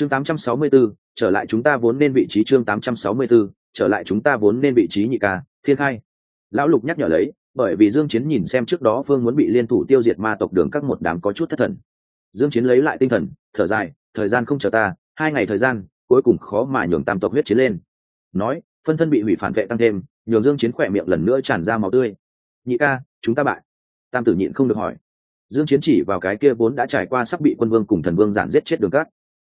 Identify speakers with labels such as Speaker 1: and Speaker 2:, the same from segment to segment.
Speaker 1: chương 864, trở lại chúng ta vốn nên vị trí chương 864, trở lại chúng ta vốn nên vị trí nhị ca thiên khai. Lão lục nhắc nhở lấy bởi vì dương chiến nhìn xem trước đó phương muốn bị liên thủ tiêu diệt ma tộc đường các một đám có chút thất thần. Dương chiến lấy lại tinh thần thở dài thời gian không chờ ta hai ngày thời gian cuối cùng khó mà nhường tam tộc huyết chiến lên. Nói phân thân bị hủy phản vệ tăng thêm nhường dương chiến khỏe miệng lần nữa tràn ra máu tươi. Nhị ca chúng ta bại. Tam tử nhịn không được hỏi. Dương chiến chỉ vào cái kia vốn đã trải qua sắp bị quân vương cùng thần vương giản giết chết đường cát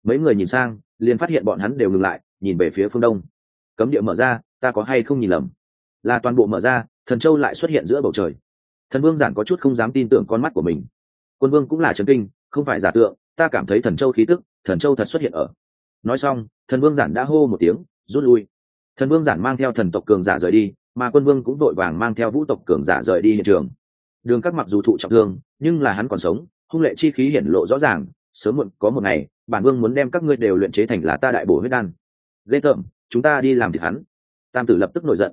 Speaker 1: mấy người nhìn sang, liền phát hiện bọn hắn đều ngừng lại, nhìn về phía phương đông. Cấm địa mở ra, ta có hay không nhìn lầm? Là toàn bộ mở ra, thần châu lại xuất hiện giữa bầu trời. Thần vương giản có chút không dám tin tưởng con mắt của mình. Quân vương cũng là trấn kinh, không phải giả tượng, ta cảm thấy thần châu khí tức, thần châu thật xuất hiện ở. Nói xong, thần vương giản đã hô một tiếng, rút lui. Thần vương giản mang theo thần tộc cường giả rời đi, mà quân vương cũng đội vàng mang theo vũ tộc cường giả rời đi hiện trường. Đường các mặc dù thụ trọng thương, nhưng là hắn còn sống, hung lệ chi khí hiển lộ rõ ràng sớm muộn có một ngày, bản vương muốn đem các ngươi đều luyện chế thành là ta đại bổ huyết đan. Lê tởm, chúng ta đi làm thịt hắn. Tam tử lập tức nổi giận.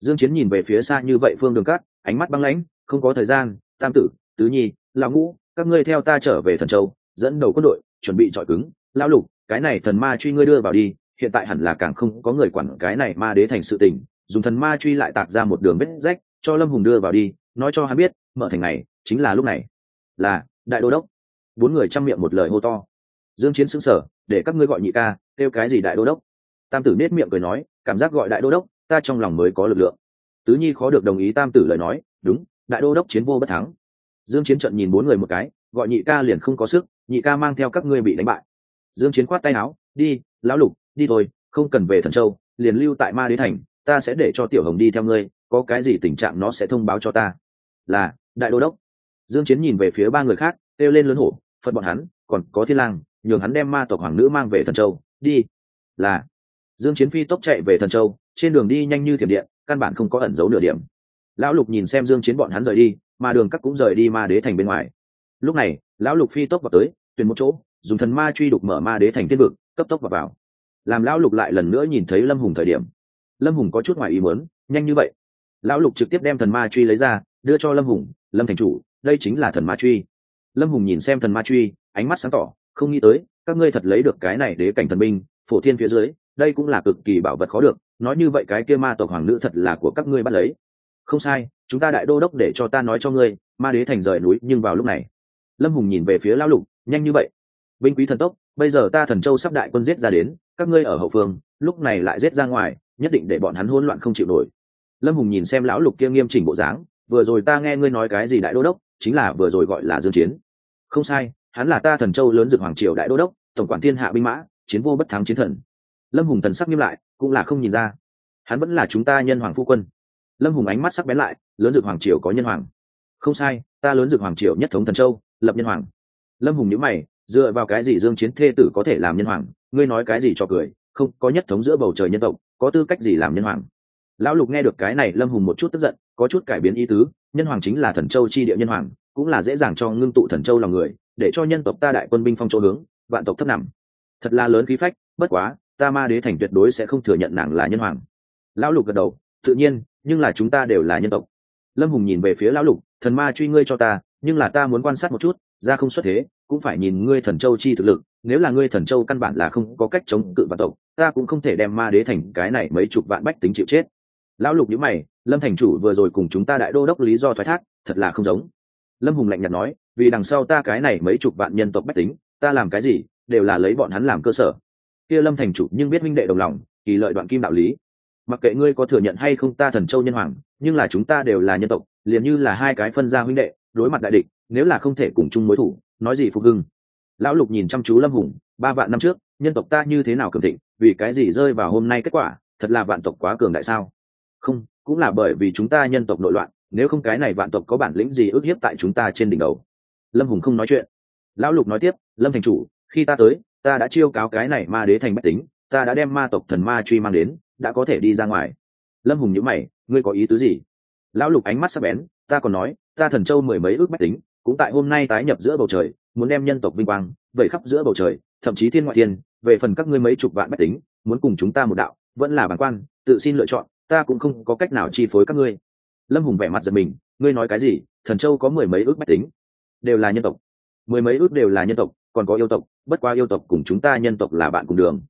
Speaker 1: Dương chiến nhìn về phía xa như vậy phương đường cát, ánh mắt băng lãnh, không có thời gian, tam tử, tứ nhi, lão ngũ, các ngươi theo ta trở về thần châu, dẫn đầu quân đội, chuẩn bị trọi cứng. Lão lục, cái này thần ma truy ngươi đưa vào đi, hiện tại hẳn là càng không có người quản cái này ma đế thành sự tình. Dùng thần ma truy lại tạc ra một đường vết rách, cho lâm hùng đưa vào đi, nói cho hắn biết, mở thành này, chính là lúc này. Là, đại đô đốc bốn người chăm miệng một lời hô to. Dương chiến sững sờ, để các ngươi gọi nhị ca, kêu cái gì đại đô đốc? Tam tử nết miệng cười nói, cảm giác gọi đại đô đốc, ta trong lòng mới có lực lượng. Tứ nhi khó được đồng ý tam tử lời nói, đúng, đại đô đốc chiến vô bất thắng. Dương chiến trận nhìn bốn người một cái, gọi nhị ca liền không có sức, nhị ca mang theo các ngươi bị đánh bại. Dương chiến khoát tay áo, đi, lão lục, đi thôi, không cần về thần châu, liền lưu tại ma đế thành, ta sẽ để cho tiểu hồng đi theo ngươi, có cái gì tình trạng nó sẽ thông báo cho ta. Là, đại đô đốc. Dương chiến nhìn về phía ba người khác, kêu lên lớn hổ phật bọn hắn, còn có thiên lang, nhường hắn đem ma tộc hoàng nữ mang về thần châu. Đi. Là. Dương chiến phi tốc chạy về thần châu, trên đường đi nhanh như thiểm điện, căn bản không có ẩn giấu nửa điểm. Lão lục nhìn xem dương chiến bọn hắn rời đi, mà đường các cũng rời đi ma đế thành bên ngoài. Lúc này, lão lục phi tốc vào tới, tuyển một chỗ, dùng thần ma truy đục mở ma đế thành thiên vực, cấp tốc vào vào. Làm lão lục lại lần nữa nhìn thấy lâm hùng thời điểm. Lâm hùng có chút ngoài ý muốn, nhanh như vậy. Lão lục trực tiếp đem thần ma truy lấy ra, đưa cho lâm hùng, lâm thành chủ, đây chính là thần ma truy lâm hùng nhìn xem thần ma truy, ánh mắt sáng tỏ, không nghĩ tới, các ngươi thật lấy được cái này đế cảnh thần binh, phổ thiên phía dưới, đây cũng là cực kỳ bảo vật khó được, nói như vậy cái kia ma tộc hoàng nữ thật là của các ngươi bắt lấy. Không sai, chúng ta đại đô đốc để cho ta nói cho ngươi, ma đế thành rời núi, nhưng vào lúc này, lâm hùng nhìn về phía lão lục, nhanh như vậy. Binh quý thần tốc, bây giờ ta thần châu sắp đại quân giết ra đến, các ngươi ở hậu phương, lúc này lại giết ra ngoài, nhất định để bọn hắn hỗn loạn không chịu nổi. Lâm hùng nhìn xem lão lục kia nghiêm chỉnh bộ dáng, vừa rồi ta nghe ngươi nói cái gì đại đô đốc, chính là vừa rồi gọi là dương chiến không sai, hắn là ta thần châu lớn dược hoàng triều đại đô đốc, tổng quản thiên hạ binh mã, chiến vô bất thắng chiến thần. Lâm hùng thần sắc nghiêm lại, cũng là không nhìn ra. Hắn vẫn là chúng ta nhân hoàng phu quân. Lâm hùng ánh mắt sắc bén lại, lớn dược hoàng triều có nhân hoàng. Không sai, ta lớn dược hoàng triều nhất thống thần châu, lập nhân hoàng. Lâm hùng nhữ mày, dựa vào cái gì dương chiến thê tử có thể làm nhân hoàng? Ngươi nói cái gì cho cười? Không, có nhất thống giữa bầu trời nhân tộc, có tư cách gì làm nhân hoàng? Lão lục nghe được cái này, lâm hùng một chút tức giận, có chút cải biến ý tứ, nhân hoàng chính là thần châu chi địa nhân hoàng cũng là dễ dàng cho ngưng tụ thần châu lòng người, để cho nhân tộc ta đại quân binh phong chỗ hướng, vạn tộc thấp nằm. Thật là lớn khí phách, bất quá, ta ma đế thành tuyệt đối sẽ không thừa nhận nàng là nhân hoàng. Lão lục gật đầu, tự nhiên, nhưng là chúng ta đều là nhân tộc. Lâm hùng nhìn về phía lão lục, thần ma truy ngươi cho ta, nhưng là ta muốn quan sát một chút, ra không xuất thế, cũng phải nhìn ngươi thần châu chi thực lực, nếu là ngươi thần châu căn bản là không có cách chống cự vạn tộc, ta cũng không thể đem ma đế thành cái này mấy chục vạn bách tính chịu chết. Lão lục nhíu mày, lâm thành chủ vừa rồi cùng chúng ta đại đô đốc lý do thoái thác, thật là không giống lâm hùng lạnh nhạt nói, vì đằng sau ta cái này mấy chục vạn nhân tộc bách tính, ta làm cái gì, đều là lấy bọn hắn làm cơ sở. Kia lâm thành chủ nhưng biết minh đệ đồng lòng, kỳ lợi đoạn kim đạo lý. Mặc kệ ngươi có thừa nhận hay không ta thần châu nhân hoàng, nhưng là chúng ta đều là nhân tộc, liền như là hai cái phân gia huynh đệ, đối mặt đại địch, nếu là không thể cùng chung mối thủ, nói gì phục hưng? Lão lục nhìn chăm chú lâm hùng, ba vạn năm trước, nhân tộc ta như thế nào cường thịnh, vì cái gì rơi vào hôm nay kết quả, thật là vạn tộc quá cường đại sao? Không, cũng là bởi vì chúng ta nhân tộc nội loạn nếu không cái này vạn tộc có bản lĩnh gì ước hiếp tại chúng ta trên đỉnh đầu? Lâm hùng không nói chuyện. Lão lục nói tiếp, lâm thành chủ, khi ta tới, ta đã chiêu cáo cái này ma đế thành bách tính, ta đã đem ma tộc thần ma truy mang đến, đã có thể đi ra ngoài. Lâm hùng nhữ mày, ngươi có ý tứ gì? Lão lục ánh mắt sắp bén, ta còn nói, ta thần châu mười mấy ước bách tính, cũng tại hôm nay tái nhập giữa bầu trời, muốn đem nhân tộc vinh quang vẩy khắp giữa bầu trời, thậm chí thiên ngoại thiên, về phần các ngươi mấy chục vạn bách tính, muốn cùng chúng ta một đạo, vẫn là bản quan, tự xin lựa chọn, ta cũng không có cách nào chi phối các ngươi lâm hùng vẻ mặt giật mình ngươi nói cái gì? Thần châu có mười mấy ước bách tính đều là nhân tộc. Mười mấy ước đều là nhân tộc còn có yêu tộc bất qua yêu tộc cùng chúng ta nhân tộc là bạn cùng đường.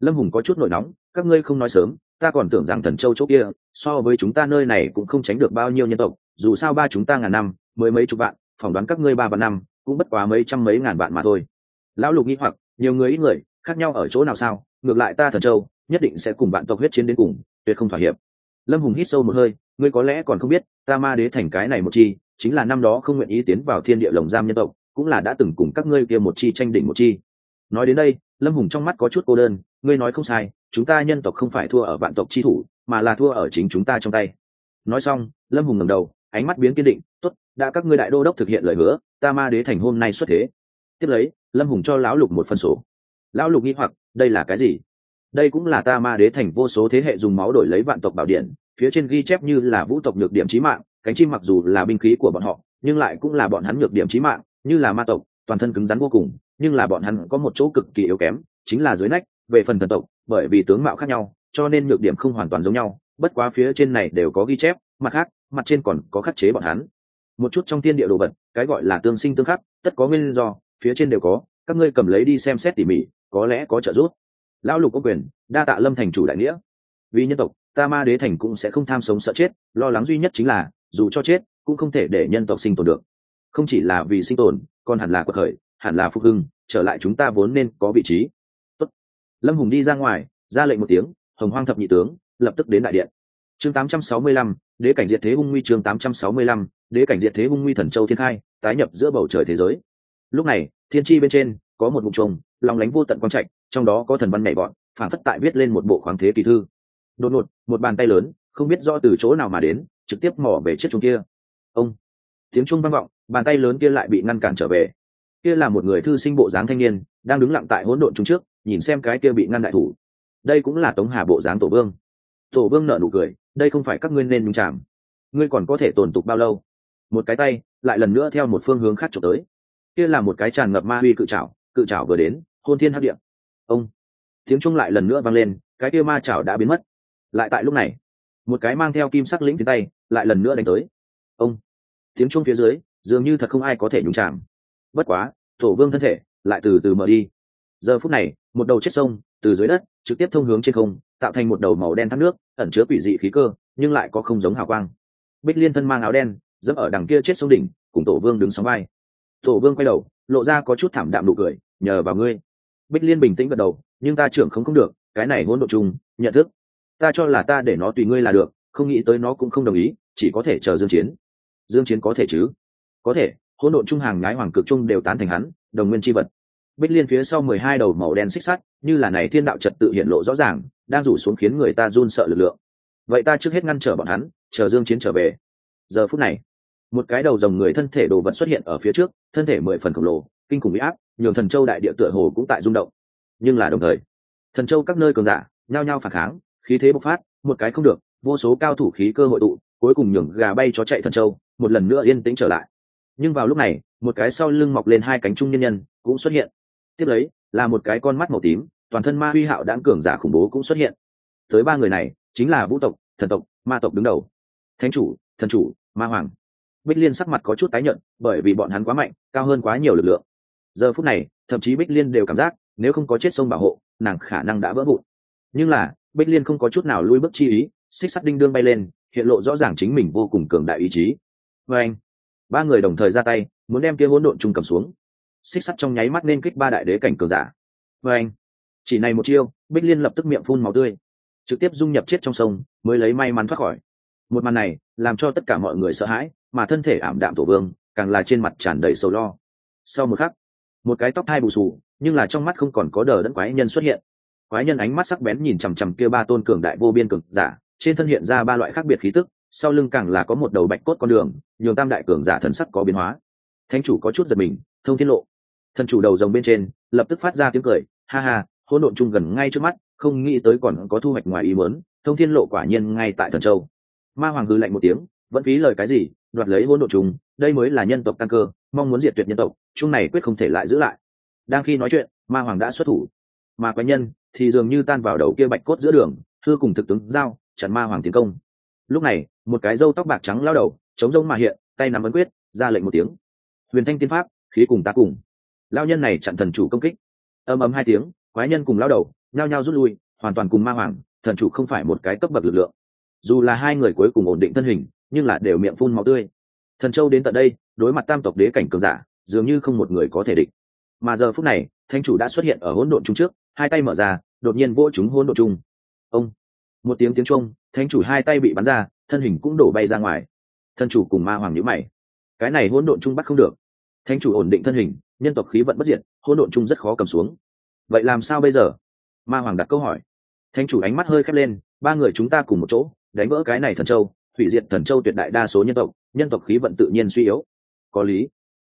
Speaker 1: Lâm hùng có chút nổi nóng các ngươi không nói sớm ta còn tưởng rằng thần châu chỗ kia so với chúng ta nơi này cũng không tránh được bao nhiêu nhân tộc dù sao ba chúng ta ngàn năm mới mấy chục bạn, phỏng đoán các ngươi ba vạn năm cũng bất quá mấy trăm mấy ngàn bạn mà thôi. Lão lục nghĩ hoặc nhiều người ít người khác nhau ở chỗ nào sao? Ngược lại ta thần châu nhất định sẽ cùng bạn tộc huyết chiến đến cùng tuyệt không thỏa hiệp. Lâm hùng hít sâu một hơi ngươi có lẽ còn không biết, ta ma đế thành cái này một chi, chính là năm đó không nguyện ý tiến vào thiên địa lồng giam nhân tộc, cũng là đã từng cùng các ngươi kia một chi tranh đỉnh một chi. Nói đến đây, lâm hùng trong mắt có chút cô đơn, ngươi nói không sai, chúng ta nhân tộc không phải thua ở vạn tộc chi thủ, mà là thua ở chính chúng ta trong tay. Nói xong, lâm hùng ngẩng đầu, ánh mắt biến kiên định, tốt, đã các ngươi đại đô đốc thực hiện lời hứa, ta ma đế thành hôm nay xuất thế. Tiếp lấy, lâm hùng cho lão lục một phân sổ. Lão lục nghĩ hoặc, đây là cái gì? Đây cũng là ta ma đế thành vô số thế hệ dùng máu đổi lấy vạn tộc bảo điện phía trên ghi chép như là vũ tộc nhược điểm trí mạng, cánh chim mặc dù là binh khí của bọn họ, nhưng lại cũng là bọn hắn nhược điểm trí mạng, như là ma tộc, toàn thân cứng rắn vô cùng, nhưng là bọn hắn có một chỗ cực kỳ yếu kém, chính là dưới nách, về phần thần tộc, bởi vì tướng mạo khác nhau, cho nên nhược điểm không hoàn toàn giống nhau, bất quá phía trên này đều có ghi chép, mặt khác, mặt trên còn có khắc chế bọn hắn. Một chút trong thiên địa đồ vật, cái gọi là tương sinh tương khắc, tất có nguyên do, phía trên đều có, các ngươi cầm lấy đi xem xét tỉ mỉ, có lẽ có trợ giúp. Lão lục có quyền, đa tạ lâm thành chủ đại nghĩa. Vì nhân tộc ta ma đế thành cũng sẽ không tham sống sợ chết lo lắng duy nhất chính là dù cho chết cũng không thể để nhân tộc sinh tồn được. Không chỉ là vì sinh tồn còn hẳn là cuộc khởi hẳn là phục hưng trở lại chúng ta vốn nên có vị trí. Tốt. lâm hùng đi ra ngoài ra lệnh một tiếng hồng hoang thập nhị tướng lập tức đến đại điện. Chương 865, đế cảnh diệt thế hung nguy chương 865, đế cảnh diệt thế hung nguy thần châu thiên Hai, tái nhập giữa bầu trời thế giới. Lúc này thiên tri bên trên có một mục trùng lòng lánh vô tận quang trạch trong đó có thần văn nhảy bọn phản phất tại viết lên một bộ khoáng thế kỳ thư đột ngột, một bàn tay lớn, không biết do từ chỗ nào mà đến, trực tiếp mỏ về chiếc chuông kia. Ông, tiếng chuông vang vọng, bàn tay lớn kia lại bị ngăn cản trở về. Kia là một người thư sinh bộ dáng thanh niên, đang đứng lặng tại hỗn độn chúng trước, nhìn xem cái kia bị ngăn đại thủ. Đây cũng là tống hà bộ dáng tổ vương. Tổ vương nợ nụ cười, đây không phải các ngươi nên nhung chạm ngươi còn có thể tồn tục bao lâu? Một cái tay, lại lần nữa theo một phương hướng khác trộm tới. Kia là một cái tràn ngập ma huy cự trảo cự trảo vừa đến, hôn thiên hấp điện ông, tiếng trung lại lần nữa vang lên, cái kia ma trảo đã biến mất lại tại lúc này, một cái mang theo kim sắc lĩnh phía tay lại lần nữa đánh tới. Ông, tiếng chuông phía dưới, dường như thật không ai có thể nhúng chạm bất quá tổ vương thân thể lại từ từ mở đi. Giờ phút này, một đầu chết sông từ dưới đất trực tiếp thông hướng trên không, tạo thành một đầu màu đen thác nước, ẩn chứa quỷ dị khí cơ, nhưng lại có không giống hào quang. Bích liên thân mang áo đen, dẫm ở đằng kia chết sông đỉnh, cùng tổ vương đứng sóng vai. Tổ vương quay đầu, lộ ra có chút thảm đạm nụ cười, nhờ vào ngươi. Bích liên bình tĩnh gật đầu, nhưng ta trưởng không không được, cái này hỗn độ chung nhận thức ta cho là ta để nó tùy ngươi là được, không nghĩ tới nó cũng không đồng ý, chỉ có thể chờ dương chiến. Dương chiến có thể chứ? Có thể, hỗn độn trung hàng ngái hoàng cực trung đều tán thành hắn, đồng nguyên chi vật. Bích liên phía sau mười hai đầu màu đen xích sắt, như là này thiên đạo trật tự hiện lộ rõ ràng, đang rủ xuống khiến người ta run sợ lực lượng. Vậy ta trước hết ngăn trở bọn hắn, chờ dương chiến trở về. Giờ phút này, một cái đầu rồng người thân thể đồ vật xuất hiện ở phía trước, thân thể mười phần khổng lồ, kinh khủng bị áp, nhường thần châu đại địa tựa hồ cũng tại rung động. Nhưng là đồng thời, thần châu các nơi cường giả, nhao nhao phản kháng khí thế bộc phát, một cái không được, vô số cao thủ khí cơ hội tụ, cuối cùng nhường gà bay chó chạy thần châu, một lần nữa yên tĩnh trở lại. Nhưng vào lúc này, một cái sau lưng mọc lên hai cánh trung nhân nhân cũng xuất hiện. Tiếp lấy, là một cái con mắt màu tím, toàn thân ma huy hạo đáng cường giả khủng bố cũng xuất hiện. Tới ba người này, chính là vũ tộc, thần tộc, ma tộc đứng đầu. Thánh chủ, thần chủ, ma hoàng. Bích liên sắc mặt có chút tái nhận bởi vì bọn hắn quá mạnh, cao hơn quá nhiều lực lượng. Giờ phút này, thậm chí bích liên đều cảm giác, nếu không có chết sông bảo hộ, nàng khả năng đã vỡ vụn. Nhưng là bích liên không có chút nào lui bước chi ý, xích sắt đinh đương bay lên, hiện lộ rõ ràng chính mình vô cùng cường đại ý chí. Vê anh, ba người đồng thời ra tay, muốn đem kia hỗn độn trung cầm xuống. Xích sắt trong nháy mắt nên kích ba đại đế cảnh cường giả. Vê anh, chỉ này một chiêu, bích liên lập tức miệng phun màu tươi. Trực tiếp dung nhập chết trong sông, mới lấy may mắn thoát khỏi. Một màn này, làm cho tất cả mọi người sợ hãi, mà thân thể ảm đạm tổ vương, càng là trên mặt tràn đầy sầu lo. Sau một khắc, một cái tóc thai bù xù, nhưng là trong mắt không còn có đờ đẫn quái nhân xuất hiện quái nhân ánh mắt sắc bén nhìn chằm chằm kia ba tôn cường đại vô biên cường giả, trên thân hiện ra ba loại khác biệt khí tức, sau lưng càng là có một đầu bạch cốt con đường, nhường tam đại cường giả thần sắc có biến hóa. Thánh chủ có chút giật mình, thông tiết lộ. Thần chủ đầu rồng bên trên, lập tức phát ra tiếng cười, ha ha, hỗn độn chung gần ngay trước mắt, không nghĩ tới còn có thu hoạch ngoài ý muốn, thông thiên lộ quả nhiên ngay tại thần châu. Ma hoàng hư lạnh một tiếng, vẫn phí lời cái gì, đoạt lấy hỗn độn chung, đây mới là nhân tộc căn cơ, mong muốn diệt tuyệt nhân tộc, chung này quyết không thể lại giữ lại. Đang khi nói chuyện, ma hoàng đã xuất thủ mà quái nhân thì dường như tan vào đầu kia bạch cốt giữa đường thưa cùng thực tướng giao, chặn ma hoàng tiến công. Lúc này, một cái râu tóc bạc trắng lao đầu, chống rông mà hiện, tay nắm ấn quyết, ra lệnh một tiếng. Huyền thanh tiên pháp, khí cùng ta cùng. Lao nhân này chặn thần chủ công kích. Âm ấm hai tiếng, quái nhân cùng lao đầu, nhao nhao rút lui, hoàn toàn cùng ma hoàng, thần chủ không phải một cái cấp bậc lực lượng. Dù là hai người cuối cùng ổn định thân hình, nhưng là đều miệng phun máu tươi. Thần châu đến tận đây, đối mặt tam tộc đế cảnh cường giả, dường như không một người có thể địch. Mà giờ phút này thanh chủ đã xuất hiện ở hỗn độn chung trước hai tay mở ra, đột nhiên vỗ chúng hỗn độn chung. Ông! Một tiếng tiếng trung thanh chủ hai tay bị bắn ra, thân hình cũng đổ bay ra ngoài. Thân chủ cùng ma hoàng nhữ mày. Cái này hỗn độn chung bắt không được. Thanh chủ ổn định thân hình, nhân tộc khí vận bất diệt, hỗn độn chung rất khó cầm xuống. Vậy làm sao bây giờ? Ma hoàng đặt câu hỏi. Thanh chủ ánh mắt hơi khép lên, ba người chúng ta cùng một chỗ, đánh vỡ cái này thần châu, hủy diệt thần châu tuyệt đại đa số nhân tộc nhân tộc khí vận tự nhiên suy yếu. Có lý.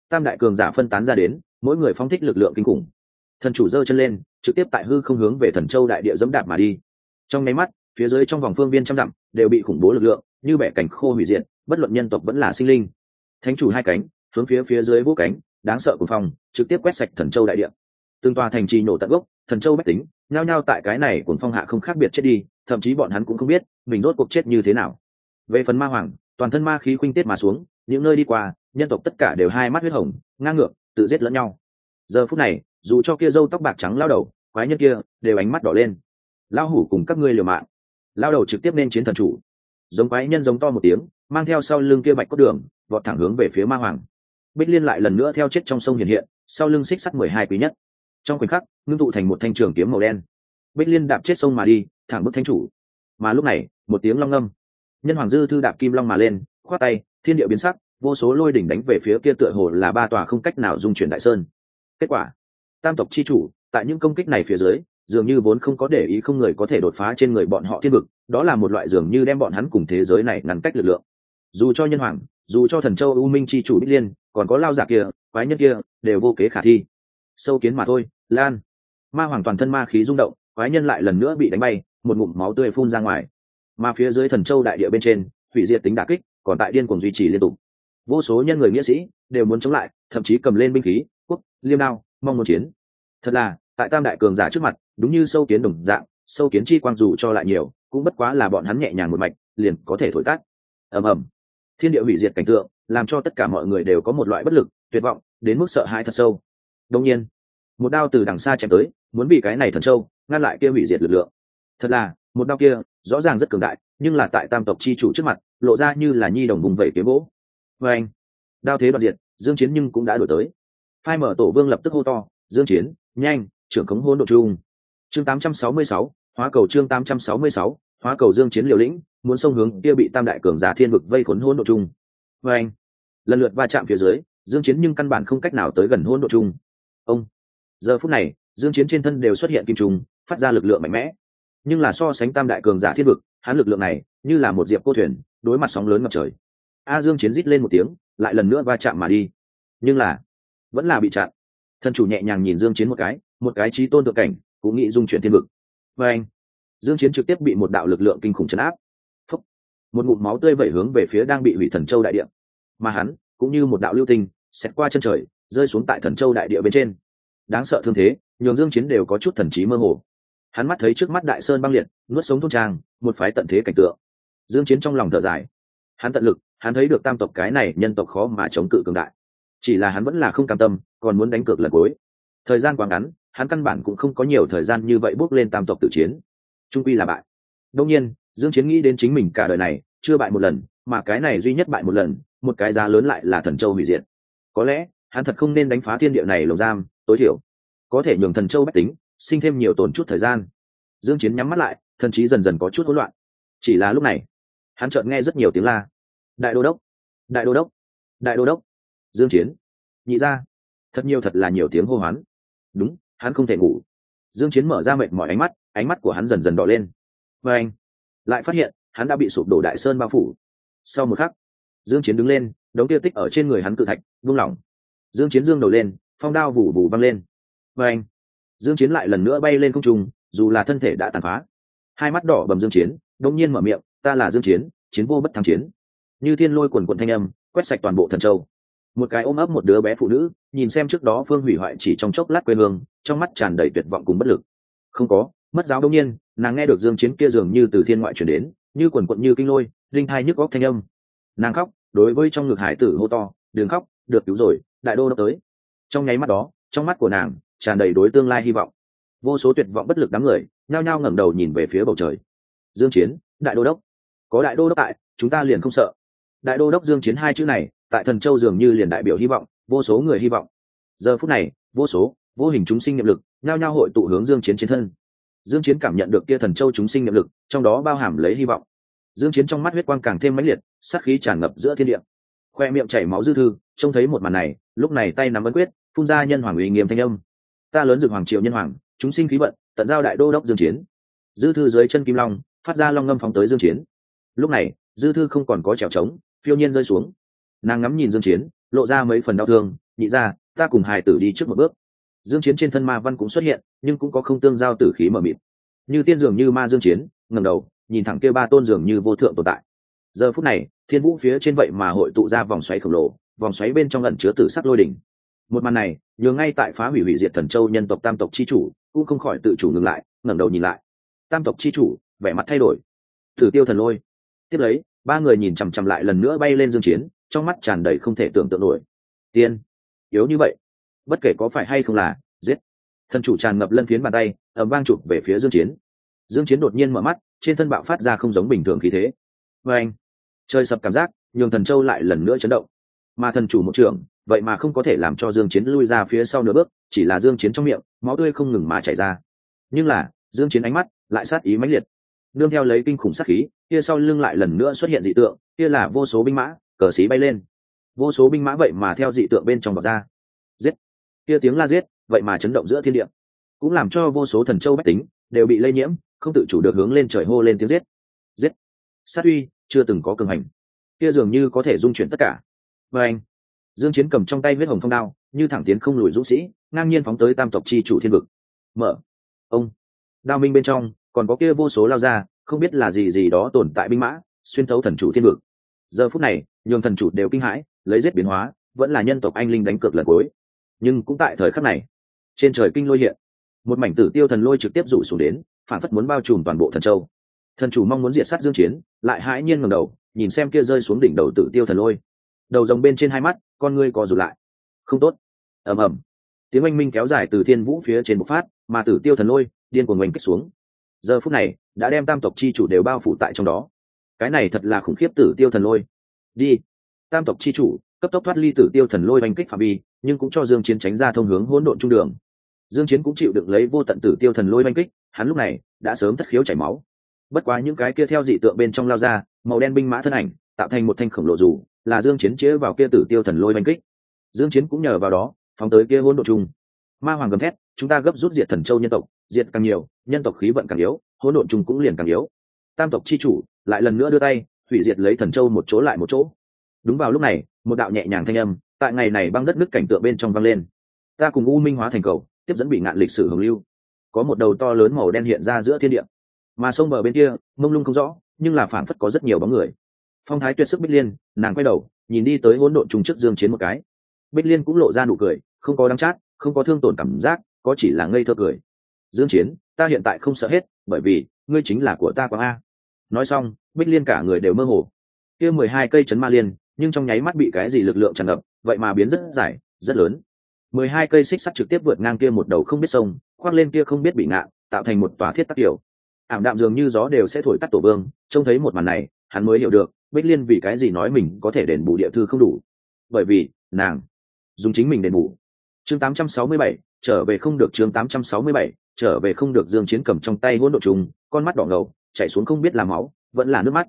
Speaker 1: Tam đại cường giả phân tán ra đến, mỗi người phóng thích lực lượng kinh khủng thần chủ giơ chân lên, trực tiếp tại hư không hướng về thần châu đại địa dẫm đạp mà đi. Trong nháy mắt, phía dưới trong vòng phương viên trăm dặm đều bị khủng bố lực lượng, như bẻ cảnh khô hủy diệt, bất luận nhân tộc vẫn là sinh linh. Thánh chủ hai cánh, hướng phía phía dưới vũ cánh, đáng sợ của phòng trực tiếp quét sạch thần châu đại địa. Tương tòa thành trì nổ tận gốc, thần châu bách tính, nhao nhao tại cái này cuồng phong hạ không khác biệt chết đi, thậm chí bọn hắn cũng không biết, mình rốt cuộc chết như thế nào. Về phần ma hoàng, toàn thân ma khí khuynh tiết mà xuống, những nơi đi qua, nhân tộc tất cả đều hai mắt huyết hồng, ngang ngược, tự giết lẫn nhau. Giờ phút này dù cho kia dâu tóc bạc trắng lao đầu, quái nhân kia đều ánh mắt đỏ lên. Lao hủ cùng các ngươi liều mạng. Lao đầu trực tiếp nên chiến thần chủ. Giống quái nhân giống to một tiếng, mang theo sau lưng kia bạch cốt đường, vọt thẳng hướng về phía ma hoàng. Bích liên lại lần nữa theo chết trong sông hiện hiện, sau lưng xích sắt mười hai quý nhất. Trong khoảnh khắc, ngưng tụ thành một thanh trường kiếm màu đen. Bích liên đạp chết sông mà đi, thẳng bức thanh chủ. Mà lúc này, một tiếng long ngâm. Nhân hoàng dư thư đạp kim long mà lên, khoát tay, thiên địa biến sắc, vô số lôi đỉnh đánh về phía kia tựa hồ là ba tòa không cách nào dung chuyển đại sơn. Kết quả tam tộc chi chủ, tại những công kích này phía dưới, dường như vốn không có để ý không người có thể đột phá trên người bọn họ thiên vực, đó là một loại dường như đem bọn hắn cùng thế giới này ngăn cách lực lượng. Dù cho nhân hoàng, dù cho thần châu u minh chi chủ bích liên, còn có lao giả kia, quái nhân kia, đều vô kế khả thi. Sâu kiến mà thôi, lan. Ma hoàng toàn thân ma khí rung động, quái nhân lại lần nữa bị đánh bay, một ngụm máu tươi phun ra ngoài. Mà phía dưới thần châu đại địa bên trên, hủy diệt tính đả kích, còn tại điên cuồng duy trì liên tục. Vô số nhân người nghĩa sĩ, đều muốn chống lại, thậm chí cầm lên binh khí, quốc, liêm đao mong muốn chiến. Thật là, tại tam đại cường giả trước mặt, đúng như sâu kiến đồng dạng, sâu kiến chi quang dù cho lại nhiều, cũng bất quá là bọn hắn nhẹ nhàng một mạch, liền có thể thổi tắt. Ầm ầm. Thiên địa hủy diệt cảnh tượng, làm cho tất cả mọi người đều có một loại bất lực, tuyệt vọng, đến mức sợ hãi thật sâu. Đông nhiên, một đao từ đằng xa chém tới, muốn bị cái này thần châu, ngăn lại kia hủy diệt lực lượng. Thật là, một đao kia, rõ ràng rất cường đại, nhưng là tại tam tộc chi chủ trước mặt, lộ ra như là nhi đồng vùng vẩy kiếm gỗ. Vê anh đao thế đoạn diệt, dương chiến nhưng cũng đã đổi tới phai mở tổ vương lập tức hô to dương chiến nhanh trưởng khống hỗn độ trung chương 866, hóa cầu chương 866, hóa cầu dương chiến liều lĩnh muốn xông hướng kia bị tam đại cường giả thiên vực vây khốn hỗn độ trung với anh lần lượt va chạm phía dưới dương chiến nhưng căn bản không cách nào tới gần hỗn độ trung ông giờ phút này dương chiến trên thân đều xuất hiện kim trùng phát ra lực lượng mạnh mẽ. Nhưng là so sánh tam đại cường giả thiên vực hắn lực lượng này như là một diệp cô thuyền đối mặt sóng lớn ngập trời. A dương chiến rít lên một tiếng lại lần nữa va chạm mà đi. Nhưng là vẫn là bị chặn. Thân chủ nhẹ nhàng nhìn dương chiến một cái một cái trí tôn tự cảnh, cũng nghĩ dung chuyển thiên vực. Và anh, dương chiến trực tiếp bị một đạo lực lượng kinh khủng chấn áp. Phúc. một ngụm máu tươi vẩy hướng về phía đang bị hủy thần châu đại địa. Mà hắn, cũng như một đạo lưu tinh, xẹt qua chân trời, rơi xuống tại thần châu đại địa bên trên. Đáng sợ thương thế, nhường dương chiến đều có chút thần trí mơ hồ. Hắn mắt thấy trước mắt đại sơn băng liệt, nuốt sống thôn trang, một phái tận thế cảnh tượng. Dương chiến trong lòng thở dài. Hắn tận lực, hắn thấy được tam tộc cái này nhân tộc khó mà chống cự cường đại chỉ là hắn vẫn là không cam tâm, còn muốn đánh cược lần cuối. Thời gian quá ngắn, hắn căn bản cũng không có nhiều thời gian như vậy bước lên tam tộc tự chiến. Trung quy là bại. Đông nhiên, dương chiến nghĩ đến chính mình cả đời này, chưa bại một lần, mà cái này duy nhất bại một lần, một cái giá lớn lại là thần châu hủy diệt. Có lẽ, hắn thật không nên đánh phá thiên địa này lồng giam, tối thiểu. Có thể nhường thần châu bách tính, sinh thêm nhiều tổn chút thời gian. Dương chiến nhắm mắt lại, thần trí dần dần có chút hỗn loạn. Chỉ là lúc này, hắn chợt nghe rất nhiều tiếng la. Đại đô đốc! Đại đô đốc! Đại đô đốc! Dương chiến. Nhị ra thật nhiều thật là nhiều tiếng hô hoán. Đúng, hắn không thể ngủ. Dương chiến mở ra mệt mỏi ánh mắt ánh mắt của hắn dần dần đỏ lên. Và anh, lại phát hiện, hắn đã bị sụp đổ đại sơn bao phủ. Sau một khắc, dương chiến đứng lên, đống tiêu tích ở trên người hắn cự thạch, buông lỏng. Dương chiến dương đầu lên, phong đao vù vù văng lên. Và anh, dương chiến lại lần nữa bay lên không trung, dù là thân thể đã tàn phá. Hai mắt đỏ bầm dương chiến đột nhiên mở miệng, ta là dương chiến chiến vô bất thắng chiến. Như thiên lôi quần quần thanh âm, quét sạch toàn bộ thần châu một cái ôm ấp một đứa bé phụ nữ, nhìn xem trước đó phương hủy hoại chỉ trong chốc lát quê hương, trong mắt tràn đầy tuyệt vọng cùng bất lực. Không có, mất giáo đông nhiên, nàng nghe được dương chiến kia dường như từ thiên ngoại chuyển đến, như quần quận như kinh lôi, linh thai nhức góc thanh âm. Nàng khóc, đối với trong ngực hải tử hô to đường khóc, được cứu rồi, đại đô đốc tới. Trong nháy mắt đó, trong mắt của nàng tràn đầy đối tương lai hy vọng. Vô số tuyệt vọng bất lực đám người nhao nhao ngẩng đầu nhìn về phía bầu trời. Dương chiến, đại đô đốc. Có đại đô đốc tại, chúng ta liền không sợ. Đại đô đốc dương chiến hai chữ này tại thần châu dường như liền đại biểu hy vọng, vô số người hy vọng. Giờ phút này, vô số, vô hình chúng sinh nhiệm lực, nhao nhao hội tụ hướng dương chiến chiến thân. Dương chiến cảm nhận được kia thần châu chúng sinh nhiệm lực, trong đó bao hàm lấy hy vọng. Dương chiến trong mắt huyết quang càng thêm mãnh liệt, sát khí tràn ngập giữa thiên địa. Khoe miệng chảy máu dư thư, trông thấy một màn này, lúc này tay nắm ấn quyết, phun ra nhân hoàng uy nghiêm thanh âm. Ta lớn dược hoàng triều nhân hoàng, chúng sinh khí vận, tận giao đại đô đốc dương chiến. Dư thư dưới chân kim long, phát ra long ngâm phóng tới dương chiến. Lúc này, dư thư không còn có trèo trống, phiêu nhiên rơi xuống nàng ngắm nhìn dương chiến, lộ ra mấy phần đau thương, nhị ra, ta cùng hài tử đi trước một bước. Dương chiến trên thân ma văn cũng xuất hiện, nhưng cũng có không tương giao tử khí mở mịt. Như tiên dường như ma dương chiến, ngẩng đầu, nhìn thẳng kia ba tôn dường như vô thượng tồn tại. Giờ phút này, thiên vũ phía trên vậy mà hội tụ ra vòng xoáy khổng lồ, vòng xoáy bên trong ẩn chứa tử sắc lôi đỉnh. Một màn này, nhường ngay tại phá hủy hủy diệt thần châu nhân tộc tam tộc chi chủ, cũng không khỏi tự chủ ngừng lại, ngẩng đầu nhìn lại. Tam tộc chi chủ, vẻ mặt thay đổi. Thử tiêu thần lôi. Tiếp lấy, ba người nhìn chằm chằm lại lần nữa bay lên dương chiến trong mắt tràn đầy không thể tưởng tượng nổi. Tiên, yếu như vậy, bất kể có phải hay không là, giết. Thần chủ tràn ngập lân phiến bàn tay ẩm vang chụp về phía dương chiến. Dương chiến đột nhiên mở mắt, trên thân bạo phát ra không giống bình thường khí thế. Với anh chơi sập cảm giác, nhường thần châu lại lần nữa chấn động. Mà thần chủ một trưởng, vậy mà không có thể làm cho dương chiến lui ra phía sau nửa bước, chỉ là dương chiến trong miệng, máu tươi không ngừng mà chảy ra. Nhưng là, dương chiến ánh mắt lại sát ý mãnh liệt. Nương theo lấy kinh khủng sát khí, kia sau lưng lại lần nữa xuất hiện dị tượng, kia là vô số binh mã cờ xí bay lên. Vô số binh mã vậy mà theo dị tượng bên trong bọc ra. Giết. Kia tiếng la giết, vậy mà chấn động giữa thiên địa. Cũng làm cho vô số thần châu bách tính đều bị lây nhiễm, không tự chủ được hướng lên trời hô lên tiếng giết. Giết. Sát uy, chưa từng có cường hành. Kia dường như có thể dung chuyển tất cả. Và anh, dương chiến cầm trong tay huyết hồng phong đao, như thẳng tiến không lùi dũng sĩ, ngang nhiên phóng tới tam tộc chi chủ thiên vực. Mở. Ông. Đao minh bên trong, còn có kia vô số lao ra, không biết là gì gì đó tồn tại binh mã, xuyên thấu thần chủ thiên vực. Giờ phút này nhường thần chủ đều kinh hãi, lấy giết biến hóa, vẫn là nhân tộc anh linh đánh cược lần cuối. Nhưng cũng tại thời khắc này, trên trời kinh lôi hiện. Một mảnh tử tiêu thần lôi trực tiếp rủ xuống đến, phản phất muốn bao trùm toàn bộ thần châu. Thần chủ mong muốn diệt sát dương chiến, lại hãi nhiên ngẩng đầu, nhìn xem kia rơi xuống đỉnh đầu tử tiêu thần lôi. Đầu rồng bên trên hai mắt, con ngươi co rụt lại. Không tốt. Ầm ầm. Tiếng oanh minh kéo dài từ thiên vũ phía trên bộc phát, mà tử tiêu thần lôi, điên cuồng oanh kích xuống. Giờ phút này, đã đem tam tộc chi chủ đều bao phủ tại trong đó. Cái này thật là khủng khiếp tử tiêu thần lôi đi. Tam tộc chi chủ, cấp tốc thoát ly tử tiêu thần lôi oanh kích phạm vi, nhưng cũng cho dương chiến tránh ra thông hướng hỗn độn trung đường. Dương chiến cũng chịu được lấy vô tận tử tiêu thần lôi oanh kích, hắn lúc này đã sớm thất khiếu chảy máu. Bất quá những cái kia theo dị tượng bên trong lao ra, màu đen binh mã thân ảnh, tạo thành một thanh khổng lồ dù, là dương chiến chế vào kia tử tiêu thần lôi oanh kích. Dương chiến cũng nhờ vào đó, phóng tới kia hỗn độn trung. Ma hoàng gầm thét, chúng ta gấp rút diệt thần châu nhân tộc, diệt càng nhiều, nhân tộc khí vận càng yếu, hỗn độn trung cũng liền càng yếu. Tam tộc chi chủ, lại lần nữa đưa tay hủy diệt lấy thần châu một chỗ lại một chỗ. Đúng vào lúc này, một đạo nhẹ nhàng thanh âm tại ngày này băng đất nước cảnh tượng bên trong vang lên. Ta cùng u minh hóa thành cầu, tiếp dẫn bị ngạn lịch sử hồng lưu. Có một đầu to lớn màu đen hiện ra giữa thiên địa. Mà sông bờ bên kia, mông lung không rõ, nhưng là phảng phất có rất nhiều bóng người. Phong thái tuyệt sức bích liên, nàng quay đầu, nhìn đi tới hỗn độn trùng trước dương chiến một cái. Bích liên cũng lộ ra nụ cười, không có đắng chát, không có thương tổn cảm giác, có chỉ là ngây thơ cười. Dương chiến, ta hiện tại không sợ hết, bởi vì, ngươi chính là của ta quang a nói xong bích liên cả người đều mơ hồ. Kia mười hai cây chấn ma liên nhưng trong nháy mắt bị cái gì lực lượng tràn ngập vậy mà biến rất dài rất lớn. Mười hai cây xích sắt trực tiếp vượt ngang kia một đầu không biết sông khoác lên kia không biết bị ngạn tạo thành một tòa thiết tắc kiểu. Ảm đạm dường như gió đều sẽ thổi tắt tổ vương trông thấy một màn này hắn mới hiểu được bích liên vì cái gì nói mình có thể đền bù địa thư không đủ. Bởi vì nàng dùng chính mình đền bù. Chương 867, trở về không được chương 867, trở về không được dương chiến cầm trong tay hỗn độ trùng con mắt đỏ ngầu chảy xuống không biết là máu, vẫn là nước mắt.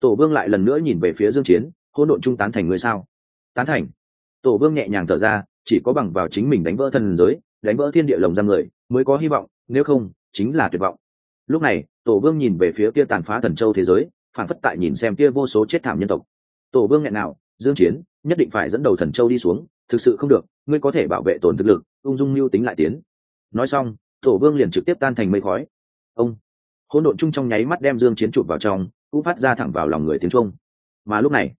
Speaker 1: Tổ vương lại lần nữa nhìn về phía dương chiến, hỗn độn trung tán thành người sao? Tán thành. Tổ vương nhẹ nhàng thở ra, chỉ có bằng vào chính mình đánh vỡ thần giới, đánh vỡ thiên địa lồng giam người, mới có hy vọng, nếu không, chính là tuyệt vọng. Lúc này, tổ vương nhìn về phía kia tàn phá thần châu thế giới, phản phất tại nhìn xem kia vô số chết thảm nhân tộc. Tổ vương nghẹn nào, dương chiến, nhất định phải dẫn đầu thần châu đi xuống, thực sự không được, ngươi có thể bảo vệ tổn thực lực, ung dung mưu tính lại tiến. Nói xong, tổ vương liền trực tiếp tan thành mây khói. Ông hỗn độn chung trong nháy mắt đem dương chiến chụp vào trong, cũng phát ra thẳng vào lòng người tiếng trung. Mà lúc này,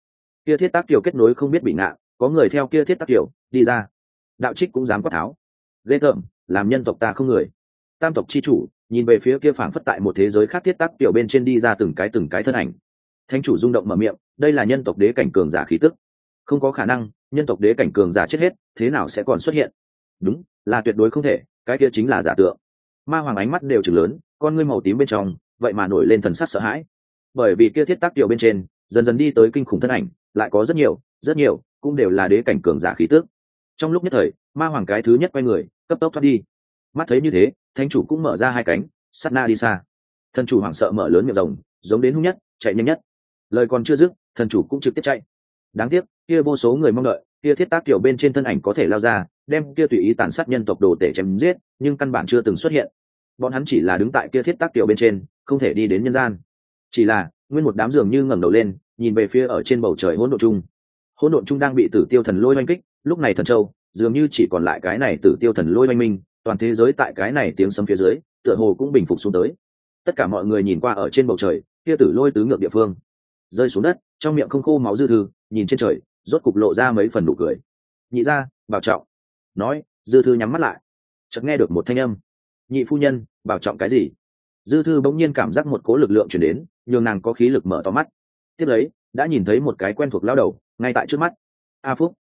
Speaker 1: kia thiết tác tiểu kết nối không biết bị ngạ, có người theo kia thiết tác tiểu đi ra. Đạo trích cũng dám quát tháo. Ghê tởm, làm nhân tộc ta không người. Tam tộc chi chủ, nhìn về phía kia phảng phất tại một thế giới khác thiết tác tiểu bên trên đi ra từng cái từng cái thân ảnh. Thánh chủ rung động mở miệng, đây là nhân tộc đế cảnh cường giả khí tức. Không có khả năng, nhân tộc đế cảnh cường giả chết hết, thế nào sẽ còn xuất hiện? Đúng, là tuyệt đối không thể, cái kia chính là giả tượng ma hoàng ánh mắt đều chừng lớn, con ngươi màu tím bên trong, vậy mà nổi lên thần sắc sợ hãi. Bởi vì kia thiết tác tiểu bên trên, dần dần đi tới kinh khủng thân ảnh, lại có rất nhiều rất nhiều, cũng đều là đế cảnh cường giả khí tước trong lúc nhất thời, ma hoàng cái thứ nhất quay người, cấp tốc thoát đi. Mắt thấy như thế, thánh chủ cũng mở ra hai cánh sắt na đi xa. Thần chủ hoảng sợ mở lớn miệng rồng, giống đến hung nhất, chạy nhanh nhất. Lời còn chưa dứt, thần chủ cũng trực tiếp chạy. Đáng tiếc, kia vô số người mong đợi, kia thiết tác tiểu bên trên thân ảnh có thể lao ra đem kia tùy ý tàn sát nhân tộc đồ tể chém giết, nhưng căn bản chưa từng xuất hiện. Bọn hắn chỉ là đứng tại kia thiết tác tiểu bên trên, không thể đi đến nhân gian. Chỉ là, nguyên một đám giường như ngẩng đầu lên, nhìn về phía ở trên bầu trời hỗn độn chung. Hỗn độn chung đang bị tử tiêu thần lôi oanh kích, lúc này thần châu, dường như chỉ còn lại cái này tử tiêu thần lôi oanh minh, toàn thế giới tại cái này tiếng sấm phía dưới, tựa hồ cũng bình phục xuống tới. Tất cả mọi người nhìn qua ở trên bầu trời, kia tử lôi tứ ngược địa phương. Rơi xuống đất, trong miệng không khô máu dư thư, nhìn trên trời, rốt cục lộ ra mấy phần nụ cười. Nhị ra bảo trọng nói, dư thư nhắm mắt lại. Chợt nghe được một thanh âm. Nhị phu nhân, bảo trọng cái gì? Dư thư bỗng nhiên cảm giác một cố lực lượng chuyển đến, nhường nàng có khí lực mở to mắt. Tiếp lấy, đã nhìn thấy một cái quen thuộc lao đầu, ngay tại trước mắt. A phúc,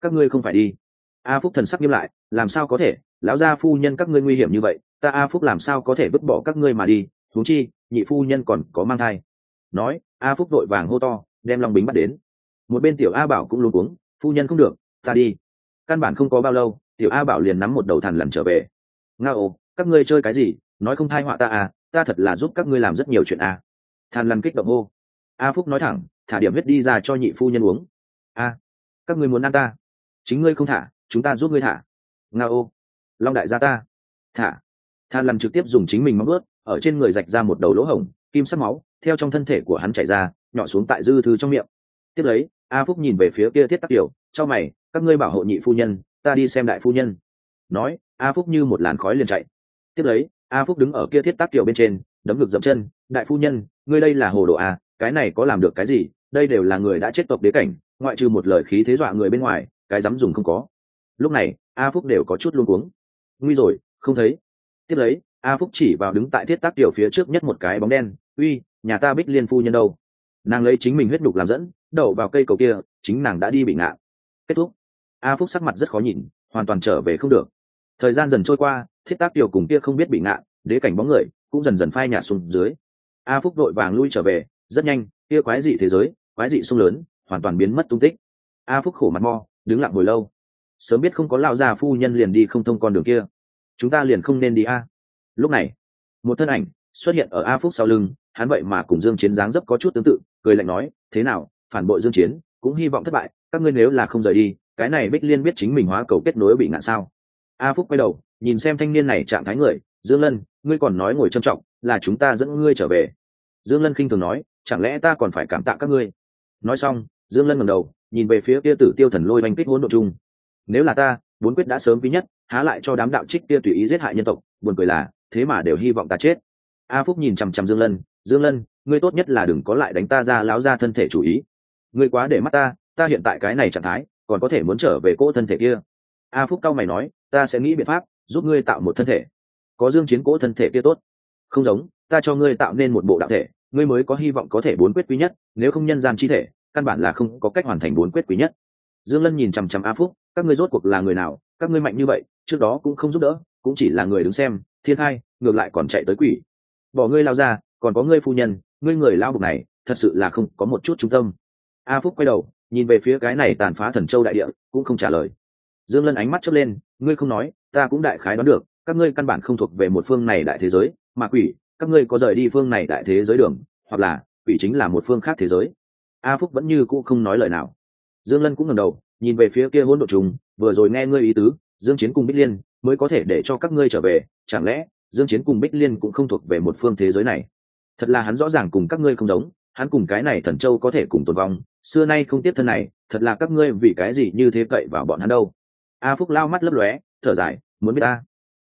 Speaker 1: các ngươi không phải đi. A phúc thần sắc nghiêm lại, làm sao có thể? Lão gia phu nhân các ngươi nguy hiểm như vậy, ta a phúc làm sao có thể vứt bỏ các ngươi mà đi? Huống chi, nhị phu nhân còn có mang thai. Nói, a phúc đội vàng hô to, đem long bính bắt đến. Một bên tiểu a bảo cũng luôn uống phu nhân không được, ta đi. Căn bản không có bao lâu tiểu a bảo liền nắm một đầu thằn lằn trở về. Nga ô, các ngươi chơi cái gì? Nói không thai họa ta à ta thật là giúp các ngươi làm rất nhiều chuyện à. Thằn lằn kích động hô. A phúc nói thẳng, thả điểm huyết đi ra cho nhị phu nhân uống. A, các ngươi muốn ăn ta? Chính ngươi không thả, chúng ta giúp ngươi thả. Nga ô, long đại gia ta. Thả. Thằn lằn trực tiếp dùng chính mình móng ướt ở trên người rạch ra một đầu lỗ hổng, kim sắc máu, theo trong thân thể của hắn chảy ra, nhỏ xuống tại dư thư trong miệng. Tiếp lấy, a phúc nhìn về phía kia thiết tắc tiểu, cho mày, các ngươi bảo hộ nhị phu nhân ta đi xem đại phu nhân. Nói, a phúc như một làn khói liền chạy. Tiếp lấy, a phúc đứng ở kia thiết tác tiểu bên trên, đấm ngực dậm chân, đại phu nhân, ngươi đây là hồ đồ a cái này có làm được cái gì? Đây đều là người đã chết tộc đế cảnh, ngoại trừ một lời khí thế dọa người bên ngoài, cái dám dùng không có. Lúc này, a phúc đều có chút luôn cuống. Nguy rồi, không thấy. Tiếp lấy, a phúc chỉ vào đứng tại thiết tác tiểu phía trước nhất một cái bóng đen, uy, nhà ta bích liên phu nhân đâu? Nàng lấy chính mình huyết đục làm dẫn, đậu vào cây cầu kia, chính nàng đã đi bị ngạ kết thúc a phúc sắc mặt rất khó nhìn, hoàn toàn trở về không được. Thời gian dần trôi qua, thiết tác tiểu cùng kia không biết bị ngạn đế cảnh bóng người, cũng dần dần phai nhạt xuống dưới. A phúc đội vàng lui trở về, rất nhanh, kia quái dị thế giới, quái dị sông lớn, hoàn toàn biến mất tung tích. A phúc khổ mặt mo, đứng lặng hồi lâu. Sớm biết không có lao già phu nhân liền đi không thông con đường kia. Chúng ta liền không nên đi a. Lúc này, một thân ảnh xuất hiện ở a phúc sau lưng, hắn vậy mà cùng dương chiến dáng dấp có chút tương tự, cười lạnh nói, thế nào, phản bội dương chiến, cũng hy vọng thất bại, các ngươi nếu là không rời đi cái này bích liên biết chính mình hóa cầu kết nối bị ngạn sao? A phúc quay đầu, nhìn xem thanh niên này trạng thái người, dương lân, ngươi còn nói ngồi trầm trọng, là chúng ta dẫn ngươi trở về. Dương lân khinh thường nói, chẳng lẽ ta còn phải cảm tạ các ngươi? Nói xong, dương lân ngẩng đầu, nhìn về phía kia tử tiêu thần lôi oanh kích hỗn độ chung. Nếu là ta, bốn quyết đã sớm ví nhất, há lại cho đám đạo trích kia tùy ý giết hại nhân tộc, buồn cười là, thế mà đều hy vọng ta chết. A phúc nhìn chằm chằm dương lân dương lân, ngươi tốt nhất là đừng có lại đánh ta ra láo ra thân thể chủ ý. Ngươi quá để mắt ta ta hiện tại cái này trạng thái còn có thể muốn trở về cỗ thân thể kia. A phúc cao mày nói, ta sẽ nghĩ biện pháp giúp ngươi tạo một thân thể. Có dương chiến cỗ thân thể kia tốt. Không giống, ta cho ngươi tạo nên một bộ đạo thể, ngươi mới có hy vọng có thể bốn quyết quý nhất, nếu không nhân gian chi thể, căn bản là không có cách hoàn thành bốn quyết quý nhất. Dương lân nhìn chằm chằm a phúc, các ngươi rốt cuộc là người nào, các ngươi mạnh như vậy, trước đó cũng không giúp đỡ, cũng chỉ là người đứng xem, thiên hai, ngược lại còn chạy tới quỷ. Bỏ ngươi lao ra, còn có ngươi phu nhân, ngươi người lao bục này, thật sự là không có một chút trung tâm. A phúc quay đầu nhìn về phía cái này tàn phá thần châu đại địa, cũng không trả lời. Dương lân ánh mắt chớp lên, ngươi không nói, ta cũng đại khái đoán được, các ngươi căn bản không thuộc về một phương này đại thế giới, mà quỷ, các ngươi có rời đi phương này đại thế giới đường, hoặc là, quỷ chính là một phương khác thế giới. A phúc vẫn như cũ không nói lời nào. Dương lân cũng ngẩng đầu, nhìn về phía kia hỗn độ trùng, vừa rồi nghe ngươi ý tứ, dương chiến cùng bích liên mới có thể để cho các ngươi trở về, chẳng lẽ dương chiến cùng bích liên cũng không thuộc về một phương thế giới này? Thật là hắn rõ ràng cùng các ngươi không giống hắn cùng cái này thần châu có thể cùng tồn vong xưa nay không tiếp thân này thật là các ngươi vì cái gì như thế cậy vào bọn hắn đâu. A phúc lao mắt lấp lóe thở dài muốn biết ta.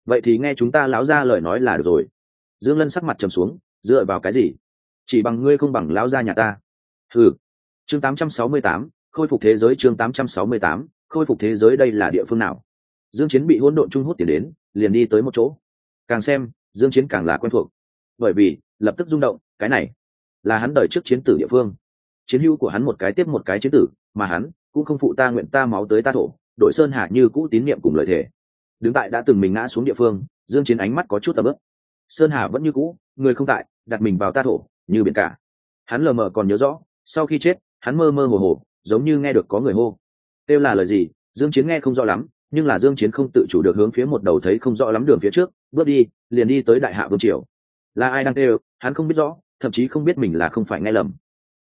Speaker 1: Vậy thì nghe chúng ta láo ra lời nói là được rồi. Dương lân sắc mặt trầm xuống dựa vào cái gì? Chỉ bằng ngươi không bằng láo ra nhà ta. Ừ chương 868, khôi phục thế giới chương 868, khôi phục thế giới đây là địa phương nào? Dương chiến bị hỗn độn trung hút tiền đến liền đi tới một chỗ. Càng xem dương chiến càng là quen thuộc. Bởi vì lập tức rung động cái này là hắn đời trước chiến tử địa phương. Chiến hữu của hắn một cái tiếp một cái chiến tử, mà hắn cũng không phụ ta nguyện ta máu tới ta thổ đội sơn hạ như cũ tín niệm cùng lời thể đứng tại đã từng mình ngã xuống địa phương, dương chiến ánh mắt có chút tầm ướp sơn hà vẫn như cũ, người không tại, đặt mình vào ta thổ, như biển cả. Hắn lờ mờ còn nhớ rõ, sau khi chết, hắn mơ mơ hồ hồ, giống như nghe được có người hô. Kêu là lời gì, dương chiến nghe không rõ lắm, nhưng là dương chiến không tự chủ được hướng phía một đầu thấy không rõ lắm đường phía trước, bước đi, liền đi tới đại hạ vương triều. Là ai đang kêu, hắn không biết rõ thậm chí không biết mình là không phải nghe lầm.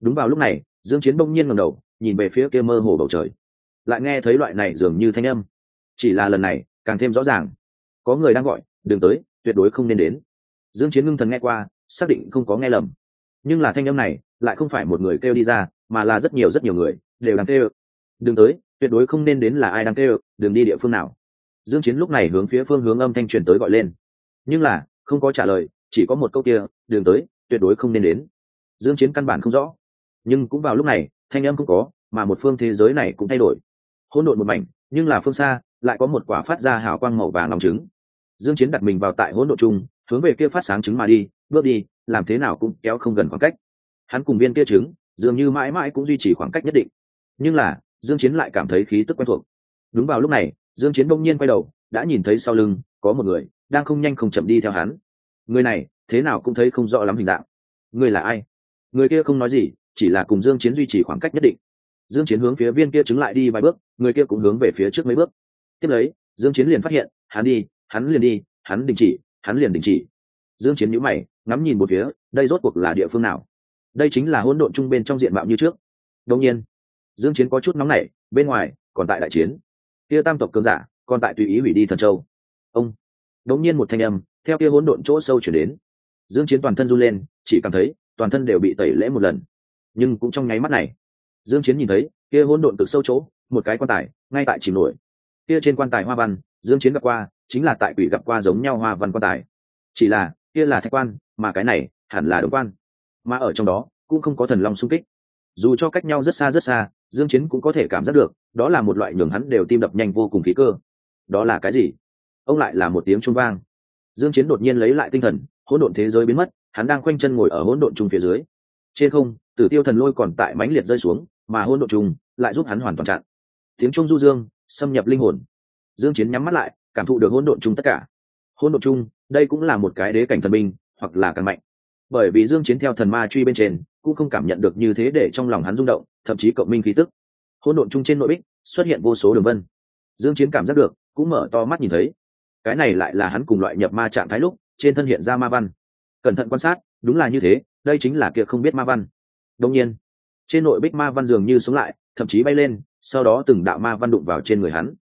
Speaker 1: Đúng vào lúc này, dương chiến bỗng nhiên ngẩng đầu, nhìn về phía kia mơ hồ bầu trời. Lại nghe thấy loại này dường như thanh âm. Chỉ là lần này, càng thêm rõ ràng. Có người đang gọi, đừng tới, tuyệt đối không nên đến. Dương chiến ngưng thần nghe qua, xác định không có nghe lầm. Nhưng là thanh âm này, lại không phải một người kêu đi ra, mà là rất nhiều rất nhiều người, đều đang kêu. Đừng tới, tuyệt đối không nên đến là ai đang kêu, đừng đi địa phương nào. Dương chiến lúc này hướng phía phương hướng âm thanh truyền tới gọi lên. Nhưng là, không có trả lời, chỉ có một câu kia, đừng tới tuyệt đối không nên đến. Dương chiến căn bản không rõ. Nhưng cũng vào lúc này, thanh âm không có, mà một phương thế giới này cũng thay đổi. Hỗn độn một mảnh, nhưng là phương xa, lại có một quả phát ra hào quang màu vàng lòng trứng. Dương chiến đặt mình vào tại hỗn độn chung, hướng về kia phát sáng trứng mà đi, bước đi, làm thế nào cũng kéo không gần khoảng cách. Hắn cùng viên kia trứng, dường như mãi mãi cũng duy trì khoảng cách nhất định. Nhưng là, dương chiến lại cảm thấy khí tức quen thuộc. Đúng vào lúc này, dương chiến bỗng nhiên quay đầu, đã nhìn thấy sau lưng, có một người, đang không nhanh không chậm đi theo hắn. Người này thế nào cũng thấy không rõ lắm hình dạng. Người là ai? Người kia không nói gì, chỉ là cùng dương chiến duy trì khoảng cách nhất định. Dương chiến hướng phía viên kia chứng lại đi vài bước, người kia cũng hướng về phía trước mấy bước. Tiếp lấy, dương chiến liền phát hiện, hắn đi, hắn liền đi, hắn đình chỉ, hắn liền đình chỉ. Dương chiến nhíu mày, ngắm nhìn một phía, đây rốt cuộc là địa phương nào? Đây chính là hỗn độn trung bên trong diện mạo như trước. Đương nhiên, dương chiến có chút nóng nảy, bên ngoài, còn tại đại chiến. Kia tam tộc cường giả, còn tại tùy ý hủy đi thần châu. Ông đống nhiên một thanh âm, theo kia hỗn độn chỗ sâu chuyển đến dương chiến toàn thân run lên, chỉ cảm thấy toàn thân đều bị tẩy lễ một lần. Nhưng cũng trong nháy mắt này, dương chiến nhìn thấy kia hỗn độn cực sâu chỗ, một cái quan tài ngay tại chìm nổi. Kia trên quan tài hoa văn, dương chiến gặp qua, chính là tại quỷ gặp qua giống nhau hoa văn quan tài. Chỉ là, kia là thạch quan, mà cái này hẳn là đồng quan. Mà ở trong đó, cũng không có thần long xung kích. Dù cho cách nhau rất xa rất xa, dương chiến cũng có thể cảm giác được, đó là một loại nhường hắn đều tim đập nhanh vô cùng khí cơ. Đó là cái gì? Ông lại là một tiếng chuông vang dương chiến đột nhiên lấy lại tinh thần hỗn độn thế giới biến mất hắn đang khoanh chân ngồi ở hỗn độn trung phía dưới. Trên không tử tiêu thần lôi còn tại mãnh liệt rơi xuống mà hỗn độn trung lại giúp hắn hoàn toàn chặn. Tiếng trung du dương xâm nhập linh hồn. Dương chiến nhắm mắt lại cảm thụ được hỗn độn trung tất cả. Hỗn độn trung đây cũng là một cái đế cảnh thần minh, hoặc là càng mạnh. Bởi vì dương chiến theo thần ma truy bên trên cũng không cảm nhận được như thế để trong lòng hắn rung động thậm chí cộng minh khí tức. Hỗn độn chung trên nội bích xuất hiện vô số đường vân. Dương chiến cảm giác được cũng mở to mắt nhìn thấy cái này lại là hắn cùng loại nhập ma trạng thái lúc, trên thân hiện ra ma văn. Cẩn thận quan sát, đúng là như thế, đây chính là kia không biết ma văn. Đông nhiên, trên nội bích ma văn dường như sống lại, thậm chí bay lên, sau đó từng đạo ma văn đụng vào trên người hắn.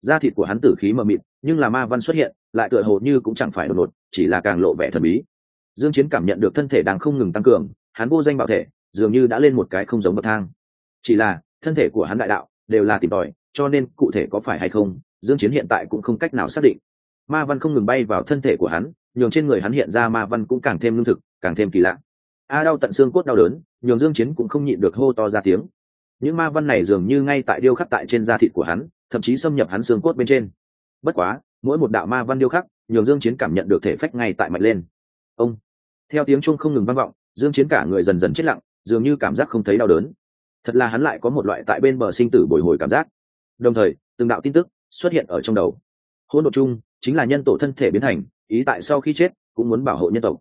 Speaker 1: Da thịt của hắn tử khí mờ mịt, nhưng là ma văn xuất hiện, lại tựa hồ như cũng chẳng phải đột ngột, chỉ là càng lộ vẻ thần bí. Dương chiến cảm nhận được thân thể đang không ngừng tăng cường, hắn vô danh bảo thể, dường như đã lên một cái không giống bậc thang. Chỉ là, thân thể của hắn đại đạo, đều là tìm tòi, cho nên cụ thể có phải hay không, dương chiến hiện tại cũng không cách nào xác định ma văn không ngừng bay vào thân thể của hắn, nhường trên người hắn hiện ra ma văn cũng càng thêm lương thực, càng thêm kỳ lạ. A đau tận xương cốt đau đớn, nhường dương chiến cũng không nhịn được hô to ra tiếng. Những ma văn này dường như ngay tại điêu khắc tại trên da thịt của hắn, thậm chí xâm nhập hắn xương cốt bên trên. Bất quá, mỗi một đạo ma văn điêu khắc, nhường dương chiến cảm nhận được thể phách ngay tại mạnh lên. Ông! Theo tiếng chuông không ngừng vang vọng, dương chiến cả người dần dần chết lặng, dường như cảm giác không thấy đau đớn. Thật là hắn lại có một loại tại bên bờ sinh tử bồi hồi cảm giác. Đồng thời, từng đạo tin tức xuất hiện ở trong đầu. Hỗn độn chung chính là nhân tổ thân thể biến thành, ý tại sau khi chết, cũng muốn bảo hộ nhân tộc.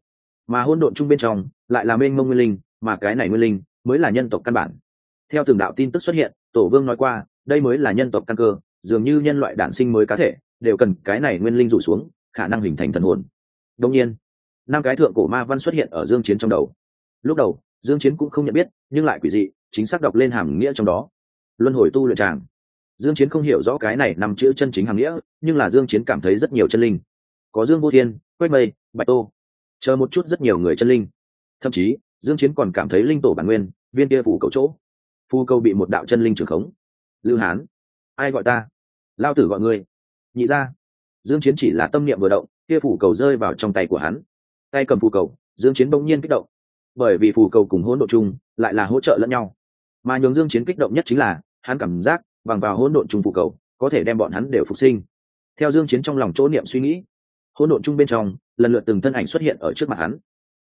Speaker 1: Mà hôn độn chung bên trong, lại là mênh mông nguyên linh, mà cái này nguyên linh mới là nhân tộc căn bản. Theo từng đạo tin tức xuất hiện, tổ vương nói qua, đây mới là nhân tộc căn cơ, dường như nhân loại đản sinh mới cá thể, đều cần cái này nguyên linh rủ xuống, khả năng hình thành thần hồn. Đông nhiên, năm cái thượng cổ ma văn xuất hiện ở dương chiến trong đầu. Lúc đầu, dương chiến cũng không nhận biết, nhưng lại quỷ dị, chính xác đọc lên hàm nghĩa trong đó. Luân hồi tu luyện tràng dương chiến không hiểu rõ cái này nằm chữ chân chính hàng nghĩa, nhưng là dương chiến cảm thấy rất nhiều chân linh. Có dương vô thiên quét mây, bạch tô. Chờ một chút rất nhiều người chân linh. Thậm chí, dương chiến còn cảm thấy linh tổ bản nguyên, viên kia phủ cầu chỗ. Phu câu bị một đạo chân linh trưởng khống. Lưu hán, ai gọi ta? Lao tử gọi ngươi. Nhị ra dương chiến chỉ là tâm niệm vừa động, kia phủ cầu rơi vào trong tay của hắn. Tay cầm phù cầu, dương chiến bỗng nhiên kích động. Bởi vì phù cầu cùng hỗn độ chung, lại là hỗ trợ lẫn nhau. Mà nhường dương chiến kích động nhất chính là, hắn cảm giác bằng vào hỗn độn trung phụ cầu, có thể đem bọn hắn đều phục sinh. Theo dương chiến trong lòng chỗ niệm suy nghĩ, hỗn độn trung bên trong, lần lượt từng thân ảnh xuất hiện ở trước mặt hắn.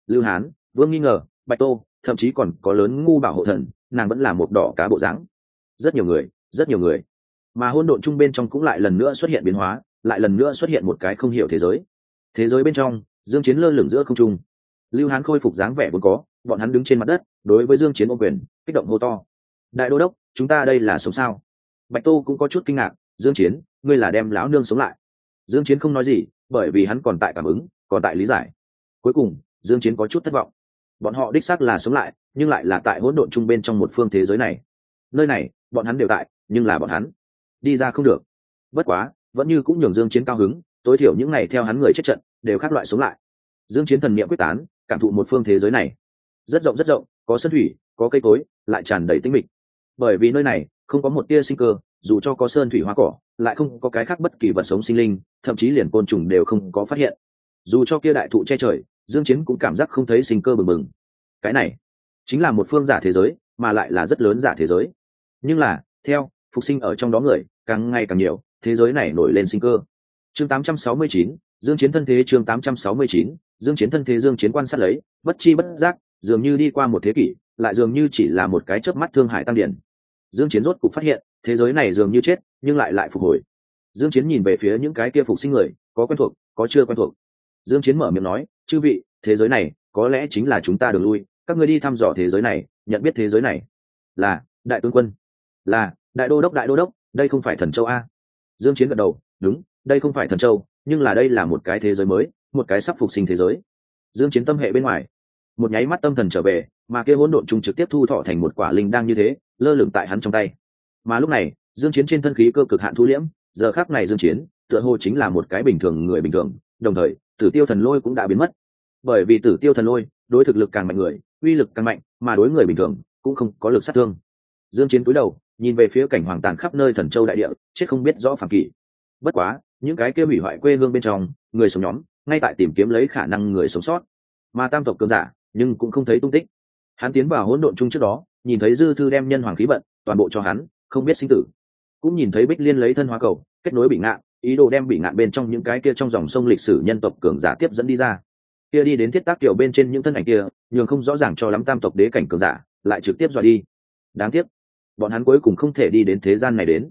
Speaker 1: Lưu hán, vương nghi ngờ, bạch tô, thậm chí còn có lớn ngu bảo hộ thần, nàng vẫn là một đỏ cá bộ dáng. Rất nhiều người, rất nhiều người. Mà hỗn độn trung bên trong cũng lại lần nữa xuất hiện biến hóa, lại lần nữa xuất hiện một cái không hiểu thế giới. Thế giới bên trong, dương chiến lơ lửng giữa không trung. Lưu hán khôi phục dáng vẻ vốn có, bọn hắn đứng trên mặt đất, đối với dương chiến ô quyền, kích động hô to. Đại đô đốc, chúng ta đây là sống sao? Bạch tô cũng có chút kinh ngạc, dương chiến, ngươi là đem lão nương sống lại. Dương chiến không nói gì, bởi vì hắn còn tại cảm ứng, còn tại lý giải. Cuối cùng, dương chiến có chút thất vọng. Bọn họ đích xác là sống lại, nhưng lại là tại hỗn độn trung bên trong một phương thế giới này. Nơi này, bọn hắn đều tại, nhưng là bọn hắn đi ra không được. Bất quá, vẫn như cũng nhường dương chiến cao hứng, tối thiểu những ngày theo hắn người chết trận, đều khác loại sống lại. Dương chiến thần niệm quyết tán, cảm thụ một phương thế giới này. Rất rộng rất rộng, có sân thủy, có cây cối, lại tràn đầy tinh mịch. Bởi vì nơi này không có một tia sinh cơ dù cho có sơn thủy hoa cỏ lại không có cái khác bất kỳ vật sống sinh linh thậm chí liền côn trùng đều không có phát hiện. Dù cho kia đại thụ che trời dương chiến cũng cảm giác không thấy sinh cơ bừng bừng. Cái này chính là một phương giả thế giới mà lại là rất lớn giả thế giới. Nhưng là theo phục sinh ở trong đó người càng ngày càng nhiều thế giới này nổi lên sinh cơ. Chương 869, dương chiến thân thế chương 869, dương chiến thân thế dương chiến quan sát lấy bất chi bất giác dường như đi qua một thế kỷ lại dường như chỉ là một cái chớp mắt thương hải tăng điển dương chiến rốt cục phát hiện, thế giới này dường như chết, nhưng lại lại phục hồi. Dương chiến nhìn về phía những cái kia phục sinh người, có quen thuộc, có chưa quen thuộc. Dương chiến mở miệng nói, chư vị, thế giới này, có lẽ chính là chúng ta đường lui, các ngươi đi thăm dò thế giới này, nhận biết thế giới này. Là, đại tướng quân. Là, đại đô đốc, đại đô đốc, đây không phải thần châu a. Dương chiến gật đầu, đúng, đây không phải thần châu, nhưng là đây là một cái thế giới mới, một cái sắp phục sinh thế giới. Dương chiến tâm hệ bên ngoài một nháy mắt tâm thần trở về, mà kia hỗn độn trùng trực tiếp thu thọ thành một quả linh đang như thế, lơ lửng tại hắn trong tay. Mà lúc này, dương chiến trên thân khí cơ cực hạn thu liễm, giờ khắc này dương chiến, tựa hồ chính là một cái bình thường người bình thường, đồng thời, tử tiêu thần lôi cũng đã biến mất. Bởi vì tử tiêu thần lôi, đối thực lực càng mạnh người, uy lực càng mạnh, mà đối người bình thường, cũng không có lực sát thương. Dương chiến cúi đầu, nhìn về phía cảnh hoàng tàn khắp nơi thần châu đại địa, chết không biết rõ phàm kỷ bất quá, những cái kia hủy hoại quê hương bên trong, người sống nhóm, ngay tại tìm kiếm lấy khả năng người sống sót. Mà tam tộc cường giả nhưng cũng không thấy tung tích. Hắn tiến vào hỗn độn chung trước đó, nhìn thấy dư thư đem nhân hoàng khí vận toàn bộ cho hắn, không biết sinh tử. Cũng nhìn thấy bích liên lấy thân hóa cầu, kết nối bị ngạn, ý đồ đem bị ngạn bên trong những cái kia trong dòng sông lịch sử nhân tộc cường giả tiếp dẫn đi ra. Kia đi đến thiết tác kiểu bên trên những thân ảnh kia, nhường không rõ ràng cho lắm tam tộc đế cảnh cường giả, lại trực tiếp dọa đi. Đáng tiếc, bọn hắn cuối cùng không thể đi đến thế gian này đến.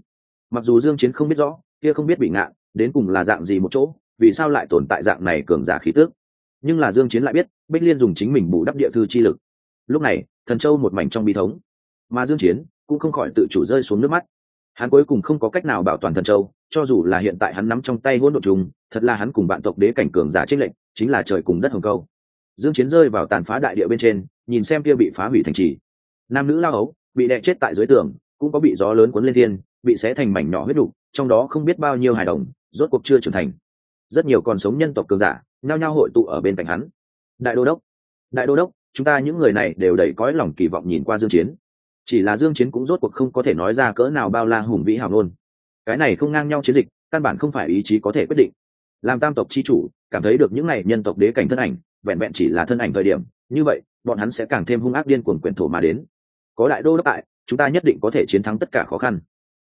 Speaker 1: Mặc dù dương chiến không biết rõ, kia không biết bị ngạn, đến cùng là dạng gì một chỗ, vì sao lại tồn tại dạng này cường giả khí tước nhưng là dương chiến lại biết, bích liên dùng chính mình bù đắp địa thư chi lực. Lúc này, thần châu một mảnh trong bi thống. Mà dương chiến cũng không khỏi tự chủ rơi xuống nước mắt. Hắn cuối cùng không có cách nào bảo toàn thần châu, cho dù là hiện tại hắn nắm trong tay hỗn độn trùng, thật là hắn cùng bạn tộc đế cảnh cường giả trinh lệnh chính là trời cùng đất hồng câu. Dương chiến rơi vào tàn phá đại địa bên trên, nhìn xem kia bị phá hủy thành trì. Nam nữ lao ấu bị đè chết tại dưới tường, cũng có bị gió lớn cuốn lên thiên, bị xé thành mảnh nhỏ huyết đủ trong đó không biết bao nhiêu hài đồng, rốt cuộc chưa trưởng thành. Rất nhiều còn sống nhân tộc cường giả nhao nhao hội tụ ở bên cạnh hắn. Đại đô đốc, đại đô đốc, chúng ta những người này đều đầy cõi lòng kỳ vọng nhìn qua dương chiến. Chỉ là dương chiến cũng rốt cuộc không có thể nói ra cỡ nào bao la hùng vĩ hào luôn cái này không ngang nhau chiến dịch, căn bản không phải ý chí có thể quyết định. Làm tam tộc chi chủ, cảm thấy được những này nhân tộc đế cảnh thân ảnh, vẹn vẹn chỉ là thân ảnh thời điểm, như vậy, bọn hắn sẽ càng thêm hung ác điên cuồng quyền thổ mà đến. Có đại đô đốc tại, chúng ta nhất định có thể chiến thắng tất cả khó khăn.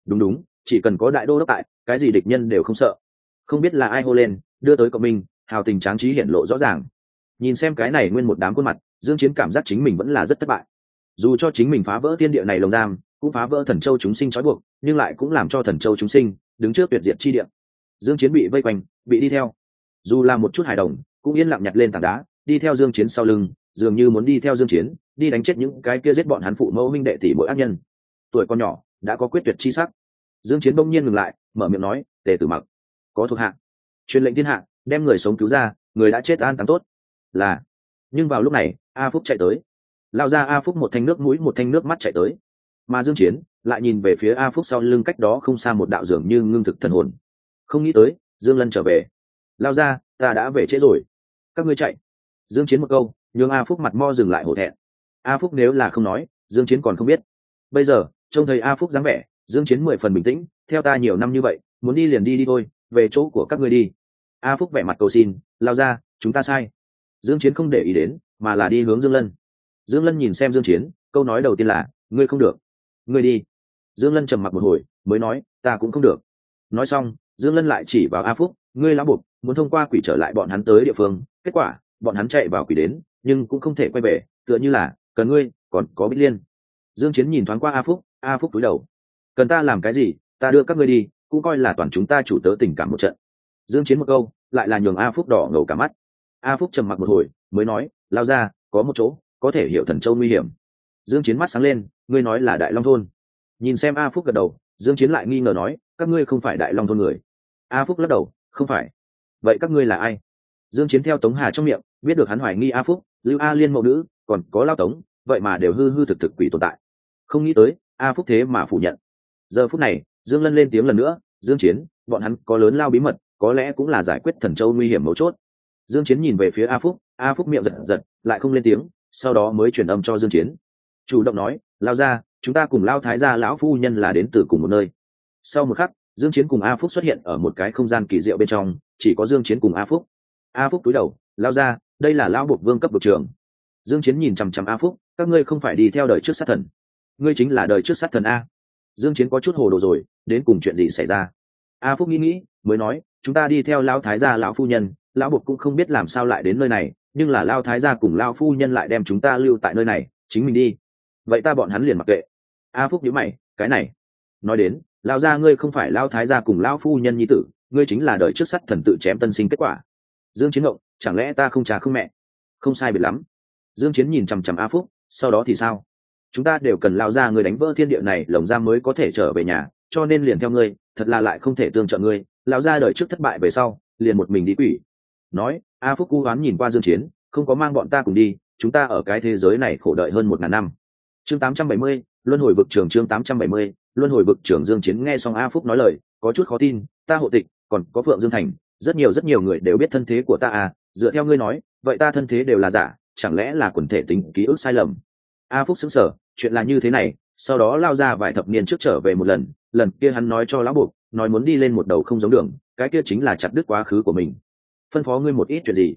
Speaker 1: Đúng đúng, chỉ cần có đại đô đốc tại, cái gì địch nhân đều không sợ. Không biết là ai hô lên, đưa tới cộng minh hào tình tráng trí hiện lộ rõ ràng. Nhìn xem cái này nguyên một đám khuôn mặt, dương chiến cảm giác chính mình vẫn là rất thất bại. Dù cho chính mình phá vỡ thiên địa này lồng giam, cũng phá vỡ thần châu chúng sinh trói buộc, nhưng lại cũng làm cho thần châu chúng sinh đứng trước tuyệt diệt chi địa. Dương chiến bị vây quanh, bị đi theo. Dù là một chút hài đồng, cũng yên lặng nhặt lên tảng đá, đi theo dương chiến sau lưng, dường như muốn đi theo dương chiến, đi đánh chết những cái kia giết bọn hắn phụ mẫu minh đệ tỷ mỗi ác nhân. Tuổi con nhỏ, đã có quyết tuyệt chi sắc. Dương chiến bỗng nhiên ngừng lại, mở miệng nói, tề tử mặc, có thuộc hạ. Truyền lệnh thiên hạ đem người sống cứu ra, người đã chết an táng tốt. Là, nhưng vào lúc này, a phúc chạy tới. Lao ra a phúc một thanh nước mũi, một thanh nước mắt chạy tới. Mà dương chiến lại nhìn về phía a phúc sau lưng cách đó không xa một đạo dường như ngưng thực thần hồn. Không nghĩ tới, dương lân trở về. Lao ra, ta đã về trễ rồi. Các ngươi chạy. Dương chiến một câu nhưng a phúc mặt mo dừng lại hổ thẹn. A phúc nếu là không nói, dương chiến còn không biết. Bây giờ, trông thấy a phúc dáng vẻ, dương chiến mười phần bình tĩnh, theo ta nhiều năm như vậy, muốn đi liền đi đi thôi, về chỗ của các ngươi đi a phúc vẻ mặt cầu xin, lao ra, chúng ta sai. Dương chiến không để ý đến, mà là đi hướng dương lân. Dương lân nhìn xem dương chiến, câu nói đầu tiên là, ngươi không được. Ngươi đi. Dương lân trầm mặc một hồi, mới nói, ta cũng không được. Nói xong, dương lân lại chỉ vào a phúc, ngươi lão buộc muốn thông qua quỷ trở lại bọn hắn tới địa phương, kết quả, bọn hắn chạy vào quỷ đến, nhưng cũng không thể quay về, tựa như là, cần ngươi, còn có bích liên. Dương chiến nhìn thoáng qua a phúc a phúc cúi đầu. Cần ta làm cái gì, ta đưa các ngươi đi, cũng coi là toàn chúng ta chủ tớ tình cảm một trận dương chiến một câu, lại là nhường a phúc đỏ ngầu cả mắt. A phúc trầm mặc một hồi, mới nói, lao ra có một chỗ, có thể hiểu thần châu nguy hiểm. Dương chiến mắt sáng lên, ngươi nói là đại long thôn. Nhìn xem a phúc gật đầu, dương chiến lại nghi ngờ nói, các ngươi không phải đại long thôn người. A phúc lắc đầu, không phải. Vậy các ngươi là ai? Dương chiến theo tống hà trong miệng, biết được hắn hoài nghi a phúc, lưu a liên mẫu nữ, còn có lao tống, vậy mà đều hư hư thực thực quỷ tồn tại. Không nghĩ tới, a phúc thế mà phủ nhận. Giờ phút này, dương lân lên tiếng lần nữa, dương chiến, bọn hắn có lớn lao bí mật có lẽ cũng là giải quyết thần châu nguy hiểm mấu chốt. Dương chiến nhìn về phía a phúc a phúc miệng giật giật, lại không lên tiếng, sau đó mới truyền âm cho dương chiến. Chủ động nói, lao ra chúng ta cùng lao thái gia lão phu nhân là đến từ cùng một nơi. Sau một khắc, dương chiến cùng a phúc xuất hiện ở một cái không gian kỳ diệu bên trong, chỉ có dương chiến cùng a phúc. A phúc cúi đầu, lao ra đây là lao Bột vương cấp bậc trường dương chiến nhìn chăm chăm a phúc, các ngươi không phải đi theo đời trước sát thần. Ngươi chính là đời trước sát thần a. Dương chiến có chút hồ đồ rồi, đến cùng chuyện gì xảy ra? A phúc nghĩ nghĩ, mới nói, chúng ta đi theo lão thái gia lão phu nhân, lão Bột cũng không biết làm sao lại đến nơi này, nhưng là lao thái gia cùng lao phu nhân lại đem chúng ta lưu tại nơi này, chính mình đi. Vậy ta bọn hắn liền mặc kệ. A phúc nhíu mày, cái này, nói đến lao gia ngươi không phải lao thái gia cùng lao phu nhân nhi tử, ngươi chính là đời trước sắt thần tự chém tân sinh kết quả. Dương chiến ngộng, chẳng lẽ ta không cha không mẹ? Không sai biệt lắm. Dương chiến nhìn chằm chằm a phúc, sau đó thì sao? Chúng ta đều cần lao ra người đánh vỡ thiên địa này, lồng giam mới có thể trở về nhà, cho nên liền theo ngươi thật là lại không thể tương trợ ngươi lão ra đời trước thất bại về sau liền một mình đi quỷ. Nói a phúc cú oán nhìn qua dương chiến không có mang bọn ta cùng đi chúng ta ở cái thế giới này khổ đợi hơn một ngàn năm. Chương 870, luân hồi vực trưởng chương 870, luân hồi vực trưởng dương chiến nghe xong a phúc nói lời có chút khó tin ta hộ tịch còn có phượng dương thành rất nhiều rất nhiều người đều biết thân thế của ta à dựa theo ngươi nói vậy ta thân thế đều là giả chẳng lẽ là quần thể tính ký ức sai lầm? A phúc xứng sở chuyện là như thế này sau đó lao ra vài thập niên trước trở về một lần lần kia hắn nói cho lão buộc, nói muốn đi lên một đầu không giống đường, cái kia chính là chặt đứt quá khứ của mình. Phân phó ngươi một ít chuyện gì?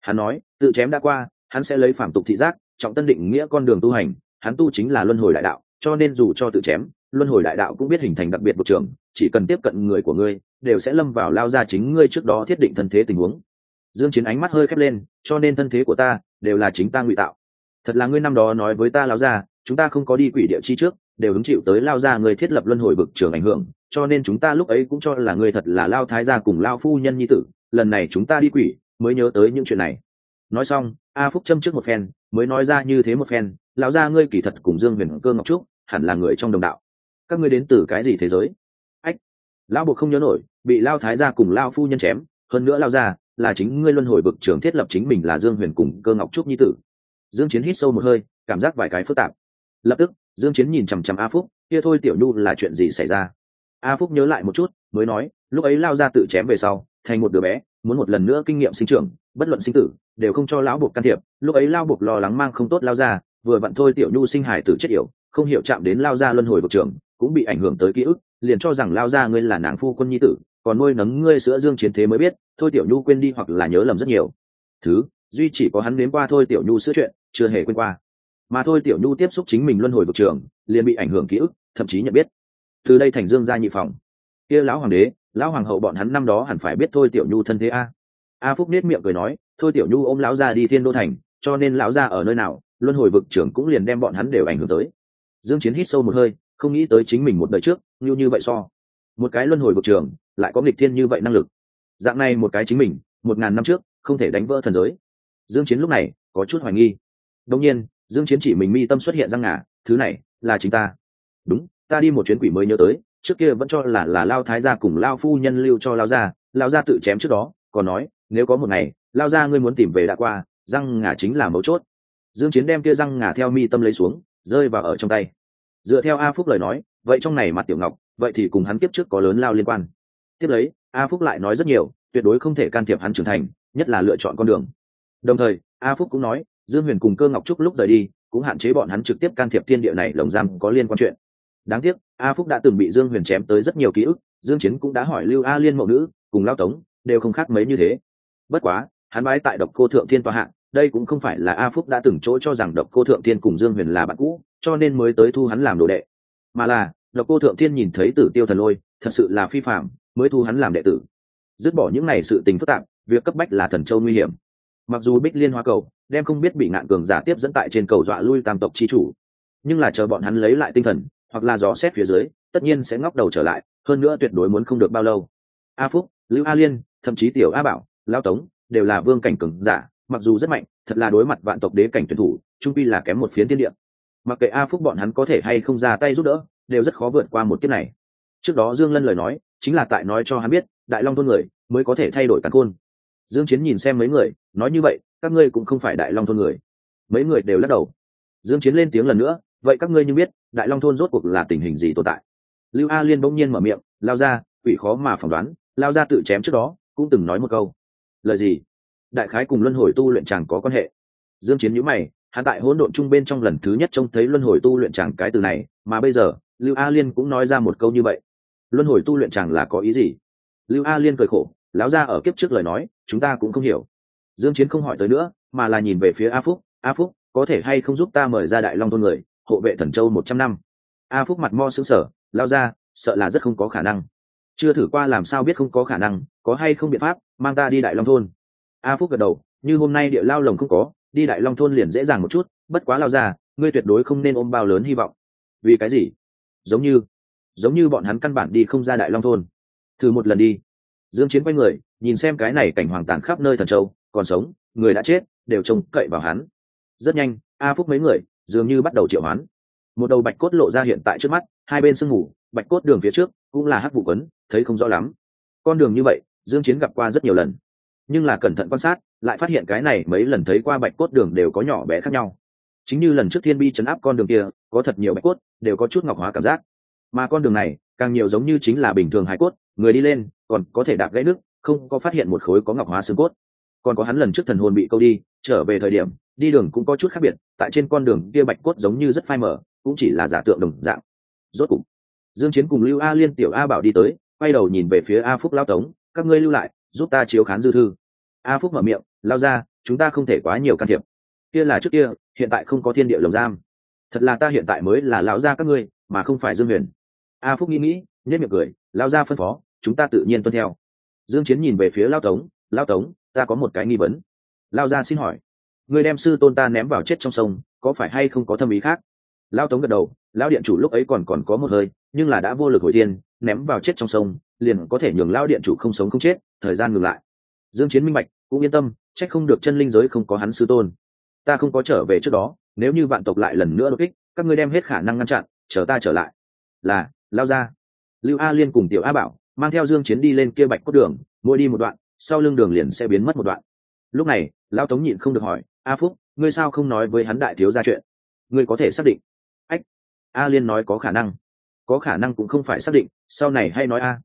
Speaker 1: Hắn nói, tự chém đã qua, hắn sẽ lấy phạm tục thị giác, trọng tân định nghĩa con đường tu hành, hắn tu chính là luân hồi đại đạo, cho nên dù cho tự chém, luân hồi đại đạo cũng biết hình thành đặc biệt bộ trưởng, chỉ cần tiếp cận người của ngươi, đều sẽ lâm vào lao ra chính ngươi trước đó thiết định thân thế tình huống. Dương chiến ánh mắt hơi khép lên, cho nên thân thế của ta đều là chính ta ngụy tạo. Thật là ngươi năm đó nói với ta lao ra chúng ta không có đi quỷ địa chi trước, đều hứng chịu tới lao ra người thiết lập luân hồi bực trường ảnh hưởng, cho nên chúng ta lúc ấy cũng cho là người thật là lao thái gia cùng lao phu nhân nhi tử, lần này chúng ta đi quỷ, mới nhớ tới những chuyện này. Nói xong, a phúc châm trước một phen, mới nói ra như thế một phen, lão gia ngươi kỳ thật cùng dương huyền cơ ngọc trúc hẳn là người trong đồng đạo. Các ngươi đến từ cái gì thế giới? Ách, lão buộc không nhớ nổi, bị lao thái gia cùng lao phu nhân chém, hơn nữa lao ra là chính ngươi luân hồi bực trường thiết lập chính mình là dương huyền cùng cơ ngọc trúc nhi tử. Dương chiến hít sâu một hơi, cảm giác vài cái phức tạp lập tức, dương chiến nhìn chằm chằm a phúc, kia thôi tiểu nhu, là chuyện gì xảy ra? A phúc nhớ lại một chút, mới nói, lúc ấy lao ra tự chém về sau, thành một đứa bé, muốn một lần nữa kinh nghiệm sinh trưởng, bất luận sinh tử, đều không cho lão buộc can thiệp. Lúc ấy lao buộc lo lắng mang không tốt lao ra, vừa vặn thôi tiểu nhu sinh hải tử chết yểu, không hiểu chạm đến lao ra luân hồi vực trưởng, cũng bị ảnh hưởng tới ký ức, liền cho rằng lao ra ngươi là nàng phu quân nhi tử, còn nuôi nấng ngươi sữa dương chiến thế mới biết, thôi tiểu nhu quên đi hoặc là nhớ lầm rất nhiều. Thứ, duy chỉ có hắn đến qua thôi tiểu nhu sữa chuyện, chưa hề quên qua mà thôi tiểu nhu tiếp xúc chính mình luân hồi vực trường, liền bị ảnh hưởng ký ức, thậm chí nhận biết. Từ đây thành dương gia nhị phòng. Kia lão hoàng đế, lão hoàng hậu bọn hắn năm đó hẳn phải biết thôi tiểu nhu thân thế a. A phúc nết miệng cười nói, thôi tiểu nhu ôm lão gia đi thiên đô thành, cho nên lão gia ở nơi nào, luân hồi vực trưởng cũng liền đem bọn hắn đều ảnh hưởng tới. Dương chiến hít sâu một hơi, không nghĩ tới chính mình một đời trước, như như vậy so. Một cái luân hồi vực trường lại có nghịch thiên như vậy năng lực. Dạng này một cái chính mình, một ngàn năm trước, không thể đánh vỡ thần giới. Dương chiến lúc này, có chút hoài nghi. Đồng nhiên dương chiến chỉ mình mi tâm xuất hiện răng ngà, thứ này là chính ta. Đúng, ta đi một chuyến quỷ mới nhớ tới, trước kia vẫn cho là là lao thái gia cùng lao phu nhân lưu cho lao gia lao gia tự chém trước đó, còn nói, nếu có một ngày, lao gia ngươi muốn tìm về đã qua, răng ngà chính là mấu chốt. Dương chiến đem kia răng ngà theo mi tâm lấy xuống, rơi vào ở trong tay. Dựa theo a phúc lời nói, vậy trong này mặt tiểu ngọc, vậy thì cùng hắn kiếp trước có lớn lao liên quan. Tiếp lấy, a phúc lại nói rất nhiều, tuyệt đối không thể can thiệp hắn trưởng thành, nhất là lựa chọn con đường. Đồng thời, a phúc cũng nói dương huyền cùng cơ ngọc trúc lúc rời đi, cũng hạn chế bọn hắn trực tiếp can thiệp thiên địa này lồng giam có liên quan chuyện. Đáng tiếc, a phúc đã từng bị dương huyền chém tới rất nhiều ký ức, dương chiến cũng đã hỏi lưu a liên mẫu nữ, cùng lao tống, đều không khác mấy như thế. Bất quá, hắn bái tại độc cô thượng thiên tòa hạng đây cũng không phải là a phúc đã từng chỗ cho rằng độc cô thượng thiên cùng dương huyền là bạn cũ, cho nên mới tới thu hắn làm đồ đệ. Mà là, độc cô thượng thiên nhìn thấy tử tiêu thần lôi, thật sự là phi phạm mới thu hắn làm đệ tử. Dứt bỏ những n à y sự tình phức tạp, việc cấp bách là thần châu nguy hiểm. Mặc dù bích liên hoa cầu đem không biết bị ngạn cường giả tiếp dẫn tại trên cầu dọa lui tam tộc chi chủ. Nhưng là chờ bọn hắn lấy lại tinh thần, hoặc là dò xét phía dưới, tất nhiên sẽ ngóc đầu trở lại, hơn nữa tuyệt đối muốn không được bao lâu. A phúc, lưu a liên, thậm chí tiểu a bảo lao tống, đều là vương cảnh cường giả, mặc dù rất mạnh, thật là đối mặt vạn tộc đế cảnh tuyển thủ, trung pi là kém một phiến tiên địa. Mặc kệ a phúc bọn hắn có thể hay không ra tay giúp đỡ, đều rất khó vượt qua một kiếp này. Trước đó dương lân lời nói, chính là tại nói cho hắn biết, đại long thôn người mới có thể thay đổi cắn khôn. Dương chiến nhìn xem mấy người, nói như vậy các ngươi cũng không phải đại long thôn người. Mấy người đều lắc đầu. Dương chiến lên tiếng lần nữa, vậy các ngươi như biết, đại long thôn rốt cuộc là tình hình gì tồn tại? Lưu a liên bỗng nhiên mở miệng, lao ra, quỷ khó mà phỏng đoán, lao ra tự chém trước đó, cũng từng nói một câu. Lời gì? Đại khái cùng luân hồi tu luyện chàng có quan hệ. Dương chiến nhíu mày, hắn tại hỗn độn trung bên trong lần thứ nhất trông thấy luân hồi tu luyện chàng cái từ này, mà bây giờ, lưu a liên cũng nói ra một câu như vậy. Luân hồi tu luyện chàng là có ý gì? Lưu a liên cười khổ, lão ra ở kiếp trước lời nói, chúng ta cũng không hiểu dương chiến không hỏi tới nữa, mà là nhìn về phía a phúc a phúc, có thể hay không giúp ta mời ra đại long thôn người, hộ vệ thần châu một trăm năm? A phúc mặt mo sững sờ, lao ra, sợ là rất không có khả năng. Chưa thử qua làm sao biết không có khả năng, có hay không biện pháp, mang ta đi đại long thôn. A phúc gật đầu, như hôm nay địa lao lồng không có, đi đại long thôn liền dễ dàng một chút, bất quá lao ra, ngươi tuyệt đối không nên ôm bao lớn hy vọng. Vì cái gì? Giống như giống như bọn hắn căn bản đi không ra đại long thôn. Thử một lần đi. Dương chiến quay người, nhìn xem cái này cảnh hoàng tàn khắp nơi thần châu còn sống, người đã chết, đều trông cậy vào hắn. Rất nhanh, a phúc mấy người dường như bắt đầu triệu hoán. Một đầu bạch cốt lộ ra hiện tại trước mắt, hai bên sương mù, bạch cốt đường phía trước cũng là hắc vụ quấn, thấy không rõ lắm. Con đường như vậy, dương chiến gặp qua rất nhiều lần. Nhưng là cẩn thận quan sát, lại phát hiện cái này mấy lần thấy qua bạch cốt đường đều có nhỏ bé khác nhau. Chính như lần trước thiên bi chấn áp con đường kia, có thật nhiều bạch cốt, đều có chút ngọc hóa cảm giác. Mà con đường này, càng nhiều giống như chính là bình thường hải cốt, người đi lên, còn có thể đạp gãy nước, không có phát hiện một khối có ngọc hóa xương cốt còn có hắn lần trước thần hồn bị câu đi, trở về thời điểm, đi đường cũng có chút khác biệt, tại trên con đường kia bạch cốt giống như rất phai mờ, cũng chỉ là giả tượng đồng dạng. Rốt cục, dương chiến cùng lưu a liên, tiểu a bảo đi tới, quay đầu nhìn về phía a phúc lao tống, các ngươi lưu lại, giúp ta chiếu khán dư thư. A phúc mở miệng, lao ra, chúng ta không thể quá nhiều can thiệp. Kia là trước kia, hiện tại không có thiên địa lồng giam. Thật là ta hiện tại mới là lão gia các ngươi, mà không phải dương huyền. A phúc nghĩ nghĩ nhất miệng cười, lao ra phân phó, chúng ta tự nhiên tuân theo. Dương chiến nhìn về phía lao tống lao tống ta có một cái nghi vấn. Lao gia xin hỏi, người đem sư tôn ta ném vào chết trong sông, có phải hay không có thâm ý khác? Lao tống gật đầu, lao điện chủ lúc ấy còn còn có một hơi, nhưng là đã vô lực hồi thiên, ném vào chết trong sông, liền có thể nhường lao điện chủ không sống không chết, thời gian ngừng lại. Dương chiến minh bạch, cũng yên tâm trách không được chân linh giới không có hắn sư tôn. Ta không có trở về trước đó, nếu như vạn tộc lại lần nữa đột kích, các ngươi đem hết khả năng ngăn chặn, chờ ta trở lại. Là, lao ra lưu a liên cùng tiểu a bảo, mang theo dương chiến đi lên kia bạch cốt đường, mỗi đi một đoạn sau lưng đường liền sẽ biến mất một đoạn. Lúc này lao tống nhịn không được hỏi a phúc ngươi sao không nói với hắn đại thiếu gia chuyện? Ngươi có thể xác định? Ách a liên nói có khả năng. Có khả năng cũng không phải xác định sau này hay nói a.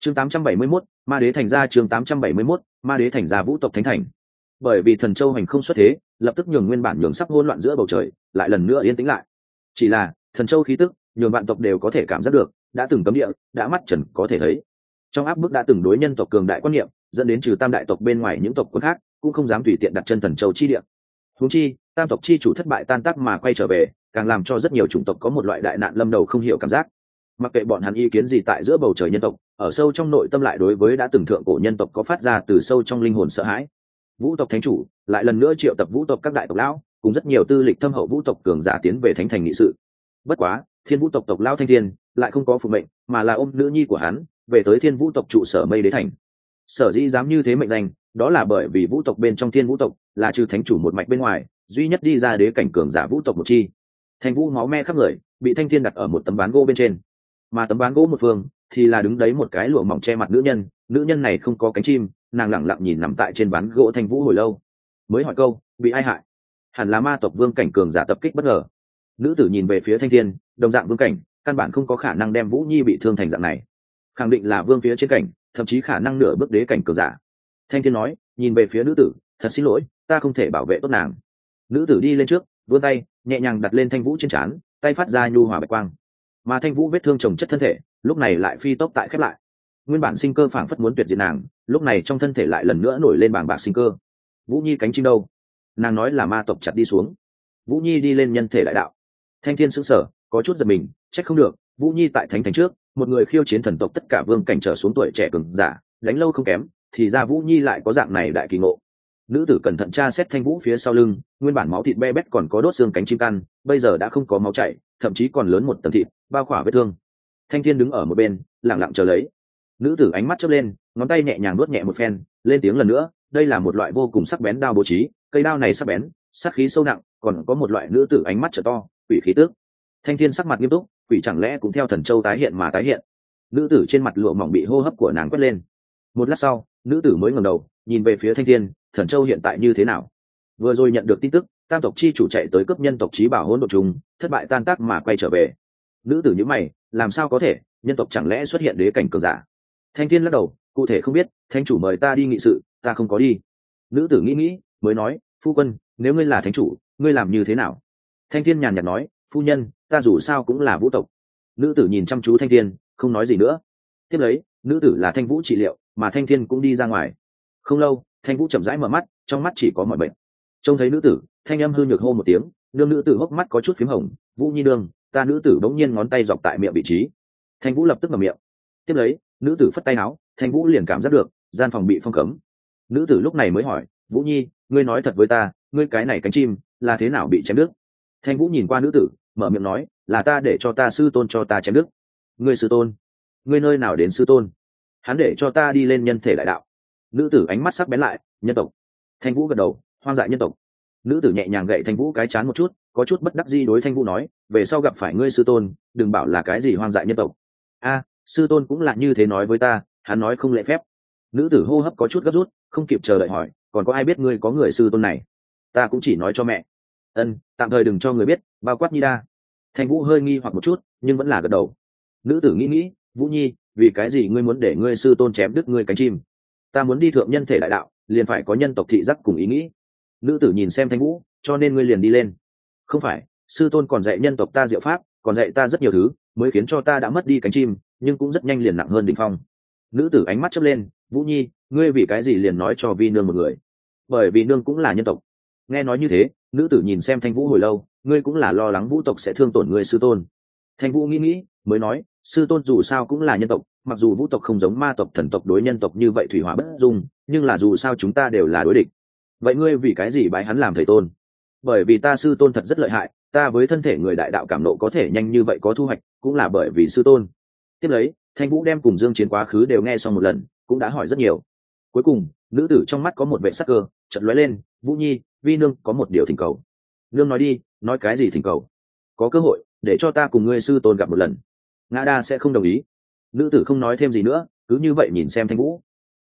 Speaker 1: Chương 871, ma đế thành ra chương 871, ma đế thành ra vũ tộc thánh thành. Bởi vì thần châu hành không xuất thế lập tức nhường nguyên bản nhường sắp hỗn loạn giữa bầu trời lại lần nữa yên tĩnh lại. Chỉ là thần châu khí tức nhường vạn tộc đều có thể cảm giác được đã từng cấm địa đã mắt trần có thể thấy. Trong áp bức đã từng đối nhân tộc cường đại quan niệm dẫn đến trừ tam đại tộc bên ngoài những tộc quân khác, cũng không dám tùy tiện đặt chân thần châu chi địa. Húng chi, tam tộc chi chủ thất bại tan tác mà quay trở về, càng làm cho rất nhiều chủng tộc có một loại đại nạn lâm đầu không hiểu cảm giác. Mặc kệ bọn hắn ý kiến gì tại giữa bầu trời nhân tộc, ở sâu trong nội tâm lại đối với đã từng thượng cổ nhân tộc có phát ra từ sâu trong linh hồn sợ hãi. Vũ tộc thánh chủ, lại lần nữa triệu tập vũ tộc các đại tộc lão, cùng rất nhiều tư lịch thâm hậu vũ tộc cường giả tiến về thánh thành nghị sự. Bất quá, thiên vũ tộc tộc lao thanh thiên, lại không có phụ mệnh, mà là ôm nữ nhi của hắn, về tới thiên vũ tộc trụ sở mây đế thành sở dĩ dám như thế mệnh danh, đó là bởi vì vũ tộc bên trong thiên vũ tộc là trừ thánh chủ một mạch bên ngoài, duy nhất đi ra đế cảnh cường giả vũ tộc một chi. Thành vũ máu me khắp người, bị thanh thiên đặt ở một tấm ván gỗ bên trên. Mà tấm ván gỗ một phương thì là đứng đấy một cái lụa mỏng che mặt nữ nhân nữ nhân này không có cánh chim, nàng lẳng lặng nhìn nằm tại trên ván gỗ thanh vũ hồi lâu. Mới hỏi câu, bị ai hại? Hẳn là ma tộc vương cảnh cường giả tập kích bất ngờ. Nữ tử nhìn về phía thanh thiên, đồng dạng vương cảnh, căn bản không có khả năng đem vũ nhi bị thương thành dạng này. Khẳng định là vương phía trên cảnh thậm chí khả năng nửa bước đế cảnh cường giả. Thanh thiên nói, nhìn về phía nữ tử, thật xin lỗi, ta không thể bảo vệ tốt nàng. Nữ tử đi lên trước, vươn tay, nhẹ nhàng đặt lên thanh vũ trên trán, tay phát ra nhu hòa bạch quang. Mà thanh vũ vết thương trồng chất thân thể, lúc này lại phi tốc tại khép lại. Nguyên bản sinh cơ phảng phất muốn tuyệt diệt nàng, lúc này trong thân thể lại lần nữa nổi lên bảng bạc sinh cơ. Vũ nhi cánh chim đâu? Nàng nói là ma tộc chặt đi xuống. Vũ nhi đi lên nhân thể đại đạo. Thanh thiên sững sờ, có chút giật mình, trách không được, vũ nhi tại thánh thành trước một người khiêu chiến thần tộc tất cả vương cảnh trở xuống tuổi trẻ cường giả, đánh lâu không kém, thì ra vũ nhi lại có dạng này đại kỳ ngộ. Nữ tử cẩn thận tra xét thanh vũ phía sau lưng, nguyên bản máu thịt be bét còn có đốt xương cánh chim căn, bây giờ đã không có máu chảy, thậm chí còn lớn một tầng thịt bao khỏa vết thương. Thanh thiên đứng ở một bên lẳng lặng chờ lấy. Nữ tử ánh mắt chớp lên, ngón tay nhẹ nhàng nuốt nhẹ một phen, lên tiếng lần nữa, đây là một loại vô cùng sắc bén đao bố trí, cây đao này sắc bén sắc khí sâu nặng, còn có một loại nữ tử ánh mắt trở to, quỷ khí tước thanh thiên sắc mặt nghiêm túc quỷ chẳng lẽ cũng theo thần châu tái hiện mà tái hiện? Nữ tử trên mặt lụa mỏng bị hô hấp của nàng quét lên. Một lát sau, nữ tử mới ngẩng đầu, nhìn về phía thanh thiên, thần châu hiện tại như thế nào? Vừa rồi nhận được tin tức, tam tộc chi chủ chạy tới cấp nhân tộc trí bảo hỗn độ trùng, thất bại tan tác mà quay trở về. Nữ tử nhữ mày, làm sao có thể? Nhân tộc chẳng lẽ xuất hiện đế cảnh cường giả? Thanh thiên lắc đầu, cụ thể không biết, thánh chủ mời ta đi nghị sự, ta không có đi. Nữ tử nghĩ nghĩ, mới nói, phu quân, nếu ngươi là thánh chủ, ngươi làm như thế nào? Thanh thiên nhàn nhạt nói phu nhân, ta dù sao cũng là vũ tộc. Nữ tử nhìn chăm chú thanh thiên, không nói gì nữa. Tiếp lấy, nữ tử là thanh vũ trị liệu, mà thanh thiên cũng đi ra ngoài. Không lâu, thanh vũ chậm rãi mở mắt, trong mắt chỉ có mọi bệnh. Trông thấy nữ tử, thanh âm hư nhược hô một tiếng, nương nữ tử hốc mắt có chút p h í m hồng, vũ nhi đương ta nữ tử bỗng nhiên ngón tay dọc tại miệng vị trí. Thanh vũ lập tức mở miệng. Tiếp lấy, nữ tử phất tay áo, thanh vũ liền cảm giác được, gian phòng bị phong cấm. Nữ tử lúc này mới hỏi, vũ nhi, ngươi nói thật với ta, ngươi cái này cánh chim là thế nào bị chém đứt? Thanh vũ nhìn qua nữ tử mở miệng nói, là ta để cho ta sư tôn cho ta chém đức ngươi sư tôn? Ngươi nơi nào đến sư tôn? Hắn để cho ta đi lên nhân thể đại đạo. Nữ tử ánh mắt sắc bén lại, nhân tộc. Thanh vũ gật đầu, hoang dại nhân tộc. Nữ tử nhẹ nhàng gậy thanh vũ cái chán một chút, có chút bất đắc di đối thanh vũ nói, về sau gặp phải ngươi sư tôn, đừng bảo là cái gì hoang dại nhân tộc. A, sư tôn cũng là như thế nói với ta, hắn nói không lễ phép. Nữ tử hô hấp có chút gấp rút, không kịp chờ đợi hỏi, còn có ai biết ngươi có người sư tôn này? Ta cũng chỉ nói cho mẹ. Ân, tạm thời đừng cho người biết bao quát nhi đa. Thanh vũ hơi nghi hoặc một chút, nhưng vẫn là gật đầu. Nữ tử nghĩ nghĩ, vũ nhi, vì cái gì ngươi muốn để ngươi sư tôn chém đứt ngươi cánh chim? Ta muốn đi thượng nhân thể đại đạo, liền phải có nhân tộc thị giác cùng ý nghĩ. Nữ tử nhìn xem thanh vũ, cho nên ngươi liền đi lên. Không phải, sư tôn còn dạy nhân tộc ta diệu pháp, còn dạy ta rất nhiều thứ, mới khiến cho ta đã mất đi cánh chim, nhưng cũng rất nhanh liền nặng hơn đ ỉ n h phong. Nữ tử ánh mắt chớp lên, vũ nhi, ngươi vì cái gì liền nói cho vi nương một người? Bởi vì nương cũng là nhân tộc. Nghe nói như thế nữ tử nhìn xem thanh vũ hồi lâu, ngươi cũng là lo lắng vũ tộc sẽ thương tổn ngươi sư tôn. Thanh vũ nghĩ nghĩ, mới nói, sư tôn dù sao cũng là nhân tộc, mặc dù vũ tộc không giống ma tộc thần tộc đối nhân tộc như vậy thủy hỏa bất dung, nhưng là dù sao chúng ta đều là đối địch. Vậy ngươi vì cái gì bái hắn làm thầy tôn? Bởi vì ta sư tôn thật rất lợi hại, ta với thân thể người đại đạo cảm nộ có thể nhanh như vậy có thu hoạch, cũng là bởi vì sư tôn. Tiếp lấy, thanh vũ đem cùng dương chiến quá khứ đều nghe xong một lần, cũng đã hỏi rất nhiều. Cuối cùng, nữ tử trong mắt có một vệ sắc cơ, chợt lóe lên, vũ nhi vi nương có một điều thỉnh cầu. Nương nói đi, nói cái gì thỉnh cầu? Có cơ hội, để cho ta cùng ngươi sư tôn gặp một lần. Ngã đa sẽ không đồng ý. Nữ tử không nói thêm gì nữa, cứ như vậy nhìn xem thanh vũ.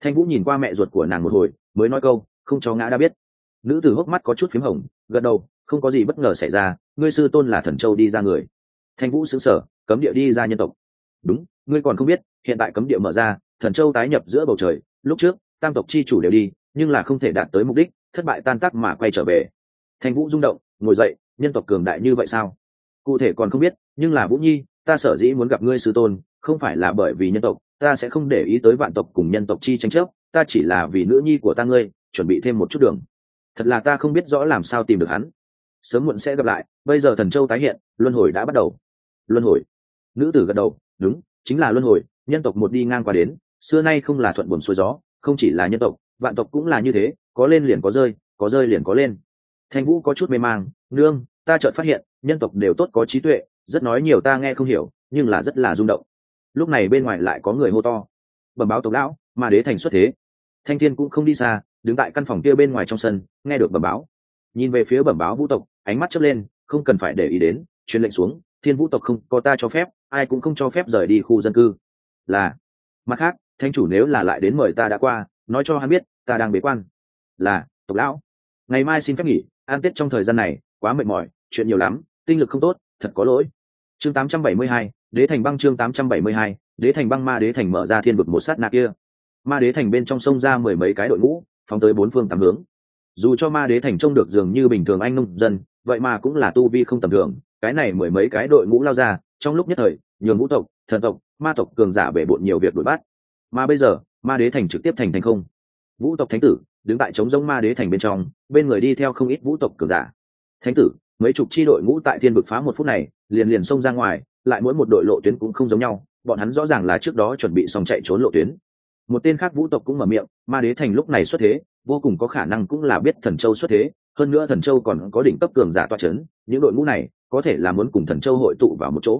Speaker 1: Thanh vũ nhìn qua mẹ ruột của nàng một hồi, mới nói câu, không cho ngã đa biết. Nữ tử hốc mắt có chút p h í m hồng, gật đầu, không có gì bất ngờ xảy ra, ngươi sư tôn là thần châu đi ra người. Thanh vũ xứng sở cấm địa đi ra nhân tộc. Đúng, ngươi còn không biết, hiện tại cấm địa mở ra, thần châu tái nhập giữa bầu trời, lúc trước, tam tộc chi chủ đều đi, nhưng là không thể đạt tới mục đích thất bại tan tác mà quay trở về. Thanh vũ rung động, ngồi dậy, nhân tộc cường đại như vậy sao? Cụ thể còn không biết, nhưng là vũ nhi, ta sở dĩ muốn gặp ngươi sư tôn, không phải là bởi vì nhân tộc, ta sẽ không để ý tới vạn tộc cùng nhân tộc chi tranh chấp, ta chỉ là vì nữ nhi của ta ngươi, chuẩn bị thêm một chút đường. Thật là ta không biết rõ làm sao tìm được hắn. Sớm muộn sẽ gặp lại, bây giờ thần châu tái hiện, luân hồi đã bắt đầu. Luân hồi. Nữ tử gật đầu, đúng, chính là luân hồi, nhân tộc một đi ngang qua đến, xưa nay không là thuận buồn xuôi gió, không chỉ là nhân tộc, vạn tộc cũng là như thế có lên liền có rơi có rơi liền có lên. Thanh vũ có chút mê mang, nương, ta chợt phát hiện, nhân tộc đều tốt có trí tuệ, rất nói nhiều ta nghe không hiểu, nhưng là rất là rung động. Lúc này bên ngoài lại có người hô to. Bẩm báo tộc lão mà đế thành xuất thế. Thanh thiên cũng không đi xa, đứng tại căn phòng kia bên ngoài trong sân, nghe được bẩm báo. Nhìn về phía bẩm báo vũ tộc, ánh mắt chớp lên, không cần phải để ý đến, truyền lệnh xuống, thiên vũ tộc không có ta cho phép, ai cũng không cho phép rời đi khu dân cư. Là. Mặt khác thanh chủ nếu là lại đến mời ta đã qua, nói cho hắn biết, ta đang bế quan là tộc lão. Ngày mai xin phép nghỉ an tết trong thời gian này quá mệt mỏi chuyện nhiều lắm tinh lực không tốt thật có lỗi. Chương 872, đế thành băng chương 872, đế thành băng ma đế thành mở ra thiên vực một sát na kia. Ma đế thành bên trong sông ra mười mấy cái đội ngũ phóng tới bốn phương tám hướng. Dù cho ma đế thành trông được dường như bình thường anh nông dân vậy mà cũng là tu vi không tầm thường cái này mười mấy cái đội ngũ lao ra trong lúc nhất thời nhường ngũ tộc thần tộc ma tộc cường giả bể bộn nhiều việc đuổi bắt. Mà bây giờ ma đế thành trực tiếp thành thành không. Vũ tộc thánh tử đứng tại chống giống ma đế thành bên trong, bên người đi theo không ít vũ tộc cường giả. Thánh tử, mấy chục chi đội ngũ tại thiên vực phá một phút này, liền liền xông ra ngoài, lại mỗi một đội lộ tuyến cũng không giống nhau, bọn hắn rõ ràng là trước đó chuẩn bị xong chạy trốn lộ tuyến. Một tên khác vũ tộc cũng mở miệng, ma đế thành lúc này xuất thế, vô cùng có khả năng cũng là biết thần châu xuất thế, hơn nữa thần châu còn có đỉnh cấp cường giả toa c h ấ n những đội ngũ này có thể là muốn cùng thần châu hội tụ vào một chỗ.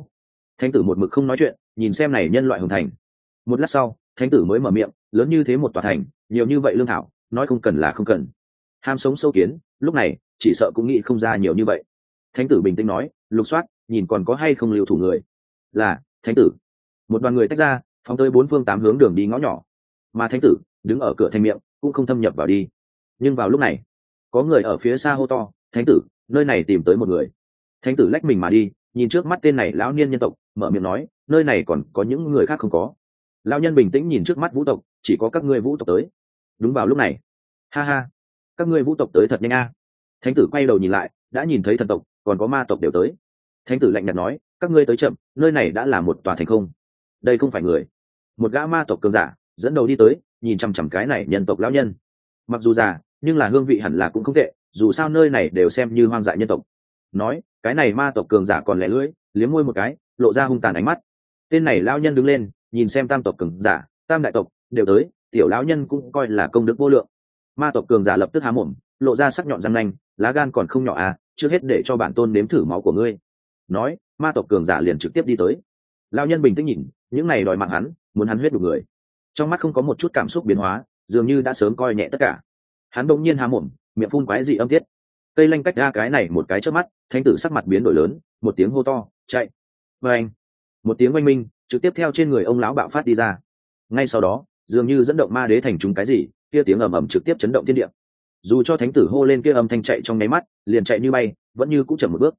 Speaker 1: Thánh tử một mực không nói chuyện, nhìn xem này nhân loại hồng thành. Một lát sau, thánh tử mới mở miệng, lớn như thế một tòa thành, nhiều như vậy lương thảo nói không cần là không cần. Ham sống sâu kiến, lúc này, chỉ sợ cũng nghĩ không ra nhiều như vậy. Thánh tử bình tĩnh nói, lục soát, nhìn còn có hay không lưu thủ người. Là, thánh tử. Một đoàn người tách ra, phóng tới bốn phương tám hướng đường đi ngõ nhỏ. Mà thánh tử, đứng ở cửa thanh miệng, cũng không thâm nhập vào đi. Nhưng vào lúc này, có người ở phía xa hô to, thánh tử, nơi này tìm tới một người. Thánh tử lách mình mà đi, nhìn trước mắt tên này lão niên nhân tộc, mở miệng nói, nơi này còn có những người khác không có. Lão nhân bình tĩnh nhìn trước mắt vũ tộc, chỉ có các ngươi vũ tộc tới đúng vào lúc này. Ha ha, các ngươi vũ tộc tới thật nhanh a. Thánh tử quay đầu nhìn lại, đã nhìn thấy thần tộc, còn có ma tộc đều tới. Thánh tử lạnh nhạt nói, các ngươi tới chậm, nơi này đã là một tòa thành không. Đây không phải người. Một gã ma tộc cường giả, dẫn đầu đi tới, nhìn chằm chằm cái này nhân tộc lão nhân. Mặc dù già, nhưng là hương vị hẳn là cũng không tệ, dù sao nơi này đều xem như hoang dại nhân tộc. Nói, cái này ma tộc cường giả còn lẻ lưỡi, liếm môi một cái, lộ ra hung tàn ánh mắt. Tên này lão nhân đứng lên, nhìn xem tam tộc cường giả, tam đại tộc, đều tới tiểu lão nhân cũng coi là công đức vô lượng. Ma tộc cường giả lập tức há mồm, lộ ra sắc nhọn răng nanh, lá gan còn không nhỏ à chưa hết để cho bản tôn nếm thử máu của ngươi. Nói, ma tộc cường giả liền trực tiếp đi tới. Lão nhân bình tĩnh nhìn, những này đòi mạng hắn, muốn hắn huyết đục người. Trong mắt không có một chút cảm xúc biến hóa, dường như đã sớm coi nhẹ tất cả. Hắn bỗng nhiên há mồm, miệng phun quái dị âm tiết. Cây lanh cách ra cái này một cái trước mắt thanh tử sắc mặt biến đổi lớn, một tiếng hô to, chạy. Và anh, một tiếng oanh minh, trực tiếp theo trên người ông lão bạo phát đi ra. Ngay sau đó dường như dẫn động ma đế thành chúng cái gì, kia tiếng ầm ầm trực tiếp chấn động thiên địa. Dù cho thánh tử hô lên kia âm thanh chạy trong nháy mắt, liền chạy như bay, vẫn như cũng chậm một bước.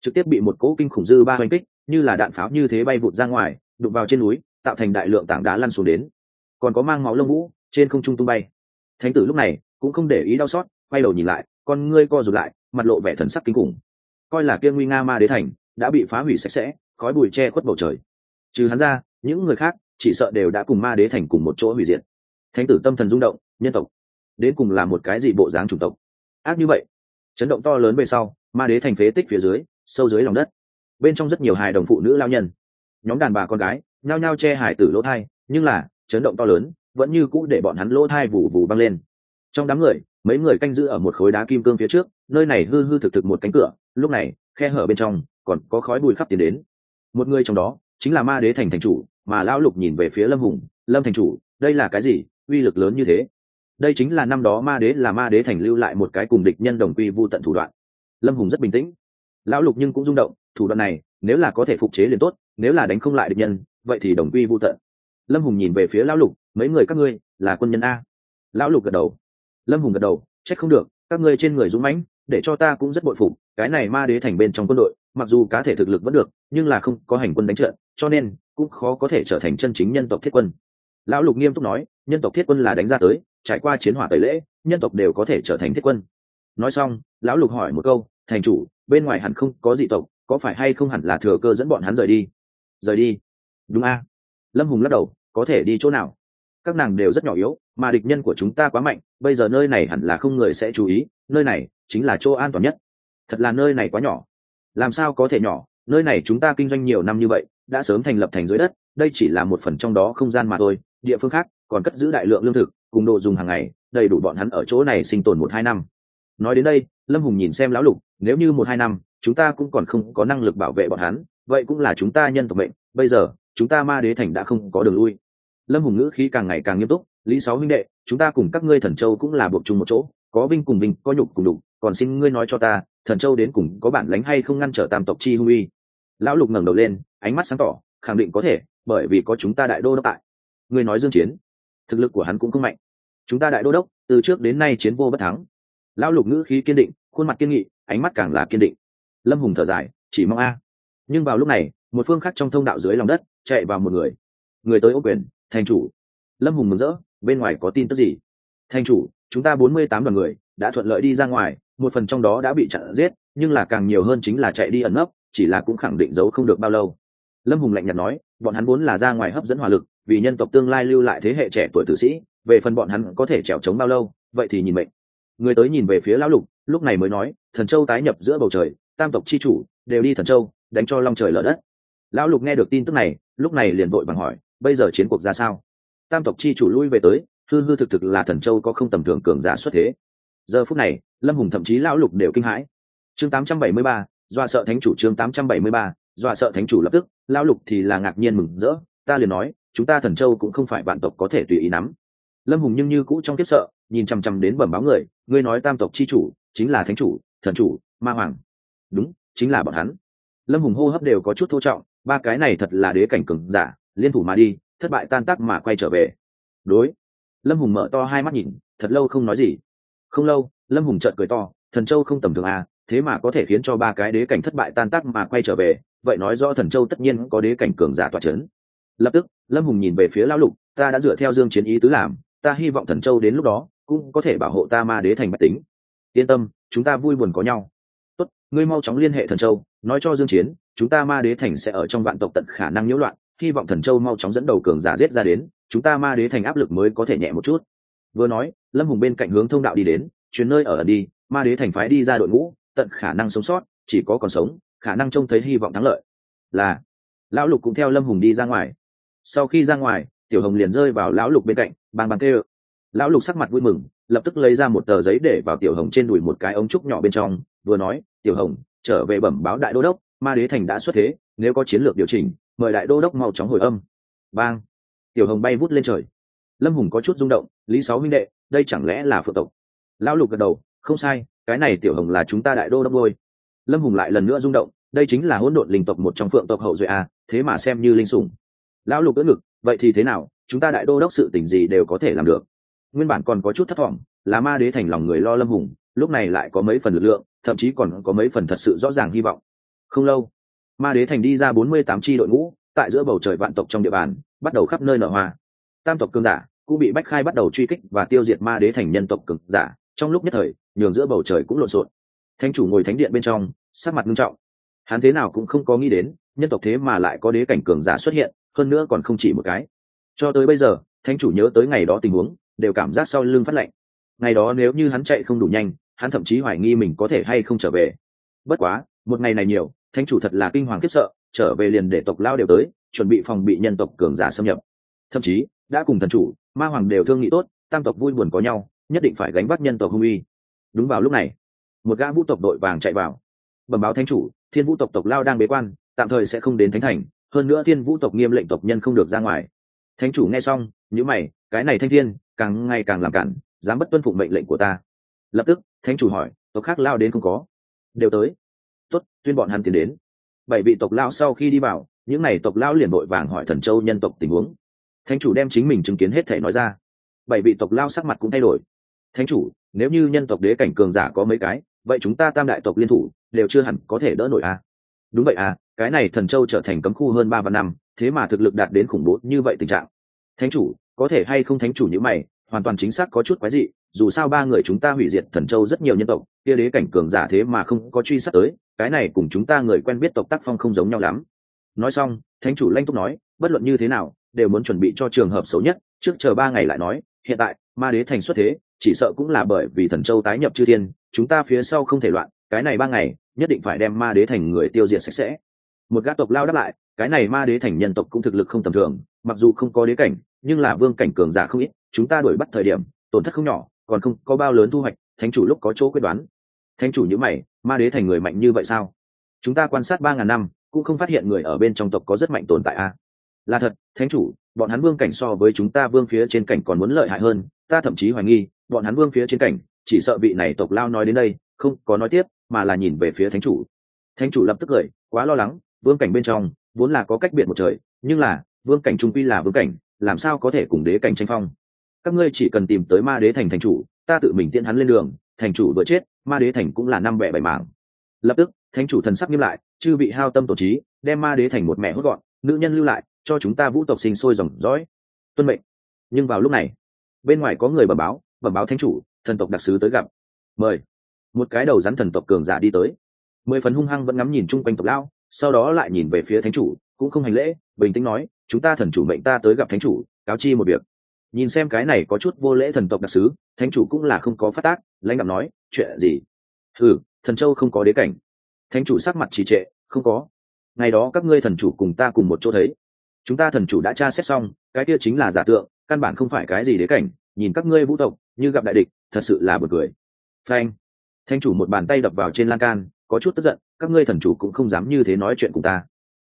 Speaker 1: Trực tiếp bị một cỗ kinh khủng dư ba oanh kích, như là đạn pháo như thế bay vụt ra ngoài, đụng vào trên núi, tạo thành đại lượng tảng đá lăn xuống đến. Còn có mang máu lông vũ, trên không trung tung bay. Thánh tử lúc này cũng không để ý đau xót, quay đầu nhìn lại, con ngươi co rụt lại, mặt lộ vẻ thần sắc kinh khủng. Coi là kia nguy nga ma đế thành, đã bị phá hủy sạch sẽ, khói bụi che khuất bầu trời. Trừ hắn ra, những người khác chỉ sợ đều đã cùng ma đế thành cùng một chỗ hủy diệt. Thánh tử tâm thần rung động, nhân tộc, đến cùng là một cái gì bộ dáng chủng tộc? Ác như vậy. Chấn động to lớn về sau, ma đế thành phế tích phía dưới, sâu dưới lòng đất. Bên trong rất nhiều hài đồng phụ nữ lao nhân. Nhóm đàn bà con gái, nhao nhao che hải tử lỗ thai, nhưng là, chấn động to lớn, vẫn như cũ để bọn hắn lỗ thai vù vù băng lên. Trong đám người, mấy người canh giữ ở một khối đá kim cương phía trước, nơi này hư hư thực thực một cánh cửa, lúc này, khe hở bên trong, còn có khói bụi khắp tiến đến. Một người trong đó, chính là ma đế thành thành chủ mà lão lục nhìn về phía lâm hùng, lâm thành chủ, đây là cái gì? Uy lực lớn như thế. Đây chính là năm đó ma đế là ma đế thành lưu lại một cái cùng địch nhân đồng quy vô tận thủ đoạn. Lâm hùng rất bình tĩnh. Lão lục nhưng cũng rung động, thủ đoạn này, nếu là có thể phục chế liền tốt, nếu là đánh không lại địch nhân, vậy thì đồng quy vô tận. Lâm hùng nhìn về phía lão lục, mấy người các ngươi, là quân nhân a? Lão lục gật đầu. Lâm hùng gật đầu, trách không được, các ngươi trên người dũng mãnh, để cho ta cũng rất bội phục, cái này ma đế thành bên trong quân đội, mặc dù cá thể thực lực vẫn được, nhưng là không có hành quân đánh trận, cho nên cũng khó có thể trở thành chân chính nhân tộc thiết quân. Lão lục nghiêm túc nói, nhân tộc thiết quân là đánh ra tới, trải qua chiến hỏa tẩy lễ, nhân tộc đều có thể trở thành thiết quân. Nói xong, lão lục hỏi một câu, thành chủ, bên ngoài hẳn không có dị tộc, có phải hay không hẳn là thừa cơ dẫn bọn hắn rời đi? Rời đi? Đúng a. Lâm hùng lắc đầu, có thể đi chỗ nào? Các nàng đều rất nhỏ yếu, mà địch nhân của chúng ta quá mạnh, bây giờ nơi này hẳn là không người sẽ chú ý, nơi này chính là chỗ an toàn nhất. Thật là nơi này quá nhỏ. Làm sao có thể nhỏ? Nơi này chúng ta kinh doanh nhiều năm như vậy đã sớm thành lập thành dưới đất, đây chỉ là một phần trong đó không gian mà thôi, địa phương khác còn cất giữ đại lượng lương thực, cùng đồ dùng hàng ngày, đầy đủ bọn hắn ở chỗ này sinh tồn một hai năm. Nói đến đây, lâm hùng nhìn xem lão lục, nếu như một hai năm, chúng ta cũng còn không có năng lực bảo vệ bọn hắn, vậy cũng là chúng ta nhân tộc mệnh, bây giờ, chúng ta ma đế thành đã không có đường lui. Lâm hùng ngữ khí càng ngày càng nghiêm túc, lý sáu huynh đệ, chúng ta cùng các ngươi thần châu cũng là buộc chung một chỗ, có vinh cùng vinh, có nhục cùng đục còn xin ngươi nói cho ta, thần châu đến cùng có bản lánh hay không ngăn trở tam tộc chi hung uy lão lục ngẩng đầu lên, ánh mắt sáng tỏ, khẳng định có thể, bởi vì có chúng ta đại đô đốc tại. Người nói dương chiến, thực lực của hắn cũng không mạnh. Chúng ta đại đô đốc, từ trước đến nay chiến vô bất thắng. Lão lục ngữ khí kiên định, khuôn mặt kiên nghị, ánh mắt càng là kiên định. Lâm hùng thở dài, chỉ mong a. Nhưng vào lúc này, một phương khác trong thông đạo dưới lòng đất, chạy vào một người. Người tới ô quyền, thành chủ. Lâm hùng mừng rỡ, bên ngoài có tin tức gì? Thành chủ, chúng ta bốn mươi tám đoàn người, đã thuận lợi đi ra ngoài, một phần trong đó đã bị chặn giết, nhưng là càng nhiều hơn chính là chạy đi ẩn nấp chỉ là cũng khẳng định giấu không được bao lâu. Lâm hùng lạnh nhạt nói bọn hắn vốn là ra ngoài hấp dẫn hỏa lực vì nhân tộc tương lai lưu lại thế hệ trẻ tuổi tử sĩ về phần bọn hắn có thể trèo trống bao lâu vậy thì nhìn mệnh. Người tới nhìn về phía lão lục lúc này mới nói thần châu tái nhập giữa bầu trời tam tộc chi chủ đều đi thần châu đánh cho long trời lở đất. Lão lục nghe được tin tức này lúc này liền vội bằng hỏi bây giờ chiến cuộc ra sao? Tam tộc chi chủ lui về tới hư hư thực thực là thần châu có không tầm thường cường giả xuất thế. Giờ phút này lâm hùng thậm chí lão lục đều kinh hãi. Chương 873, dọa sợ thánh chủ chương 873, dọa sợ thánh chủ lập tức lão lục thì là ngạc nhiên mừng rỡ ta liền nói chúng ta thần châu cũng không phải bạn tộc có thể tùy ý nắm. Lâm hùng nhưng như cũ trong kiếp sợ nhìn chằm chằm đến bẩm báo người ngươi nói tam tộc c h i chủ chính là thánh chủ thần chủ ma hoàng. Đúng chính là bọn hắn. Lâm hùng hô hấp đều có chút thô trọng ba cái này thật là đế cảnh cừng giả liên thủ mà đi thất bại tan tác mà quay trở về. Đối. Lâm hùng mở to hai mắt nhìn thật lâu không nói gì. Không lâu lâm hùng trợn cười to thần châu không tầm thường à thế mà có thể khiến cho ba cái đế cảnh thất bại tan tác mà quay trở về, vậy nói rõ thần châu tất nhiên có đế cảnh cường giả tỏa c h ấ n lập tức, lâm hùng nhìn về phía lão lục, ta đã dựa theo dương chiến ý tứ làm, ta hy vọng thần châu đến lúc đó cũng có thể bảo hộ ta ma đế thành bách tính. Yên tâm, chúng ta vui buồn có nhau. Tốt, ngươi mau chóng liên hệ thần châu, nói cho dương chiến, chúng ta ma đế thành sẽ ở trong vạn tộc tận khả năng nhiễu loạn, hy vọng thần châu mau chóng dẫn đầu cường giả giết ra đến, chúng ta ma đế thành áp lực mới có thể nhẹ một chút. Vừa nói, lâm hùng bên cạnh hướng thông đạo đi đến chuyến nơi ở ẩn đi, ma đế thành phái đi ra đội ngũ tận khả năng sống sót, chỉ có còn sống, khả năng trông thấy hy vọng thắng lợi. Là, lão lục cũng theo lâm hùng đi ra ngoài. Sau khi ra ngoài, tiểu hồng liền rơi vào lão lục bên cạnh, bang bang kêu. Lão lục sắc mặt vui mừng, lập tức lấy ra một tờ giấy để vào tiểu hồng trên đùi một cái ống trúc nhỏ bên trong, vừa nói, tiểu hồng, trở về bẩm báo đại đô đốc, ma đế thành đã xuất thế, nếu có chiến lược điều chỉnh, mời đại đô đốc mau chóng hồi âm. Bang. Tiểu hồng bay vút lên trời. Lâm hùng có chút rung động, lý sáu minh đệ, đây chẳng lẽ là phượng tộc? Lão lục gật đầu, không sai cái này tiểu hồng là chúng ta đại đô đốc ngôi. Lâm hùng lại lần nữa rung động, đây chính là hỗn độn linh tộc một trong phượng tộc hậu duệ a, thế mà xem như linh sủng. Lão lục đỡ ngực, vậy thì thế nào, chúng ta đại đô đốc sự tình gì đều có thể làm được. Nguyên bản còn có chút thất vọng, là ma đế thành lòng người lo lâm hùng, lúc này lại có mấy phần lực lượng, thậm chí còn có mấy phần thật sự rõ ràng hy vọng. Không lâu, ma đế thành đi ra bốn mươi tám tri đội ngũ, tại giữa bầu trời vạn tộc trong địa bàn, bắt đầu khắp nơi nở hoa. Tam tộc cường giả cũng bị bách khai bắt đầu truy kích và tiêu diệt ma đế thành nhân tộc cường giả trong lúc nhất thời, nhường giữa bầu trời cũng lộn xộn. Thánh chủ ngồi thánh điện bên trong sát mặt nghiêm trọng. Hắn thế nào cũng không có nghĩ đến, nhân tộc thế mà lại có đế cảnh cường giả xuất hiện, hơn nữa còn không chỉ một cái. Cho tới bây giờ, thánh chủ nhớ tới ngày đó tình huống, đều cảm giác sau lưng phát lạnh. Ngày đó nếu như hắn chạy không đủ nhanh, hắn thậm chí hoài nghi mình có thể hay không trở về. Bất quá, một ngày này nhiều, thánh chủ thật là kinh hoàng khiếp sợ, trở về liền để tộc lao đều tới, chuẩn bị phòng bị nhân tộc cường giả xâm nhập. Thậm chí, đã cùng thần chủ, ma hoàng đều thương nghị tốt, tam tộc vui buồn có nhau nhất định phải gánh vác nhân tộc hung uy đúng vào lúc này, một gã vũ tộc đội vàng chạy vào. Bẩm báo thánh chủ, thiên vũ tộc tộc lao đang bế quan, tạm thời sẽ không đến thánh thành, hơn nữa thiên vũ tộc nghiêm lệnh tộc nhân không được ra ngoài. Thánh chủ nghe xong nhữ mày, cái này thanh thiên, càng ngày càng làm cản, dám bất tuân phục mệnh lệnh của ta. Lập tức, thánh chủ hỏi, tộc khác lao đến không có? Đều tới. Tuất tuyên bọn hắn tiến đến. Bảy vị tộc lao sau khi đi vào, những n à y tộc lao liền đội vàng hỏi thần châu nhân tộc tình huống. Thánh chủ đem chính mình chứng kiến hết thể nói ra. Bảy vị tộc lao sắc mặt cũng thay đổi thánh chủ, nếu như nhân tộc đế cảnh cường giả có mấy cái, vậy chúng ta tam đại tộc liên thủ, đều chưa hẳn có thể đỡ nổi à. đúng vậy à cái này thần châu trở thành cấm khu hơn ba vạn năm, thế mà thực lực đạt đến khủng bố như vậy tình trạng thánh chủ, có thể hay không thánh chủ như mày, hoàn toàn chính xác có chút quái dị, dù sao ba người chúng ta hủy diệt thần châu rất nhiều nhân tộc, kia đế cảnh cường giả thế mà không có truy sát tới, cái này cùng chúng ta người quen biết tộc tác phong không giống nhau lắm nói xong, thánh chủ lanh túc nói, bất luận như thế nào, đều muốn chuẩn bị cho trường hợp xấu nhất, trước chờ ba ngày lại nói, hiện tại, ma đế thành xuất thế chỉ sợ cũng là bởi vì thần châu tái nhập chư thiên, chúng ta phía sau không thể loạn, cái này ba ngày, nhất định phải đem ma đế thành người tiêu diệt sạch sẽ. Một gã tộc lao đáp lại, cái này ma đế thành nhân tộc cũng thực lực không tầm thường, mặc dù không có đế cảnh, nhưng là vương cảnh cường giả không ít, chúng ta đuổi bắt thời điểm, tổn thất không nhỏ, còn không có bao lớn thu hoạch, thánh chủ lúc có chỗ quyết đoán. Thánh chủ nhữ mày, ma đế thành người mạnh như vậy sao? Chúng ta quan sát ba ngàn năm, cũng không phát hiện người ở bên trong tộc có rất mạnh tồn tại a. À? là thật, thánh chủ, bọn hắn vương cảnh so với chúng ta vương phía trên cảnh còn muốn lợi hại hơn, ta thậm chí hoài nghi bọn hắn vương phía trên cảnh, chỉ sợ vị này tộc lao nói đến đây, không có nói tiếp, mà là nhìn về phía thánh chủ. Thánh chủ lập tức cười, quá lo lắng, vương cảnh bên trong, vốn là có cách biệt một trời, nhưng là, vương cảnh trung quy là vương cảnh, làm sao có thể cùng đế cảnh tranh phong? Các ngươi chỉ cần tìm tới ma đế thành thành chủ, ta tự mình tiện hắn lên đường, thành chủ vừa chết, ma đế thành cũng là năm bẻ bảy mảng. Lập tức, thánh chủ thần sắc nghiêm lại, chư bị hao tâm tổ trí, đem ma đế thành một mẹ hốt gọn, nữ nhân lưu lại, cho chúng ta vũ tộc sinh sôi dòng dõi tuân mệnh. Nhưng vào lúc này, bên ngoài có người bẩm báo bẩm báo thánh chủ, thần tộc đặc sứ tới gặp. Mời. Một cái đầu rắn thần tộc cường giả đi tới. Mười phần hung hăng vẫn ngắm nhìn chung quanh tộc lao sau đó lại nhìn về phía thánh chủ, cũng không hành lễ, bình tĩnh nói, chúng ta thần chủ mệnh ta tới gặp thánh chủ, cáo chi một việc. Nhìn xem cái này có chút vô lễ thần tộc đặc sứ, thánh chủ cũng là không có phát tác, lãnh đạo nói, chuyện gì? Ừ thần châu không có đế cảnh. Thánh chủ sắc mặt trì trệ, không có. Ngày đó các ngươi thần chủ cùng ta cùng một chỗ thấy. Chúng ta thần chủ đã tra xét xong, cái kia chính là giả tượng, căn bản không phải cái gì đế cảnh, nhìn các ngươi vũ tộc như gặp đại địch, thật sự là bật cười. Phanh. Thanh chủ một bàn tay đập vào trên lan can, có chút tức giận, các ngươi thần chủ cũng không dám như thế nói chuyện cùng ta.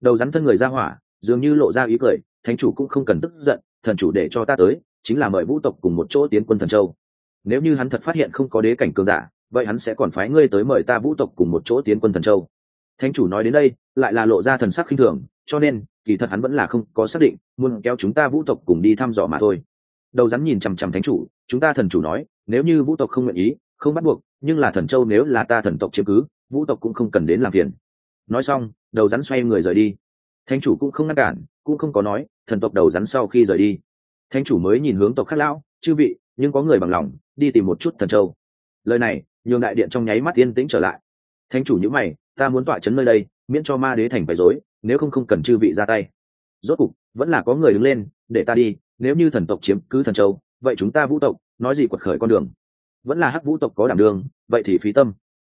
Speaker 1: Đầu rắn thân người ra hỏa, dường như lộ ra ý cười, thánh chủ cũng không cần tức giận, thần chủ để cho ta tới, chính là mời vũ tộc cùng một chỗ tiến quân thần châu. Nếu như hắn thật phát hiện không có đế cảnh cường giả, vậy hắn sẽ còn phái ngươi tới mời ta vũ tộc cùng một chỗ tiến quân thần châu. Thánh chủ nói đến đây, lại là lộ ra thần sắc khinh thường, cho nên, kỳ thật hắn vẫn là không có xác định, muốn kéo chúng ta vũ tộc cùng đi thăm dò mà thôi đầu rắn nhìn chằm chằm thánh chủ, chúng ta thần chủ nói, nếu như vũ tộc không nguyện ý, không bắt buộc, nhưng là thần châu nếu là ta thần tộc chiếm cứ, vũ tộc cũng không cần đến làm phiền. Nói xong, đầu rắn xoay người rời đi. Thánh chủ cũng không ngăn cản, cũng không có nói, thần tộc đầu rắn sau khi rời đi. Thánh chủ mới nhìn hướng tộc khác lão, chư vị, nhưng có người bằng lòng, đi tìm một chút thần châu. Lời này, nhường đại điện trong nháy mắt yên tĩnh trở lại. Thánh chủ nhữ mày, ta muốn tọa chấn nơi đây, miễn cho ma đế thành phải dối nếu không không cần chư vị ra tay. Rốt cục, vẫn là có người đứng lên, để ta đi nếu như thần tộc chiếm cứ thần châu vậy chúng ta vũ tộc nói gì quật khởi con đường? Vẫn là hắc vũ tộc có đảm đường vậy thì phí tâm.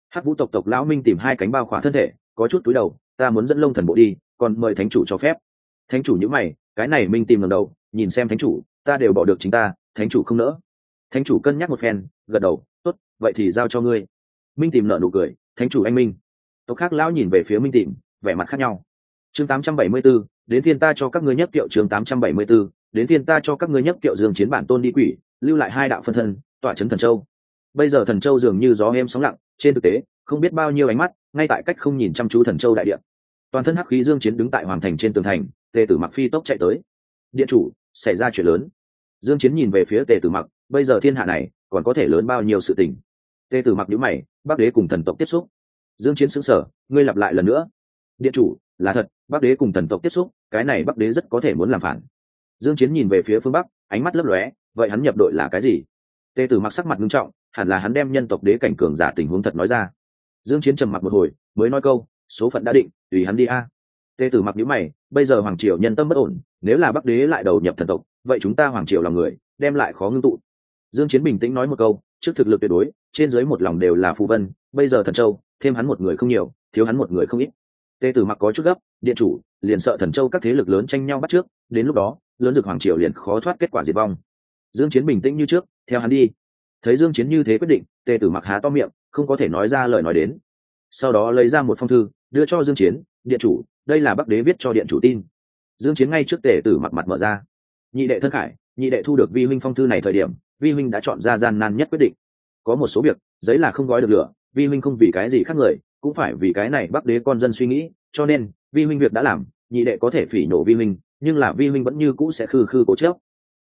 Speaker 1: Hắc vũ tộc tộc lão minh tìm hai cánh bao khỏa thân thể có chút túi đầu ta muốn dẫn lông thần bộ đi còn mời thánh chủ cho phép. Thánh chủ nhữ mày cái này minh tìm lần đầu nhìn xem thánh chủ ta đều bỏ được chính ta thánh chủ không nỡ. Thánh chủ cân nhắc một phen gật đầu tốt vậy thì giao cho ngươi. Minh tìm nợ nụ cười thánh chủ anh minh. Tộc khác lão nhìn về phía minh tìm vẻ mặt khác nhau. Chương 874, đến thiên ta cho các ngươi nhất kiệu chương 874, đến phiên ta cho các ngươi nhất kiệu dương chiến bản tôn đi quỷ, lưu lại hai đạo phân thân, tỏa chấn thần châu. Bây giờ thần châu dường như gió êm sóng lặng, trên thực tế, không biết bao nhiêu ánh mắt, ngay tại cách không nhìn chăm chú thần châu đại điện toàn thân hắc khí dương chiến đứng tại hoàng thành trên tường thành, tề tử mặc phi tốc chạy tới. Điện chủ, xảy ra chuyện lớn. Dương chiến nhìn về phía tề tử mặc, bây giờ thiên hạ này, còn có thể lớn bao nhiêu sự tình. Tề tử mặc nhíu mày bắc đế cùng thần tộc tiếp xúc. Dương chiến sững sờ, ngươi lặp lại lần nữa. Điện chủ, là thật bắc đế cùng thần tộc tiếp xúc, cái này bắc đế rất có thể muốn làm phản dương chiến nhìn về phía phương bắc, ánh mắt lấp lóe, vậy hắn nhập đội là cái gì? Tề tử mặc sắc mặt nghiêm trọng, hẳn là hắn đem nhân tộc đế cảnh cường giả tình huống thật nói ra. Dương chiến trầm mặc một hồi, mới nói câu, số phận đã định, tùy hắn đi a. Tề tử mặc nhíu mày, bây giờ hoàng triều nhân tâm bất ổn, nếu là bắc đế lại đầu nhập thần tộc, vậy chúng ta hoàng triều là người, đem lại khó ngưng tụ. Dương chiến bình tĩnh nói một câu, trước thực lực tuyệt đối, trên dưới một lòng đều là phù vân, bây giờ thần châu, thêm hắn một người không nhiều, thiếu hắn một người không ít. Tề tử mặc có chút gấp, điện chủ, liền sợ thần châu các thế lực lớn tranh nhau bắt trước, đến lúc đó lớn dực hoàng triều liền khó thoát kết quả diệt vong. Dương chiến bình tĩnh như trước, theo hắn đi. Thấy dương chiến như thế quyết định, tề tử mặc há to miệng, không có thể nói ra lời nói đến. Sau đó lấy ra một phong thư, đưa cho dương chiến, điện chủ, đây là bắc đế viết cho điện chủ tin. Dương chiến ngay trước tề tử mặc mặt mở ra. Nhị đệ thân khải, nhị đệ thu được vi huynh phong thư này thời điểm, vi huynh đã chọn ra gian nan nhất quyết định. Có một số việc, giấy là không gói được lửa, vi huynh không vì cái gì khác người, cũng phải vì cái này bắc đế con dân suy nghĩ, cho nên, vi huynh việc đã làm, nhị đệ có thể phỉ nổ vi huynh nhưng là vi huynh vẫn như cũ sẽ khư khư cố chớp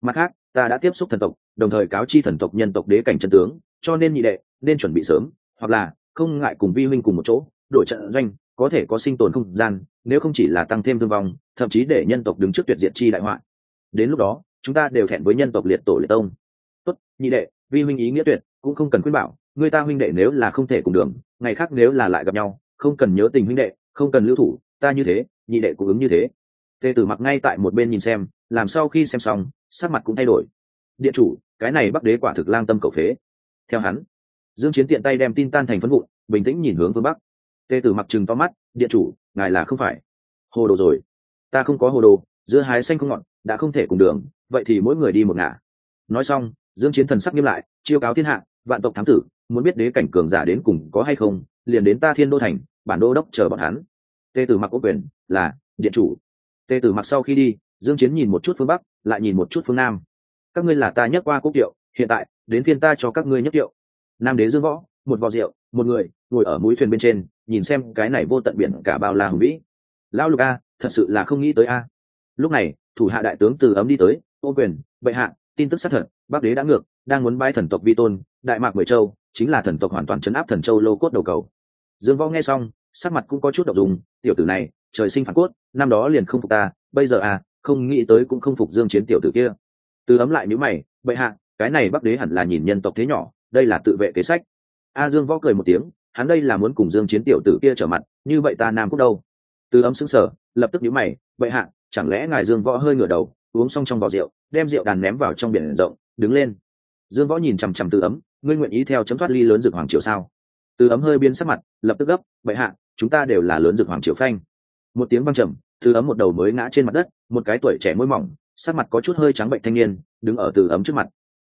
Speaker 1: mặt khác, ta đã tiếp xúc thần tộc, đồng thời cáo chi thần tộc nhân tộc đế cảnh chân tướng, cho nên nhị đệ nên chuẩn bị sớm, hoặc là không ngại cùng vi huynh cùng một chỗ, đổi trận doanh, có thể có sinh tồn không gian, nếu không chỉ là tăng thêm thương vong, thậm chí để nhân tộc đứng trước tuyệt diệt chi đại họa. Đến lúc đó, chúng ta đều thẹn với nhân tộc liệt tổ liệt tông. Tốt, nhị đệ, vi huynh ý nghĩa tuyệt, cũng không cần khuyên bảo, người ta huynh đệ nếu là không thể cùng đường, ngày khác nếu là lại gặp nhau, không cần nhớ tình huynh đệ, không cần lưu thủ, ta như thế, nhị đệ cũng ứng như thế tề tử mặc ngay tại một bên nhìn xem, làm sau khi xem xong, sắc mặt cũng thay đổi. Điện chủ, cái này bắc đế quả thực lang tâm cầu phế. Theo hắn, dương chiến tiện tay đem tin tan thành phấn vụn, bình tĩnh nhìn hướng phương bắc. Tề tử mặc trừng to mắt, điện chủ, ngài là không phải. Hồ đồ rồi. Ta không có hồ đồ giữa hái xanh không ngọn đã không thể cùng đường, vậy thì mỗi người đi một ngả. Nói xong, dương chiến thần sắc nghiêm lại, chiêu cáo thiên hạ, vạn tộc thám tử, muốn biết đế cảnh cường giả đến cùng có hay không, liền đến ta thiên đô thành, bản đô đốc chờ bọn hắn. Tề tử mặc ô quyền, là, điện chủ tề tử mặc sau khi đi, dương chiến nhìn một chút phương bắc, lại nhìn một chút phương nam. Các ngươi là ta nhắc qua quốc tiệu, hiện tại, đến phiên ta cho các ngươi nhất tiệu. Nam đế dương võ, một vò rượu, một người, ngồi ở mũi thuyền bên trên, nhìn xem cái này vô tận biển cả bao la hùng vĩ. Lão lục a, thật sự là không nghĩ tới a. Lúc này, thủ hạ đại tướng từ ấm đi tới, ô quyền, bệ hạ, tin tức xác thật, bắc đế đã ngược, đang muốn bái thần tộc vi tôn, đại mạc mười châu, chính là thần tộc hoàn toàn chấn áp thần châu lô cốt đầu cầu. Dương võ nghe xong, sắc mặt cũng có chút độc dùng, tiểu tử này trời sinh phản cốt, năm đó liền không phục ta, bây giờ à không nghĩ tới cũng không phục dương chiến tiểu tử kia. Từ ấm lại nhíu mày, bệ hạ, cái này bắc đế hẳn là nhìn nhân tộc thế nhỏ, đây là tự vệ kế sách. A dương võ cười một tiếng, hắn đây là muốn cùng dương chiến tiểu tử kia trở mặt, như vậy ta nam quốc đâu? Từ ấm sững sờ, lập tức nhíu mày, bệ hạ, chẳng lẽ ngài dương võ hơi ngửa đầu, uống xong trong vò rượu, đem rượu đàn ném vào trong biển rộng, đứng lên. Dương võ nhìn chằm chằm từ ấm, ngươi nguyện ý theo chấm thoát ly lớn dược hoàng triều sao? Từ ấm hơi biến sắc mặt, lập tức gấp, bệ hạ, chúng ta đều là lớn dược hoàng triều phanh một tiếng văng trầm, từ ấm một đầu mới ngã trên mặt đất, một cái tuổi trẻ môi mỏng, sắc mặt có chút hơi trắng bệnh thanh niên, đứng ở từ ấm trước mặt.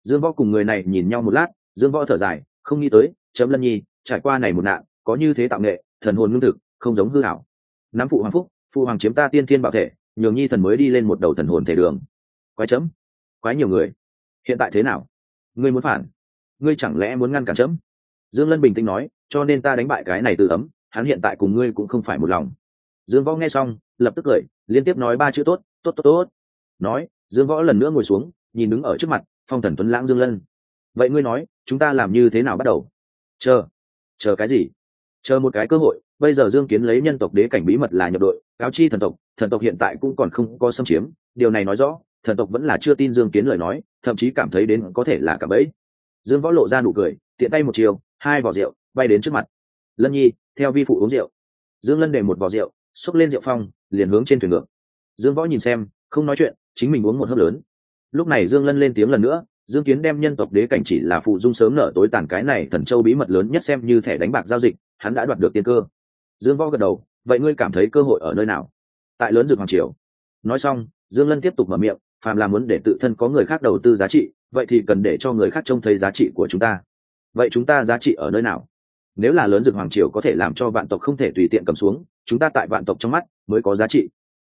Speaker 1: Dương võ cùng người này nhìn nhau một lát, dương võ thở dài, không nghĩ tới chấm lân nhi, trải qua này một nạn, có như thế tạo nghệ, thần hồn ngưng thực, không giống hư hảo nắm phụ hoàng phúc, phụ hoàng chiếm ta tiên thiên bảo thể, nhường nhi thần mới đi lên một đầu thần hồn thể đường. Quái chấm quái nhiều người. Hiện tại thế nào? Ngươi muốn phản? Ngươi chẳng lẽ muốn ngăn cản chấm dương lân bình tĩnh nói, cho nên ta đánh bại cái này từ ấm, hắn hiện tại cùng ngươi cũng không phải một lòng dương võ nghe xong, lập tức cười, liên tiếp nói ba chữ tốt tốt tốt tốt. Nói, dương võ lần nữa ngồi xuống, nhìn đứng ở trước mặt, phong thần tuấn lãng dương lân. Vậy ngươi nói, chúng ta làm như thế nào bắt đầu? Chờ chờ cái gì? Chờ một cái cơ hội, bây giờ dương kiến lấy nhân tộc đế cảnh bí mật là nhập đội, cáo chi thần tộc thần tộc hiện tại cũng còn không có xâm chiếm. Điều này nói rõ, thần tộc vẫn là chưa tin dương kiến lời nói, thậm chí cảm thấy đến có thể là cả bẫy. Dương võ lộ ra nụ cười, tiện tay một chiều, hai vỏ rượu, bay đến trước mặt. Lân nhi, theo vi phụ uống rượu. Dương lân để một vỏ rượu xốc lên rượu phong, liền hướng trên thuyền ngược. Dương võ nhìn xem, không nói chuyện, chính mình uống một hớp lớn. Lúc này dương lân lên tiếng lần nữa, dương kiến đem nhân tộc đế cảnh chỉ là phụ dung sớm nở tối tàn cái này thần châu bí mật lớn nhất xem như thẻ đánh bạc giao dịch, hắn đã đoạt được tiên cơ. Dương võ gật đầu, vậy ngươi cảm thấy cơ hội ở nơi nào? Tại lớn dược hoàng triều. Nói xong, dương lân tiếp tục mở miệng, phàm là muốn để tự thân có người khác đầu tư giá trị, vậy thì cần để cho người khác trông thấy giá trị của chúng ta. Vậy chúng ta giá trị ở nơi nào? Nếu là lớn dược hoàng triều có thể làm cho vạn tộc không thể tùy tiện cầm xuống chúng ta tại vạn tộc trong mắt mới có giá trị.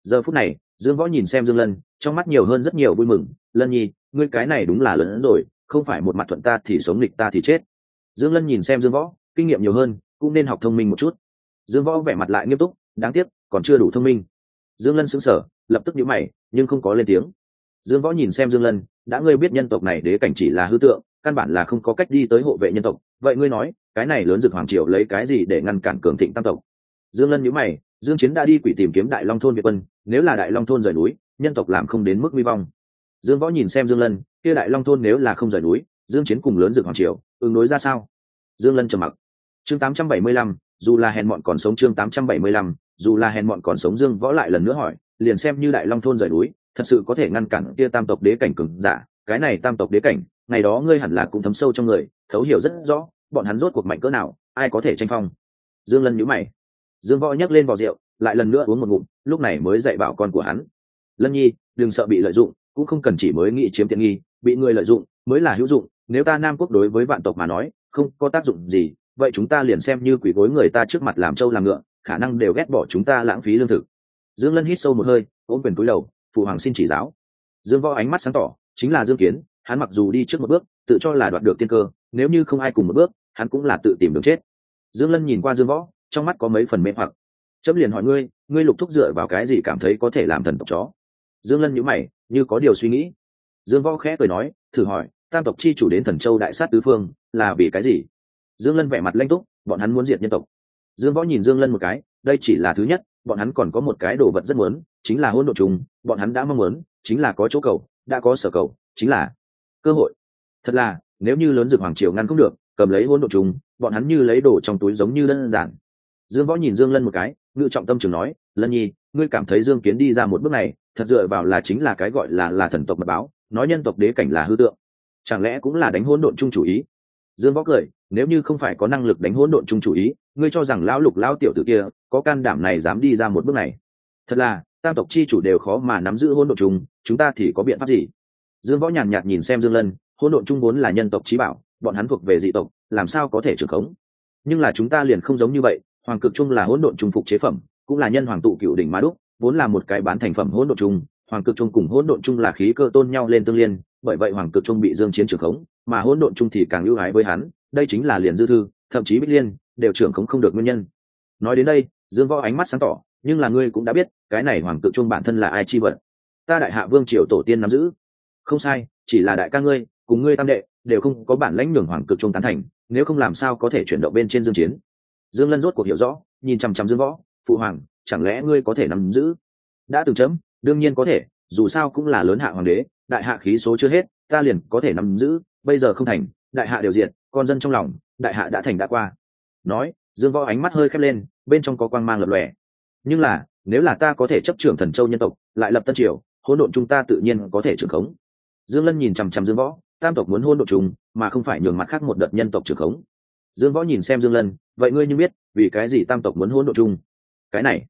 Speaker 1: Giờ phút này, dương võ nhìn xem dương lân, trong mắt nhiều hơn rất nhiều vui mừng. Lân nhi, ngươi cái này đúng là lớn hơn rồi, không phải một mặt thuận ta thì sống nghịch ta thì chết. Dương lân nhìn xem dương võ, kinh nghiệm nhiều hơn, cũng nên học thông minh một chút. Dương võ vẻ mặt lại nghiêm túc, đáng tiếc, còn chưa đủ thông minh. Dương lân sững sờ, lập tức nhíu mày, nhưng không có lên tiếng. Dương võ nhìn xem dương lân, đã ngươi biết nhân tộc này đế cảnh chỉ là hư tượng, căn bản là không có cách đi tới hộ vệ nhân tộc. Vậy ngươi nói, cái này lớn dực hoàng triều lấy cái gì để ngăn cản cường thịnh tam tộc? Dương lân nhíu mày dương chiến đã đi quỷ tìm kiếm đại long thôn việt quân nếu là đại long thôn rời núi nhân tộc làm không đến mức nguy vong. Dương võ nhìn xem dương lân kia đại long thôn nếu là không rời núi dương chiến cùng lớn dược hoàng triều ứng đối ra sao? Dương lân trầm mặc. Chương 875, dù là hèn mọn còn sống chương 875, dù là hèn mọn còn sống dương võ lại lần nữa hỏi liền xem như đại long thôn rời núi thật sự có thể ngăn cản kia tam tộc đế cảnh cường giả cái này tam tộc đế cảnh ngày đó ngươi hẳn là cũng thấm sâu trong người thấu hiểu rất rõ bọn hắn rốt cuộc mạnh cỡ nào ai có thể tranh phong? Dương lân nhíu mày dương võ nhấc lên vò rượu, lại lần nữa uống một ngụm, lúc này mới dạy bảo con của hắn. Lân nhi, đừng sợ bị lợi dụng, cũng không cần chỉ mới nghĩ chiếm tiện nghi, bị người lợi dụng mới là hữu dụng. Nếu ta nam quốc đối với vạn tộc mà nói, không có tác dụng gì, vậy chúng ta liền xem như quỷ gối người ta trước mặt làm trâu làm ngựa, khả năng đều ghét bỏ chúng ta lãng phí lương thực. Dương lân hít sâu một hơi, ôm quyền túi đầu, phụ hoàng xin chỉ giáo. Dương võ ánh mắt sáng tỏ, chính là dương kiến, hắn mặc dù đi trước một bước, tự cho là đoạt được tiên cơ, nếu như không ai cùng một bước, hắn cũng là tự tìm đường chết. Dương lân nhìn qua dương võ trong mắt có mấy phần mê hoặc. Chấm liền hỏi ngươi ngươi lục thúc dựa vào cái gì cảm thấy có thể làm thần tộc chó? Dương lân nhữ mày, như có điều suy nghĩ. Dương võ khẽ cười nói, thử hỏi, tam tộc chi chủ đến thần châu đại sát tứ phương, là vì cái gì? Dương lân vẻ mặt lanh túc, bọn hắn muốn diệt nhân tộc. Dương võ nhìn dương lân một cái, đây chỉ là thứ nhất, bọn hắn còn có một cái đồ vật rất muốn, chính là hôn độ trùng, bọn hắn đã mong muốn, chính là có chỗ cầu, đã có sở cầu, chính là cơ hội. Thật là, nếu như lớn dược hoàng triều ngăn không được, cầm lấy hôn độ trùng, bọn hắn như lấy đồ trong túi giống như đơn giản dương võ nhìn dương lân một cái, ngự trọng tâm trường nói, lân nhi, ngươi cảm thấy dương kiến đi ra một bước này, thật dựa vào là chính là cái gọi là là thần tộc mật báo, nói nhân tộc đế cảnh là hư tượng. Chẳng lẽ cũng là đánh hỗn độn chung chủ ý? Dương võ cười, nếu như không phải có năng lực đánh hỗn độn chung chủ ý, ngươi cho rằng lão lục lão tiểu tử kia có can đảm này dám đi ra một bước này? Thật là, tam tộc chi chủ đều khó mà nắm giữ hỗn độn chung, chúng ta thì có biện pháp gì? Dương võ nhàn nhạt nhìn xem dương lân, hỗn độn chung vốn là nhân tộc trí bảo, bọn hắn thuộc về dị tộc, làm sao có thể trưởng khống? Nhưng là chúng ta liền không giống như vậy hoàng cực Trung là hỗn độn trung phục chế phẩm, cũng là nhân hoàng tụ cựu đỉnh ma đúc, vốn là một cái bán thành phẩm hỗn độn Trung. hoàng cực Trung cùng hỗn độn Trung là khí cơ tôn nhau lên tương liên, bởi vậy hoàng cực Trung bị dương chiến trưởng khống, mà hỗn độn Trung thì càng ưu ái với hắn, đây chính là liền dư thư, thậm chí bích liên đều trưởng khống không được nguyên nhân. Nói đến đây, dương võ ánh mắt sáng tỏ, nhưng là ngươi cũng đã biết, cái này hoàng cực Trung bản thân là ai chi vật. Ta đại hạ vương triều tổ tiên nắm giữ. Không sai, chỉ là đại ca ngươi, cùng ngươi tam đệ, đều không có bản lãnh nhường hoàng cực Trung tán thành, nếu không làm sao có thể chuyển động bên trên dương chiến? Dương lân rốt cuộc hiểu rõ, nhìn chằm chằm dương võ, phụ hoàng, chẳng lẽ ngươi có thể nắm giữ? Đã từng chấm, đương nhiên có thể, dù sao cũng là lớn hạ hoàng đế, đại hạ khí số chưa hết, ta liền có thể nắm giữ, bây giờ không thành, đại hạ đều diệt, con dân trong lòng, đại hạ đã thành đã qua. Nói, dương võ ánh mắt hơi khép lên, bên trong có quang mang lập lòe. Nhưng là, nếu là ta có thể chấp trưởng thần châu nhân tộc, lại lập tân triều, hỗn độn chúng ta tự nhiên có thể trưởng khống. Dương lân nhìn chằm chằm dương võ, tam tộc muốn hôn độn chúng, mà không phải nhường mặt khác một đợt nhân tộc trưởng khống dương võ nhìn xem dương lân, vậy ngươi như biết, vì cái gì tam tộc muốn hỗn độn chung? Cái này,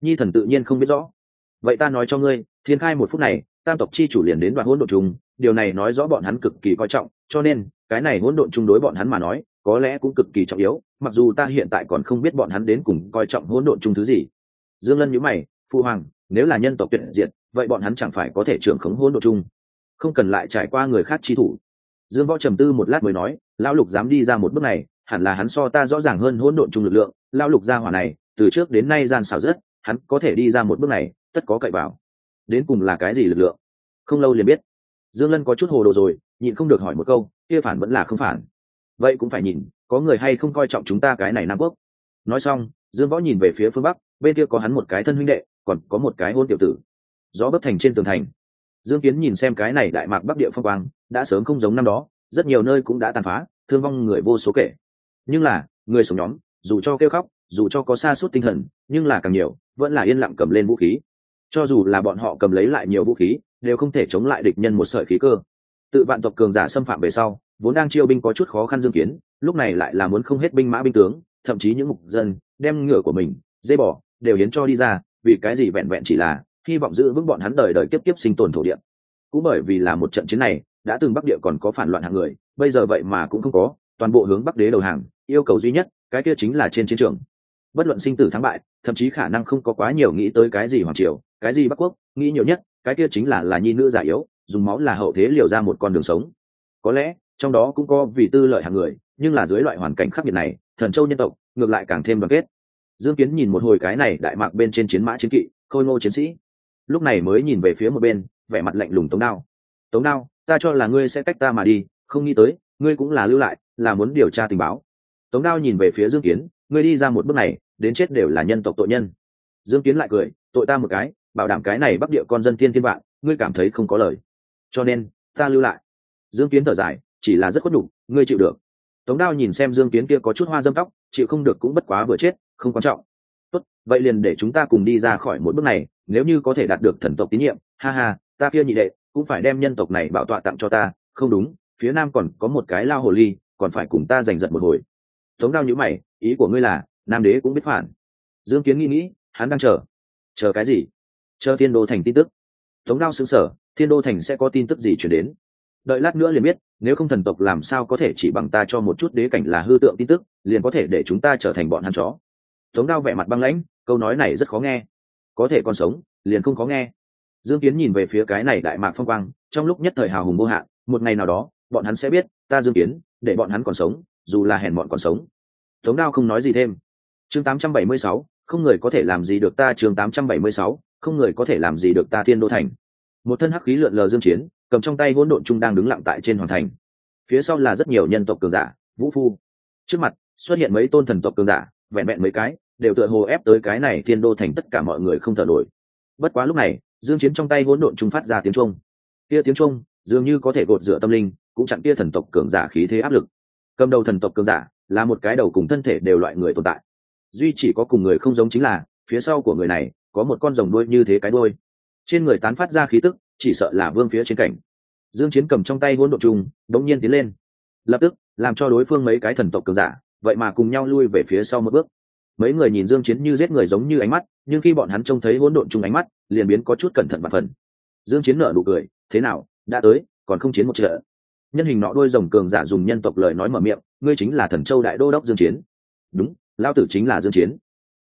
Speaker 1: nhi thần tự nhiên không biết rõ. Vậy ta nói cho ngươi, thiên khai một phút này, tam tộc chi chủ liền đến đoạn hỗn độn chung, điều này nói rõ bọn hắn cực kỳ coi trọng, cho nên, cái này hỗn độn chung đối bọn hắn mà nói, có lẽ cũng cực kỳ trọng yếu, mặc dù ta hiện tại còn không biết bọn hắn đến cùng coi trọng hỗn độn chung thứ gì. Dương lân nhíu mày, phu hoàng, nếu là nhân tộc tuyệt diệt, vậy bọn hắn chẳng phải có thể trưởng khống hỗn độn chung? Không cần lại trải qua người khác chi thủ. Dương võ trầm tư một lát mới nói, lão lục dám đi ra một bước này hẳn là hắn so ta rõ ràng hơn hỗn độn chung lực lượng lao lục gia hỏa này, từ trước đến nay gian xảo rất, hắn có thể đi ra một bước này, tất có cậy vào. Đến cùng là cái gì lực lượng? Không lâu liền biết. Dương lân có chút hồ đồ rồi, nhịn không được hỏi một câu, kia phản vẫn là không phản. Vậy cũng phải nhìn, có người hay không coi trọng chúng ta cái này nam quốc. Nói xong, dương võ nhìn về phía phương bắc, bên kia có hắn một cái thân huynh đệ, còn có một cái hôn tiểu tử. Gió bấp thành trên tường thành. Dương kiến nhìn xem cái này đại mạc bắc địa phong quang, đã sớm không giống năm đó, rất nhiều nơi cũng đã tàn phá, thương vong người vô số kể nhưng là, người sống nhóm, dù cho kêu khóc, dù cho có xa suốt tinh thần, nhưng là càng nhiều, vẫn là yên lặng cầm lên vũ khí. Cho dù là bọn họ cầm lấy lại nhiều vũ khí, đều không thể chống lại địch nhân một sợi khí cơ. Tự vạn tộc cường giả xâm phạm về sau, vốn đang chiêu binh có chút khó khăn dương kiến, lúc này lại là muốn không hết binh mã binh tướng, thậm chí những mục dân, đem ngựa của mình, dây bỏ đều hiến cho đi ra, vì cái gì vẹn vẹn chỉ là hy vọng giữ vững bọn hắn đời đời tiếp tiếp sinh tồn thổ địa. Cũng bởi vì là một trận chiến này, đã từng bắc địa còn có phản loạn hàng người, bây giờ vậy mà cũng không có, toàn bộ hướng bắc đế đầu hàng yêu cầu duy nhất, cái kia chính là trên chiến trường. Bất luận sinh tử thắng bại, thậm chí khả năng không có quá nhiều nghĩ tới cái gì hoàng triều, cái gì bắc quốc, nghĩ nhiều nhất, cái kia chính là là nhi nữ giả yếu, dùng máu là hậu thế liều ra một con đường sống. Có lẽ, trong đó cũng có vì tư lợi hàng người, nhưng là dưới loại hoàn cảnh khắc nghiệt này, thần châu nhân tộc, ngược lại càng thêm đoàn kết. Dương kiến nhìn một hồi cái này đại mạc bên trên chiến mã chiến kỵ, khôi ngô chiến sĩ. Lúc này mới nhìn về phía một bên, vẻ mặt lạnh lùng tống đao. Tống đao, ta cho là ngươi sẽ cách ta mà đi, không nghĩ tới, ngươi cũng là lưu lại, là muốn điều tra tình báo tống đao nhìn về phía dương kiến ngươi đi ra một bước này đến chết đều là nhân tộc tội nhân. Dương kiến lại cười tội ta một cái bảo đảm cái này bắc địa con dân tiên thiên vạn ngươi cảm thấy không có lời. Cho nên ta lưu lại. Dương kiến thở dài chỉ là rất khuất đủ, ngươi chịu được. Tống đao nhìn xem dương kiến kia có chút hoa dâm tóc chịu không được cũng bất quá vừa chết không quan trọng. Tốt vậy liền để chúng ta cùng đi ra khỏi một bước này nếu như có thể đạt được thần tộc tín nhiệm ha ha ta kia nhị đệ cũng phải đem nhân tộc này bảo tọa tặng cho ta không đúng phía nam còn có một cái lao hồ ly còn phải cùng ta giành giật một hồi tống đao nhữ mày, ý của ngươi là, nam đế cũng biết phản. Dương kiến nghĩ nghĩ, hắn đang chờ. Chờ cái gì? Chờ thiên đô thành tin tức. Tống đao xứng sở thiên đô thành sẽ có tin tức gì chuyển đến? Đợi lát nữa liền biết, nếu không thần tộc làm sao có thể chỉ bằng ta cho một chút đế cảnh là hư tượng tin tức, liền có thể để chúng ta trở thành bọn hắn chó. Tống đao vẻ mặt băng lãnh, câu nói này rất khó nghe. Có thể còn sống, liền không khó nghe. Dương kiến nhìn về phía cái này đại mạc phong quang, trong lúc nhất thời hào hùng vô hạn, một ngày nào đó, bọn hắn sẽ biết, ta dương kiến, để bọn hắn còn sống dù là hèn mọn còn sống. Tống đao không nói gì thêm. Chương 876, không người có thể làm gì được ta chương 876, không người có thể làm gì được ta thiên đô thành. Một thân hắc khí lượn lờ dương chiến cầm trong tay hỗn độn trung đang đứng lặng tại trên hoàng thành. Phía sau là rất nhiều nhân tộc cường giả vũ phu. Trước mặt xuất hiện mấy tôn thần tộc cường giả vẹn vẹn mấy cái đều tựa hồ ép tới cái này thiên đô thành tất cả mọi người không thở nổi. Bất quá lúc này dương chiến trong tay hỗn độn trung phát ra tiếng trung kia tiếng trung dường như có thể gột rửa tâm linh cũng chặn kia thần tộc cường giả khí thế áp lực cầm đầu thần tộc cường giả, là một cái đầu cùng thân thể đều loại người tồn tại. Duy chỉ có cùng người không giống chính là, phía sau của người này, có một con rồng đuôi như thế cái đuôi. Trên người tán phát ra khí tức, chỉ sợ là vương phía trên cảnh. Dương chiến cầm trong tay hỗn độn trùng, đống nhiên tiến lên. Lập tức, làm cho đối phương mấy cái thần tộc cường giả, vậy mà cùng nhau lui về phía sau một bước. Mấy người nhìn dương chiến như giết người giống như ánh mắt, nhưng khi bọn hắn trông thấy hỗn độn trùng ánh mắt, liền biến có chút cẩn thận và phần. Dương chiến nở nụ cười, thế nào, đã tới, còn không chiến một trận? Nhân hình nọ đôi rồng cường giả dùng nhân tộc lời nói mở miệng, ngươi chính là thần châu đại đô đốc dương chiến. Đúng lao tử chính là dương chiến.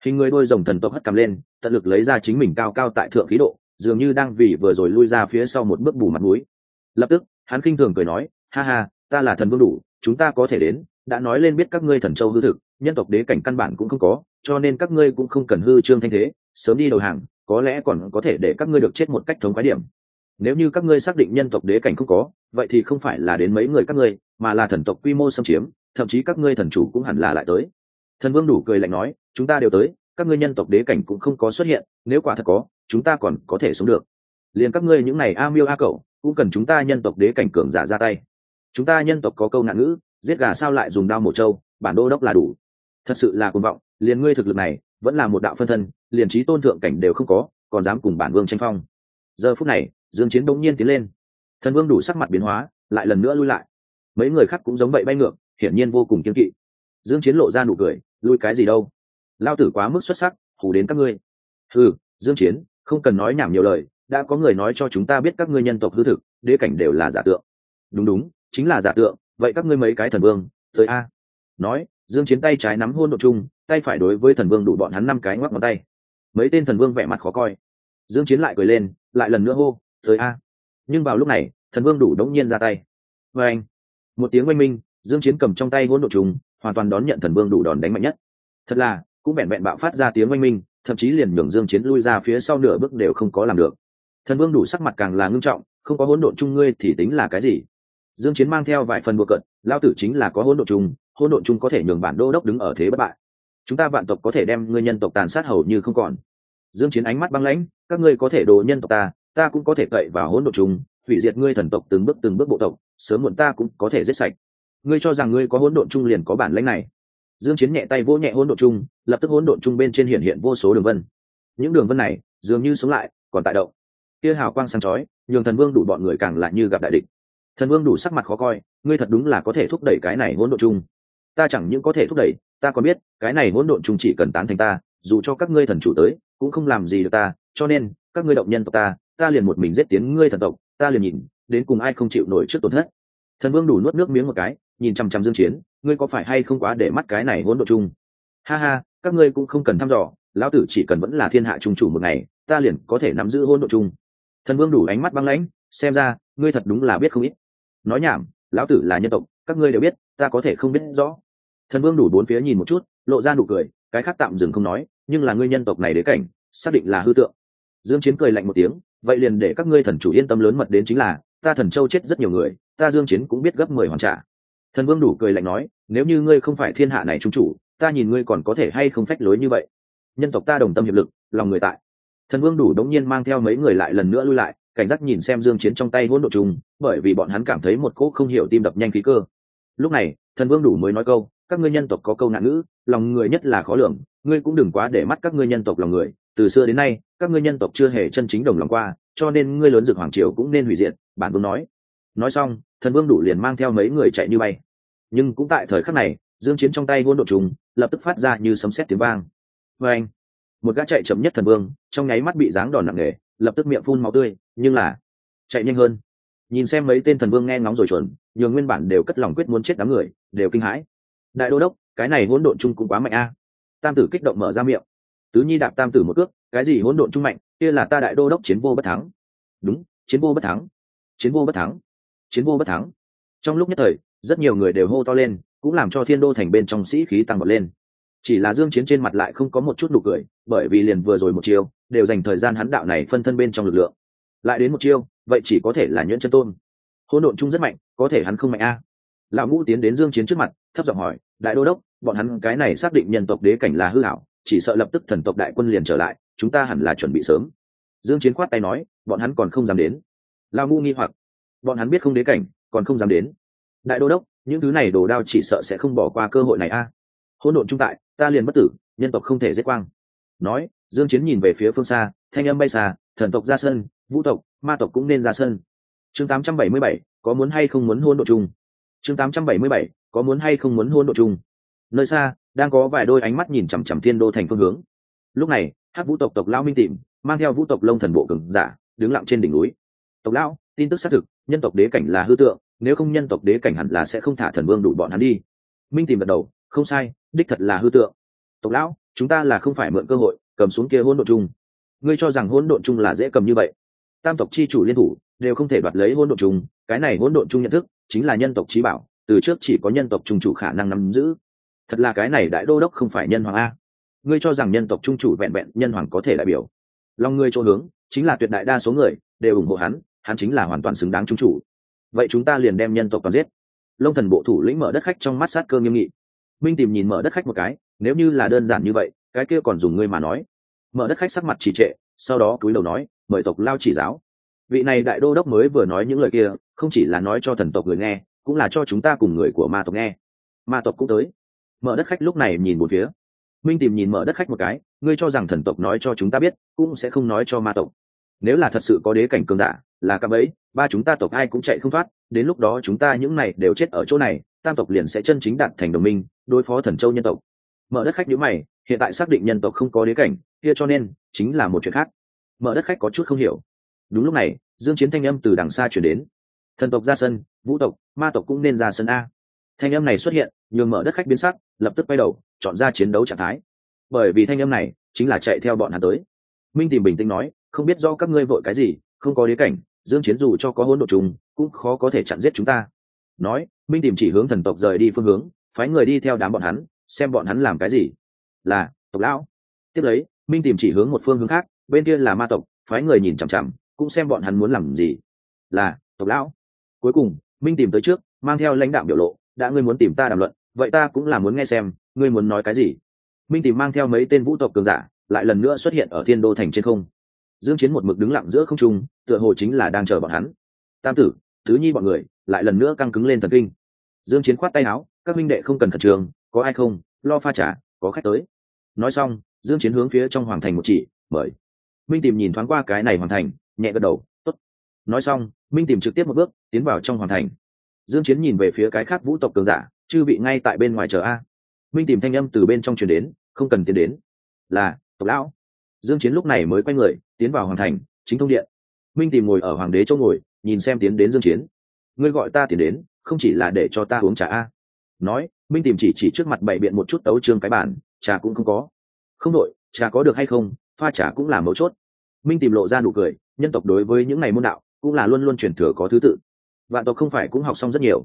Speaker 1: Hình người đôi rồng thần tộc hất cầm lên, tận lực lấy ra chính mình cao cao tại thượng khí độ, dường như đang vì vừa rồi lui ra phía sau một bước bù mặt mũi. Lập tức, hắn kinh thường cười nói, ha ha, ta là thần vương đủ, chúng ta có thể đến, đã nói lên biết các ngươi thần châu hư thực, nhân tộc đế cảnh căn bản cũng không có, cho nên các ngươi cũng không cần hư trương thanh thế, sớm đi đầu hàng, có lẽ còn có thể để các ngươi được chết một cách thống khái điểm nếu như các ngươi xác định nhân tộc đế cảnh không có, vậy thì không phải là đến mấy người các ngươi, mà là thần tộc quy mô xâm chiếm, thậm chí các ngươi thần chủ cũng hẳn là lại tới. Thần vương đủ cười lạnh nói, chúng ta đều tới, các ngươi nhân tộc đế cảnh cũng không có xuất hiện, nếu quả thật có, chúng ta còn có thể sống được. Liền các ngươi những này a miêu a cậu cũng cần chúng ta nhân tộc đế cảnh cường giả ra tay. Chúng ta nhân tộc có câu nạn ngữ, giết gà sao lại dùng đao mổ trâu, bản đô đốc là đủ. Thật sự là cuồng vọng, liền ngươi thực lực này, vẫn là một đạo phân thân, liền trí tôn thượng cảnh đều không có, còn dám cùng bản vương tranh phong. Giờ phút này dương chiến đông nhiên tiến lên. Thần vương đủ sắc mặt biến hóa, lại lần nữa lui lại. Mấy người khác cũng giống vậy bay ngược, hiển nhiên vô cùng kiên kỵ. Dương chiến lộ ra nụ cười, lui cái gì đâu? Lao tử quá mức xuất sắc, hù đến các ngươi. Ừ dương chiến, không cần nói nhảm nhiều lời, đã có người nói cho chúng ta biết các ngươi nhân tộc hư thực, đế cảnh đều là giả tượng. Đúng đúng, chính là giả tượng, vậy các ngươi mấy cái thần vương, tới a. Nói, dương chiến tay trái nắm hôn độ chung, tay phải đối với thần vương đủ bọn hắn năm cái ngoắc ngón tay. Mấy tên thần vương vẻ mặt khó coi. Dương chiến lại cười lên, lại lần nữa hô tới a. Nhưng vào lúc này, thần vương đủ đống nhiên ra tay. Và anh, một tiếng oanh minh, dương chiến cầm trong tay hỗn độ trùng, hoàn toàn đón nhận thần vương đủ đòn đánh mạnh nhất. Thật là, cũng vẹn vẹn bạo phát ra tiếng oanh minh, thậm chí liền nhường dương chiến lui ra phía sau nửa bước đều không có làm được. Thần vương đủ sắc mặt càng là ngưng trọng, không có hỗn độn chung ngươi thì tính là cái gì? Dương chiến mang theo vài phần bừa cận lao tử chính là có hỗn độn chung, hỗn độn chung có thể nhường bản đô đốc đứng ở thế bất bại. Chúng ta vạn tộc có thể đem ngươi nhân tộc tàn sát hầu như không còn. Dương chiến ánh mắt băng lãnh, các ngươi có thể đồ nhân tộc ta ta cũng có thể cậy vào hỗn độ chúng, hủy diệt ngươi thần tộc từng bước từng bước bộ tộc, sớm muộn ta cũng có thể giết sạch. Ngươi cho rằng ngươi có hỗn độn chung liền có bản lĩnh này. Dương chiến nhẹ tay vỗ nhẹ hỗn độn chung, lập tức hỗn độn chung bên trên hiện hiện vô số đường vân. Những đường vân này dường như sống lại, còn tại động. Kia hào quang sáng chói, nhường thần vương đủ bọn người càng lại như gặp đại địch. Thần vương đủ sắc mặt khó coi, ngươi thật đúng là có thể thúc đẩy cái này hỗn độn chung. Ta chẳng những có thể thúc đẩy, ta còn biết, cái này hỗn độn chung chỉ cần tán thành ta, dù cho các ngươi thần chủ tới, cũng không làm gì được ta, cho nên các ngươi động nhân tộc ta ta liền một mình giết tiến ngươi thần tộc, ta liền nhìn, đến cùng ai không chịu nổi trước tổn thất. Thần vương đủ nuốt nước miếng một cái, nhìn chằm chằm dương chiến, ngươi có phải hay không quá để mắt cái này hỗn độ chung? Ha ha, các ngươi cũng không cần thăm dò, lão tử chỉ cần vẫn là thiên hạ trung chủ một ngày, ta liền có thể nắm giữ hỗn độ chung. Thần vương đủ ánh mắt băng lãnh, xem ra, ngươi thật đúng là biết không ít. Nói nhảm, lão tử là nhân tộc, các ngươi đều biết, ta có thể không biết rõ. Thần vương đủ bốn phía nhìn một chút, lộ ra nụ cười, cái khác tạm dừng không nói, nhưng là ngươi nhân tộc này đế cảnh, xác định là hư tượng dương chiến cười lạnh một tiếng, vậy liền để các ngươi thần chủ yên tâm lớn mật đến chính là, ta thần châu chết rất nhiều người, ta dương chiến cũng biết gấp mười hoàn trả. Thần vương đủ cười lạnh nói, nếu như ngươi không phải thiên hạ này trung chủ, ta nhìn ngươi còn có thể hay không phách lối như vậy? Nhân tộc ta đồng tâm hiệp lực, lòng người tại. Thần vương đủ đống nhiên mang theo mấy người lại lần nữa lui lại, cảnh giác nhìn xem dương chiến trong tay hỗn độ trùng, bởi vì bọn hắn cảm thấy một cỗ không hiểu tim đập nhanh khí cơ. Lúc này, thần vương đủ mới nói câu, các ngươi nhân tộc có câu nạn ngữ, lòng người nhất là khó lường, ngươi cũng đừng quá để mắt các ngươi nhân tộc lòng người từ xưa đến nay, các ngươi nhân tộc chưa hề chân chính đồng lòng qua, cho nên ngươi lớn dược hoàng triều cũng nên hủy diệt, bản vương nói. Nói xong, thần vương đủ liền mang theo mấy người chạy như bay. Nhưng cũng tại thời khắc này, dương chiến trong tay ngôn độ trùng, lập tức phát ra như sấm sét tiếng vang. Với anh, một gã chạy chậm nhất thần vương, trong nháy mắt bị giáng đòn nặng nề, lập tức miệng phun máu tươi, nhưng là chạy nhanh hơn. Nhìn xem mấy tên thần vương nghe ngóng rồi chuẩn, nhường nguyên bản đều cất lòng quyết muốn chết đám người, đều kinh hãi. Đại đô đốc, cái này hỗn độn chung cũng quá mạnh a. Tam tử kích động mở ra miệng tứ nhi đạp tam tử một cước, cái gì hỗn độn trung mạnh, kia là ta đại đô đốc chiến vô bất thắng. Đúng, chiến vô bất thắng. Chiến vô bất thắng. Chiến vô bất thắng. Trong lúc nhất thời, rất nhiều người đều hô to lên, cũng làm cho thiên đô thành bên trong sĩ khí tăng bật lên. Chỉ là dương chiến trên mặt lại không có một chút nụ cười, bởi vì liền vừa rồi một chiêu, đều dành thời gian hắn đạo này phân thân bên trong lực lượng. Lại đến một chiêu, vậy chỉ có thể là nhuyễn chân tôn. Hỗn độn chung rất mạnh, có thể hắn không mạnh a. Lão ngũ tiến đến dương chiến trước mặt, thấp giọng hỏi, đại đô đốc, bọn hắn cái này xác định nhân tộc đế cảnh là hư ảo chỉ sợ lập tức thần tộc đại quân liền trở lại chúng ta hẳn là chuẩn bị sớm. Dương chiến khoát tay nói bọn hắn còn không dám đến. Lao ngu nghi hoặc bọn hắn biết không đế cảnh còn không dám đến. Đại đô đốc những thứ này đồ đao chỉ sợ sẽ không bỏ qua cơ hội này a. Hỗn độn trung tại ta liền bất tử nhân tộc không thể giết quang. Nói dương chiến nhìn về phía phương xa thanh âm bay xa thần tộc ra sân vũ tộc ma tộc cũng nên ra sân. Chương 877, có muốn hay không muốn hôn độ chung? Chương 877, có muốn hay không muốn hôn độ chung? Nơi xa đang có vài đôi ánh mắt nhìn chằm chằm thiên đô thành phương hướng. Lúc này, hắc vũ tộc tộc lão minh tìm mang theo vũ tộc lông thần bộ cường giả đứng lặng trên đỉnh núi. Tộc lão, tin tức xác thực, nhân tộc đế cảnh là hư tượng, nếu không nhân tộc đế cảnh hẳn là sẽ không thả thần vương đủ bọn hắn đi. Minh tìm gật đầu, không sai, đích thật là hư tượng. Tộc lão, chúng ta là không phải mượn cơ hội, cầm xuống kia hỗn độn chung. Ngươi cho rằng hỗn độn chung là dễ cầm như vậy? Tam tộc chi chủ liên thủ, đều không thể đoạt lấy hỗn độn chung, cái này hỗn độn chung nhận thức, chính là nhân tộc trí bảo, từ trước chỉ có nhân tộc trung chủ khả năng nắm giữ thật là cái này đại đô đốc không phải nhân hoàng a. Ngươi cho rằng nhân tộc trung chủ vẹn vẹn nhân hoàng có thể đại biểu. Lòng ngươi chỗ hướng, chính là tuyệt đại đa số người đều ủng hộ hắn hắn chính là hoàn toàn xứng đáng trung chủ. Vậy chúng ta liền đem nhân tộc toàn giết. Lông thần bộ thủ lĩnh mở đất khách trong mắt sát cơ nghiêm nghị. Minh tìm nhìn mở đất khách một cái, nếu như là đơn giản như vậy, cái kia còn dùng ngươi mà nói. Mở đất khách sắc mặt trì trệ, sau đó cúi đầu nói, mời tộc lao chỉ giáo. Vị này đại đô đốc mới vừa nói những lời kia, không chỉ là nói cho thần tộc người nghe, cũng là cho chúng ta cùng người của ma tộc nghe. Ma tộc cũng tới mở đất khách lúc này nhìn một phía. Minh tìm nhìn mở đất khách một cái, ngươi cho rằng thần tộc nói cho chúng ta biết, cũng sẽ không nói cho ma tộc. Nếu là thật sự có đế cảnh cường giả, là cạm ấy ba chúng ta tộc ai cũng chạy không thoát, đến lúc đó chúng ta những này đều chết ở chỗ này, tam tộc liền sẽ chân chính đạt thành đồng minh, đối phó thần châu nhân tộc. Mở đất khách nhữ mày, hiện tại xác định nhân tộc không có đế cảnh, kia cho nên, chính là một chuyện khác. Mở đất khách có chút không hiểu. Đúng lúc này, dương chiến thanh âm từ đằng xa chuyển đến. Thần tộc ra sân, vũ tộc, ma tộc cũng nên ra sân a. Thanh âm này xuất hiện nhường mở đất khách biến sắc, lập tức quay đầu, chọn ra chiến đấu trạng thái. Bởi vì thanh âm này chính là chạy theo bọn hắn tới. Minh tìm bình tĩnh nói, không biết do các ngươi vội cái gì, không có đế cảnh, dương chiến dù cho có hỗn độ trùng, cũng khó có thể chặn giết chúng ta. Nói, minh tìm chỉ hướng thần tộc rời đi phương hướng, phái người đi theo đám bọn hắn, xem bọn hắn làm cái gì. Là, tộc lão. Tiếp lấy, minh tìm chỉ hướng một phương hướng khác, bên kia là ma tộc, phái người nhìn chằm chằm, cũng xem bọn hắn muốn làm gì. Là, tộc lão. Cuối cùng, minh tìm tới trước, mang theo lãnh đạo biểu lộ, đã ngươi muốn tìm ta đàm luận vậy ta cũng là muốn nghe xem ngươi muốn nói cái gì? Minh tìm mang theo mấy tên vũ tộc cường giả lại lần nữa xuất hiện ở thiên đô thành trên không. Dương chiến một mực đứng lặng giữa không trung tựa hồ chính là đang chờ bọn hắn. Tam tử tứ nhi bọn người lại lần nữa căng cứng lên thần kinh. Dương chiến khoát tay áo các minh đệ không cần khẩn trường, có ai không lo pha trà có khách tới. Nói xong dương chiến hướng phía trong hoàng thành một chỉ mời. Minh tìm nhìn thoáng qua cái này hoàng thành nhẹ gật đầu tốt. Nói xong minh tìm trực tiếp một bước tiến vào trong hoàng thành. Dương chiến nhìn về phía cái khác vũ tộc cường giả chư bị ngay tại bên ngoài chờ a. Minh tìm thanh âm từ bên trong truyền đến, không cần tiến đến. Là, tộc lão. Dương chiến lúc này mới quay người, tiến vào hoàng thành, chính thông điện. Minh tìm ngồi ở hoàng đế chỗ ngồi, nhìn xem tiến đến dương chiến. Ngươi gọi ta tiến đến, không chỉ là để cho ta uống trà a. Nói, minh tìm chỉ chỉ trước mặt bảy biện một chút tấu trương cái bản trà cũng không có. Không đội, trà có được hay không, pha trà cũng là mấu chốt. Minh tìm lộ ra nụ cười, nhân tộc đối với những ngày môn đạo, cũng là luôn luôn truyền thừa có thứ tự. Vạn tộc không phải cũng học xong rất nhiều.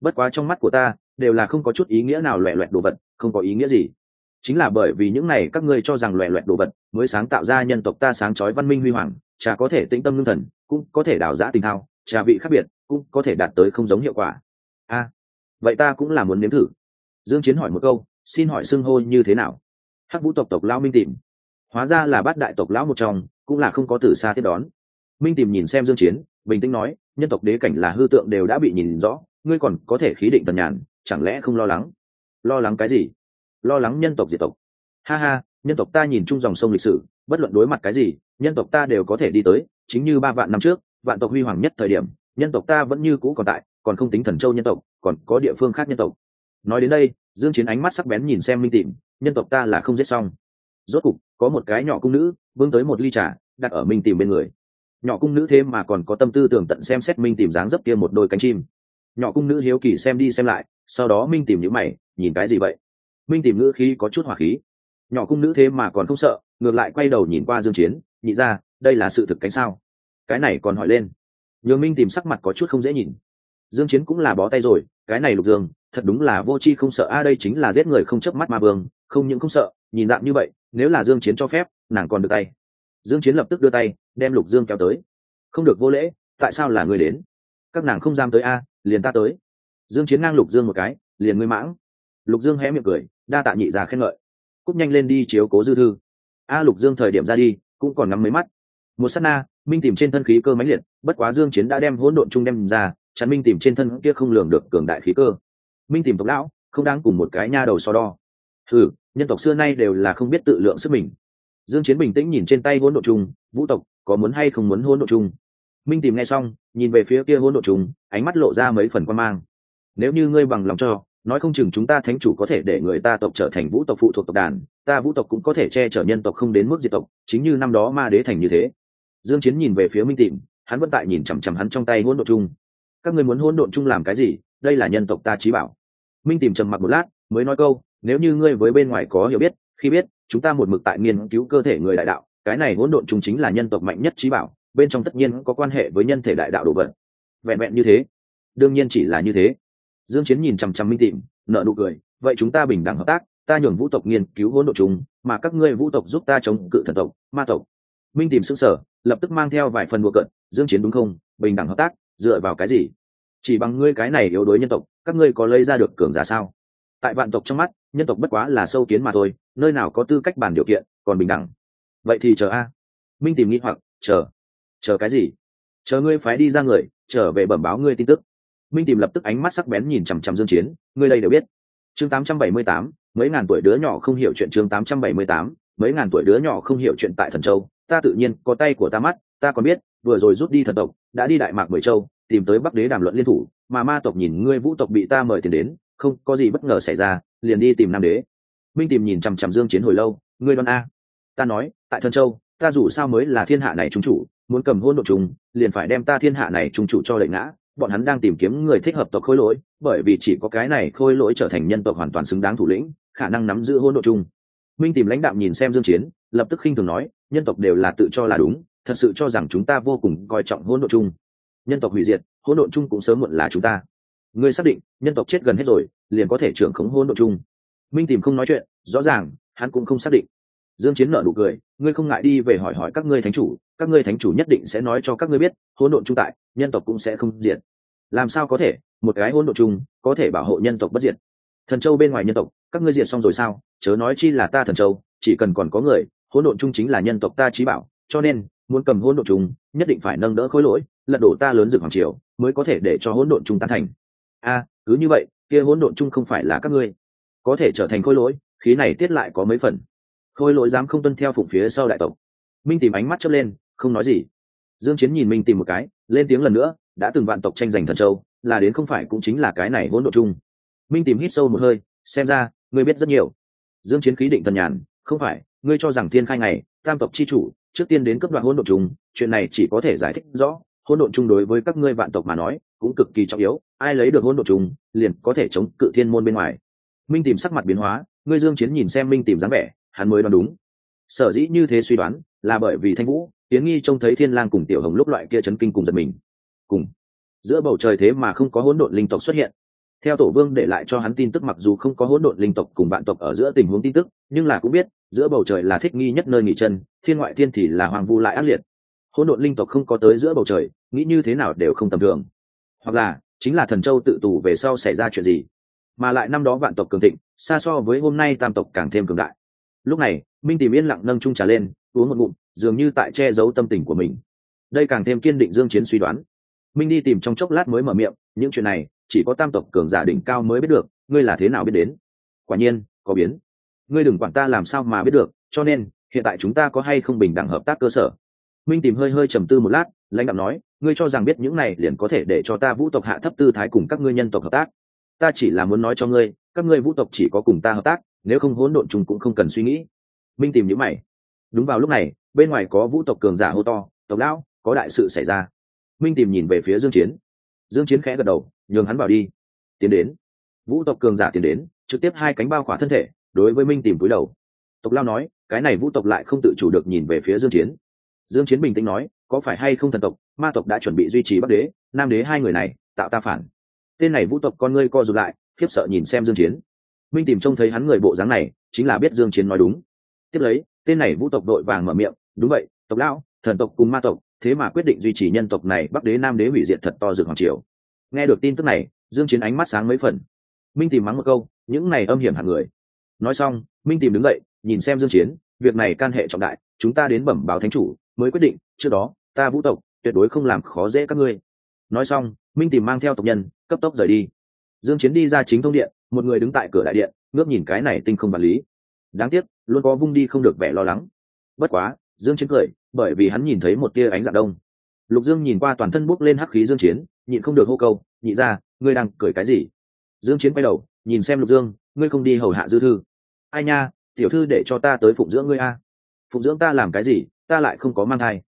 Speaker 1: Bất quá trong mắt của ta đều là không có chút ý nghĩa nào loẹ loẹt đồ vật, không có ý nghĩa gì. Chính là bởi vì những này các ngươi cho rằng loẹ loẹt đồ vật mới sáng tạo ra nhân tộc ta sáng chói văn minh huy hoàng trà có thể tĩnh tâm lương thần, cũng có thể đào giã tình thao trà vị khác biệt, cũng có thể đạt tới không giống hiệu quả. A, vậy ta cũng là muốn nếm thử. Dương chiến hỏi một câu, xin hỏi xưng hô như thế nào? Hắc vũ tộc tộc lão minh tìm. Hóa ra là bát đại tộc lão một trong, cũng là không có từ xa tiếp đón. Minh tìm nhìn xem dương chiến, bình tĩnh nói, nhân tộc đế cảnh là hư tượng đều đã bị nhìn rõ, ngươi còn có thể khí định tần nhàn chẳng lẽ không lo lắng? Lo lắng cái gì? Lo lắng nhân tộc diệt tộc. Ha ha, nhân tộc ta nhìn chung dòng sông lịch sử, bất luận đối mặt cái gì, nhân tộc ta đều có thể đi tới, chính như ba vạn năm trước, vạn tộc huy hoàng nhất thời điểm, nhân tộc ta vẫn như cũ còn tại, còn không tính thần châu nhân tộc, còn có địa phương khác nhân tộc. Nói đến đây, dương chiến ánh mắt sắc bén nhìn xem minh tìm nhân tộc ta là không giết xong. Rốt cục, có một cái nhỏ cung nữ, vương tới một ly trà, đặt ở minh tìm bên người. Nhỏ cung nữ thế mà còn có tâm tư tưởng tận xem xét minh tìm dáng dấp kia một đôi cánh chim nhỏ cung nữ hiếu kỳ xem đi xem lại, sau đó minh tìm những mày, nhìn cái gì vậy? Minh tìm ngữ khí có chút hỏa khí. Nhỏ cung nữ thế mà còn không sợ, ngược lại quay đầu nhìn qua dương chiến, nhị ra, đây là sự thực cánh sao? Cái này còn hỏi lên. Nhường minh tìm sắc mặt có chút không dễ nhìn. Dương chiến cũng là bó tay rồi, cái này lục dương, thật đúng là vô chi không sợ. A, đây chính là giết người không chớp mắt ma vương, không những không sợ, nhìn dạng như vậy, nếu là dương chiến cho phép, nàng còn được tay. Dương chiến lập tức đưa tay, đem lục dương kéo tới. Không được vô lễ, tại sao là người đến? Các nàng không dám tới a liền ta tới. Dương chiến ngang lục dương một cái, liền ngươi mãng. Lục dương hé miệng cười, đa tạ nhị già khen ngợi. Cúp nhanh lên đi chiếu cố dư thư. A, lục dương thời điểm ra đi, cũng còn ngắm mấy mắt. Một sát na, minh tìm trên thân khí cơ mãnh liệt, bất quá dương chiến đã đem hỗn độn trung đem ra, chắn minh tìm trên thân kia không lường được cường đại khí cơ. Minh tìm tộc lão, không đáng cùng một cái nha đầu so đo. Thử nhân tộc xưa nay đều là không biết tự lượng sức mình. Dương chiến bình tĩnh nhìn trên tay hỗn độn trung vũ tộc, có muốn hay không muốn hỗn độn trung minh tìm nghe xong, nhìn về phía kia hỗn độn trung ánh mắt lộ ra mấy phần quan mang. Nếu như ngươi bằng lòng cho, nói không chừng chúng ta thánh chủ có thể để người ta tộc trở thành vũ tộc phụ thuộc tộc đàn, ta vũ tộc cũng có thể che chở nhân tộc không đến mức diệt tộc, chính như năm đó ma đế thành như thế. Dương chiến nhìn về phía minh tìm, hắn vẫn tại nhìn chằm chằm hắn trong tay hỗn độn chung các ngươi muốn hỗn độn chung làm cái gì? Đây là nhân tộc ta trí bảo. Minh tìm trầm mặc một lát, mới nói câu, nếu như ngươi với bên ngoài có hiểu biết, khi biết, chúng ta một mực tại nghiên cứu cơ thể người đại đạo, cái này hỗn độn chung chính là nhân tộc mạnh nhất trí bảo bên trong tất nhiên có quan hệ với nhân thể đại đạo đồ vật. Vẹn vẹn như thế. Đương nhiên chỉ là như thế. Dương chiến nhìn chằm chằm minh tịm nợ nụ cười vậy chúng ta bình đẳng hợp tác ta nhường vũ tộc nghiên cứu hỗn độ chúng, mà các ngươi vũ tộc giúp ta chống cự thần tộc ma tộc. Minh tìm sững sở lập tức mang theo vài phần đùa cận dương chiến đúng không? Bình đẳng hợp tác dựa vào cái gì? Chỉ bằng ngươi cái này yếu đuối nhân tộc các ngươi có lấy ra được cường giả sao? Tại vạn tộc trong mắt nhân tộc bất quá là sâu kiến mà thôi nơi nào có tư cách bàn điều kiện còn bình đẳng. Vậy thì chờ a. Minh tìm nghĩ hoặc chờ chờ cái gì? Chờ ngươi phái đi ra người trở về bẩm báo ngươi tin tức. Minh tìm lập tức ánh mắt sắc bén nhìn chằm chằm dương chiến ngươi đây đều biết. Chương 878, mấy ngàn tuổi đứa nhỏ không hiểu chuyện chương 878, mấy ngàn tuổi đứa nhỏ không hiểu chuyện tại thần châu. Ta tự nhiên có tay của ta mắt ta còn biết vừa rồi rút đi thần tộc đã đi đại mạc mười châu tìm tới bắc đế đàm luận liên thủ mà ma tộc nhìn ngươi vũ tộc bị ta mời tiền đến không có gì bất ngờ xảy ra liền đi tìm nam đế. Minh tìm nhìn chằm chằm dương chiến hồi lâu ngươi đoan a. Ta nói tại thần châu ta dù sao mới là thiên hạ này trung chủ muốn cầm hôn độ trùng, liền phải đem ta thiên hạ này trung chủ cho lệ ngã. Bọn hắn đang tìm kiếm người thích hợp tộc khôi lỗi, bởi vì chỉ có cái này khôi lỗi trở thành nhân tộc hoàn toàn xứng đáng thủ lĩnh, khả năng nắm giữ hôn độ chung minh tìm lãnh đạo nhìn xem dương chiến, lập tức khinh thường nói, nhân tộc đều là tự cho là đúng, thật sự cho rằng chúng ta vô cùng coi trọng hỗn độn chung nhân tộc hủy diệt hỗn độn chung cũng sớm muộn là chúng ta. Ngươi xác định, nhân tộc chết gần hết rồi, liền có thể trưởng khống hỗn độn chung minh tìm không nói chuyện, rõ ràng, hắn cũng không xác định dương chiến nở nụ cười, ngươi không ngại đi về hỏi hỏi các ngươi thánh chủ, các ngươi thánh chủ nhất định sẽ nói cho các ngươi biết, hỗn độn trung tại, nhân tộc cũng sẽ không diệt. Làm sao có thể? Một cái hỗn độn chung có thể bảo hộ nhân tộc bất diệt. Thần châu bên ngoài nhân tộc, các ngươi diệt xong rồi sao? Chớ nói chi là ta thần châu, chỉ cần còn có người, hỗn độn chung chính là nhân tộc ta trí bảo, cho nên, muốn cầm hỗn độn chung nhất định phải nâng đỡ khối lỗi, lật đổ ta lớn dược hoàng triều, mới có thể để cho hỗn độn chung tan thành. A, cứ như vậy, kia hỗn độn chung không phải là các ngươi. Có thể trở thành khối lỗi, khí này tiết lại có mấy phần khôi lỗi dám không tuân theo phụng phía sau đại tộc. Minh tìm ánh mắt chớp lên, không nói gì. Dương chiến nhìn minh tìm một cái, lên tiếng lần nữa, đã từng vạn tộc tranh giành thần châu, là đến không phải cũng chính là cái này hỗn độ chung. Minh tìm hít sâu một hơi, xem ra, ngươi biết rất nhiều. Dương chiến khí định thần nhàn, không phải, ngươi cho rằng thiên khai ngày, tam tộc chi chủ, trước tiên đến cấp đoạn hỗn độn chung, chuyện này chỉ có thể giải thích rõ. Hỗn độn chung đối với các ngươi vạn tộc mà nói, cũng cực kỳ trọng yếu, ai lấy được hỗn độn chung, liền có thể chống cự thiên môn bên ngoài. Minh tìm sắc mặt biến hóa, ngươi dương chiến nhìn xem minh tìm dáng vẻ hắn mới đoán đúng. Sở dĩ như thế suy đoán là bởi vì thanh vũ tiến nghi trông thấy thiên lang cùng tiểu hồng lúc loại kia chấn kinh cùng giật mình. Cùng. Giữa bầu trời thế mà không có hỗn độn linh tộc xuất hiện. Theo tổ vương để lại cho hắn tin tức mặc dù không có hỗn độn linh tộc cùng bạn tộc ở giữa tình huống tin tức, nhưng là cũng biết, giữa bầu trời là thích nghi nhất nơi nghỉ chân, thiên ngoại thiên thì là hoàng vu lại ác liệt. Hỗn độn linh tộc không có tới giữa bầu trời, nghĩ như thế nào đều không tầm thường. Hoặc là, chính là thần châu tự tù về sau xảy ra chuyện gì? Mà lại năm đó vạn tộc cường thịnh, xa so với hôm nay tam tộc càng thêm cường đại lúc này, minh tìm yên lặng nâng trung trà lên, uống một ngụm, dường như tại che giấu tâm tình của mình. Đây càng thêm kiên định dương chiến suy đoán. Minh đi tìm trong chốc lát mới mở miệng, những chuyện này, chỉ có tam tộc cường giả đỉnh cao mới biết được, ngươi là thế nào biết đến? Quả nhiên, có biến. Ngươi đừng quản ta làm sao mà biết được, cho nên, hiện tại chúng ta có hay không bình đẳng hợp tác cơ sở? Minh tìm hơi hơi trầm tư một lát, lãnh đạo nói, ngươi cho rằng biết những này liền có thể để cho ta vũ tộc hạ thấp tư thái cùng các ngươi nhân tộc hợp tác. Ta chỉ là muốn nói cho ngươi, các ngươi vũ tộc chỉ có cùng ta hợp tác nếu không hỗn độn chung cũng không cần suy nghĩ. Minh tìm nhữ mày. Đúng vào lúc này, bên ngoài có vũ tộc cường giả hô to, tộc lão, có đại sự xảy ra. Minh tìm nhìn về phía dương chiến. Dương chiến khẽ gật đầu, nhường hắn vào đi. Tiến đến. Vũ tộc cường giả tiến đến, trực tiếp hai cánh bao khỏa thân thể, đối với minh tìm cúi đầu. Tộc lao nói, cái này vũ tộc lại không tự chủ được nhìn về phía dương chiến. Dương chiến bình tĩnh nói, có phải hay không thần tộc? Ma tộc đã chuẩn bị duy trì bắc đế, nam đế hai người này, tạo ta phản. Tên này vũ tộc con ngươi co rụt lại, khiếp sợ nhìn xem dương chiến minh tìm trông thấy hắn người bộ dáng này, chính là biết dương chiến nói đúng. Tiếp lấy, tên này vũ tộc đội vàng mở miệng, đúng vậy, tộc lão, thần tộc cùng ma tộc, thế mà quyết định duy trì nhân tộc này bắc đế nam đế hủy diệt thật to dược hoàng triều. Nghe được tin tức này, dương chiến ánh mắt sáng mấy phần. Minh tìm mắng một câu, những này âm hiểm hạng người. Nói xong, minh tìm đứng dậy, nhìn xem dương chiến, việc này can hệ trọng đại, chúng ta đến bẩm báo thánh chủ, mới quyết định, trước đó, ta vũ tộc, tuyệt đối không làm khó dễ các ngươi. Nói xong, minh tìm mang theo tộc nhân, cấp tốc rời đi. Dương chiến đi ra chính thông điện một người đứng tại cửa đại điện, ngước nhìn cái này tinh không bản lý. Đáng tiếc, luôn có vung đi không được vẻ lo lắng. Bất quá, dương chiến cười, bởi vì hắn nhìn thấy một tia ánh dạng đông. Lục dương nhìn qua toàn thân bốc lên hắc khí dương chiến, nhịn không được hô câu, nhị ra ngươi đang cười cái gì? Dương chiến quay đầu, nhìn xem lục dương, ngươi không đi hầu hạ dư thư. Ai nha, tiểu thư để cho ta tới phụng dưỡng ngươi a. Phụng dưỡng ta làm cái gì, ta lại không có mang thai.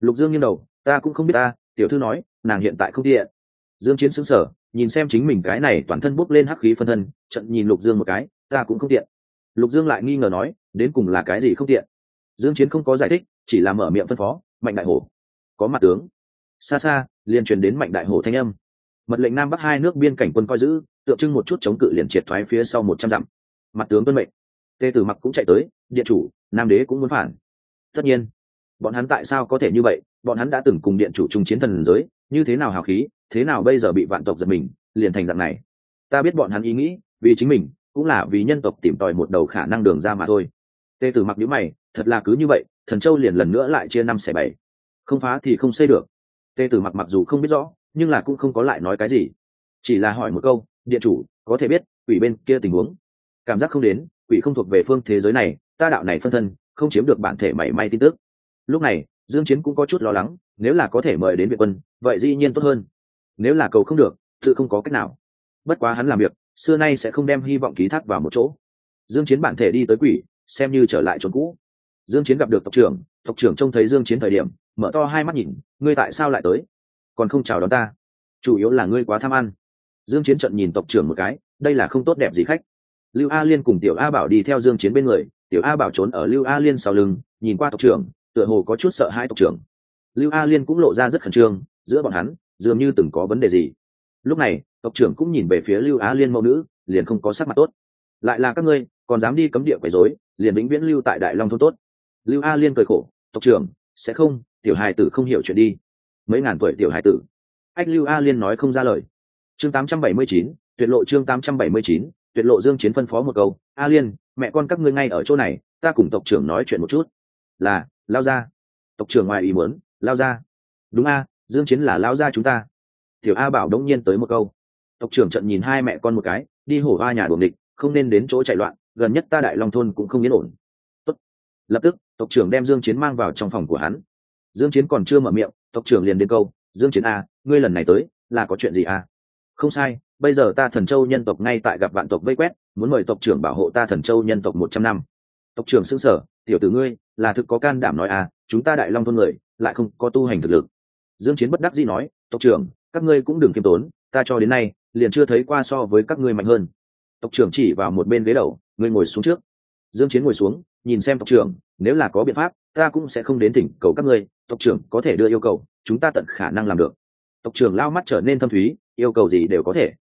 Speaker 1: Lục dương nghiêng đầu, ta cũng không biết ta, tiểu thư nói, nàng hiện tại không tiện dương chiến sững sờ nhìn xem chính mình cái này toàn thân bốc lên hắc khí phân thân trận nhìn lục dương một cái, ta cũng không tiện. Lục dương lại nghi ngờ nói, đến cùng là cái gì không tiện? Dương chiến không có giải thích, chỉ là mở miệng phân phó, mạnh đại hổ. Có mặt tướng. Xa xa, liền truyền đến mạnh đại hổ thanh âm. Mật lệnh nam bắc hai nước biên cảnh quân coi giữ, tượng trưng một chút chống cự liền triệt thoái phía sau một trăm dặm. Mặt tướng tuân mệnh. Tê tử mặc cũng chạy tới điện chủ, nam đế cũng muốn phản. Tất nhiên. Bọn hắn tại sao có thể như vậy? Bọn hắn đã từng cùng điện chủ trung chiến thần giới như thế nào hào khí, thế nào bây giờ bị vạn tộc giật mình, liền thành dạng này. Ta biết bọn hắn ý nghĩ, vì chính mình, cũng là vì nhân tộc tìm tòi một đầu khả năng đường ra mà thôi. Tê tử mặc nhữ mày, thật là cứ như vậy, thần châu liền lần nữa lại chia năm xẻ bảy. Không phá thì không xây được. Tê tử mặc mặc dù không biết rõ, nhưng là cũng không có lại nói cái gì. Chỉ là hỏi một câu, điện chủ, có thể biết quỷ bên kia tình huống? Cảm giác không đến, quỷ không thuộc về phương thế giới này, ta đạo này phân thân, không chiếm được bản thể mảy may tin tức. Lúc này dương chiến cũng có chút lo lắng, nếu là có thể mời đến việt quân, vậy dĩ nhiên tốt hơn. Nếu là cầu không được, tự không có cách nào. Bất quá hắn làm việc, xưa nay sẽ không đem hy vọng ký thác vào một chỗ. Dương chiến bản thể đi tới quỷ, xem như trở lại chỗ cũ. Dương chiến gặp được tộc trưởng tộc trưởng trông thấy dương chiến thời điểm, mở to hai mắt nhìn, ngươi tại sao lại tới? Còn không chào đón ta? Chủ yếu là ngươi quá tham ăn. Dương chiến trận nhìn tộc trưởng một cái, đây là không tốt đẹp gì khách. Lưu a liên cùng tiểu a bảo đi theo dương chiến bên người, tiểu a bảo trốn ở lưu a liên sau lưng, nhìn qua tộc trưởng tựa hồ có chút sợ hai tộc trưởng. Lưu a liên cũng lộ ra rất khẩn trương giữa bọn hắn dường như từng có vấn đề gì. Lúc này tộc trưởng cũng nhìn về phía lưu Á liên mẫu nữ liền không có sắc mặt tốt. Lại là các ngươi còn dám đi cấm địa quấy rối liền vĩnh viễn lưu tại đại long thôn tốt. Lưu a liên cười khổ tộc trưởng sẽ không tiểu hài tử không hiểu chuyện đi. Mấy ngàn tuổi tiểu hài tử. Ách lưu a liên nói không ra lời. Chương 879, tuyệt lộ chương 879, tuyệt lộ dương chiến phân phó một câu a liên mẹ con các ngươi ngay ở chỗ này ta cùng tộc trưởng nói chuyện một chút. Là lao ra. Tộc trưởng ngoài ý muốn, lao ra. Đúng a, dương chiến là lao ra chúng ta. Tiểu a bảo đống nhiên tới một câu. Tộc trưởng trận nhìn hai mẹ con một cái, đi hổ hoa nhà đuổi địch, không nên đến chỗ chạy loạn, gần nhất ta đại long thôn cũng không yên ổn. Tốt. lập tức, tộc trưởng đem dương chiến mang vào trong phòng của hắn. Dương chiến còn chưa mở miệng, tộc trưởng liền đến câu, dương chiến a, ngươi lần này tới, là có chuyện gì a? Không sai, bây giờ ta thần châu nhân tộc ngay tại gặp vạn tộc vây quét, muốn mời tộc trưởng bảo hộ ta thần châu nhân tộc một trăm năm tộc trưởng xưng sở tiểu tử ngươi là thực có can đảm nói à chúng ta đại long thôn người lại không có tu hành thực lực. Dương chiến bất đắc dĩ nói tộc trưởng các ngươi cũng đừng kiêm tốn ta cho đến nay liền chưa thấy qua so với các ngươi mạnh hơn. Tộc trưởng chỉ vào một bên ghế đầu ngươi ngồi xuống trước. Dương chiến ngồi xuống nhìn xem tộc trưởng nếu là có biện pháp ta cũng sẽ không đến thỉnh cầu các ngươi tộc trưởng có thể đưa yêu cầu chúng ta tận khả năng làm được. Tộc trưởng lao mắt trở nên thâm thúy yêu cầu gì đều có thể.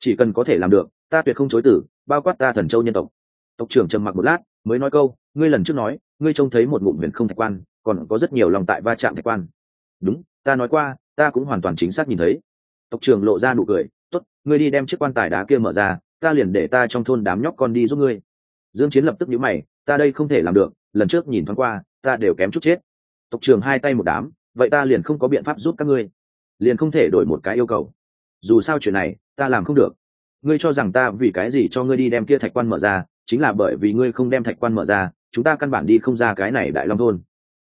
Speaker 1: Chỉ cần có thể làm được ta tuyệt không chối từ, bao quát ta thần châu nhân tộc. Tộc trưởng trầm mặc một lát mới nói câu, ngươi lần trước nói, ngươi trông thấy một ngụm huyền không thạch quan, còn có rất nhiều lòng tại va chạm thạch quan. Đúng, ta nói qua, ta cũng hoàn toàn chính xác nhìn thấy. Tộc trưởng lộ ra nụ cười, tốt, ngươi đi đem chiếc quan tài đá kia mở ra, ta liền để ta trong thôn đám nhóc con đi giúp ngươi. Dương chiến lập tức nhíu mày, ta đây không thể làm được, lần trước nhìn thoáng qua, ta đều kém chút chết. Tộc trưởng hai tay một đám, vậy ta liền không có biện pháp giúp các ngươi, liền không thể đổi một cái yêu cầu. Dù sao chuyện này, ta làm không được. Ngươi cho rằng ta vì cái gì cho ngươi đi đem kia thạch quan mở ra chính là bởi vì ngươi không đem thạch quan mở ra, chúng ta căn bản đi không ra cái này đại long thôn.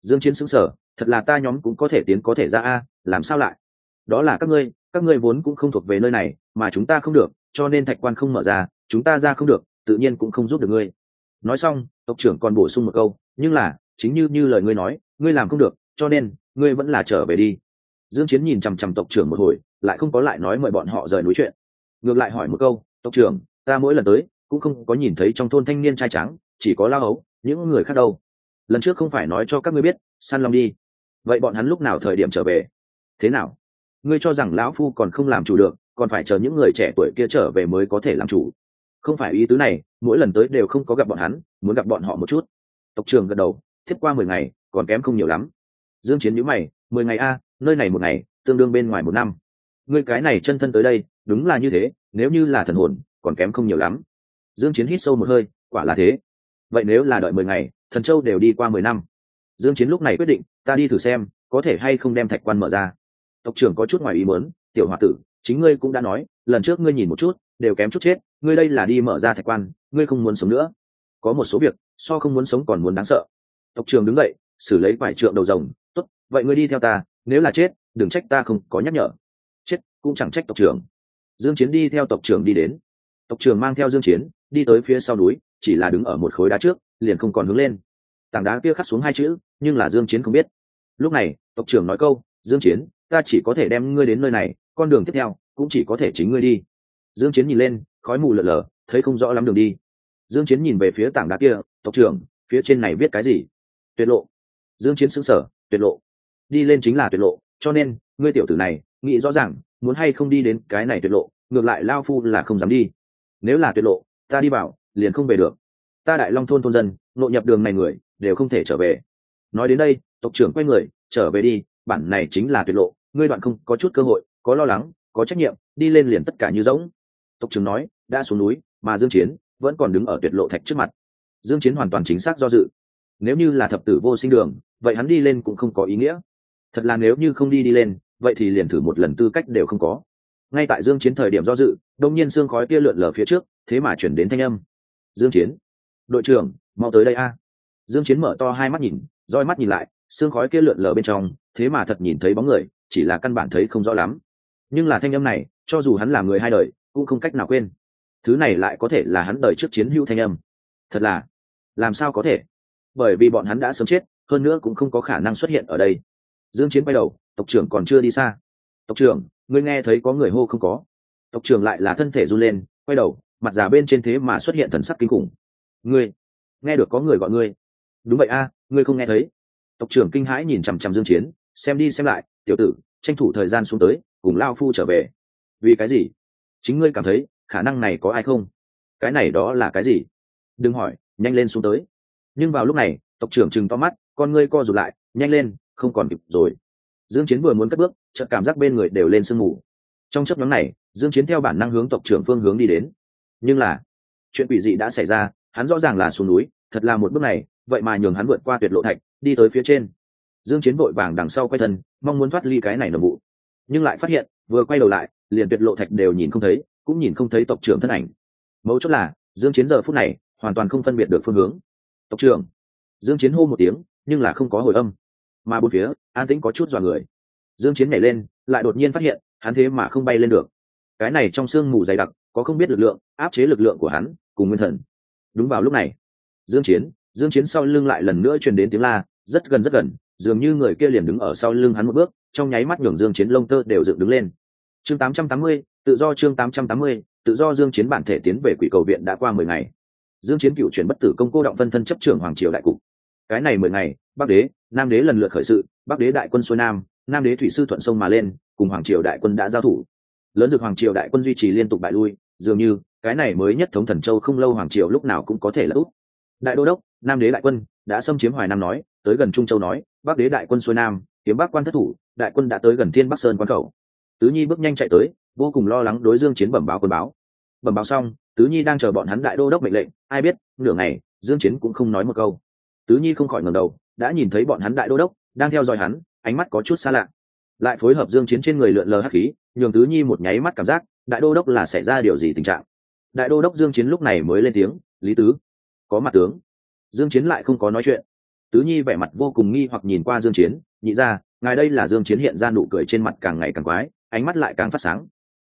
Speaker 1: Dương chiến sững sờ, thật là ta nhóm cũng có thể tiến có thể ra a, làm sao lại? Đó là các ngươi các ngươi vốn cũng không thuộc về nơi này, mà chúng ta không được, cho nên thạch quan không mở ra, chúng ta ra không được, tự nhiên cũng không giúp được ngươi. Nói xong, tộc trưởng còn bổ sung một câu, nhưng là, chính như như lời ngươi nói, ngươi làm không được, cho nên, ngươi vẫn là trở về đi. Dương chiến nhìn chằm chằm tộc trưởng một hồi, lại không có lại nói mời bọn họ rời núi chuyện. Ngược lại hỏi một câu, tộc trưởng, ta mỗi lần tới cũng không có nhìn thấy trong thôn thanh niên trai trắng chỉ có lao ấu những người khác đâu. Lần trước không phải nói cho các ngươi biết săn long đi. Vậy bọn hắn lúc nào thời điểm trở về? Thế nào? Ngươi cho rằng lão phu còn không làm chủ được, còn phải chờ những người trẻ tuổi kia trở về mới có thể làm chủ. Không phải ý tứ này, mỗi lần tới đều không có gặp bọn hắn, muốn gặp bọn họ một chút. Tộc trường gật đầu thiếp qua mười ngày, còn kém không nhiều lắm. Dương chiến nhíu mày, mười ngày a, nơi này một ngày, tương đương bên ngoài một năm. Ngươi cái này chân thân tới đây, đúng là như thế, nếu như là thần hồn, còn kém không nhiều lắm dương chiến hít sâu một hơi, quả là thế. Vậy nếu là đợi mười ngày, thần châu đều đi qua mười năm. Dương chiến lúc này quyết định, ta đi thử xem, có thể hay không đem thạch quan mở ra. Tộc trưởng có chút ngoài ý muốn, tiểu hòa tử, chính ngươi cũng đã nói, lần trước ngươi nhìn một chút, đều kém chút chết, ngươi đây là đi mở ra thạch quan, ngươi không muốn sống nữa. Có một số việc, so không muốn sống còn muốn đáng sợ. Tộc trưởng đứng dậy, xử lấy quải trượng đầu rồng, tốt, vậy ngươi đi theo ta, nếu là chết, đừng trách ta không có nhắc nhở. Chết, cũng chẳng trách tộc trưởng. Dương chiến đi theo tộc trưởng đi đến tộc trưởng mang theo dương chiến, đi tới phía sau núi, chỉ là đứng ở một khối đá trước, liền không còn hướng lên. Tảng đá kia khắc xuống hai chữ, nhưng là dương chiến không biết. Lúc này, tộc trưởng nói câu, dương chiến, ta chỉ có thể đem ngươi đến nơi này, con đường tiếp theo cũng chỉ có thể chính ngươi đi. Dương chiến nhìn lên, khói mù lờ lờ thấy không rõ lắm đường đi. Dương chiến nhìn về phía tảng đá kia, tộc trưởng, phía trên này viết cái gì? Tuyệt lộ. Dương chiến sững sờ, tuyệt lộ. Đi lên chính là tuyệt lộ, cho nên, ngươi tiểu tử này, nghĩ rõ ràng, muốn hay không đi đến cái này tuyệt lộ, ngược lại lao phu là không dám đi nếu là tuyệt lộ, ta đi vào, liền không về được. Ta đại long thôn thôn dân nội nhập đường này người, đều không thể trở về. Nói đến đây, tộc trưởng quay người, trở về đi, bản này chính là tuyệt lộ, ngươi đoạn không có chút cơ hội, có lo lắng, có trách nhiệm, đi lên liền tất cả như giống tộc trưởng nói, đã xuống núi, mà dương chiến vẫn còn đứng ở tuyệt lộ thạch trước mặt. Dương chiến hoàn toàn chính xác do dự. Nếu như là thập tử vô sinh đường, vậy hắn đi lên cũng không có ý nghĩa. Thật là nếu như không đi đi lên, vậy thì liền thử một lần tư cách đều không có ngay tại dương chiến thời điểm do dự, đông nhiên xương khói kia lượn lờ phía trước, thế mà chuyển đến thanh âm. Dương chiến, đội trưởng, mau tới đây a. Dương chiến mở to hai mắt nhìn, roi mắt nhìn lại, xương khói kia lượn lờ bên trong, thế mà thật nhìn thấy bóng người, chỉ là căn bản thấy không rõ lắm. Nhưng là thanh âm này, cho dù hắn là người hai đời, cũng không cách nào quên. Thứ này lại có thể là hắn đời trước chiến hữu thanh âm. Thật là, làm sao có thể? Bởi vì bọn hắn đã sớm chết, hơn nữa cũng không có khả năng xuất hiện ở đây. Dương chiến quay đầu, tộc trưởng còn chưa đi xa. Tộc trưởng ngươi nghe thấy có người hô không có? Tộc trưởng lại là thân thể run lên, quay đầu, mặt già bên trên thế mà xuất hiện thần sắc kinh khủng. Ngươi, nghe được có người gọi ngươi. Đúng vậy a, ngươi không nghe thấy. Tộc trưởng kinh hãi nhìn chằm chằm dương chiến, xem đi xem lại, tiểu tử, tranh thủ thời gian xuống tới, cùng lao phu trở về. Vì cái gì? Chính ngươi cảm thấy, khả năng này có ai không? Cái này đó là cái gì? Đừng hỏi, nhanh lên xuống tới. Nhưng vào lúc này, tộc trưởng chừng to mắt, con ngươi co rụt lại, nhanh lên, không còn kịp rồi dương chiến vừa muốn cất bước, chợt cảm giác bên người đều lên sương mù. Trong chớp nhoáng này, dương chiến theo bản năng hướng tộc trưởng phương hướng đi đến. Nhưng là, chuyện quỷ dị đã xảy ra, hắn rõ ràng là xuống núi, thật là một bước này, vậy mà nhường hắn vượt qua tuyệt lộ thạch, đi tới phía trên. Dương chiến vội vàng đằng sau quay thân, mong muốn thoát ly cái này nồng vụ. Nhưng lại phát hiện, vừa quay đầu lại, liền tuyệt lộ thạch đều nhìn không thấy, cũng nhìn không thấy tộc trưởng thân ảnh. Mấu chốt là, dương chiến giờ phút này, hoàn toàn không phân biệt được phương hướng. Tộc trưởng. Dương chiến hô một tiếng, nhưng là không có hồi âm mà bốn phía, an tĩnh có chút dọa người. Dương chiến nhảy lên, lại đột nhiên phát hiện, hắn thế mà không bay lên được. Cái này trong xương mù dày đặc, có không biết lực lượng, áp chế lực lượng của hắn, cùng nguyên thần. Đúng vào lúc này, dương chiến dương chiến sau lưng lại lần nữa truyền đến tiếng la, rất gần rất gần, dường như người kia liền đứng ở sau lưng hắn một bước, trong nháy mắt nhường dương chiến lông tơ đều dựng đứng lên. Chương 880 tự do chương 880 tự do dương chiến bản thể tiến về quỷ cầu viện đã qua 10 ngày. Dương chiến cựu chuyển bất tử công cô động phân thân chấp trưởng hoàng triều đại cục. Cái này 10 ngày bắc đế, nam đế lần lượt khởi sự, bắc đế đại quân xuôi nam nam đế thủy sư thuận sông mà lên, cùng hoàng triều đại quân đã giao thủ. Lớn dược hoàng triều đại quân duy trì liên tục bại lui, dường như, cái này mới nhất thống thần châu không lâu hoàng triều lúc nào cũng có thể là úp đại đô đốc, nam đế đại quân, đã xâm chiếm hoài nam nói, tới gần trung châu nói, bắc đế đại quân xuôi nam, kiếm bắc quan thất thủ, đại quân đã tới gần thiên bắc sơn quan khẩu. Tứ nhi bước nhanh chạy tới, vô cùng lo lắng đối dương chiến bẩm báo quân báo. Bẩm báo xong, tứ nhi đang chờ bọn hắn đại đô đốc mệnh lệnh, ai biết, nửa ngày, dương chiến cũng không nói một câu. Tứ nhi không khỏi ngẩng đầu đã nhìn thấy bọn hắn đại đô đốc, đang theo dõi hắn, ánh mắt có chút xa lạ. Lại phối hợp dương chiến trên người lượn lờ hắc khí, nhường tứ nhi một nháy mắt cảm giác, đại đô đốc là xảy ra điều gì tình trạng. Đại đô đốc dương chiến lúc này mới lên tiếng, lý tứ, có mặt tướng. Dương chiến lại không có nói chuyện. Tứ nhi vẻ mặt vô cùng nghi hoặc nhìn qua dương chiến, nhị ra, ngài đây là dương chiến hiện ra nụ cười trên mặt càng ngày càng quái, ánh mắt lại càng phát sáng.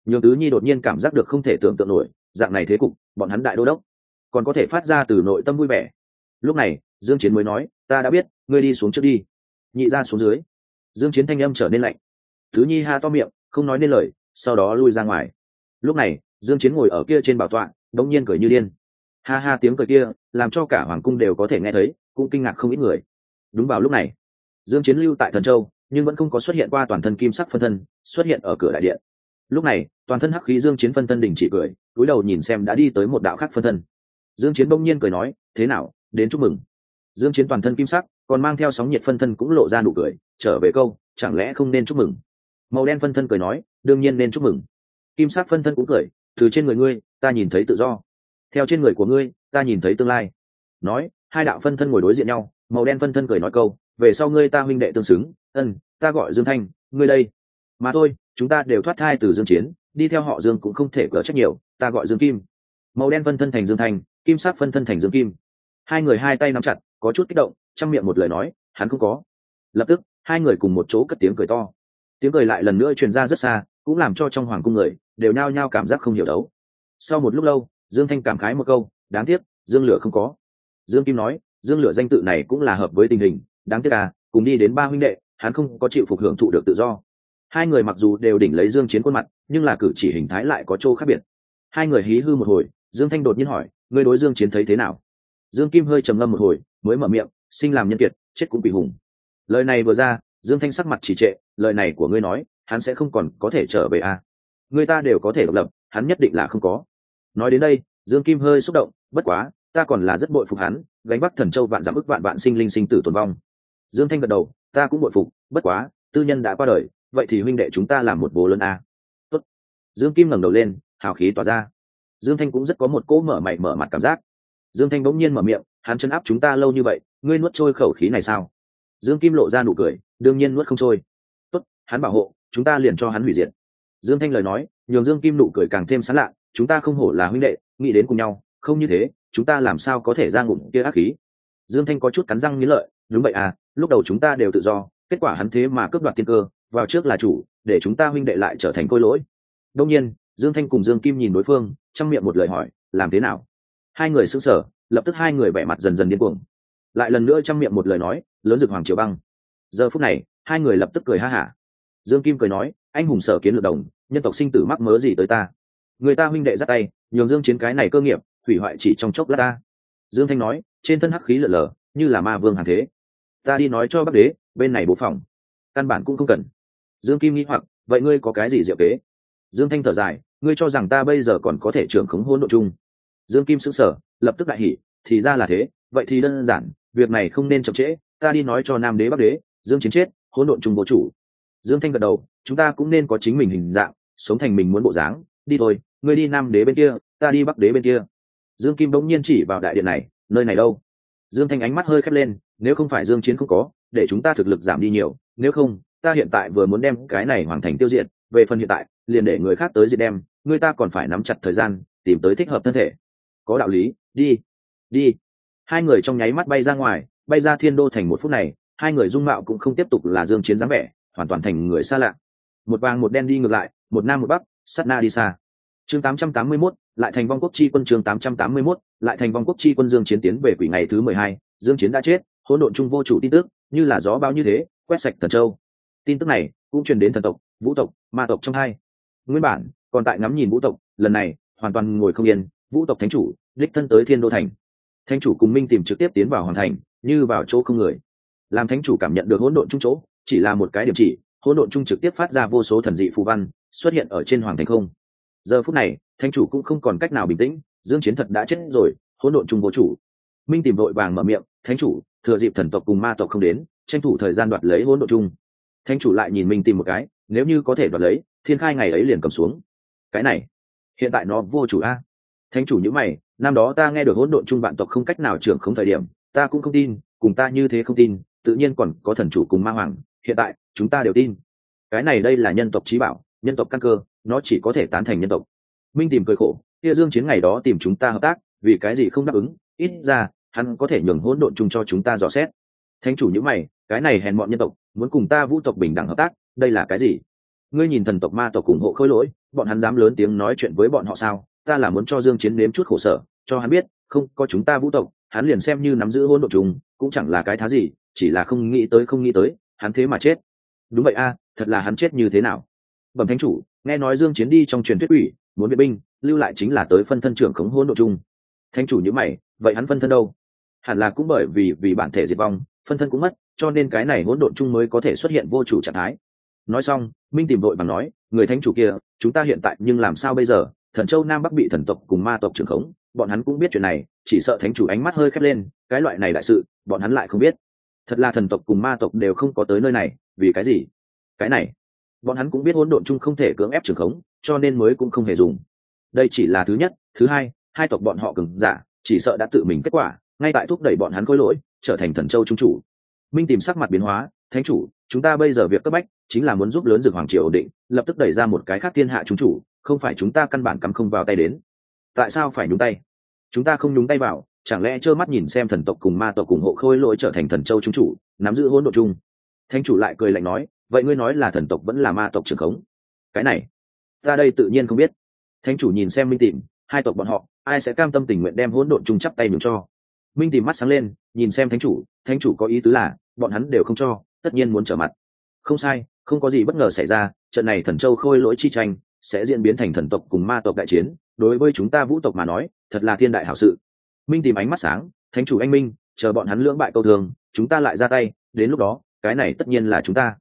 Speaker 1: Nhường tứ nhi đột nhiên cảm giác được không thể tưởng tượng nổi, dạng này thế cục, bọn hắn đại đô đốc, còn có thể phát ra từ nội tâm vui vẻ. Lúc này, dương chiến mới nói ta đã biết, ngươi đi xuống trước đi. Nhị ra xuống dưới. Dương chiến thanh âm trở nên lạnh. Thứ nhi ha to miệng, không nói nên lời, sau đó lui ra ngoài. Lúc này, dương chiến ngồi ở kia trên bảo tọa, đống nhiên cười như điên. Ha ha, tiếng cười kia, làm cho cả hoàng cung đều có thể nghe thấy, cũng kinh ngạc không ít người. Đúng vào lúc này, dương chiến lưu tại thần châu, nhưng vẫn không có xuất hiện qua toàn thân kim sắc phân thân, xuất hiện ở cửa đại điện. Lúc này, toàn thân hắc khí dương chiến phân thân đình chỉ cười cúi đầu nhìn xem đã đi tới một đạo khác phân thân. Dương chiến bỗng nhiên cười nói, thế nào, đến chúc mừng dương chiến toàn thân kim sắc, còn mang theo sóng nhiệt phân thân cũng lộ ra nụ cười, trở về câu, chẳng lẽ không nên chúc mừng? Màu đen phân thân cười nói, đương nhiên nên chúc mừng. Kim sắc phân thân cũng cười, từ trên người ngươi, ta nhìn thấy tự do. Theo trên người của ngươi, ta nhìn thấy tương lai. Nói, hai đạo phân thân ngồi đối diện nhau, màu đen phân thân cười nói câu, về sau ngươi ta huynh đệ tương xứng, ân, ta gọi dương thanh, ngươi đây. Mà thôi, chúng ta đều thoát thai từ dương chiến, đi theo họ dương cũng không thể cỡ trách nhiều, ta gọi dương kim. Màu đen phân thân thành dương thanh, kim sắc phân thân thành dương kim. Hai người hai tay nắm chặt có chút kích động trong miệng một lời nói, hắn không có. Lập tức, hai người cùng một chỗ cất tiếng cười to. Tiếng cười lại lần nữa truyền ra rất xa, cũng làm cho trong hoàng cung người đều nhao nhao cảm giác không hiểu đấu. Sau một lúc lâu, dương thanh cảm khái một câu, đáng tiếc, dương lửa không có. Dương kim nói, dương lửa danh tự này cũng là hợp với tình hình, đáng tiếc à cùng đi đến ba huynh đệ, hắn không có chịu phục hưởng thụ được tự do. Hai người mặc dù đều đỉnh lấy dương chiến khuôn mặt, nhưng là cử chỉ hình thái lại có chỗ khác biệt. Hai người hí hư một hồi, dương thanh đột nhiên hỏi, ngươi đối dương chiến thấy thế nào? Dương kim hơi trầm ngâm một hồi mới mở miệng, sinh làm nhân kiệt, chết cũng bị hùng. Lời này vừa ra, dương thanh sắc mặt chỉ trệ, lời này của ngươi nói, hắn sẽ không còn có thể trở về à. người ta đều có thể độc lập, hắn nhất định là không có. Nói đến đây, dương kim hơi xúc động, bất quá, ta còn là rất bội phục hắn, gánh bắt thần châu vạn giảm ức vạn vạn sinh linh sinh tử tồn vong. Dương thanh gật đầu, ta cũng bội phục, bất quá, tư nhân đã qua đời, vậy thì huynh đệ chúng ta làm một bố lớn a Tốt. dương kim ngẩng đầu lên, hào khí tỏa ra. Dương thanh cũng rất có một cỗ mở mày mở mặt cảm giác. Dương thanh bỗng nhiên mở miệng hắn chân áp chúng ta lâu như vậy, ngươi nuốt trôi khẩu khí này sao? Dương kim lộ ra nụ cười, đương nhiên nuốt không trôi. Tốt, hắn bảo hộ, chúng ta liền cho hắn hủy diệt. Dương thanh lời nói, nhường dương kim nụ cười càng thêm sán lạ, chúng ta không hổ là huynh đệ, nghĩ đến cùng nhau, không như thế, chúng ta làm sao có thể ra ngụm kia ác khí? Dương thanh có chút cắn răng nghĩ lợi, đúng vậy à lúc đầu chúng ta đều tự do, kết quả hắn thế mà cướp đoạt tiên cơ, vào trước là chủ, để chúng ta huynh đệ lại trở thành côi lỗi. Đông nhiên, dương thanh cùng dương kim nhìn đối phương, trong miệng một lời hỏi, làm thế nào? Hai người sững sờ lập tức hai người vẻ mặt dần dần điên cuồng. Lại lần nữa chăm miệng một lời nói, lớn rực hoàng triều băng. Giờ phút này, hai người lập tức cười ha hả. Dương kim cười nói, anh hùng sở kiến lược đồng, nhân tộc sinh tử mắc mớ gì tới ta? Người ta huynh đệ dắt tay, nhường dương chiến cái này cơ nghiệp, hủy hoại chỉ trong chốc lát ta. Dương thanh nói, trên thân hắc khí lở lở, như là ma vương hàng thế. Ta đi nói cho bắc đế, bên này bố phòng. Căn bản cũng không cần. Dương kim nghĩ hoặc, vậy ngươi có cái gì diệu kế? Dương thanh thở dài, ngươi cho rằng ta bây giờ còn có thể trưởng khống hỗn độ chung? Dương kim sững sờ, lập tức đại hỉ, thì ra là thế, vậy thì đơn giản, việc này không nên chậm trễ, ta đi nói cho nam đế bắc đế, dương chiến chết, hỗn độn chung vô chủ. Dương thanh gật đầu, chúng ta cũng nên có chính mình hình dạng, sống thành mình muốn bộ dáng, đi thôi, ngươi đi nam đế bên kia, ta đi bắc đế bên kia. Dương kim bỗng nhiên chỉ vào đại điện này, nơi này đâu? Dương thanh ánh mắt hơi khép lên, nếu không phải dương chiến không có, để chúng ta thực lực giảm đi nhiều, nếu không, ta hiện tại vừa muốn đem cái này hoàn thành tiêu diệt, về phần hiện tại, liền để người khác tới diệt đem, người ta còn phải nắm chặt thời gian, tìm tới thích hợp thân thể có đạo lý đi đi. Hai người trong nháy mắt bay ra ngoài bay ra thiên đô thành một phút này hai người dung mạo cũng không tiếp tục là dương chiến dáng vẻ hoàn toàn thành người xa lạ. Một vàng một đen đi ngược lại một nam một bắc sát na đi xa. Chương 881, lại thành vong quốc chi quân chương 881, lại thành vong quốc chi quân dương chiến tiến về quỷ ngày thứ 12, dương chiến đã chết hỗn độn trung vô chủ tin tức như là gió bao như thế quét sạch thần châu. Tin tức này cũng truyền đến thần tộc vũ tộc ma tộc trong hai. Nguyên bản còn tại ngắm nhìn vũ tộc lần này hoàn toàn ngồi không yên vũ tộc thánh chủ, đích thân tới thiên đô thành. Thánh chủ cùng minh tìm trực tiếp tiến vào hoàn thành, như vào chỗ không người. Làm thánh chủ cảm nhận được hỗn độn trung chỗ, chỉ là một cái điểm chỉ, hỗn độn trung trực tiếp phát ra vô số thần dị phù văn, xuất hiện ở trên hoàng thành không. Giờ phút này, thánh chủ cũng không còn cách nào bình tĩnh, dương chiến thật đã chết rồi, hỗn độn trung vô chủ. Minh tìm vội vàng mở miệng, thánh chủ, thừa dịp thần tộc cùng ma tộc không đến, tranh thủ thời gian đoạt lấy hỗn độn trung thánh chủ lại nhìn minh tìm một cái, nếu như có thể đoạt lấy, thiên khai ngày ấy liền cầm xuống. Cái này, hiện tại nó vô chủ a thánh chủ nhữ mày, năm đó ta nghe được hỗn độn trung vạn tộc không cách nào trưởng không thời điểm, ta cũng không tin, cùng ta như thế không tin, tự nhiên còn có thần chủ cùng ma hoàng, hiện tại, chúng ta đều tin. Cái này đây là nhân tộc trí bảo, nhân tộc căn cơ, nó chỉ có thể tán thành nhân tộc. Minh tìm cười khổ, kia dương chiến ngày đó tìm chúng ta hợp tác, vì cái gì không đáp ứng? Ít ra, hắn có thể nhường hỗn độn chung cho chúng ta dò xét. Thánh chủ nhữ mày, cái này hèn mọn nhân tộc, muốn cùng ta vũ tộc bình đẳng hợp tác, đây là cái gì? Ngươi nhìn thần tộc ma tộc ủng hộ khôi lỗi, bọn hắn dám lớn tiếng nói chuyện với bọn họ sao? Ta là muốn cho dương chiến nếm chút khổ sở, cho hắn biết, không, có chúng ta vũ tộc, hắn liền xem như nắm giữ Hôn độn trùng, cũng chẳng là cái thá gì, chỉ là không nghĩ tới, không nghĩ tới, hắn thế mà chết. Đúng vậy a, thật là hắn chết như thế nào? Bẩm thánh chủ, nghe nói dương chiến đi trong truyền thuyết ủy muốn viện binh, lưu lại chính là tới phân thân trưởng khống Hôn độn trùng. Thánh chủ như mày, vậy hắn phân thân đâu? Hẳn là cũng bởi vì vì bản thể diệt vong, phân thân cũng mất, cho nên cái này hỗn độn chung mới có thể xuất hiện vô chủ trạng thái. Nói xong, minh tìm đội bằng nói, người thánh chủ kia, chúng ta hiện tại nhưng làm sao bây giờ? Thần châu nam bắc bị thần tộc cùng ma tộc trưởng khống, bọn hắn cũng biết chuyện này, chỉ sợ thánh chủ ánh mắt hơi khép lên, cái loại này đại sự, bọn hắn lại không biết. Thật là thần tộc cùng ma tộc đều không có tới nơi này, vì cái gì? Cái này, bọn hắn cũng biết hỗn độn chung không thể cưỡng ép trưởng khống, cho nên mới cũng không hề dùng. Đây chỉ là thứ nhất, thứ hai hai tộc bọn họ cứng giả, chỉ sợ đã tự mình kết quả, ngay tại thúc đẩy bọn hắn khối lỗi, trở thành thần châu trung chủ. Minh tìm sắc mặt biến hóa, thánh chủ, chúng ta bây giờ việc cấp bách, chính là muốn giúp lớn dược hoàng triều ổn định, lập tức đẩy ra một cái khác thiên hạ trung chủ không phải chúng ta căn bản cắm không vào tay đến. Tại sao phải nhúng tay? Chúng ta không nhúng tay vào, chẳng lẽ trơ mắt nhìn xem thần tộc cùng ma tộc cùng hộ khôi lỗi trở thành thần châu trung chủ, nắm giữ hỗn độ chung? Thánh chủ lại cười lạnh nói, vậy ngươi nói là thần tộc vẫn là ma tộc trường khống? Cái này, ta đây tự nhiên không biết. Thánh chủ nhìn xem minh tìm, hai tộc bọn họ, ai sẽ cam tâm tình nguyện đem hỗn độn chung chắp tay nhường cho? Minh tìm mắt sáng lên, nhìn xem thánh chủ thánh chủ có ý tứ là, bọn hắn đều không cho, tất nhiên muốn trở mặt. Không sai, không có gì bất ngờ xảy ra, trận này thần châu khôi lỗi chi tranh sẽ diễn biến thành thần tộc cùng ma tộc đại chiến, đối với chúng ta vũ tộc mà nói, thật là thiên đại hảo sự. Minh tìm ánh mắt sáng, thánh chủ anh minh, chờ bọn hắn lưỡng bại câu thường, chúng ta lại ra tay, đến lúc đó, cái này tất nhiên là chúng ta.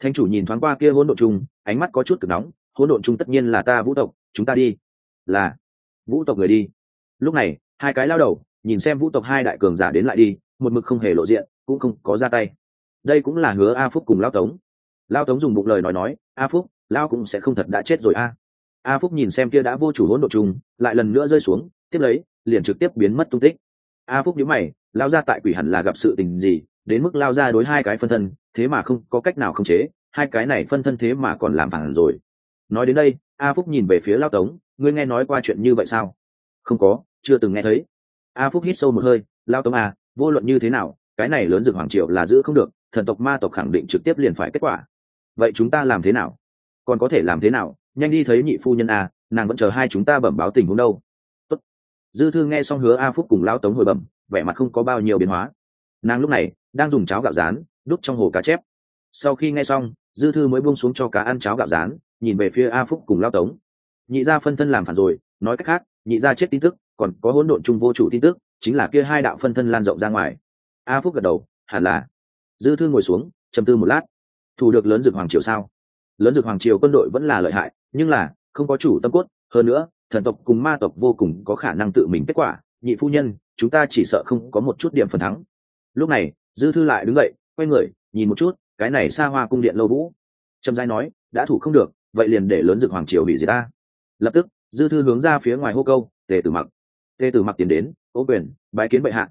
Speaker 1: Thánh chủ nhìn thoáng qua kia hỗn độn chung, ánh mắt có chút cực nóng, hỗn độn chung tất nhiên là ta vũ tộc, chúng ta đi. Là, vũ tộc người đi. Lúc này, hai cái lao đầu, nhìn xem vũ tộc hai đại cường giả đến lại đi, một mực không hề lộ diện, cũng không có ra tay. Đây cũng là hứa a phúc cùng lao tống. Lao tống dùng bụng lời nói nói, a phúc lao cũng sẽ không thật đã chết rồi a. A phúc nhìn xem kia đã vô chủ hỗn độ chung lại lần nữa rơi xuống, tiếp lấy, liền trực tiếp biến mất tung tích. A phúc nhíu mày lao ra tại quỷ hẳn là gặp sự tình gì, đến mức lao ra đối hai cái phân thân, thế mà không có cách nào khống chế, hai cái này phân thân thế mà còn làm phản rồi. Nói đến đây, a phúc nhìn về phía lao tống, ngươi nghe nói qua chuyện như vậy sao? Không có, chưa từng nghe thấy. A phúc hít sâu một hơi lao tống a vô luận như thế nào, cái này lớn dực hoàng triệu là giữ không được, thần tộc ma tộc khẳng định trực tiếp liền phải kết quả. Vậy chúng ta làm thế nào? Còn có thể làm thế nào? Nhanh đi thấy nhị phu nhân a nàng vẫn chờ hai chúng ta bẩm báo tình huống đâu. Tốt. dư thư nghe xong hứa a phúc cùng lao tống hồi bẩm, vẻ mặt không có bao nhiêu biến hóa. Nàng lúc này đang dùng cháo gạo rán, đút trong hồ cá chép. Sau khi nghe xong, dư thư mới buông xuống cho cá ăn cháo gạo rán, nhìn về phía a phúc cùng lao tống. Nhị gia phân thân làm phản rồi, nói cách khác, nhị gia chết tin tức, còn có hỗn độn chung vô chủ tin tức, chính là kia hai đạo phân thân lan rộng ra ngoài. A phúc gật đầu, hẳn là. Dư thư ngồi xuống, trầm tư một lát. Thủ được lớn rực hoàng triều sao? Lớn dược hoàng triều quân đội vẫn là lợi hại, nhưng là, không có chủ tâm cốt. Hơn nữa, thần tộc cùng ma tộc vô cùng có khả năng tự mình kết quả. Nhị phu nhân, chúng ta chỉ sợ không có một chút điểm phần thắng. Lúc này, dư thư lại đứng dậy, quay người, nhìn một chút, cái này xa hoa cung điện lâu vũ. Trầm giai nói, đã thủ không được, vậy liền để lớn dược hoàng triều hủy diệt ta. Lập tức, dư thư hướng ra phía ngoài hô câu, tề tử mặc. Tề tử mặc tiến đến, ô quyền, bái kiến bệ hạ.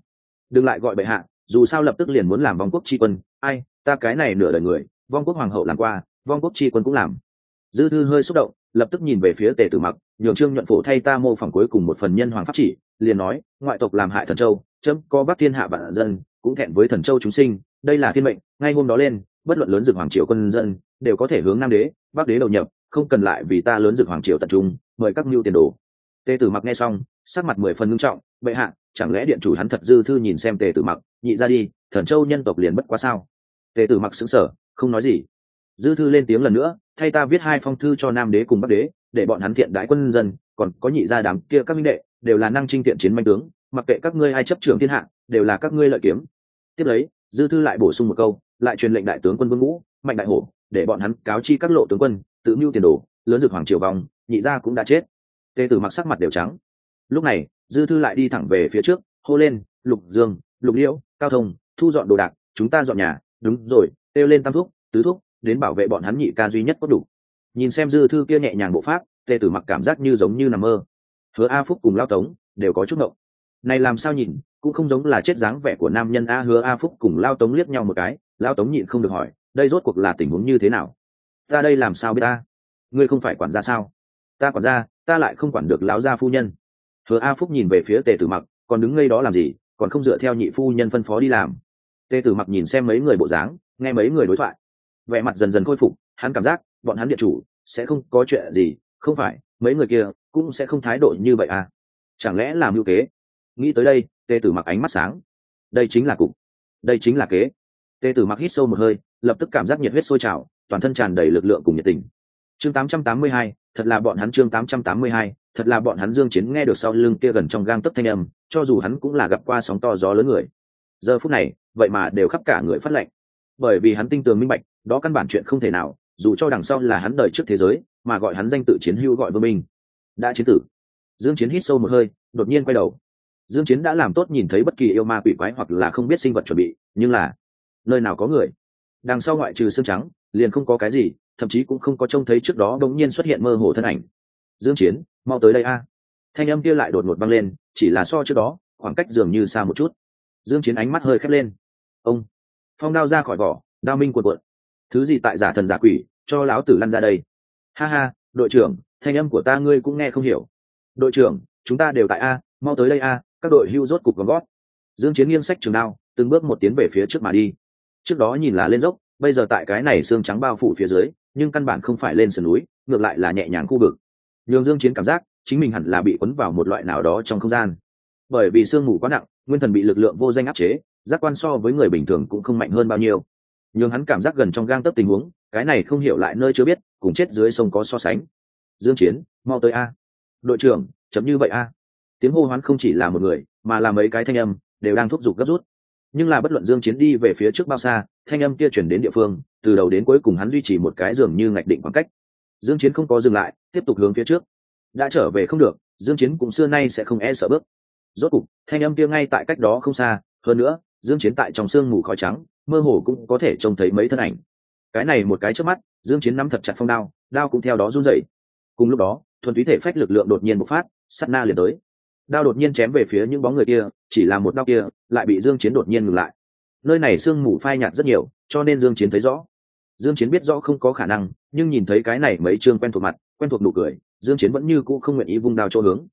Speaker 1: Đừng lại gọi bệ hạ, dù sao lập tức liền muốn làm vong quốc tri quân. Ai, ta cái này nửa đời người, vong quốc hoàng hậu làm qua vong quốc chi quân cũng làm. Dư thư hơi xúc động, lập tức nhìn về phía tề tử mặc, nhường trương nhuận phổ thay ta mô phỏng cuối cùng một phần nhân hoàng pháp chỉ, liền nói, ngoại tộc làm hại thần châu, chấm co bắc thiên hạ bản dân, cũng thẹn với thần châu chúng sinh, đây là thiên mệnh, ngay hôm đó lên, bất luận lớn dược hoàng triều quân dân, đều có thể hướng nam đế, bắc đế đầu nhập, không cần lại vì ta lớn dược hoàng triều tập trung, mời các mưu tiền đồ. Tề tử mặc nghe xong, sắc mặt mười phần ngưng trọng, bệ hạ, chẳng lẽ điện chủ hắn thật dư thư nhìn xem tề tử mặc, nhị ra đi, thần châu nhân tộc liền bất quá sao? Tề tử mặc xứng sở không nói gì dư thư lên tiếng lần nữa, thay ta viết hai phong thư cho nam đế cùng bắc đế, để bọn hắn thiện đãi quân dân, còn có nhị gia đám kia các minh đệ, đều là năng trinh thiện chiến manh tướng, mặc kệ các ngươi ai chấp trưởng thiên hạ, đều là các ngươi lợi kiếm. Tiếp lấy, dư thư lại bổ sung một câu, lại truyền lệnh đại tướng quân vương ngũ, mạnh đại hổ, để bọn hắn cáo chi các lộ tướng quân, tự mưu tiền đồ, lớn dược hoàng triều vòng nhị gia cũng đã chết. Tề tử mặc sắc mặt đều trắng. Lúc này, dư thư lại đi thẳng về phía trước, hô lên, lục dương, lục liễu, cao thông, thu dọn đồ đạc, chúng ta dọn nhà. Đúng rồi têu lên tam thuốc tứ thuốc đến bảo vệ bọn hắn nhị ca duy nhất có đủ. Nhìn xem dư thư kia nhẹ nhàng bộ pháp tề tử mặc cảm giác như giống như nằm mơ. Hứa a phúc cùng lao tống đều có chút ngộng. Này làm sao nhìn, cũng không giống là chết dáng vẻ của nam nhân a hứa a phúc cùng lao tống liếc nhau một cái, lao tống nhịn không được hỏi, đây rốt cuộc là tình huống như thế nào? Ta đây làm sao biết ta? Ngươi không phải quản gia sao? Ta quản gia, ta lại không quản được lão gia phu nhân. Hứa a phúc nhìn về phía tề tử mặc, còn đứng ngay đó làm gì, còn không dựa theo nhị phu nhân phân phó đi làm. Tề tử mặc nhìn xem mấy người bộ dáng, nghe mấy người đối thoại vẻ mặt dần dần khôi phục hắn cảm giác bọn hắn địa chủ sẽ không có chuyện gì không phải mấy người kia cũng sẽ không thái độ như vậy à. Chẳng lẽ làm ưu kế? Nghĩ tới đây tê tử mặc ánh mắt sáng. Đây chính là cục. Đây chính là kế. Tê tử mặc hít sâu một hơi lập tức cảm giác nhiệt huyết sôi trào toàn thân tràn đầy lực lượng cùng nhiệt tình. Chương 882, thật là bọn hắn chương 882, thật là bọn hắn dương chiến nghe được sau lưng kia gần trong gang tấc thanh âm cho dù hắn cũng là gặp qua sóng to gió lớn người. Giờ phút này vậy mà đều khắp cả người phát lệnh. Bởi vì hắn tinh tường minh bạch đó căn bản chuyện không thể nào, dù cho đằng sau là hắn đời trước thế giới, mà gọi hắn danh tự chiến hữu gọi vương minh. Đã chiến tử. Dương chiến hít sâu một hơi, đột nhiên quay đầu. Dương chiến đã làm tốt nhìn thấy bất kỳ yêu ma quỷ quái hoặc là không biết sinh vật chuẩn bị, nhưng là, nơi nào có người. Đằng sau ngoại trừ xương trắng, liền không có cái gì, thậm chí cũng không có trông thấy trước đó đống nhiên xuất hiện mơ hồ thân ảnh. Dương chiến, mau tới đây a. Thanh âm kia lại đột ngột băng lên, chỉ là so trước đó, khoảng cách dường như xa một chút. Dương chiến ánh mắt hơi khép lên. Ông, phong đao ra khỏi vỏ, đao minh cuộn cuộn thứ gì tại giả thần giả quỷ, cho lão tử lăn ra đây? Ha ha, đội trưởng, thanh âm của ta ngươi cũng nghe không hiểu. Đội trưởng, chúng ta đều tại a, mau tới đây a, các đội hưu rốt cục gom gót. Dương chiến nghiêng sách trường đao, từng bước một tiến về phía trước mà đi. Trước đó nhìn là lên dốc, bây giờ tại cái này xương trắng bao phủ phía dưới, nhưng căn bản không phải lên sườn núi, ngược lại là nhẹ nhàng khu vực. Nhường dương chiến cảm giác, chính mình hẳn là bị cuốn vào một loại nào đó trong không gian. Bởi vì xương mù quá nặng, nguyên thần bị lực lượng vô danh áp chế, giác quan so với người bình thường cũng không mạnh hơn bao nhiêu nhưng hắn cảm giác gần trong gang tấp tình huống, cái này không hiểu lại nơi chưa biết, cùng chết dưới sông có so sánh. Dương chiến, mau tới a. Đội trưởng, chấm như vậy a. Tiếng hô hoán không chỉ là một người, mà là mấy cái thanh âm, đều đang thúc giục gấp rút. Nhưng là bất luận dương chiến đi về phía trước bao xa, thanh âm kia chuyển đến địa phương, từ đầu đến cuối cùng hắn duy trì một cái dường như ngạch định khoảng cách. Dương chiến không có dừng lại, tiếp tục hướng phía trước. Đã trở về không được, dương chiến cũng xưa nay sẽ không e sợ bước. Rốt cục, thanh âm kia ngay tại cách đó không xa, hơn nữa, dương chiến tại trong sương mù khói trắng mơ hồ cũng có thể trông thấy mấy thân ảnh. Cái này một cái trước mắt, dương chiến nắm thật chặt phong đao đao cũng theo đó run rẩy. Cùng lúc đó, thuần túy thể phách lực lượng đột nhiên bộc phát, sát na liền tới. Đao đột nhiên chém về phía những bóng người kia, chỉ là một đao kia, lại bị dương chiến đột nhiên ngừng lại. Nơi này sương mù phai nhạt rất nhiều, cho nên dương chiến thấy rõ. Dương chiến biết rõ không có khả năng, nhưng nhìn thấy cái này mấy trương quen thuộc mặt, quen thuộc nụ cười, dương chiến vẫn như cũ không nguyện ý vung đao chỗ hướng.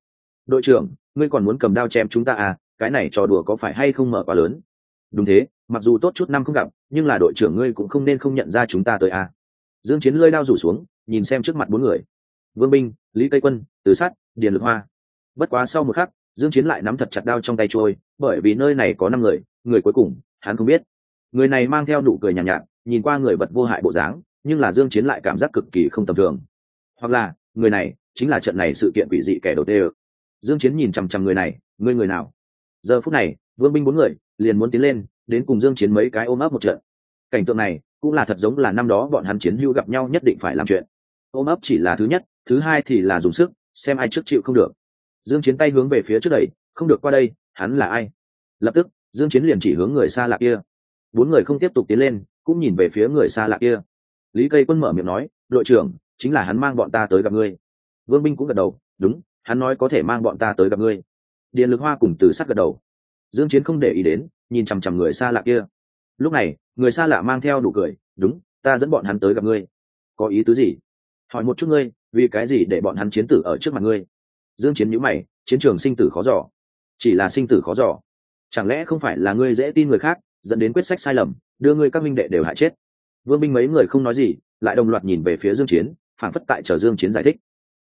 Speaker 1: Đội trưởng, ngươi còn muốn cầm đao chém chúng ta à? Cái này trò đùa có phải hay không mở quá lớn? Đúng thế mặc dù tốt chút năm không gặp nhưng là đội trưởng ngươi cũng không nên không nhận ra chúng ta tới à. Dương chiến lơi đao rủ xuống nhìn xem trước mặt bốn người. Vương binh lý tây quân tứ sát điền lực hoa. Bất quá sau một khắc dương chiến lại nắm thật chặt đao trong tay trôi bởi vì nơi này có năm người người cuối cùng hắn không biết. Người này mang theo nụ cười nhàn nhạt, nhạt nhìn qua người vật vô hại bộ dáng nhưng là dương chiến lại cảm giác cực kỳ không tầm thường. Hoặc là người này chính là trận này sự kiện quỷ dị kẻ đầu tiên dương chiến nhìn chăm chăm người này người người nào? Giờ phút này vương binh bốn người liền muốn tiến lên đến cùng dương chiến mấy cái ôm ấp một trận. Cảnh tượng này cũng là thật giống là năm đó bọn hắn chiến hữu gặp nhau nhất định phải làm chuyện. Ôm ấp chỉ là thứ nhất, thứ hai thì là dùng sức, xem ai trước chịu không được. Dương chiến tay hướng về phía trước đẩy, không được qua đây, hắn là ai? Lập tức, dương chiến liền chỉ hướng người xa lạ kia. Bốn người không tiếp tục tiến lên, cũng nhìn về phía người xa lạ kia. Lý cây quân mở miệng nói, đội trưởng, chính là hắn mang bọn ta tới gặp ngươi. Vương binh cũng gật đầu, đúng, hắn nói có thể mang bọn ta tới gặp ngươi. Điện lực hoa cùng từ sát gật đầu dương chiến không để ý đến, nhìn chằm chằm người xa lạ kia. Lúc này, người xa lạ mang theo đủ cười, đúng, ta dẫn bọn hắn tới gặp ngươi. Có ý tứ gì? Hỏi một chút ngươi, vì cái gì để bọn hắn chiến tử ở trước mặt ngươi? Dương chiến nhíu mày, chiến trường sinh tử khó dò. Chỉ là sinh tử khó dò. Chẳng lẽ không phải là ngươi dễ tin người khác, dẫn đến quyết sách sai lầm, đưa ngươi các minh đệ đều hại chết? Vương binh mấy người không nói gì, lại đồng loạt nhìn về phía dương chiến phản phất tại chờ dương chiến giải thích.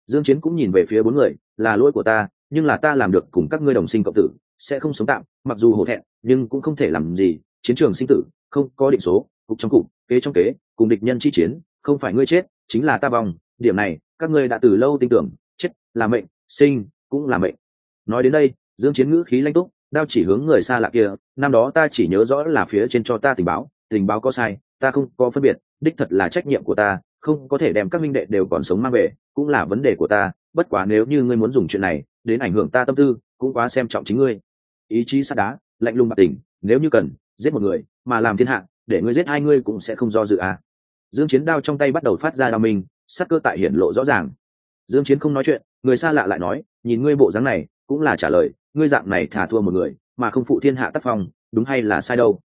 Speaker 1: Dương chiến cũng nhìn về phía bốn người, là lỗi của ta nhưng là ta làm được cùng các ngươi đồng sinh cộng tử, sẽ không sống tạm, mặc dù hổ thẹn, nhưng cũng không thể làm gì. Chiến trường sinh tử, không có định số, cục trong cục, kế trong kế, cùng địch nhân chi chiến, không phải ngươi chết, chính là ta vòng điểm này, các ngươi đã từ lâu tin tưởng, chết là mệnh, sinh cũng là mệnh. Nói đến đây, dương chiến ngữ khí lanh túc, đao chỉ hướng người xa lạ kia, năm đó ta chỉ nhớ rõ là phía trên cho ta tình báo tình báo có sai, ta không có phân biệt, đích thật là trách nhiệm của ta, không có thể đem các minh đệ đều còn sống mang về, cũng là vấn đề của ta, bất quá nếu như ngươi muốn dùng chuyện này đến ảnh hưởng ta tâm tư, cũng quá xem trọng chính ngươi. Ý chí sắt đá, lạnh lùng bạc tình nếu như cần, giết một người, mà làm thiên hạ, để ngươi giết hai ngươi cũng sẽ không do dự à. dương chiến đao trong tay bắt đầu phát ra đao mình sắc cơ tại hiển lộ rõ ràng. Dương chiến không nói chuyện, người xa lạ lại nói, nhìn ngươi bộ dáng này, cũng là trả lời, ngươi dạng này thả thua một người, mà không phụ thiên hạ tác phong, đúng hay là sai đâu?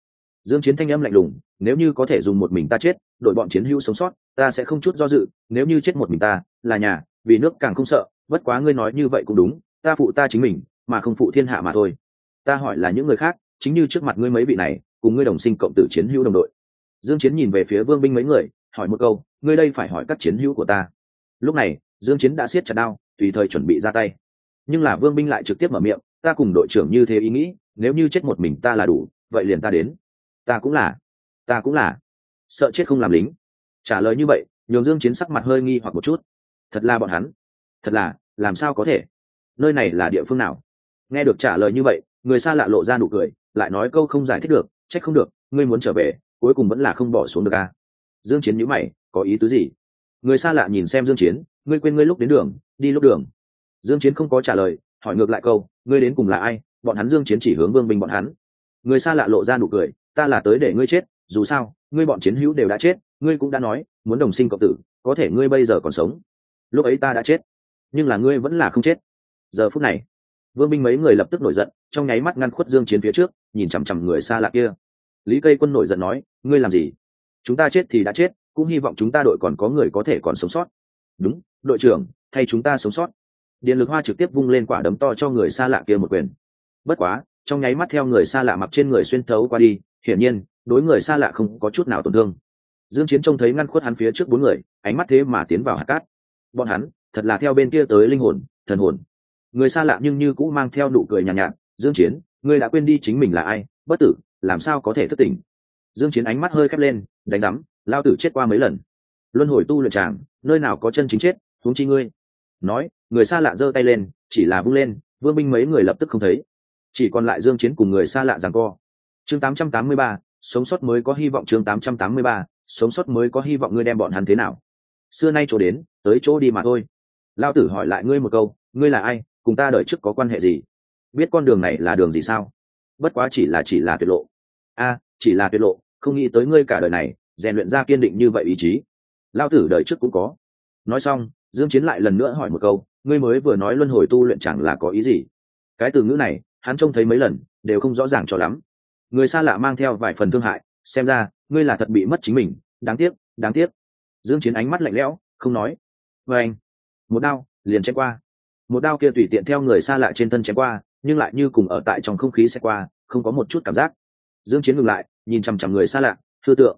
Speaker 1: Dương chiến thanh âm lạnh lùng, nếu như có thể dùng một mình ta chết, đội bọn chiến hữu sống sót, ta sẽ không chút do dự, nếu như chết một mình ta, là nhà, vì nước càng không sợ, bất quá ngươi nói như vậy cũng đúng ta phụ ta chính mình, mà không phụ thiên hạ mà thôi. Ta hỏi là những người khác, chính như trước mặt ngươi mấy vị này, cùng ngươi đồng sinh cộng tử chiến hữu đồng đội. Dương chiến nhìn về phía vương binh mấy người, hỏi một câu, ngươi đây phải hỏi các chiến hữu của ta. Lúc này, dương chiến đã siết chặt đao, tùy thời chuẩn bị ra tay. Nhưng là vương binh lại trực tiếp mở miệng, ta cùng đội trưởng như thế ý nghĩ, nếu như chết một mình ta là đủ, vậy liền ta đến. Ta cũng là. Ta cũng là. Sợ chết không làm lính. Trả lời như vậy, nhường dương chiến sắc mặt hơi nghi hoặc một chút. Thật là bọn hắn. Thật là, làm sao có thể? Nơi này là địa phương nào? Nghe được trả lời như vậy, người xa lạ lộ ra nụ cười, lại nói câu không giải thích được, trách không được, ngươi muốn trở về, cuối cùng vẫn là không bỏ xuống được à. dương chiến nhíu mày, có ý tứ gì? Người xa lạ nhìn xem dương chiến, ngươi quên ngươi lúc đến đường, đi lúc đường. Dương chiến không có trả lời, hỏi ngược lại câu, ngươi đến cùng là ai? Bọn hắn dương chiến chỉ hướng vương binh bọn hắn. Người xa lạ lộ ra nụ cười, ta là tới để ngươi chết, dù sao, ngươi bọn chiến hữu đều đã chết, ngươi cũng đã nói, muốn đồng sinh cộng tử, có thể ngươi bây giờ còn sống. Lúc ấy ta đã chết, nhưng là ngươi vẫn là không chết giờ phút này, vương binh mấy người lập tức nổi giận, trong nháy mắt ngăn khuất dương chiến phía trước, nhìn chằm chằm người xa lạ kia. Lý cây quân nổi giận nói, ngươi làm gì? Chúng ta chết thì đã chết, cũng hy vọng chúng ta đội còn có người có thể còn sống sót. Đúng, đội trưởng, thay chúng ta sống sót. Điện lực hoa trực tiếp vung lên quả đấm to cho người xa lạ kia một quyền. Bất quá, trong nháy mắt theo người xa lạ mặc trên người xuyên thấu qua đi, hiển nhiên, đối người xa lạ không có chút nào tổn thương. Dương chiến trông thấy ngăn khuất hắn phía trước bốn người, ánh mắt thế mà tiến vào hạt cát. Bọn hắn, thật là theo bên kia tới linh hồn, thần hồn người xa lạ nhưng như cũng mang theo nụ cười nhàn nhạt, nhạt dương chiến ngươi đã quên đi chính mình là ai? Bất tử làm sao có thể thất tình? dương chiến ánh mắt hơi khép lên đánh rắm lao tử chết qua mấy lần. Luân hồi tu luyện tràng nơi nào có chân chính chết huống chi ngươi. Nói người xa lạ giơ tay lên chỉ là vung lên vương binh mấy người lập tức không thấy. Chỉ còn lại dương chiến cùng người xa lạ giằng co. Chương 883, sống sót mới có hy vọng chương 883, sống sót mới có hy vọng ngươi đem bọn hắn thế nào? Xưa nay chỗ đến tới chỗ đi mà thôi. Lao tử hỏi lại ngươi một câu ngươi là ai? Cùng ta đợi trước có quan hệ gì? Biết con đường này là đường gì sao? Bất quá chỉ là chỉ là tuyệt lộ. A, chỉ là tuyệt lộ, không nghĩ tới ngươi cả đời này, rèn luyện ra kiên định như vậy ý chí. Lao tử đời trước cũng có. Nói xong, dương chiến lại lần nữa hỏi một câu, ngươi mới vừa nói luân hồi tu luyện chẳng là có ý gì? Cái từ ngữ này, hắn trông thấy mấy lần, đều không rõ ràng cho lắm. Người xa lạ mang theo vài phần thương hại, xem ra, ngươi là thật bị mất chính mình. Đáng tiếc đáng tiếc. Dương chiến ánh mắt lạnh lẽo, không nói. Với anh, một đao, liền chém qua một đao kia tùy tiện theo người xa lạ trên thân chém qua, nhưng lại như cùng ở tại trong không khí xe qua, không có một chút cảm giác. Dương chiến ngừng lại, nhìn chăm chăm người xa lạ, thư tượng.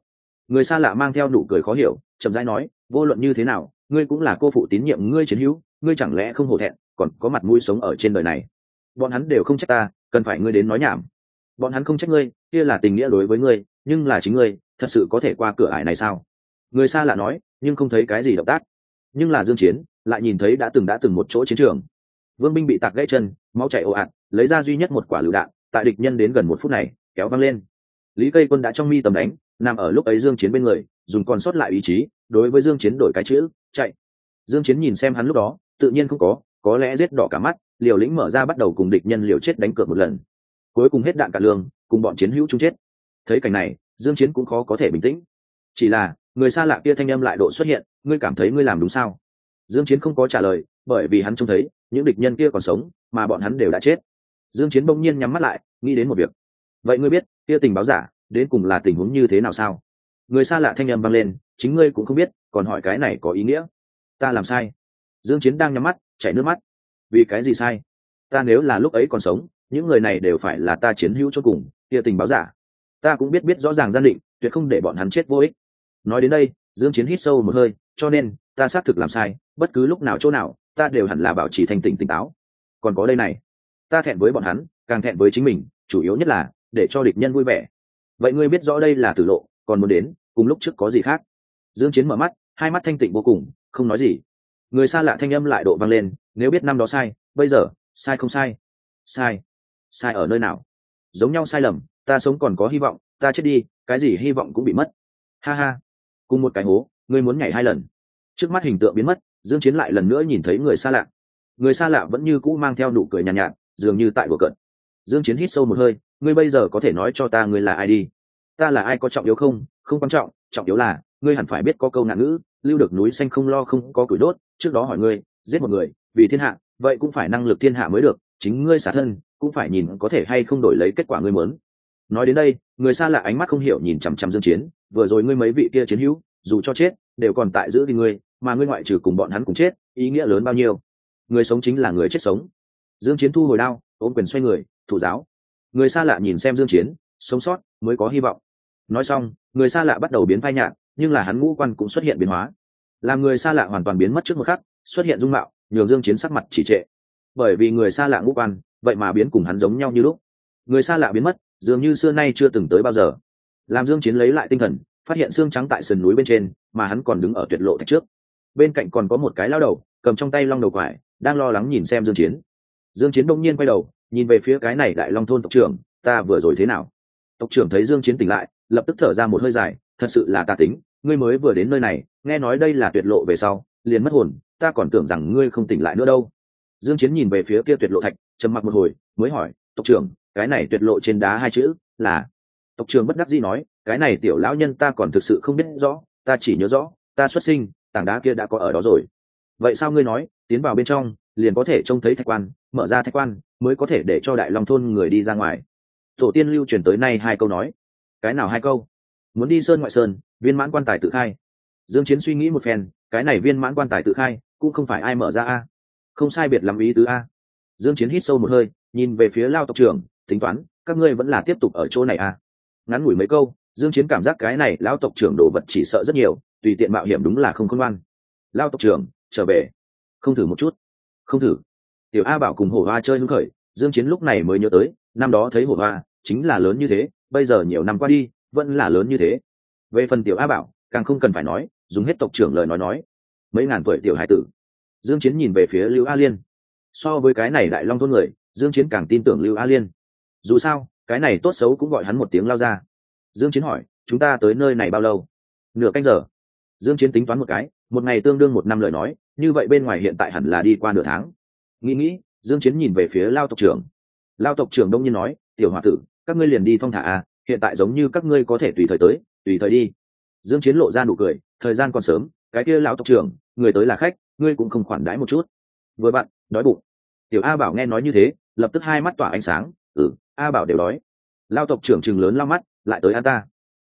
Speaker 1: Người xa lạ mang theo nụ cười khó hiểu, chậm rãi nói, vô luận như thế nào, ngươi cũng là cô phụ tín nhiệm ngươi chiến hữu, ngươi chẳng lẽ không hổ thẹn, còn có mặt mũi sống ở trên đời này. Bọn hắn đều không trách ta, cần phải ngươi đến nói nhảm. Bọn hắn không trách ngươi, kia là tình nghĩa đối với ngươi, nhưng là chính ngươi, thật sự có thể qua cửa ải này sao? Người xa lạ nói, nhưng không thấy cái gì động tác. Nhưng là dương chiến lại nhìn thấy đã từng đã từng một chỗ chiến trường. Vương binh bị tạc gãy chân, máu chảy ồ ạt, lấy ra duy nhất một quả lựu đạn, tại địch nhân đến gần một phút này, kéo văng lên. Lý cây quân đã trong mi tầm đánh, nằm ở lúc ấy dương chiến bên người, dùng còn sót lại ý chí, đối với dương chiến đổi cái chữ, chạy. Dương chiến nhìn xem hắn lúc đó, tự nhiên không có có lẽ giết đỏ cả mắt, liều lĩnh mở ra bắt đầu cùng địch nhân liều chết đánh cược một lần. Cuối cùng hết đạn cả lương, cùng bọn chiến hữu chung chết. Thấy cảnh này, dương chiến cũng khó có thể bình tĩnh. Chỉ là, người xa lạ kia thanh âm lại độ xuất hiện, ngươi cảm thấy ngươi làm đúng sao? Dương chiến không có trả lời, bởi vì hắn trông thấy, những địch nhân kia còn sống, mà bọn hắn đều đã chết. Dương chiến bỗng nhiên nhắm mắt lại, nghĩ đến một việc. Vậy ngươi biết, kia tình báo giả, đến cùng là tình huống như thế nào sao? Người xa lạ thanh âm vang lên, chính ngươi cũng không biết, còn hỏi cái này có ý nghĩa. Ta làm sai. Dương chiến đang nhắm mắt, chảy nước mắt. Vì cái gì sai? Ta nếu là lúc ấy còn sống, những người này đều phải là ta chiến hữu cho cùng, kia tình báo giả. Ta cũng biết biết rõ ràng gian định, tuyệt không để bọn hắn chết vô ích. Nói đến đây, dương chiến hít sâu một hơi, cho nên ta xác thực làm sai, bất cứ lúc nào chỗ nào, ta đều hẳn là bảo trì thành tỉnh tỉnh táo. Còn có đây này, ta thẹn với bọn hắn, càng thẹn với chính mình, chủ yếu nhất là, để cho địch nhân vui vẻ. Vậy ngươi biết rõ đây là tử lộ, còn muốn đến, cùng lúc trước có gì khác? Dương chiến mở mắt, hai mắt thanh tịnh vô cùng, không nói gì. Người xa lạ thanh âm lại độ vang lên, nếu biết năm đó sai, bây giờ, sai không sai? Sai. Sai ở nơi nào? Giống nhau sai lầm, ta sống còn có hy vọng, ta chết đi, cái gì hy vọng cũng bị mất. Ha ha. Cùng một cái hố, ngươi muốn nhảy hai lần trước mắt hình tượng biến mất dương chiến lại lần nữa nhìn thấy người xa lạ. Người xa lạ vẫn như cũ mang theo nụ cười nhàn nhạt, nhạt dường như tại bữa cận dương chiến hít sâu một hơi ngươi bây giờ có thể nói cho ta ngươi là ai đi? Ta là ai có trọng yếu không? Không quan trọng trọng yếu là ngươi hẳn phải biết có câu nạn ngữ lưu được núi xanh không lo không có củi đốt trước đó hỏi ngươi giết một người vì thiên hạ vậy cũng phải năng lực thiên hạ mới được chính ngươi xả thân cũng phải nhìn có thể hay không đổi lấy kết quả ngươi muốn. Nói đến đây người xa lạ ánh mắt không hiểu nhìn chằm chằm dương chiến vừa rồi ngươi mấy vị kia chiến hữu dù cho chết đều còn tại giữ đi ngươi mà ngươi ngoại trừ cùng bọn hắn cùng chết, ý nghĩa lớn bao nhiêu? Người sống chính là người chết sống. Dương chiến thu hồi đao, ôm quyền xoay người, thủ giáo. Người xa lạ nhìn xem dương chiến, sống sót, mới có hy vọng. Nói xong, người xa lạ bắt đầu biến phai nhạt, nhưng là hắn ngũ quan cũng xuất hiện biến hóa. Làm người xa lạ hoàn toàn biến mất trước một khắc, xuất hiện dung mạo, nhường dương chiến sắc mặt chỉ trệ. Bởi vì người xa lạ ngũ quan, vậy mà biến cùng hắn giống nhau như lúc. Người xa lạ biến mất, dường như xưa nay chưa từng tới bao giờ. Làm dương chiến lấy lại tinh thần, phát hiện xương trắng tại sườn núi bên trên, mà hắn còn đứng ở tuyệt lộ thạch trước bên cạnh còn có một cái lao đầu, cầm trong tay long đầu quải, đang lo lắng nhìn xem dương chiến. Dương chiến đông nhiên quay đầu, nhìn về phía cái này đại long thôn tộc trưởng, ta vừa rồi thế nào? Tộc trưởng thấy dương chiến tỉnh lại, lập tức thở ra một hơi dài, thật sự là ta tính, ngươi mới vừa đến nơi này, nghe nói đây là tuyệt lộ về sau, liền mất hồn, ta còn tưởng rằng ngươi không tỉnh lại nữa đâu. Dương chiến nhìn về phía kia tuyệt lộ thạch, trầm mặc một hồi, mới hỏi, tộc trưởng, cái này tuyệt lộ trên đá hai chữ là? Tộc trưởng bất đắc dĩ nói, cái này tiểu lão nhân ta còn thực sự không biết rõ, ta chỉ nhớ rõ, ta xuất sinh tảng đá kia đã có ở đó rồi. Vậy sao ngươi nói, tiến vào bên trong, liền có thể trông thấy thạch quan, mở ra thạch quan, mới có thể để cho đại long thôn người đi ra ngoài. Tổ tiên lưu truyền tới nay hai câu nói. Cái nào hai câu? Muốn đi sơn ngoại sơn, viên mãn quan tài tự khai. Dương chiến suy nghĩ một phen, cái này viên mãn quan tài tự khai, cũng không phải ai mở ra a. Không sai biệt lắm ý tứ a. Dương chiến hít sâu một hơi, nhìn về phía lao tộc trưởng, tính toán, các ngươi vẫn là tiếp tục ở chỗ này a. Ngắn ngủi mấy câu dương chiến cảm giác cái này lão tộc trưởng đồ vật chỉ sợ rất nhiều, tùy tiện mạo hiểm đúng là không khôn ngoan. Lao tộc trưởng, trở về. Không thử một chút. Không thử. Tiểu a bảo cùng hổ hoa chơi hứng khởi, dương chiến lúc này mới nhớ tới, năm đó thấy hổ hoa, chính là lớn như thế, bây giờ nhiều năm qua đi, vẫn là lớn như thế. Về phần tiểu a bảo, càng không cần phải nói, dùng hết tộc trưởng lời nói nói. Mấy ngàn tuổi tiểu hải tử. Dương chiến nhìn về phía lưu a liên. So với cái này đại long thôn người, dương chiến càng tin tưởng lưu a liên. Dù sao, cái này tốt xấu cũng gọi hắn một tiếng lao ra dương chiến hỏi, chúng ta tới nơi này bao lâu? Nửa canh giờ. Dương chiến tính toán một cái, một ngày tương đương một năm lời nói, như vậy bên ngoài hiện tại hẳn là đi qua nửa tháng. Nghĩ nghĩ, dương chiến nhìn về phía lao tộc trưởng. Lao tộc trưởng đông nhiên nói, tiểu hòa tử, các ngươi liền đi thong thả à hiện tại giống như các ngươi có thể tùy thời tới, tùy thời đi. Dương chiến lộ ra nụ cười, thời gian còn sớm, cái kia lão tộc trưởng, người tới là khách, ngươi cũng không khoản đãi một chút. Vừa bạn đói bụng. Tiểu a bảo nghe nói như thế, lập tức hai mắt tỏa ánh sáng ừ a bảo đều đói. Lao tộc trưởng chừng lớn lao mắt lại tới ăn ta.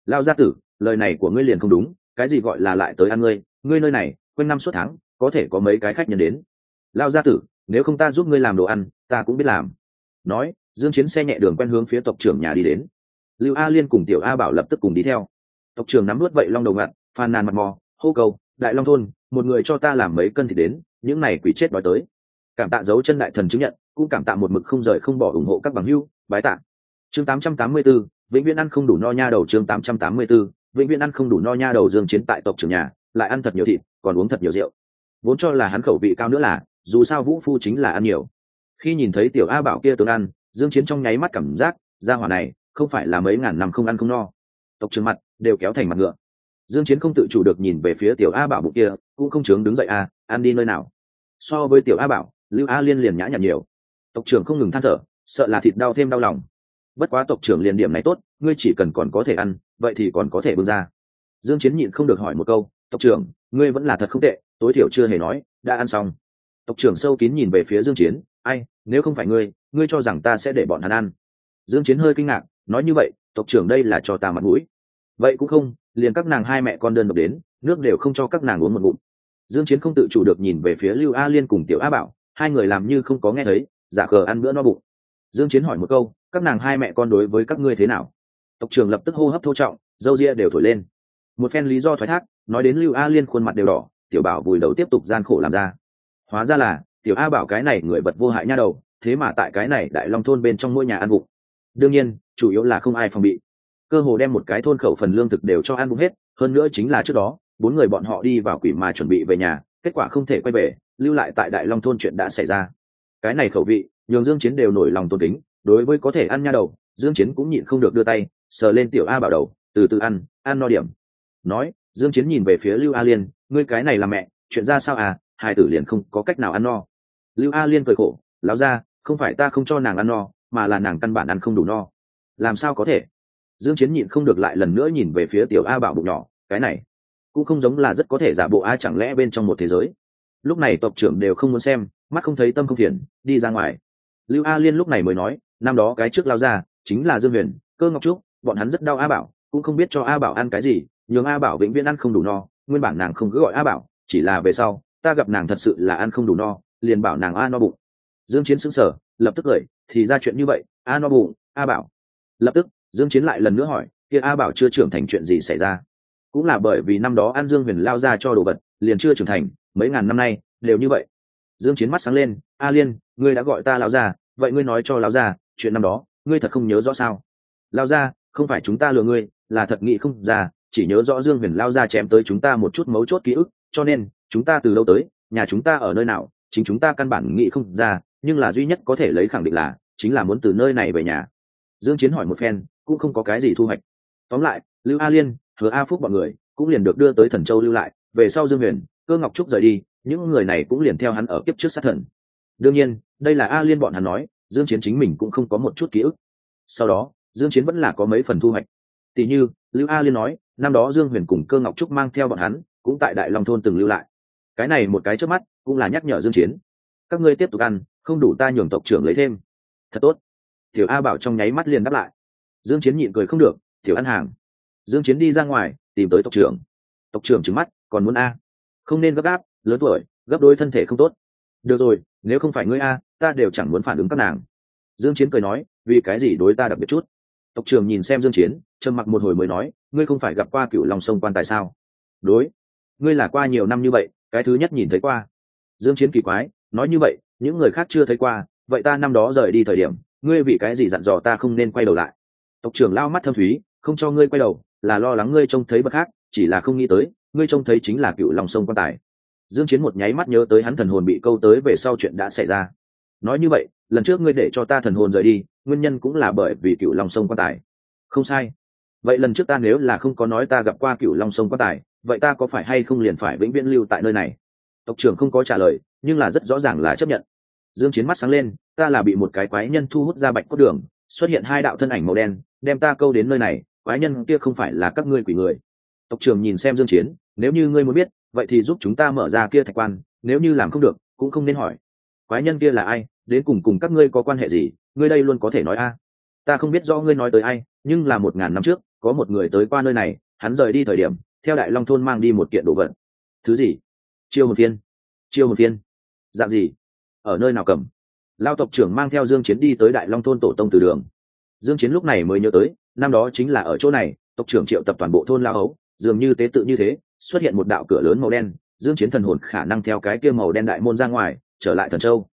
Speaker 1: Lao gia tử lời này của ngươi liền không đúng cái gì gọi là lại tới ăn ngươi ngươi nơi này quanh năm suốt tháng có thể có mấy cái khách nhận đến. Lao gia tử nếu không ta giúp ngươi làm đồ ăn ta cũng biết làm. Nói dương chiến xe nhẹ đường quen hướng phía tộc trưởng nhà đi đến. Lưu a liên cùng tiểu a bảo lập tức cùng đi theo. Tộc trưởng nắm nuốt vậy long đầu ngặt phàn nàn mặt mò hô cầu đại long thôn một người cho ta làm mấy cân thì đến những này quỷ chết đói tới. Cảm tạ dấu chân đại thần chứng nhận cũng cảm tạ một mực không rời không bỏ ủng hộ các bằng hưu bái tạ. Chương 884, vĩnh viễn ăn không đủ no nha đầu chương 884, vĩnh viễn ăn không đủ no nha đầu dương chiến tại tộc trưởng nhà lại ăn thật nhiều thịt còn uống thật nhiều rượu. Vốn cho là hắn khẩu vị cao nữa là dù sao vũ phu chính là ăn nhiều. Khi nhìn thấy tiểu a bảo kia tướng ăn dương chiến trong nháy mắt cảm giác gia hỏa này không phải là mấy ngàn năm không ăn không no. Tộc trưởng mặt đều kéo thành mặt ngựa. Dương chiến không tự chủ được nhìn về phía tiểu a bảo bụng kia cũng không chướng đứng dậy a ăn đi nơi nào? So với tiểu a bảo lưu a liên liền nhã nhặn nhiều. Tộc trưởng không ngừng than thở sợ là thịt đau thêm đau lòng bất quá tộc trưởng liền điểm này tốt, ngươi chỉ cần còn có thể ăn, vậy thì còn có thể bưng ra. Dương chiến nhịn không được hỏi một câu, tộc trưởng, ngươi vẫn là thật không tệ, tối thiểu chưa hề nói, đã ăn xong. Tộc trưởng sâu kín nhìn về phía dương chiến, ai, nếu không phải ngươi ngươi cho rằng ta sẽ để bọn hắn ăn. Dương chiến hơi kinh ngạc, nói như vậy, tộc trưởng đây là cho ta mặt mũi. Vậy cũng không, liền các nàng hai mẹ con đơn độc đến, nước đều không cho các nàng uống một ngụm. Dương chiến không tự chủ được nhìn về phía lưu a liên cùng tiểu a bảo, hai người làm như không có nghe thấy, giả cờ ăn bữa no bụng dương chiến hỏi một câu, các nàng hai mẹ con đối với các ngươi thế nào? Tộc trưởng lập tức hô hấp thô trọng, dâu ria đều thổi lên. Một phen lý do thoái thác, nói đến lưu a liên khuôn mặt đều đỏ, tiểu bảo vùi đầu tiếp tục gian khổ làm ra. Hóa ra là, tiểu a bảo cái này người vật vô hại nha đầu, thế mà tại cái này đại long thôn bên trong ngôi nhà ăn vụng. Đương nhiên, chủ yếu là không ai phòng bị. Cơ hồ đem một cái thôn khẩu phần lương thực đều cho ăn vụng hết, hơn nữa chính là trước đó, bốn người bọn họ đi vào quỷ mà chuẩn bị về nhà, kết quả không thể quay về, lưu lại tại đại long thôn chuyện đã xảy ra. Cái này khẩu vị nhường dương chiến đều nổi lòng tôn kính, đối với có thể ăn nha đầu, dương chiến cũng nhịn không được đưa tay, sờ lên tiểu a bảo đầu, từ từ ăn ăn no điểm. Nói, dương chiến nhìn về phía lưu a liên, ngươi cái này là mẹ, chuyện ra sao à? Hai tử liền không có cách nào ăn no. Lưu a liên cười khổ, lão ra không phải ta không cho nàng ăn no, mà là nàng căn bản ăn không đủ no. Làm sao có thể? Dương chiến nhịn không được lại lần nữa nhìn về phía tiểu a bảo bụng nhỏ, cái này cũng không giống là rất có thể giả bộ ai chẳng lẽ bên trong một thế giới? Lúc này tộc trưởng đều không muốn xem, mắt không thấy tâm không phiền, đi ra ngoài lưu a liên lúc này mới nói, năm đó cái trước lao ra, chính là dương huyền, cơ ngọc trúc, bọn hắn rất đau a bảo, cũng không biết cho a bảo ăn cái gì, nhường a bảo vĩnh viễn ăn không đủ no, nguyên bản nàng không cứ gọi a bảo, chỉ là về sau, ta gặp nàng thật sự là ăn không đủ no, liền bảo nàng a no bụng. Dương chiến sững sờ, lập tức cười, thì ra chuyện như vậy, a no bụng, a bảo. Lập tức, dương chiến lại lần nữa hỏi, kia a bảo chưa trưởng thành chuyện gì xảy ra? Cũng là bởi vì năm đó an dương huyền lao ra cho đồ vật, liền chưa trưởng thành, mấy ngàn năm nay, đều như vậy dương chiến mắt sáng lên, a liên, ngươi đã gọi ta lão gia, vậy ngươi nói cho lão gia, chuyện năm đó, ngươi thật không nhớ rõ sao? Lão gia, không phải chúng ta lừa ngươi, là thật nghĩ không ra, chỉ nhớ rõ dương huyền lao ra chém tới chúng ta một chút mấu chốt ký ức, cho nên, chúng ta từ lâu tới, nhà chúng ta ở nơi nào, chính chúng ta căn bản nghĩ không ra, nhưng là duy nhất có thể lấy khẳng định là, chính là muốn từ nơi này về nhà. Dương chiến hỏi một phen, cũng không có cái gì thu hoạch. Tóm lại, lưu a liên, hứa a phúc bọn người, cũng liền được đưa tới thần châu lưu lại, về sau dương huyền, cơ ngọc trúc rời đi những người này cũng liền theo hắn ở kiếp trước sát thần. Đương nhiên, đây là a liên bọn hắn nói, dương chiến chính mình cũng không có một chút ký ức. Sau đó, dương chiến vẫn là có mấy phần thu hoạch. Tỷ như, lưu a liên nói, năm đó dương huyền cùng cơ ngọc trúc mang theo bọn hắn, cũng tại đại long thôn từng lưu lại. Cái này một cái trước mắt, cũng là nhắc nhở dương chiến. Các ngươi tiếp tục ăn, không đủ ta nhường tộc trưởng lấy thêm. Thật tốt. Tiểu a bảo trong nháy mắt liền đáp lại. Dương chiến nhịn cười không được, tiểu ăn hàng. Dương chiến đi ra ngoài, tìm tới tộc trưởng. Tộc trưởng trừng mắt, còn muốn a? Không nên gấp gáp lớn tuổi, gấp đôi thân thể không tốt. Được rồi, nếu không phải ngươi a, ta đều chẳng muốn phản ứng các nàng. Dương chiến cười nói, vì cái gì đối ta đặc biệt chút? Tộc trưởng nhìn xem dương chiến, trầm mặc một hồi mới nói, ngươi không phải gặp qua cựu long sông quan tài sao? Đối, ngươi là qua nhiều năm như vậy, cái thứ nhất nhìn thấy qua. Dương chiến kỳ quái, nói như vậy, những người khác chưa thấy qua, vậy ta năm đó rời đi thời điểm, ngươi vì cái gì dặn dò ta không nên quay đầu lại? Tộc trưởng lao mắt thâm thúy, không cho ngươi quay đầu, là lo lắng ngươi trông thấy bất khác, chỉ là không nghĩ tới, ngươi trông thấy chính là cựu lòng sông quan tài dương chiến một nháy mắt nhớ tới hắn thần hồn bị câu tới về sau chuyện đã xảy ra. Nói như vậy, lần trước ngươi để cho ta thần hồn rời đi, nguyên nhân cũng là bởi vì cựu Long sông quan tài. Không sai. Vậy lần trước ta nếu là không có nói ta gặp qua cựu long sông quan tài, vậy ta có phải hay không liền phải vĩnh viễn lưu tại nơi này? Tộc trưởng không có trả lời, nhưng là rất rõ ràng là chấp nhận. Dương chiến mắt sáng lên, ta là bị một cái quái nhân thu hút ra bạch cốt đường, xuất hiện hai đạo thân ảnh màu đen, đem ta câu đến nơi này, quái nhân kia không phải là các ngươi quỷ người. Tộc trưởng nhìn xem dương chiến, nếu như ngươi muốn biết vậy thì giúp chúng ta mở ra kia thạch quan, nếu như làm không được, cũng không nên hỏi. Quái nhân kia là ai, đến cùng cùng các ngươi có quan hệ gì, ngươi đây luôn có thể nói a. Ta không biết do ngươi nói tới ai, nhưng là một ngàn năm trước, có một người tới qua nơi này, hắn rời đi thời điểm, theo đại long thôn mang đi một kiện đồ vật. Thứ gì? Chiêu một phiên chiêu một phiên dạng gì? Ở nơi nào cầm? Lao tộc trưởng mang theo dương chiến đi tới đại long thôn tổ tông từ đường. Dương chiến lúc này mới nhớ tới, năm đó chính là ở chỗ này, tộc trưởng triệu tập toàn bộ thôn lao ấu dường như tế tự như thế, xuất hiện một đạo cửa lớn màu đen, dương chiến thần hồn khả năng theo cái kia màu đen đại môn ra ngoài, trở lại thần châu.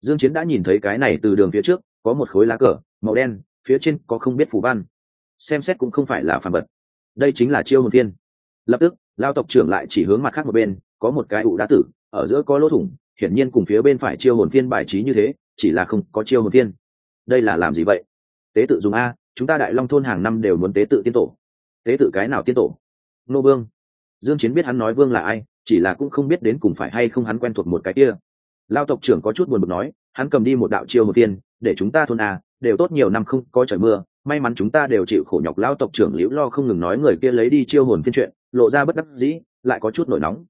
Speaker 1: Dương chiến đã nhìn thấy cái này từ đường phía trước, có một khối lá cờ, màu đen, phía trên có không biết phù văn. Xem xét cũng không phải là phản vật. Đây chính là chiêu hồn tiên lập tức lao tộc trưởng lại chỉ hướng mặt khác một bên, có một cái ụ đá tử, ở giữa có lỗ thủng, hiển nhiên cùng phía bên phải chiêu hồn phiên bài trí như thế, chỉ là không có chiêu hồn phiên. Đây là làm gì vậy? Tế tự dùng a, chúng ta đại long thôn hàng năm đều muốn tế tự tiên tổ. Tế tự cái nào tiên tổ? Nô vương. Dương chiến biết hắn nói vương là ai, chỉ là cũng không biết đến cùng phải hay không hắn quen thuộc một cái kia. Lao tộc trưởng có chút buồn bực nói, hắn cầm đi một đạo chiêu một tiên để chúng ta thôn à đều tốt nhiều năm không có trời mưa, may mắn chúng ta đều chịu khổ nhọc. Lao tộc trưởng liễu lo không ngừng nói người kia lấy đi chiêu hồn phiên chuyện, lộ ra bất đắc dĩ, lại có chút nổi nóng.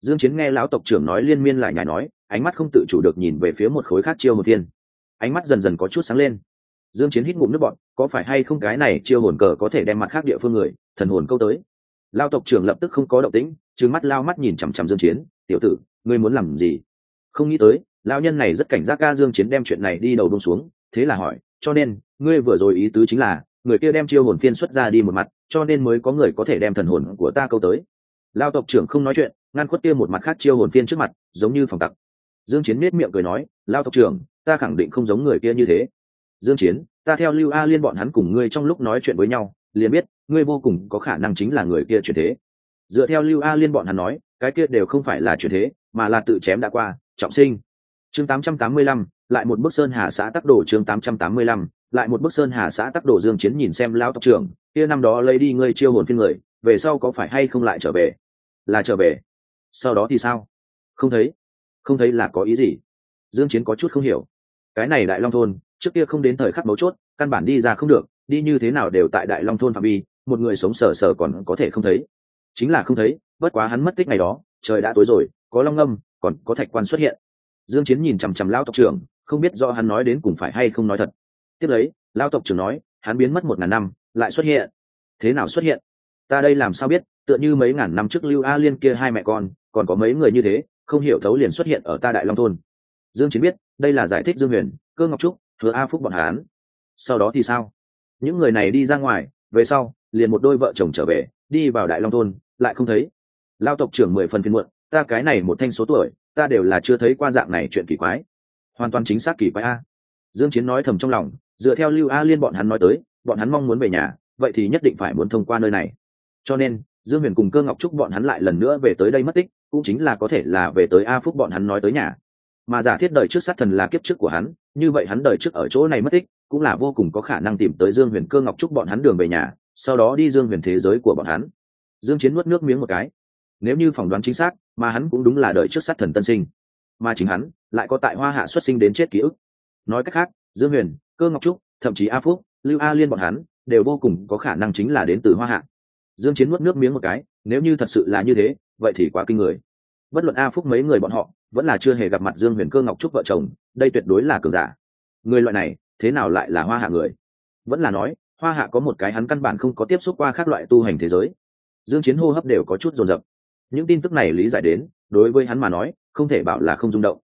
Speaker 1: Dương chiến nghe lão tộc trưởng nói liên miên lại nhảy nói, ánh mắt không tự chủ được nhìn về phía một khối khác chiêu một phiên ánh mắt dần dần có chút sáng lên. Dương chiến hít ngụm nước bọt, có phải hay không cái này chiêu hồn cờ có thể đem mặt khác địa phương người, thần hồn câu tới? Lao tộc trưởng lập tức không có động tĩnh, trừng mắt lao mắt nhìn chằm chằm dương chiến, tiểu tử, ngươi muốn làm gì? Không nghĩ tới, lão nhân này rất cảnh giác ca dương chiến đem chuyện này đi đầu đông xuống, thế là hỏi, cho nên, ngươi vừa rồi ý tứ chính là, người kia đem chiêu hồn phiên xuất ra đi một mặt, cho nên mới có người có thể đem thần hồn của ta câu tới? Lao tộc trưởng không nói chuyện, ngăn khuất kia một mặt khác chiêu hồn phiên trước mặt, giống như phòng tặc. Dương chiến miết miệng cười nói, lao tộc trưởng, ta khẳng định không giống người kia như thế. Dương chiến, ta theo lưu a liên bọn hắn cùng ngươi trong lúc nói chuyện với nhau, liền biết ngươi vô cùng có khả năng chính là người kia chuyển thế. Dựa theo lưu a liên bọn hắn nói cái kia đều không phải là chuyển thế mà là tự chém đã qua trọng sinh. Chương 885, lại một bức sơn hà xã tắc đổ chương 885, lại một bức sơn hà xã tắc đổ dương chiến nhìn xem lao tộc trưởng kia năm đó lấy đi ngươi chiêu hồn phiên người về sau có phải hay không lại trở về? Là trở về. Sau đó thì sao? Không thấy. Không thấy là có ý gì? Dương chiến có chút không hiểu. Cái này đại long thôn trước kia không đến thời khắc mấu chốt căn bản đi ra không được đi như thế nào đều tại đại long thôn phạm vi một người sống sờ sờ còn có thể không thấy. Chính là không thấy, bất quá hắn mất tích ngày đó, trời đã tối rồi, có long âm, còn có thạch quan xuất hiện. Dương chiến nhìn chằm chằm lao tộc trưởng, không biết do hắn nói đến cùng phải hay không nói thật. Tiếp lấy lao tộc trưởng nói, hắn biến mất một ngàn năm, lại xuất hiện. Thế nào xuất hiện? Ta đây làm sao biết, tựa như mấy ngàn năm trước lưu a liên kia hai mẹ con, còn có mấy người như thế, không hiểu thấu liền xuất hiện ở ta đại long thôn. Dương chiến biết, đây là giải thích dương huyền, cơ ngọc trúc, hứa a phúc bọn hán sau đó thì sao? Những người này đi ra ngoài, về sau liền một đôi vợ chồng trở về, đi vào đại long thôn, lại không thấy. Lao tộc trưởng mười phần phiên muộn, ta cái này một thanh số tuổi, ta đều là chưa thấy qua dạng này chuyện kỳ quái. Hoàn toàn chính xác kỳ quái a. Dương chiến nói thầm trong lòng, dựa theo lưu a liên bọn hắn nói tới, bọn hắn mong muốn về nhà, vậy thì nhất định phải muốn thông qua nơi này. Cho nên, dương huyền cùng cơ ngọc trúc bọn hắn lại lần nữa về tới đây mất tích, cũng chính là có thể là về tới a phúc bọn hắn nói tới nhà. Mà giả thiết đời trước sát thần là kiếp trước của hắn, như vậy hắn đời trước ở chỗ này mất tích, cũng là vô cùng có khả năng tìm tới dương huyền cơ ngọc trúc bọn hắn đường về nhà sau đó đi dương huyền thế giới của bọn hắn. Dương chiến nuốt nước miếng một cái. Nếu như phỏng đoán chính xác, mà hắn cũng đúng là đợi trước sát thần tân sinh. Mà chính hắn lại có tại hoa hạ xuất sinh đến chết ký ức. Nói cách khác, dương huyền, cơ ngọc trúc, thậm chí a phúc, lưu a liên bọn hắn đều vô cùng có khả năng chính là đến từ hoa hạ. Dương chiến nuốt nước miếng một cái, nếu như thật sự là như thế, vậy thì quá kinh người. Bất luận a phúc mấy người bọn họ, vẫn là chưa hề gặp mặt dương huyền cơ ngọc trúc vợ chồng, đây tuyệt đối là cường giả. Người loại này, thế nào lại là hoa hạ người? Vẫn là nói hoa hạ có một cái hắn căn bản không có tiếp xúc qua các loại tu hành thế giới. Dương chiến hô hấp đều có chút rồn rập những tin tức này lý giải đến, đối với hắn mà nói, không thể bảo là không rung động.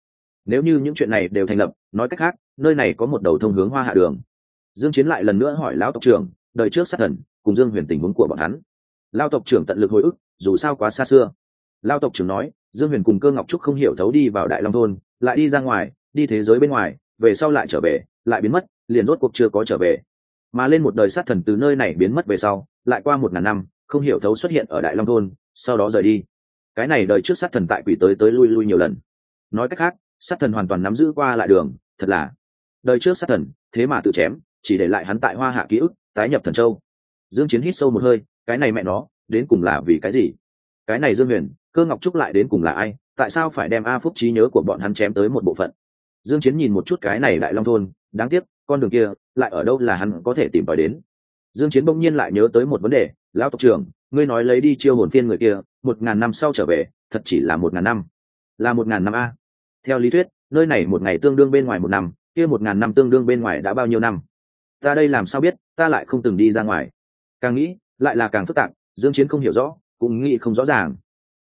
Speaker 1: Nếu như những chuyện này đều thành lập, nói cách khác, nơi này có một đầu thông hướng hoa hạ đường. Dương chiến lại lần nữa hỏi lão tộc trưởng, đời trước sát thần, cùng dương huyền tình huống của bọn hắn. Lao tộc trưởng tận lực hồi ức, dù sao quá xa xưa. Lao tộc trưởng nói, dương huyền cùng cơ ngọc trúc không hiểu thấu đi vào đại long thôn, lại đi ra ngoài, đi thế giới bên ngoài, về sau lại trở về, lại biến mất, liền rốt cuộc chưa có trở về mà lên một đời sát thần từ nơi này biến mất về sau, lại qua một ngàn năm, không hiểu thấu xuất hiện ở đại long thôn, sau đó rời đi. Cái này đời trước sát thần tại quỷ tới tới lui lui nhiều lần. Nói cách khác, sát thần hoàn toàn nắm giữ qua lại đường, thật là. Đời trước sát thần, thế mà tự chém, chỉ để lại hắn tại hoa hạ ký ức, tái nhập thần châu. Dương chiến hít sâu một hơi, cái này mẹ nó, đến cùng là vì cái gì? Cái này dương huyền, cơ ngọc trúc lại đến cùng là ai? Tại sao phải đem a phúc trí nhớ của bọn hắn chém tới một bộ phận? Dương chiến nhìn một chút cái này đại long thôn, đáng tiếc con đường kia, lại ở đâu là hắn có thể tìm tòi đến. Dương chiến bỗng nhiên lại nhớ tới một vấn đề, lão tộc trưởng, ngươi nói lấy đi chiêu hồn phiên người kia, một ngàn năm sau trở về, thật chỉ là một ngàn năm. Là một ngàn năm a. Theo lý thuyết, nơi này một ngày tương đương bên ngoài một năm, kia một ngàn năm tương đương bên ngoài đã bao nhiêu năm? Ta đây làm sao biết, ta lại không từng đi ra ngoài. Càng nghĩ, lại là càng phức tạp, dương chiến không hiểu rõ, cũng nghĩ không rõ ràng.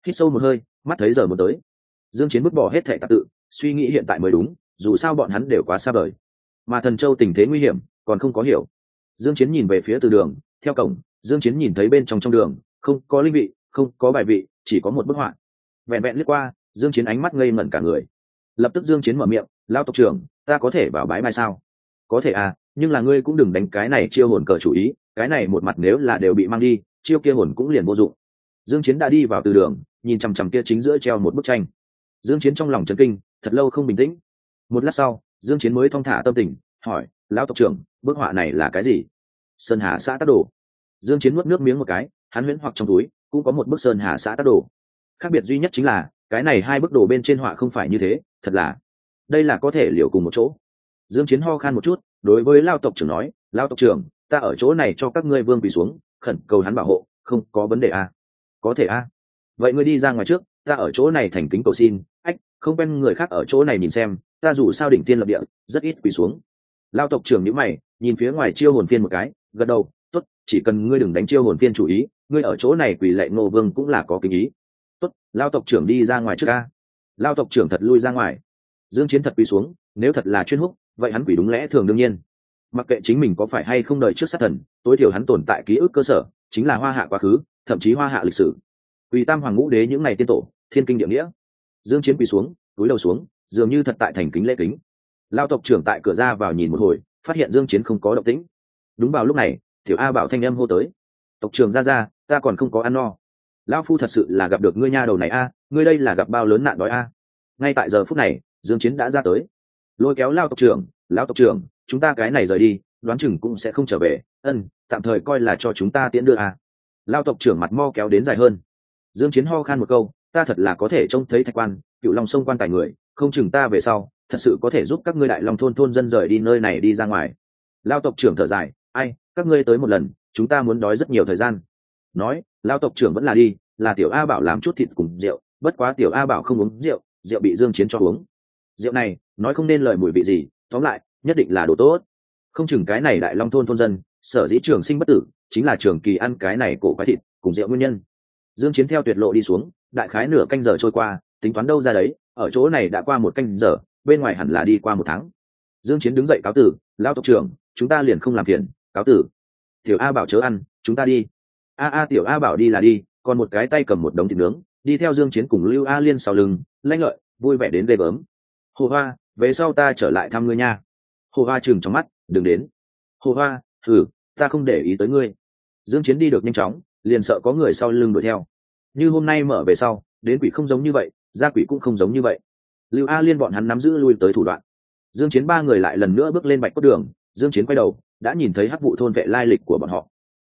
Speaker 1: Hít sâu một hơi, mắt thấy giờ một tới. Dương chiến vứt bỏ hết thệ tạp tự, suy nghĩ hiện tại mới đúng, dù sao bọn hắn đều quá xa vời mà thần châu tình thế nguy hiểm, còn không có hiểu. Dương chiến nhìn về phía từ đường, theo cổng, dương chiến nhìn thấy bên trong trong đường, không có linh vị, không có bài vị, chỉ có một bức họa. Vẹn vẹn lướt qua, dương chiến ánh mắt ngây ngẩn cả người. Lập tức dương chiến mở miệng lao tộc trưởng, ta có thể vào bái mai sao? Có thể à nhưng là ngươi cũng đừng đánh cái này chiêu hồn cờ chủ ý, cái này một mặt nếu là đều bị mang đi, chiêu kia hồn cũng liền vô dụng. Dương chiến đã đi vào từ đường, nhìn chằm chằm kia chính giữa treo một bức tranh. Dương chiến trong lòng chấn kinh, thật lâu không bình tĩnh. Một lát sau dương chiến mới thong thả tâm tình, hỏi, lão tộc trưởng, bức họa này là cái gì sơn hà xã tác đồ dương chiến nuốt nước miếng một cái, hắn huyễn hoặc trong túi, cũng có một bức sơn hà xã tác đồ khác biệt duy nhất chính là, cái này hai bức đồ bên trên họa không phải như thế, thật là, đây là có thể liệu cùng một chỗ dương chiến ho khan một chút, đối với lao tộc trưởng nói lao tộc trưởng, ta ở chỗ này cho các ngươi vương quỳ xuống, khẩn cầu hắn bảo hộ, không có vấn đề à? có thể à? vậy ngươi đi ra ngoài trước, ta ở chỗ này thành kính cầu xin, ách, không quen người khác ở chỗ này nhìn xem ta dù sao đỉnh tiên lập địa, rất ít quỳ xuống. Lao tộc trưởng nhữ mày, nhìn phía ngoài chiêu hồn phiên một cái, gật đầu, tốt, chỉ cần ngươi đừng đánh chiêu hồn phiên chủ ý, ngươi ở chỗ này quỳ lệ ngô vương cũng là có kinh ý. Tốt, lao tộc trưởng đi ra ngoài trước ca lao tộc trưởng thật lui ra ngoài. Dương chiến thật quỳ xuống, nếu thật là chuyên húc, vậy hắn quỳ đúng lẽ thường đương nhiên. Mặc kệ chính mình có phải hay không đợi trước sát thần, tối thiểu hắn tồn tại ký ức cơ sở, chính là hoa hạ quá khứ, thậm chí hoa hạ lịch sử. Quỳ tam hoàng ngũ đế những ngày tiên tổ, thiên kinh địa nghĩa. Dương chiến quỳ xuống, túi đầu xuống dường như thật tại thành kính lễ kính. Lao tộc trưởng tại cửa ra vào nhìn một hồi, phát hiện dương chiến không có động tĩnh. Đúng vào lúc này, tiểu a bảo thanh âm hô tới. Tộc trưởng ra ra, ta còn không có ăn no. Lão phu thật sự là gặp được ngươi nha đầu này a, ngươi đây là gặp bao lớn nạn đói a. Ngay tại giờ phút này, dương chiến đã ra tới. Lôi kéo lao tộc trưởng, lão tộc trưởng, chúng ta cái này rời đi, đoán chừng cũng sẽ không trở về. Ân, tạm thời coi là cho chúng ta tiễn đưa a. Lao tộc trưởng mặt mo kéo đến dài hơn. Dương chiến ho khan một câu, ta thật là có thể trông thấy thạch quan cựu long sông quan tài người không chừng ta về sau, thật sự có thể giúp các ngươi đại long thôn thôn dân rời đi nơi này đi ra ngoài. Lao tộc trưởng thở dài, ai, các ngươi tới một lần, chúng ta muốn đói rất nhiều thời gian. Nói, lao tộc trưởng vẫn là đi, là tiểu a bảo làm chút thịt cùng rượu, bất quá tiểu a bảo không uống rượu rượu bị dương chiến cho uống. Rượu này, nói không nên lời mùi vị gì, tóm lại, nhất định là đồ tốt. Không chừng cái này đại long thôn thôn dân, sở dĩ trường sinh bất tử, chính là trường kỳ ăn cái này cổ quái thịt cùng rượu nguyên nhân. Dương chiến theo tuyệt lộ đi xuống, đại khái nửa canh giờ trôi qua tính toán đâu ra đấy, ở chỗ này đã qua một canh giờ, bên ngoài hẳn là đi qua một tháng. Dương chiến đứng dậy cáo tử lao tộc trưởng, chúng ta liền không làm phiền, cáo tử. Tiểu a bảo chớ ăn, chúng ta đi. A a tiểu a bảo đi là đi, còn một cái tay cầm một đống thịt nướng, đi theo dương chiến cùng lưu a liên sau lưng, lanh lợi, vui vẻ đến ghê bớm hồ hoa, về sau ta trở lại thăm ngươi nha. Hồ hoa chừng trong mắt, đừng đến. Hồ hoa thử ta không để ý tới ngươi. Dương chiến đi được nhanh chóng, liền sợ có người sau lưng đuổi theo. Như hôm nay mở về sau, đến quỷ không giống như vậy gia quỷ cũng không giống như vậy. Lưu a liên bọn hắn nắm giữ lui tới thủ đoạn. Dương chiến ba người lại lần nữa bước lên bạch cốt đường dương chiến quay đầu đã nhìn thấy hắc vụ thôn vệ lai lịch của bọn họ.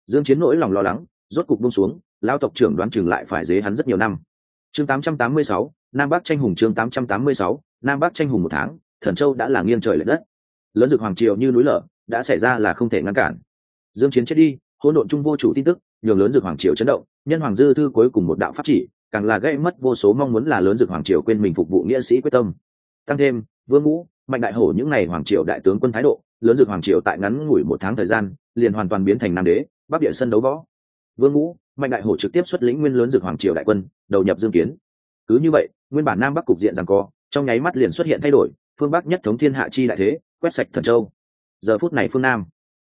Speaker 1: Dương chiến nỗi lòng lo lắng rốt cục buông xuống lao tộc trưởng đoán chừng lại phải dế hắn rất nhiều năm. Chương 886, nam bắc tranh hùng chương 886, nam bắc tranh hùng một tháng thần châu đã là nghiêng trời lệch đất. Lớn dược hoàng triều như núi lở đã xảy ra là không thể ngăn cản. Dương chiến chết đi hỗn độn trung vô chủ tin tức nhường lớn dược hoàng triều chấn động nhân hoàng dư thư cuối cùng một đạo pháp chỉ càng là gây mất vô số mong muốn là lớn dược hoàng triều quên mình phục vụ nghĩa sĩ quyết tâm. Tăng thêm, vương ngũ, mạnh đại hổ những ngày hoàng triều đại tướng quân thái độ, lớn dược hoàng triều tại ngắn ngủi một tháng thời gian, liền hoàn toàn biến thành nam đế, bắc địa sân đấu võ. Vương ngũ, mạnh đại hổ trực tiếp xuất lĩnh nguyên lớn dược hoàng triều đại quân, đầu nhập dương kiến. Cứ như vậy, nguyên bản nam bắc cục diện rằng co, trong nháy mắt liền xuất hiện thay đổi, phương bắc nhất thống thiên hạ chi đại thế, quét sạch thần châu. Giờ phút này phương nam,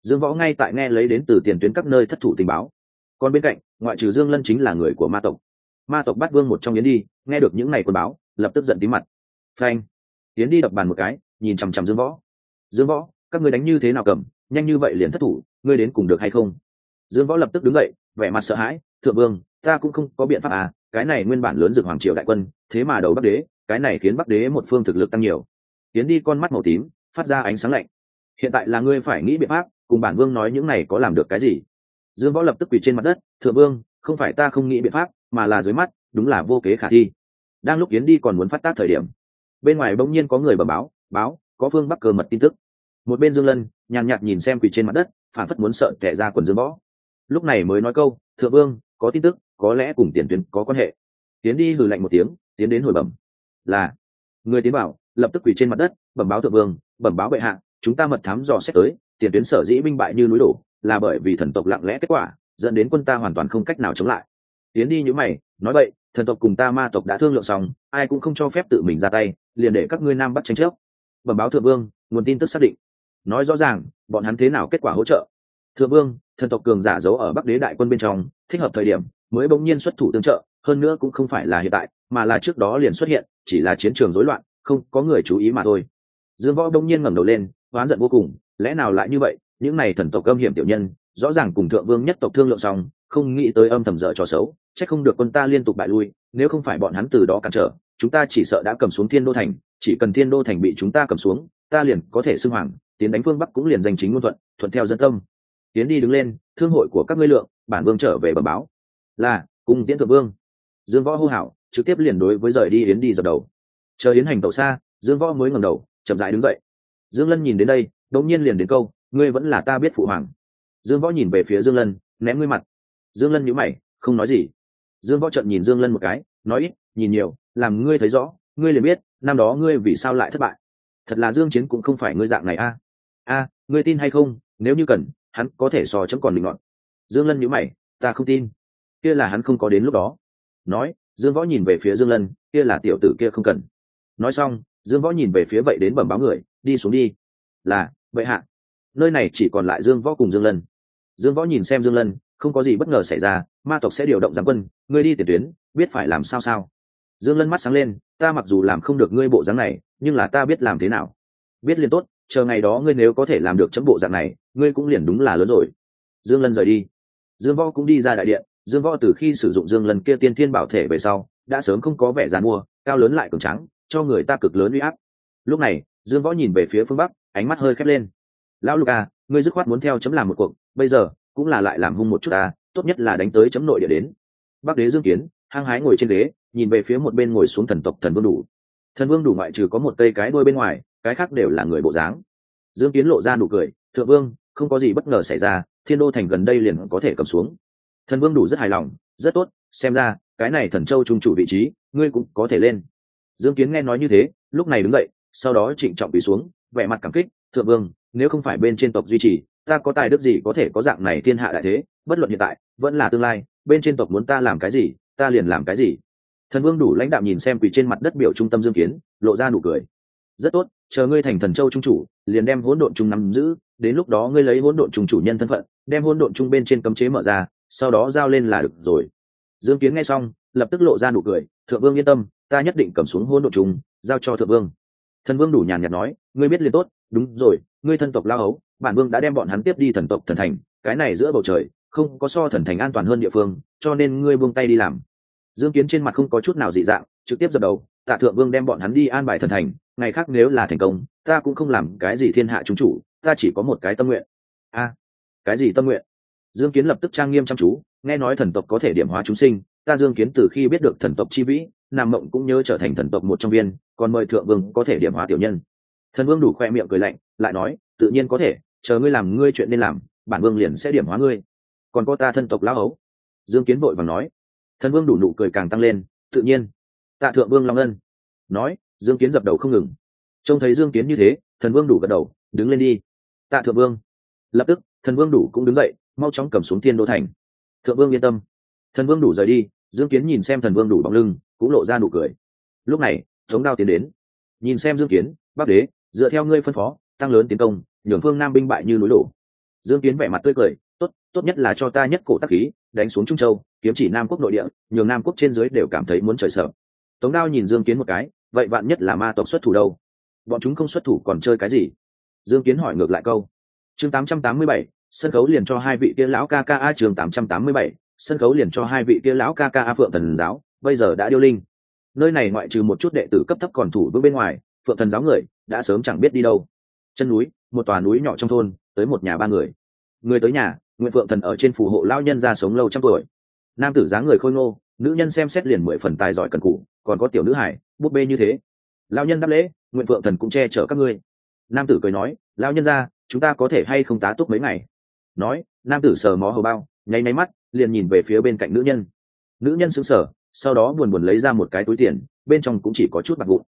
Speaker 1: dương võ ngay tại nghe lấy đến từ tiền tuyến các nơi thất thủ tình báo. Còn bên cạnh, ngoại trừ dương lân chính là người của ma tộc ma tộc bắt vương một trong yến đi, nghe được những ngày quần báo, lập tức giận tí mặt. Phanh. Yến đi đập bàn một cái, nhìn chằm chằm dương võ. Dương võ, các người đánh như thế nào cầm? Nhanh như vậy liền thất thủ, ngươi đến cùng được hay không? Dương võ lập tức đứng dậy, vẻ mặt sợ hãi, thượng vương, ta cũng không có biện pháp à cái này nguyên bản lớn dược hoàng triều đại quân, thế mà đầu bắc đế, cái này khiến bắc đế một phương thực lực tăng nhiều. Tiến đi con mắt màu tím, phát ra ánh sáng lạnh. Hiện tại là ngươi phải nghĩ biện pháp, cùng bản vương nói những này có làm được cái gì? Dương võ lập tức quỳ trên mặt đất, thượng vương, không phải ta không nghĩ biện pháp mà là dưới mắt, đúng là vô kế khả thi. Đang lúc yến đi còn muốn phát tác thời điểm, bên ngoài bỗng nhiên có người bẩm báo báo, có phương bắc cờ mật tin tức. Một bên dương lân nhàn nhạt nhìn xem quỳ trên mặt đất, phản phất muốn sợ tệ ra quần dương võ lúc này mới nói câu, thượng vương, có tin tức, có lẽ cùng tiền tuyến có quan hệ. Tiến đi hừ lạnh một tiếng, tiến đến hồi bẩm, là. Người tiến bảo, lập tức quỳ trên mặt đất, bẩm báo thượng vương, bẩm báo bệ hạ, chúng ta mật thám dò xét tới, tiền tuyến sở dĩ binh bại như núi đổ, là bởi vì thần tộc lặng lẽ kết quả, dẫn đến quân ta hoàn toàn không cách nào chống lại tiến đi như mày, nói vậy, thần tộc cùng ta ma tộc đã thương lượng xong, ai cũng không cho phép tự mình ra tay, liền để các ngươi nam bắt tranh chấp. Bẩm báo thượng vương, nguồn tin tức xác định. Nói rõ ràng, bọn hắn thế nào kết quả hỗ trợ? Thượng vương, thần tộc cường giả giấu ở bắc đế đại quân bên trong, thích hợp thời điểm, mới bỗng nhiên xuất thủ tương trợ, hơn nữa cũng không phải là hiện tại, mà là trước đó liền xuất hiện, chỉ là chiến trường rối loạn, không có người chú ý mà thôi. Dương võ bỗng nhiên ngẩng đầu lên, oán giận vô cùng, lẽ nào lại như vậy? Những này thần tộc âm hiểm tiểu nhân, rõ ràng cùng thượng vương nhất tộc thương lượng xong, không nghĩ tới âm thầm dở trò xấu chắc không được quân ta liên tục bại lui, nếu không phải bọn hắn từ đó cản trở, chúng ta chỉ sợ đã cầm xuống thiên đô thành, chỉ cần thiên đô thành bị chúng ta cầm xuống, ta liền có thể xưng hoàng, tiến đánh phương bắc cũng liền giành chính ngôn thuận thuận theo dân tâm. Tiến đi đứng lên, thương hội của các ngươi lượng, bản vương trở về bẩm báo. Là, cùng tiến thượng vương. Dương võ hô hảo trực tiếp liền đối với rời đi yến đi dập đầu. Chờ yến hành tẩu xa, dương võ mới ngẩng đầu, chậm rãi đứng dậy. Dương lân nhìn đến đây, đột nhiên liền đến câu, ngươi vẫn là ta biết phụ hoàng. Dương võ nhìn về phía dương lân, ném ngươi mặt. Dương lân nhíu mày, không nói gì dương võ trận nhìn dương lân một cái, nói ít, nhìn nhiều, làm ngươi thấy rõ, ngươi liền biết, năm đó ngươi vì sao lại thất bại. Thật là dương chiến cũng không phải ngươi dạng này a. A, ngươi tin hay không? Nếu như cần, hắn có thể so chấm còn định ngọn dương lân nhíu mày, ta không tin. Kia là hắn không có đến lúc đó. Nói, dương võ nhìn về phía dương lân, kia là tiểu tử kia không cần. Nói xong, dương võ nhìn về phía vậy đến bẩm báo người, đi xuống đi. Là vậy hạ. Nơi này chỉ còn lại dương võ cùng dương lân. Dương võ nhìn xem dương lân không có gì bất ngờ xảy ra, ma tộc sẽ điều động giáng quân, ngươi đi tiền tuyến, biết phải làm sao sao? Dương lân mắt sáng lên, ta mặc dù làm không được ngươi bộ dáng này, nhưng là ta biết làm thế nào. Biết liền tốt, chờ ngày đó ngươi nếu có thể làm được chấm bộ dạng này, ngươi cũng liền đúng là lớn rồi. Dương lân rời đi. Dương võ cũng đi ra đại điện, dương võ từ khi sử dụng dương lần kia tiên thiên bảo thể về sau, đã sớm không có vẻ dàn mua cao lớn lại cường trắng cho người ta cực lớn uy áp. Lúc này, dương võ nhìn về phía phương bắc, ánh mắt hơi khép lên. Lão luca à, ngươi dứt khoát muốn theo chấm làm một cuộc, bây giờ cũng là lại làm hung một chút ta, tốt nhất là đánh tới chấm nội địa đến. Bắc đế dương kiến, hăng hái ngồi trên ghế, nhìn về phía một bên ngồi xuống thần tộc thần vương đủ. Thần vương đủ ngoại trừ có một cây cái đôi bên ngoài, cái khác đều là người bộ dáng. Dương kiến lộ ra nụ cười, thượng vương, không có gì bất ngờ xảy ra, thiên đô thành gần đây liền có thể cầm xuống. Thần vương đủ rất hài lòng, rất tốt, xem ra, cái này thần châu trung chủ vị trí, ngươi cũng có thể lên. Dương kiến nghe nói như thế, lúc này đứng dậy, sau đó trịnh trọng bị xuống, vẻ mặt cảm kích, thượng vương, nếu không phải bên trên tộc duy trì ta có tài đức gì có thể có dạng này thiên hạ đại thế, bất luận hiện tại, vẫn là tương lai, bên trên tộc muốn ta làm cái gì, ta liền làm cái gì. Thần vương đủ lãnh đạo nhìn xem quỳ trên mặt đất biểu trung tâm dương kiến, lộ ra nụ cười. Rất tốt, chờ ngươi thành thần châu trung chủ, liền đem hỗn độn trung nắm giữ, đến lúc đó ngươi lấy hỗn độn trung chủ nhân thân phận, đem hỗn độn trung bên trên cấm chế mở ra, sau đó giao lên là được rồi. Dương kiến nghe xong, lập tức lộ ra nụ cười, thượng vương yên tâm, ta nhất định cầm xuống hỗn độn trung, giao cho thượng vương thần vương đủ nhàn nhạt nói, ngươi biết liền tốt, đúng rồi, ngươi thân tộc lao ấu bản vương đã đem bọn hắn tiếp đi thần tộc thần thành, cái này giữa bầu trời, không có so thần thành an toàn hơn địa phương, cho nên ngươi buông tay đi làm. Dương kiến trên mặt không có chút nào dị dạng, trực tiếp dập đầu, tạ thượng vương đem bọn hắn đi an bài thần thành, ngày khác nếu là thành công, ta cũng không làm cái gì thiên hạ chúng chủ, ta chỉ có một cái tâm nguyện. A, cái gì tâm nguyện? Dương kiến lập tức trang nghiêm chăm chú, nghe nói thần tộc có thể điểm hóa chúng sinh, ta dương kiến từ khi biết được thần tộc chi vĩ nam mộng cũng nhớ trở thành thần tộc một trong viên, còn mời thượng vương có thể điểm hóa tiểu nhân. Thần vương đủ khoe miệng cười lạnh, lại nói, tự nhiên có thể, chờ ngươi làm ngươi chuyện nên làm, bản vương liền sẽ điểm hóa ngươi. Còn có ta thân tộc lão ấu dương kiến vội và nói. Thần vương đủ nụ cười càng tăng lên, tự nhiên. Tạ thượng vương long ân. Nói, dương kiến dập đầu không ngừng. Trông thấy dương kiến như thế, thần vương đủ gật đầu, đứng lên đi. Tạ thượng vương. Lập tức, thần vương đủ cũng đứng dậy, mau chóng cầm xuống thiên đô thành. Thượng vương yên tâm. Thần vương đủ rời đi dương kiến nhìn xem thần vương đủ bóng lưng cũng lộ ra nụ cười. Lúc này thống đao tiến đến. Nhìn xem dương kiến bắc đế dựa theo ngươi phân phó tăng lớn tiến công nhường phương nam binh bại như núi đổ. Dương kiến vẻ mặt tươi cười tốt tốt nhất là cho ta nhất cổ tắc khí đánh xuống trung châu kiếm chỉ nam quốc nội địa nhường nam quốc trên dưới đều cảm thấy muốn trời sợ. Tống đao nhìn dương kiến một cái vậy bạn nhất là ma tộc xuất thủ đâu? Bọn chúng không xuất thủ còn chơi cái gì? Dương kiến hỏi ngược lại câu. Chương 887, sân khấu liền cho hai vị kia lão ca ca a chương 887, sân khấu liền cho hai vị kia lão ca ca a phượng thần giáo, bây giờ đã điêu linh. Nơi này ngoại trừ một chút đệ tử cấp thấp còn thủ bước bên ngoài, phượng thần giáo người đã sớm chẳng biết đi đâu. Chân núi, một tòa núi nhỏ trong thôn, tới một nhà ba người. Người tới nhà nguyễn phượng thần ở trên phù hộ lao nhân ra sống lâu trăm tuổi. Nam tử dáng người khôi ngô, nữ nhân xem xét liền mười phần tài giỏi cần cụ còn có tiểu nữ hải búp bê như thế. Lao nhân đáp lễ nguyễn phượng thần cũng che chở các ngươi. Nam tử cười nói lao nhân ra, chúng ta có thể hay không tá túc mấy ngày? Nói, nam tử sờ mó hầu bao, nháy nháy mắt liền nhìn về phía bên cạnh nữ nhân. Nữ nhân sững sờ, sau đó buồn buồn lấy ra một cái túi tiền, bên trong cũng chỉ có chút bạc vụn.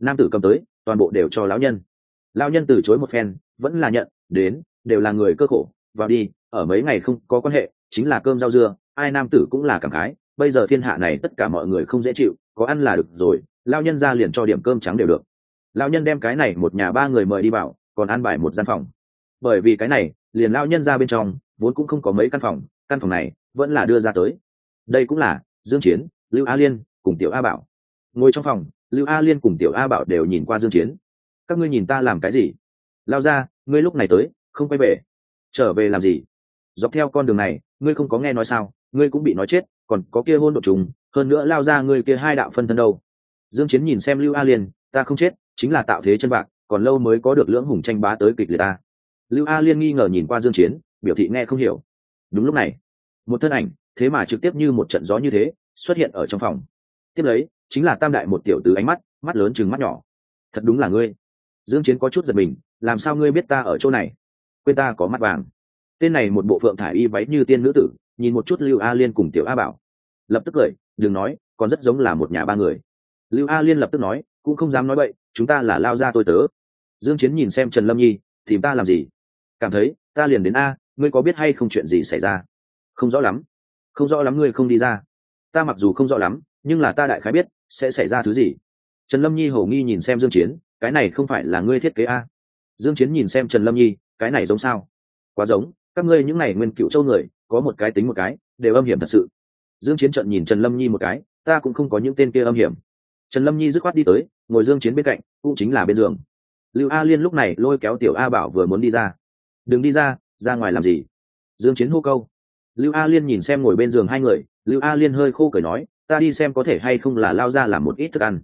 Speaker 1: Nam tử cầm tới, toàn bộ đều cho lão nhân. Lão nhân từ chối một phen, vẫn là nhận, đến, đều là người cơ khổ, vào đi, ở mấy ngày không có quan hệ, chính là cơm rau dưa, ai nam tử cũng là cảm khái, bây giờ thiên hạ này tất cả mọi người không dễ chịu, có ăn là được rồi lao nhân ra liền cho điểm cơm trắng đều được. Lao nhân đem cái này một nhà ba người mời đi vào, còn ăn bài một gian phòng. Bởi vì cái này, liền lao nhân ra bên trong, vốn cũng không có mấy căn phòng căn phòng này vẫn là đưa ra tới. Đây cũng là dương chiến, lưu a liên cùng tiểu a bảo. Ngồi trong phòng, lưu a liên cùng tiểu a bảo đều nhìn qua dương chiến. Các ngươi nhìn ta làm cái gì? Lao ra, ngươi lúc này tới, không quay về. Trở về làm gì? Dọc theo con đường này, ngươi không có nghe nói sao, ngươi cũng bị nói chết, còn có kia hôn đ ộ trùng, hơn nữa lao ra ngươi kia hai đạo phân thân đâu. Dương chiến nhìn xem lưu a liên, ta không chết, chính là tạo thế chân bạc, còn lâu mới có được lưỡng hùng tranh bá tới kịch liệt ta. Lưu a liên nghi ngờ nhìn qua dương chiến, biểu thị nghe không hiểu. Đúng lúc này một thân ảnh, thế mà trực tiếp như một trận gió như thế, xuất hiện ở trong phòng. Tiếp lấy, chính là tam đại một tiểu từ ánh mắt mắt lớn chừng mắt nhỏ. Thật đúng là ngươi. Dương chiến có chút giật mình, làm sao ngươi biết ta ở chỗ này? Quên ta có mắt vàng. Tên này một bộ phượng thải y váy như tiên nữ tử, nhìn một chút lưu a liên cùng tiểu a bảo. Lập tức cười, đừng nói, còn rất giống là một nhà ba người. Lưu a liên lập tức nói, cũng không dám nói vậy chúng ta là lao ra tôi tớ. Dương chiến nhìn xem trần lâm nhi, tìm ta làm gì? Cảm thấy, ta liền đến a, ngươi có biết hay không chuyện gì xảy ra? Không rõ lắm. Không rõ lắm ngươi không đi ra. Ta mặc dù không rõ lắm, nhưng là ta đại khái biết sẽ xảy ra thứ gì. Trần lâm nhi hầu nghi nhìn xem dương chiến, cái này không phải là ngươi thiết kế a? Dương chiến nhìn xem trần lâm nhi, cái này giống sao? Quá giống, các ngươi những này nguyên cựu châu người, có một cái tính một cái, đều âm hiểm thật sự. Dương chiến trận nhìn trần lâm nhi một cái, ta cũng không có những tên kia âm hiểm. Trần lâm nhi dứt khoát đi tới, ngồi dương chiến bên cạnh, cũng chính là bên giường. Lưu a liên lúc này lôi kéo tiểu a bảo vừa muốn đi ra. Đừng đi ra ra ngoài làm gì? Dương chiến hô câu lưu a liên nhìn xem ngồi bên giường hai người, lưu a liên hơi khô cởi nói, ta đi xem có thể hay không là lao ra làm một ít thức ăn.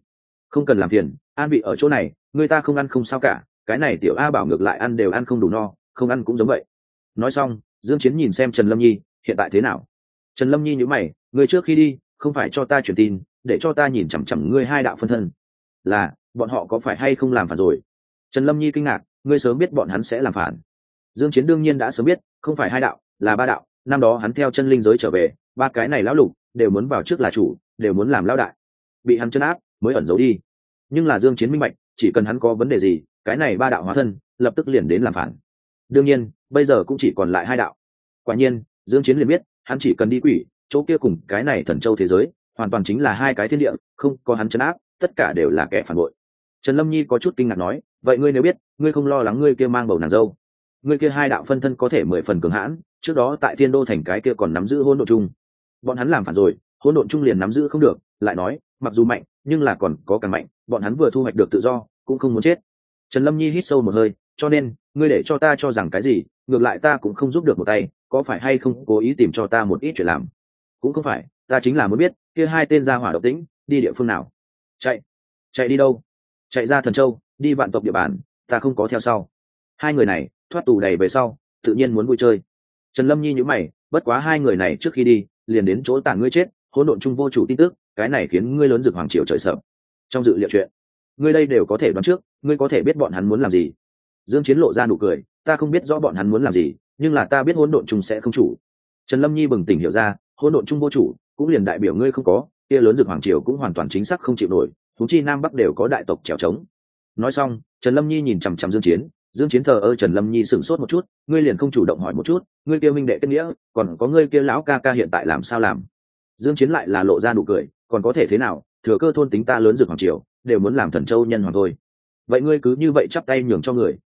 Speaker 1: Không cần làm phiền, an bị ở chỗ này, người ta không ăn không sao cả, cái này tiểu a bảo ngược lại ăn đều ăn không đủ no, không ăn cũng giống vậy. Nói xong, dương chiến nhìn xem trần lâm nhi, hiện tại thế nào? Trần lâm nhi nhíu mày, người trước khi đi, không phải cho ta truyền tin, để cho ta nhìn chằm chằm ngươi hai đạo phân thân. Là, bọn họ có phải hay không làm phản rồi? Trần lâm nhi kinh ngạc, ngươi sớm biết bọn hắn sẽ làm phản. Dương chiến đương nhiên đã sớm biết, không phải hai đạo, là ba đạo năm đó hắn theo chân linh giới trở về, ba cái này lão lục đều muốn vào trước là chủ, đều muốn làm lão đại. Bị hắn chân áp, mới ẩn giấu đi. Nhưng là dương chiến minh bạch, chỉ cần hắn có vấn đề gì, cái này ba đạo hóa thân, lập tức liền đến làm phản. Đương nhiên, bây giờ cũng chỉ còn lại hai đạo. Quả nhiên, dương chiến liền biết, hắn chỉ cần đi quỷ, chỗ kia cùng cái này thần châu thế giới, hoàn toàn chính là hai cái thiên địa, không có hắn chân áp, tất cả đều là kẻ phản bội. Trần lâm nhi có chút kinh ngạc nói, vậy ngươi nếu biết, ngươi không lo lắng ngươi kia mang bầu nàng dâu người kia hai đạo phân thân có thể mười phần cường hãn, trước đó tại thiên đô thành cái kia còn nắm giữ hỗn độn chung. Bọn hắn làm phản rồi, hỗn độn chung liền nắm giữ không được, lại nói, mặc dù mạnh, nhưng là còn có càng mạnh, bọn hắn vừa thu hoạch được tự do, cũng không muốn chết. Trần lâm nhi hít sâu một hơi, cho nên, ngươi để cho ta cho rằng cái gì, ngược lại ta cũng không giúp được một tay, có phải hay không cố ý tìm cho ta một ít chuyện làm? Cũng không phải, ta chính là muốn biết, kia hai tên gia hỏa độc tĩnh đi địa phương nào? Chạy chạy đi đâu? Chạy ra thần châu, đi vạn tộc địa bàn, ta không có theo sau. Hai người này thoát tù đầy về sau, tự nhiên muốn vui chơi. Trần lâm nhi nhữ mày, bất quá hai người này trước khi đi, liền đến chỗ tảng ngươi chết, hỗn độn chung vô chủ tin tức, cái này khiến ngươi lớn rực hoàng triều trời sợ. Trong dự liệu chuyện, ngươi đây đều có thể đoán trước, ngươi có thể biết bọn hắn muốn làm gì. Dương chiến lộ ra nụ cười, ta không biết rõ bọn hắn muốn làm gì, nhưng là ta biết hỗn độn chung sẽ không chủ. Trần lâm nhi bừng tỉnh hiểu ra, hỗn độn chung vô chủ, cũng liền đại biểu ngươi không có, kia lớn rực hoàng triều cũng hoàn toàn chính xác không chịu nổi thú chi nam bắc đều có đại tộc trèo trống. Nói xong, trần lâm nhi nhìn chằm chằm dương chiến dương chiến thờ ơ trần lâm nhi sửng sốt một chút, ngươi liền không chủ động hỏi một chút, ngươi kia minh đệ kết nghĩa, còn có ngươi kia lão ca ca hiện tại làm sao làm? Dương chiến lại là lộ ra nụ cười, còn có thể thế nào, thừa cơ thôn tính ta lớn dược hoàng triều, đều muốn làm thần châu nhân hoàng thôi. Vậy ngươi cứ như vậy chắp tay nhường cho người.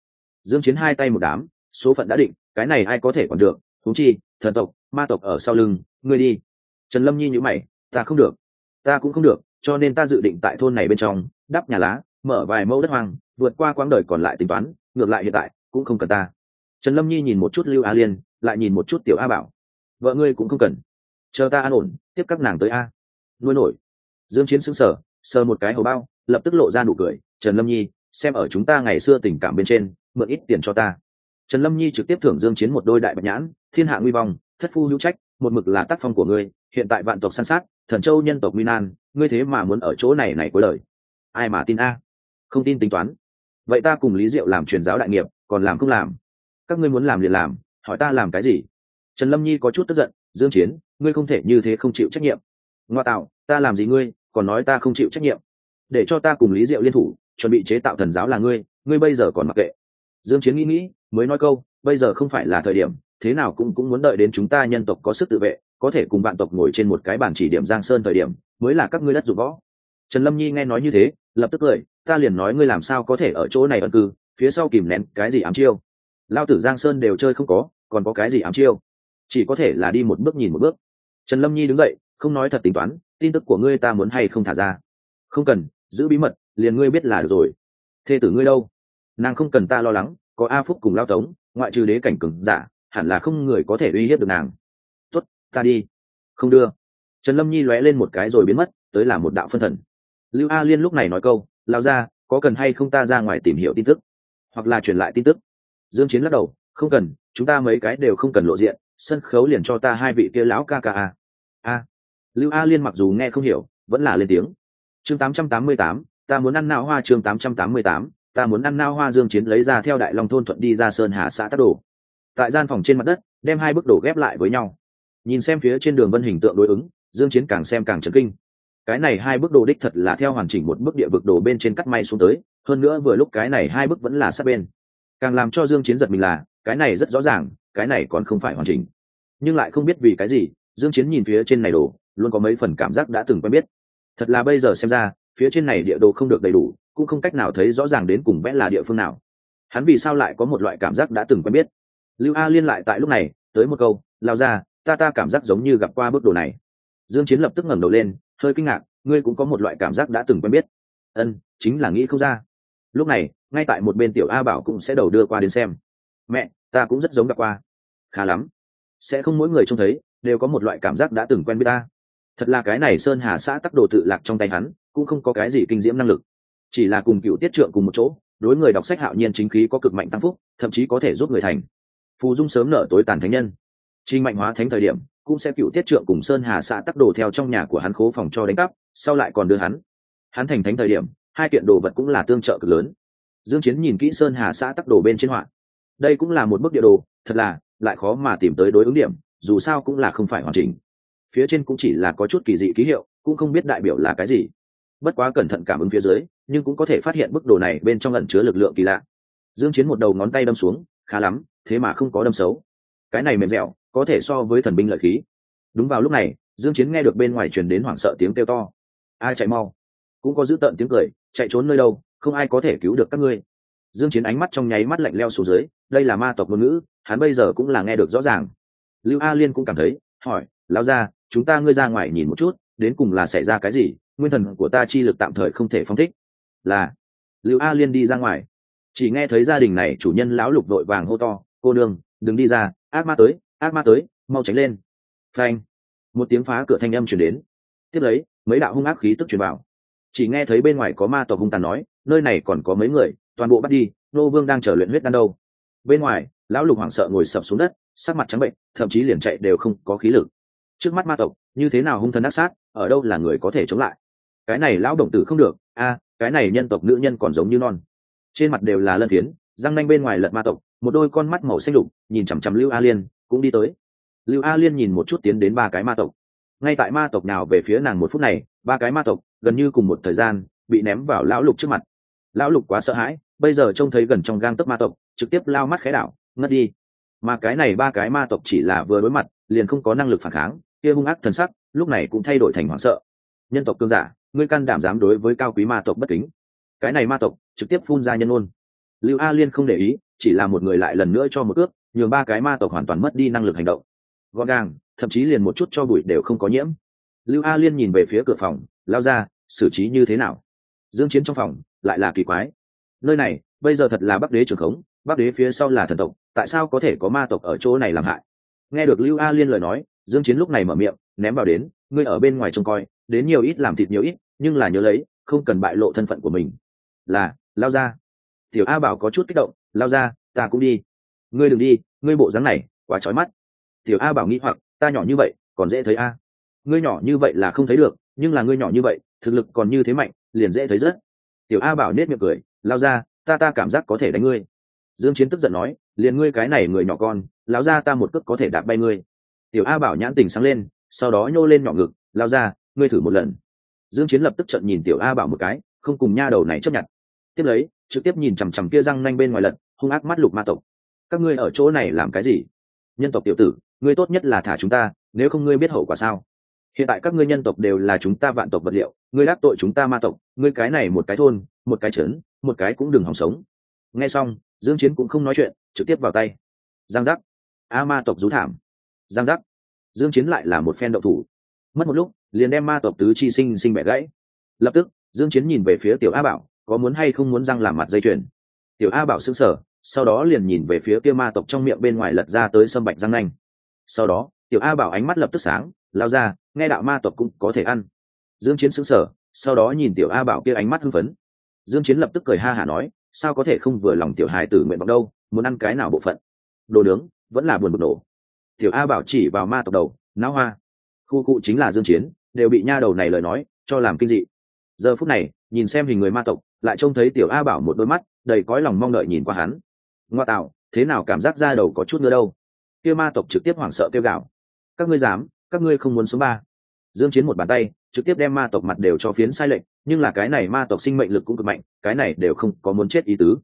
Speaker 1: Dương chiến hai tay một đám, số phận đã định, cái này ai có thể còn được? Thú chi, thần tộc, ma tộc ở sau lưng, ngươi đi. Trần lâm nhi nhíu mày, ta không được. Ta cũng không được, cho nên ta dự định tại thôn này bên trong, đắp nhà lá, mở vài mẫu đất hoang, vượt qua quãng đời còn lại tính toán ngược lại hiện tại, cũng không cần ta. Trần lâm nhi nhìn một chút lưu a liên, lại nhìn một chút tiểu a bảo. Vợ ngươi cũng không cần. Chờ ta an ổn, tiếp các nàng tới a. Nuôi nổi. Dương chiến sững sờ sờ một cái hầu bao, lập tức lộ ra nụ cười. Trần lâm nhi, xem ở chúng ta ngày xưa tình cảm bên trên, mượn ít tiền cho ta. Trần lâm nhi trực tiếp thưởng dương chiến một đôi đại bạch nhãn, thiên hạ nguy vong, thất phu hữu trách, một mực là tác phong của ngươi, hiện tại vạn tộc san sát, thần châu nhân tộc minan ngươi thế mà muốn ở chỗ này này cuối lời ai mà tin a? Không tin tính toán vậy ta cùng lý diệu làm truyền giáo đại nghiệp, còn làm không làm? Các ngươi muốn làm liền làm, hỏi ta làm cái gì? Trần lâm nhi có chút tức giận, dương chiến, ngươi không thể như thế không chịu trách nhiệm. Ngoa tạo, ta làm gì ngươi, còn nói ta không chịu trách nhiệm. Để cho ta cùng lý diệu liên thủ, chuẩn bị chế tạo thần giáo là ngươi ngươi bây giờ còn mặc kệ. Dương chiến nghĩ nghĩ, mới nói câu, bây giờ không phải là thời điểm, thế nào cũng cũng muốn đợi đến chúng ta nhân tộc có sức tự vệ, có thể cùng bạn tộc ngồi trên một cái bàn chỉ điểm giang sơn thời điểm, mới là các ngươi đất dụng võ. Trần lâm nhi nghe nói như thế, lập tức cười ta liền nói ngươi làm sao có thể ở chỗ này ẩn cư, phía sau kìm nén cái gì ám chiêu? Lao tử giang sơn đều chơi không có, còn có cái gì ám chiêu? Chỉ có thể là đi một bước nhìn một bước. Trần lâm nhi đứng dậy, không nói thật tính toán, tin tức của ngươi ta muốn hay không thả ra? Không cần, giữ bí mật, liền ngươi biết là được rồi. Thê tử ngươi đâu? Nàng không cần ta lo lắng, có a phúc cùng lao tống, ngoại trừ đế cảnh cừng giả, hẳn là không người có thể uy hiếp được nàng. Tuất ta đi. Không đưa. Trần lâm nhi lóe lên một cái rồi biến mất, tới là một đạo phân thần. Lưu a liên lúc này nói câu lao ra có cần hay không ta ra ngoài tìm hiểu tin tức? Hoặc là truyền lại tin tức? Dương chiến lắc đầu không cần chúng ta mấy cái đều không cần lộ diện sân khấu liền cho ta hai vị kia lão ca ca a. A. Lưu a liên mặc dù nghe không hiểu vẫn là lên tiếng. Chương 888, ta muốn ăn nao hoa chương 888, ta muốn ăn nao hoa dương chiến lấy ra theo đại long thôn thuận đi ra sơn hà xã tác đồ. Tại gian phòng trên mặt đất đem hai bức đồ ghép lại với nhau. Nhìn xem phía trên đường vân hình tượng đối ứng dương chiến càng xem càng chấn kinh cái này hai bức đồ đích thật là theo hoàn chỉnh một bức địa vực đồ bên trên cắt may xuống tới, hơn nữa vừa lúc cái này hai bức vẫn là sát bên. Càng làm cho dương chiến giật mình là, cái này rất rõ ràng, cái này còn không phải hoàn chỉnh. Nhưng lại không biết vì cái gì, dương chiến nhìn phía trên này đồ, luôn có mấy phần cảm giác đã từng quen biết. Thật là bây giờ xem ra, phía trên này địa đồ không được đầy đủ, cũng không cách nào thấy rõ ràng đến cùng vẽ là địa phương nào. Hắn vì sao lại có một loại cảm giác đã từng quen biết? Lưu a liên lại tại lúc này, tới một câu, lao ra, ta ta cảm giác giống như gặp qua bức đồ này. Dương chiến lập tức ngẩng đầu lên hơi kinh ngạc, ngươi cũng có một loại cảm giác đã từng quen biết. Ân, chính là nghĩ không ra. Lúc này, ngay tại một bên tiểu a bảo cũng sẽ đầu đưa qua đến xem. Mẹ, ta cũng rất giống gặp qua. Khá lắm. Sẽ không mỗi người trông thấy, đều có một loại cảm giác đã từng quen biết ta. Thật là cái này sơn hà xã tắc đồ tự lạc trong tay hắn, cũng không có cái gì kinh diễm năng lực. Chỉ là cùng cựu tiết trượng cùng một chỗ, đối người đọc sách hạo nhiên chính khí có cực mạnh tăng phúc, thậm chí có thể giúp người thành. Phù dung sớm nở tối tàn thánh nhân. Trinh mạnh hóa thánh thời điểm cũng sẽ cựu tiết trượng cùng sơn hà xã tắc đồ theo trong nhà của hắn khố phòng cho đánh cắp, sau lại còn đưa hắn. Hắn thành thánh thời điểm, hai kiện đồ vật cũng là tương trợ cực lớn. Dương chiến nhìn kỹ sơn hà xã tắc đồ bên trên họa. Đây cũng là một bức địa đồ, thật là, lại khó mà tìm tới đối ứng điểm, dù sao cũng là không phải hoàn chỉnh. Phía trên cũng chỉ là có chút kỳ dị ký hiệu, cũng không biết đại biểu là cái gì. Bất quá cẩn thận cảm ứng phía dưới, nhưng cũng có thể phát hiện bức đồ này bên trong ẩn chứa lực lượng kỳ lạ. Dương chiến một đầu ngón tay đâm xuống, khá lắm, thế mà không có đâm xấu. Cái này mềm dẻo có thể so với thần binh lợi khí. Đúng vào lúc này, dương chiến nghe được bên ngoài truyền đến hoảng sợ tiếng kêu to. Ai chạy mau? Cũng có giữ tận tiếng cười, chạy trốn nơi đâu, không ai có thể cứu được các ngươi. Dương chiến ánh mắt trong nháy mắt lạnh leo xuống dưới, đây là ma tộc ngôn ngữ, hắn bây giờ cũng là nghe được rõ ràng. Lưu a liên cũng cảm thấy, hỏi, lão gia, chúng ta ngươi ra ngoài nhìn một chút, đến cùng là xảy ra cái gì? Nguyên thần của ta chi lực tạm thời không thể phong thích. Là, lưu a liên đi ra ngoài. Chỉ nghe thấy gia đình này chủ nhân lão lục đội vàng hô to, cô đương đừng đi ra, ác ma tới ác ma tới, mau tránh lên. Phanh. Một tiếng phá cửa thanh âm chuyển đến. Tiếp lấy, mấy đạo hung ác khí tức truyền vào. Chỉ nghe thấy bên ngoài có ma tộc hung tàn nói, nơi này còn có mấy người, toàn bộ bắt đi, nô vương đang chờ luyện huyết đan đâu. Bên ngoài, lão lục hoảng sợ ngồi sập xuống đất, sắc mặt trắng bệnh, thậm chí liền chạy đều không có khí lực. Trước mắt ma tộc, như thế nào hung thần ác sát, ở đâu là người có thể chống lại? Cái này lão động tử không được, a, cái này nhân tộc nữ nhân còn giống như non. Trên mặt đều là lân phiến, răng nanh bên ngoài lật ma tộc, một đôi con mắt màu xanh lục, nhìn chằm chằm lưu a liên cũng đi tới. Lưu a liên nhìn một chút tiến đến ba cái ma tộc. Ngay tại ma tộc nào về phía nàng một phút này, ba cái ma tộc gần như cùng một thời gian bị ném vào lão lục trước mặt. Lão lục quá sợ hãi, bây giờ trông thấy gần trong gang tấc ma tộc, trực tiếp lao mắt khẽ đảo, ngất đi. Mà cái này ba cái ma tộc chỉ là vừa đối mặt, liền không có năng lực phản kháng, kia hung ác thần sắc, lúc này cũng thay đổi thành hoảng sợ. Nhân tộc cương giả, ngươi can đảm dám đối với cao quý ma tộc bất kính. Cái này ma tộc trực tiếp phun ra nhân ôn. Lưu a liên không để ý, chỉ là một người lại lần nữa cho một ước nhường ba cái ma tộc hoàn toàn mất đi năng lực hành động. Gọn gàng, thậm chí liền một chút cho bụi đều không có nhiễm. Lưu a liên nhìn về phía cửa phòng, lao ra, xử trí như thế nào? Dương chiến trong phòng, lại là kỳ quái. Nơi này, bây giờ thật là bắc đế trưởng khống, bắc đế phía sau là thần tộc, tại sao có thể có ma tộc ở chỗ này làm hại? Nghe được lưu a liên lời nói, dương chiến lúc này mở miệng, ném vào đến, ngươi ở bên ngoài trông coi, đến nhiều ít làm thịt nhiều ít, nhưng là nhớ lấy, không cần bại lộ thân phận của mình. Là, lao ra. Tiểu a bảo có chút kích động, lao ra, ta cũng đi ngươi đừng đi, ngươi bộ dáng này, quá chói mắt. Tiểu a bảo nghĩ hoặc, ta nhỏ như vậy, còn dễ thấy a. Ngươi nhỏ như vậy là không thấy được, nhưng là ngươi nhỏ như vậy, thực lực còn như thế mạnh, liền dễ thấy rất. Tiểu a bảo nết miệng cười, lao ra, ta ta cảm giác có thể đánh ngươi. Dương chiến tức giận nói, liền ngươi cái này người nhỏ con lao ra ta một cước có thể đạp bay ngươi. Tiểu a bảo nhãn tình sáng lên, sau đó nhô lên nhỏ ngực, lao ra, ngươi thử một lần. Dương chiến lập tức trận nhìn tiểu a bảo một cái, không cùng nha đầu này chấp nhận. Tiếp lấy, trực tiếp nhìn chằm chằm kia răng nanh bên ngoài lật, hung ác mắt lục ma tộc các ngươi ở chỗ này làm cái gì? Nhân tộc tiểu tử, ngươi tốt nhất là thả chúng ta, nếu không ngươi biết hậu quả sao? Hiện tại các ngươi nhân tộc đều là chúng ta vạn tộc vật liệu, ngươi đáp tội chúng ta ma tộc, ngươi cái này một cái thôn, một cái trấn, một cái cũng đừng hòng sống. Nghe xong, dương chiến cũng không nói chuyện, trực tiếp vào tay. Giang giác. A ma tộc rú thảm. Giang giác. Dương chiến lại là một phen động thủ. Mất một lúc, liền đem ma tộc tứ chi sinh sinh bẻ gãy. Lập tức, dương chiến nhìn về phía tiểu a bảo, có muốn hay không muốn răng làm mặt dây chuyền. Tiểu a bảo sững sờ sau đó liền nhìn về phía kia ma tộc trong miệng bên ngoài lật ra tới sâm bạch răng nanh. Sau đó, tiểu a bảo ánh mắt lập tức sáng, lao ra, nghe đạo ma tộc cũng có thể ăn. Dương chiến sững sờ, sau đó nhìn tiểu a bảo kia ánh mắt hưng phấn. Dương chiến lập tức cười ha hả nói, sao có thể không vừa lòng tiểu hài tử nguyện vọng đâu, muốn ăn cái nào bộ phận? Đồ nướng, vẫn là buồn bực nổ. Tiểu a bảo chỉ vào ma tộc đầu não hoa. Khu cụ chính là dương chiến, đều bị nha đầu này lời nói, cho làm kinh dị. Giờ phút này, nhìn xem hình người ma tộc, lại trông thấy tiểu a bảo một đôi mắt, đầy cõi lòng mong đợi nhìn qua hắn ngoa tạo, thế nào cảm giác ra đầu có chút nữa đâu? Kia ma tộc trực tiếp hoảng sợ kêu gào. Các ngươi dám, các ngươi không muốn số ba. Dương chiến một bàn tay, trực tiếp đem ma tộc mặt đều cho phiến sai lệnh nhưng là cái này ma tộc sinh mệnh lực cũng cực mạnh, cái này đều không có muốn chết ý tứ.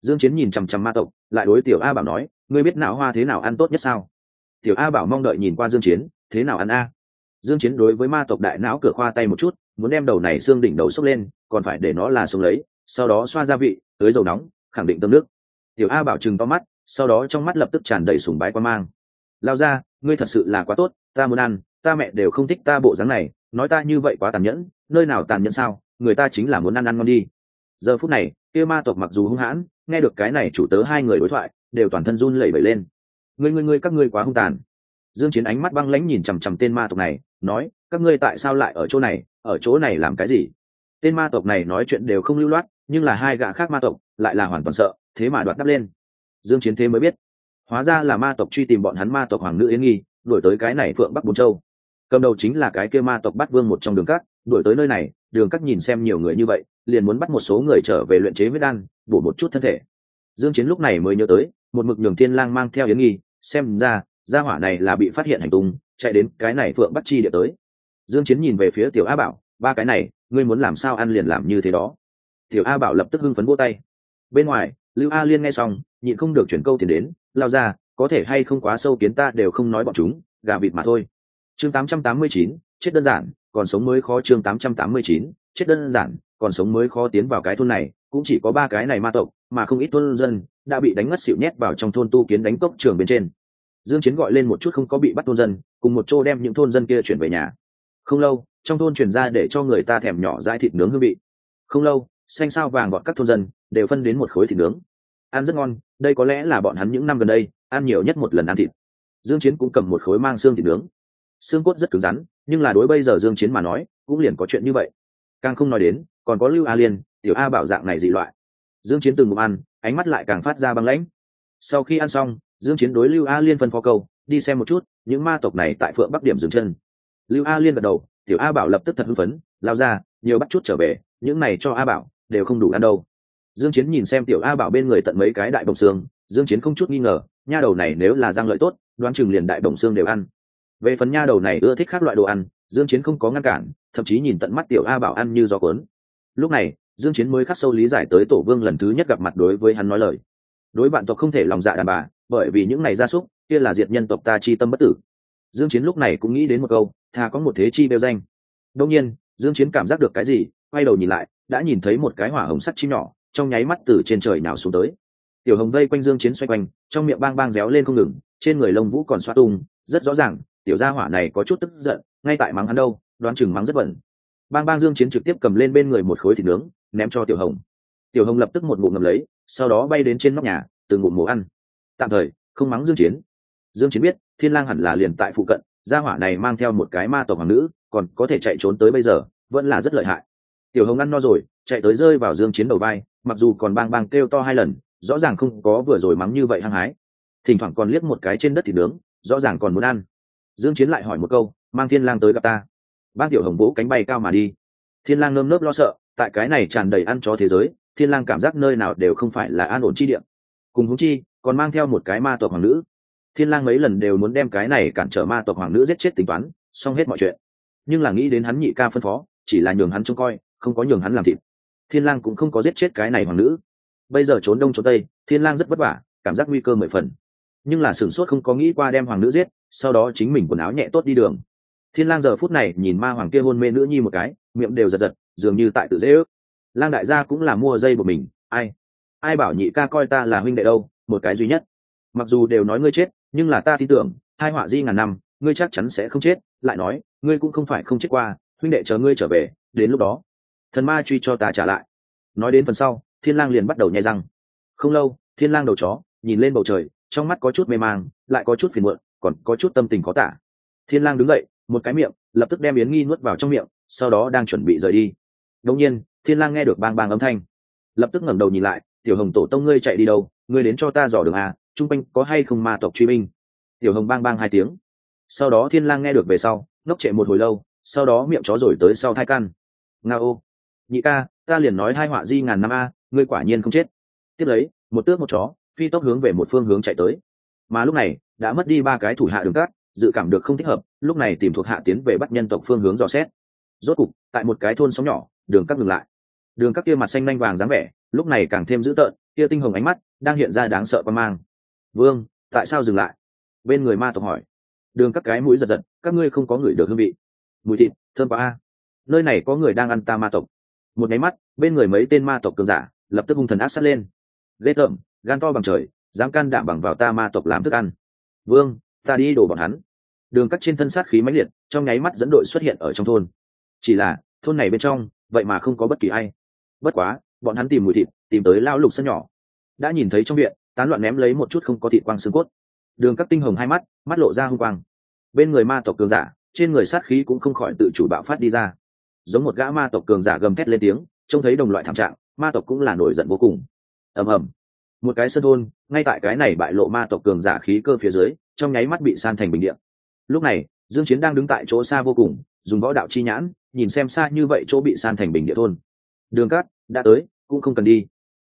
Speaker 1: Dương chiến nhìn chăm chăm ma tộc, lại đối tiểu a bảo nói, ngươi biết não hoa thế nào ăn tốt nhất sao? Tiểu a bảo mong đợi nhìn qua dương chiến, thế nào ăn a? Dương chiến đối với ma tộc đại não cửa khoa tay một chút, muốn đem đầu này xương đỉnh đầu xốc lên, còn phải để nó là xuống lấy, sau đó xoa gia vị, tưới dầu nóng, khẳng định tâm nước tiểu a bảo chừng to mắt, sau đó trong mắt lập tức tràn đầy sùng bái quan mang. Lao ra, ngươi thật sự là quá tốt, ta muốn ăn, ta mẹ đều không thích ta bộ dáng này, nói ta như vậy quá tàn nhẫn, nơi nào tàn nhẫn sao, người ta chính là muốn ăn ăn ngon đi. Giờ phút này, kia ma tộc mặc dù hung hãn, nghe được cái này chủ tớ hai người đối thoại, đều toàn thân run lẩy bẩy lên. Ngươi ngươi ngươi, các ngươi quá hung tàn. Dương chiến ánh mắt băng lãnh nhìn chằm chằm tên ma tộc này, nói, các ngươi tại sao lại ở chỗ này, ở chỗ này làm cái gì? Tên ma tộc này nói chuyện đều không lưu loát, nhưng là hai gã khác ma tộc, lại là hoàn toàn sợ thế mà đoạt đắp lên. Dương chiến thế mới biết. Hóa ra là ma tộc truy tìm bọn hắn ma tộc hoàng nữ yến nghi, đuổi tới cái này phượng bắc bốn châu. Cầm đầu chính là cái kia ma tộc bắt vương một trong đường cắt đuổi tới nơi này, đường cắt nhìn xem nhiều người như vậy, liền muốn bắt một số người trở về luyện chế huyết đan, bổ một chút thân thể. Dương chiến lúc này mới nhớ tới, một mực đường Thiên lang mang theo yến nghi, xem ra, gia hỏa này là bị phát hiện hành tung, chạy đến cái này phượng bắt chi địa tới. Dương chiến nhìn về phía tiểu a bảo, ba cái này, ngươi muốn làm sao ăn liền làm như thế đó. Tiểu a bảo lập tức hưng phấn vỗ tay. Bên ngoài lưu a liên nghe xong nhịn không được chuyển câu tiền đến lao ra có thể hay không quá sâu kiến ta đều không nói bọn chúng gà vịt mà thôi. Chương 889, chết đơn giản còn sống mới khó chương 889, chết đơn giản còn sống mới khó tiến vào cái thôn này cũng chỉ có ba cái này ma tộc mà không ít thôn dân đã bị đánh ngất xỉu nhét vào trong thôn tu kiến đánh cốc trường bên trên. Dương chiến gọi lên một chút không có bị bắt thôn dân cùng một chỗ đem những thôn dân kia chuyển về nhà. Không lâu trong thôn chuyển ra để cho người ta thèm nhỏ dãi thịt nướng hương vị. Không lâu xanh sao vàng bọn các thôn dân đều phân đến một khối thịt nướng. Ăn rất ngon, đây có lẽ là bọn hắn những năm gần đây ăn nhiều nhất một lần ăn thịt. Dương chiến cũng cầm một khối mang xương thịt nướng. Xương cốt rất cứng rắn, nhưng là đối bây giờ dương chiến mà nói, cũng liền có chuyện như vậy. Càng không nói đến, còn có lưu a liên, tiểu a bảo dạng này dị loại. Dương chiến từng ngụm ăn, ánh mắt lại càng phát ra băng lãnh. Sau khi ăn xong, dương chiến đối lưu a liên phân phó câu, đi xem một chút, những ma tộc này tại phượng bắc điểm dừng chân. Lưu a liên gật đầu, tiểu a bảo lập tức thật hưng phấn, lao ra, nhiều bắt chút trở về, những này cho a bảo đều không đủ ăn đâu. Dương chiến nhìn xem tiểu a bảo bên người tận mấy cái đại bồng xương, dương chiến không chút nghi ngờ, nha đầu này nếu là giang lợi tốt, đoán chừng liền đại bồng xương đều ăn. Về phần nha đầu này ưa thích các loại đồ ăn, dương chiến không có ngăn cản, thậm chí nhìn tận mắt tiểu a bảo ăn như gió cuốn. Lúc này, dương chiến mới khắc sâu lý giải tới tổ vương lần thứ nhất gặp mặt đối với hắn nói lời. Đối bạn tộc không thể lòng dạ đàn bà, bởi vì những này gia súc, kia là diệt nhân tộc ta chi tâm bất tử. Dương chiến lúc này cũng nghĩ đến một câu thà có một thế chi đeo danh. Đương nhiên dương chiến cảm giác được cái gì, quay đầu nhìn lại, đã nhìn thấy một cái hỏa hồng sắt chim nhỏ, trong nháy mắt từ trên trời nào xuống tới. Tiểu hồng vây quanh dương chiến xoay quanh, trong miệng bang bang réo lên không ngừng, trên người lông vũ còn xoa tung, rất rõ ràng, tiểu gia hỏa này có chút tức giận, ngay tại mắng hắn đâu, đoán chừng mắng rất bẩn. Bang bang dương chiến trực tiếp cầm lên bên người một khối thịt nướng, ném cho tiểu hồng. Tiểu hồng lập tức một ngụm ngầm lấy, sau đó bay đến trên nóc nhà, từng ngụm mổ ăn. Tạm thời, không mắng dương chiến. Dương chiến biết, thiên lang hẳn là liền tại phụ cận, gia hỏa này mang theo một cái ma tộc hoàng nữ còn có thể chạy trốn tới bây giờ, vẫn là rất lợi hại. Tiểu hồng ăn no rồi, chạy tới rơi vào dương chiến đầu vai, mặc dù còn bang bang kêu to hai lần, rõ ràng không có vừa rồi mắng như vậy hăng hái. Thỉnh thoảng còn liếc một cái trên đất thì nướng, rõ ràng còn muốn ăn. Dương chiến lại hỏi một câu, mang thiên lang tới gặp ta? Bang tiểu hồng vỗ cánh bay cao mà đi. Thiên lang nơm nớp lo sợ, tại cái này tràn đầy ăn chó thế giới, thiên lang cảm giác nơi nào đều không phải là an ổn chi địa. Cùng húng chi, còn mang theo một cái ma tộc hoàng nữ. Thiên lang mấy lần đều muốn đem cái này cản trở ma tộc hoàng nữ giết chết tính toán, xong hết mọi chuyện nhưng là nghĩ đến hắn nhị ca phân phó, chỉ là nhường hắn trông coi, không có nhường hắn làm thịt. Thiên lang cũng không có giết chết cái này hoàng nữ. Bây giờ trốn đông trốn tây, thiên lang rất vất vả, cảm giác nguy cơ mười phần. Nhưng là sửng sốt không có nghĩ qua đem hoàng nữ giết, sau đó chính mình quần áo nhẹ tốt đi đường. Thiên lang giờ phút này nhìn ma hoàng kia hôn mê nữ nhi một cái, miệng đều giật giật, dường như tại tự dễ ước. Lang đại gia cũng là mua dây của mình, ai? Ai bảo nhị ca coi ta là huynh đệ đâu, một cái duy nhất. Mặc dù đều nói ngươi chết, nhưng là ta tin tưởng, hai họa di ngàn năm, ngươi chắc chắn sẽ không chết, lại nói ngươi cũng không phải không chết qua, huynh đệ chờ ngươi trở về, đến lúc đó, thần ma truy cho ta trả lại. Nói đến phần sau, thiên lang liền bắt đầu nhai răng. Không lâu, thiên lang đầu chó, nhìn lên bầu trời, trong mắt có chút mê mang, lại có chút phiền muộn, còn có chút tâm tình khó tả. Thiên lang đứng dậy, một cái miệng, lập tức đem yến nghi nuốt vào trong miệng, sau đó đang chuẩn bị rời đi. Đột nhiên, thiên lang nghe được bang bang âm thanh. Lập tức ngẩng đầu nhìn lại, tiểu hồng tổ tông ngươi chạy đi đâu? Ngươi đến cho ta dò đường à? Trung quanh có hay không ma tộc truy binh? Tiểu hồng bang bang hai tiếng. Sau đó thiên lang nghe được về sau ngốc trệ một hồi lâu, sau đó miệng chó rồi tới sau thai căn. Nga ô. Nhị ca, ta liền nói hai họa di ngàn năm a, ngươi quả nhiên không chết. Tiếp lấy, một tước một chó, phi tốc hướng về một phương hướng chạy tới. Mà lúc này, đã mất đi ba cái thủ hạ đường cát, dự cảm được không thích hợp, lúc này tìm thuộc hạ tiến về bắt nhân tộc phương hướng dò xét. Rốt cục, tại một cái thôn sóng nhỏ, đường cát ngừng lại. Đường cát kia mặt xanh nanh vàng dáng vẻ, lúc này càng thêm dữ tợn, kia tinh hồng ánh mắt đang hiện ra đáng sợ quan mang. Vương, tại sao dừng lại? Bên người ma tộc hỏi. Đường các cái mũi giật giật các ngươi không có người được hương vị. Mùi thịt, thơm quá a. Nơi này có người đang ăn ta ma tộc. Một nháy mắt, bên người mấy tên ma tộc cường giả lập tức hung thần áp sát lên. Ghê tởm, gan to bằng trời, dám can đảm bằng vào ta ma tộc làm thức ăn. Vương, ta đi đổ bọn hắn. Đường cắt trên thân sát khí mãnh liệt, trong nháy mắt dẫn đội xuất hiện ở trong thôn. Chỉ là, thôn này bên trong, vậy mà không có bất kỳ ai. Bất quá, bọn hắn tìm mùi thịt, tìm tới lao lục sân nhỏ. Đã nhìn thấy trong viện, tán loạn ném lấy một chút không có thịt quang xương cốt. Đường cắt tinh hồng hai mắt mắt lộ ra hung quang bên người ma tộc cường giả, trên người sát khí cũng không khỏi tự chủ bạo phát đi ra. Giống một gã ma tộc cường giả gầm thét lên tiếng, trông thấy đồng loại thảm trạng, ma tộc cũng là nổi giận vô cùng. Ầm ầm. Một cái sân thôn, ngay tại cái này bại lộ ma tộc cường giả khí cơ phía dưới, trong nháy mắt bị san thành bình điện lúc này, dương chiến đang đứng tại chỗ xa vô cùng, dùng võ đạo chi nhãn, nhìn xem xa như vậy chỗ bị san thành bình địa thôn. Đường cát, đã tới, cũng không cần đi.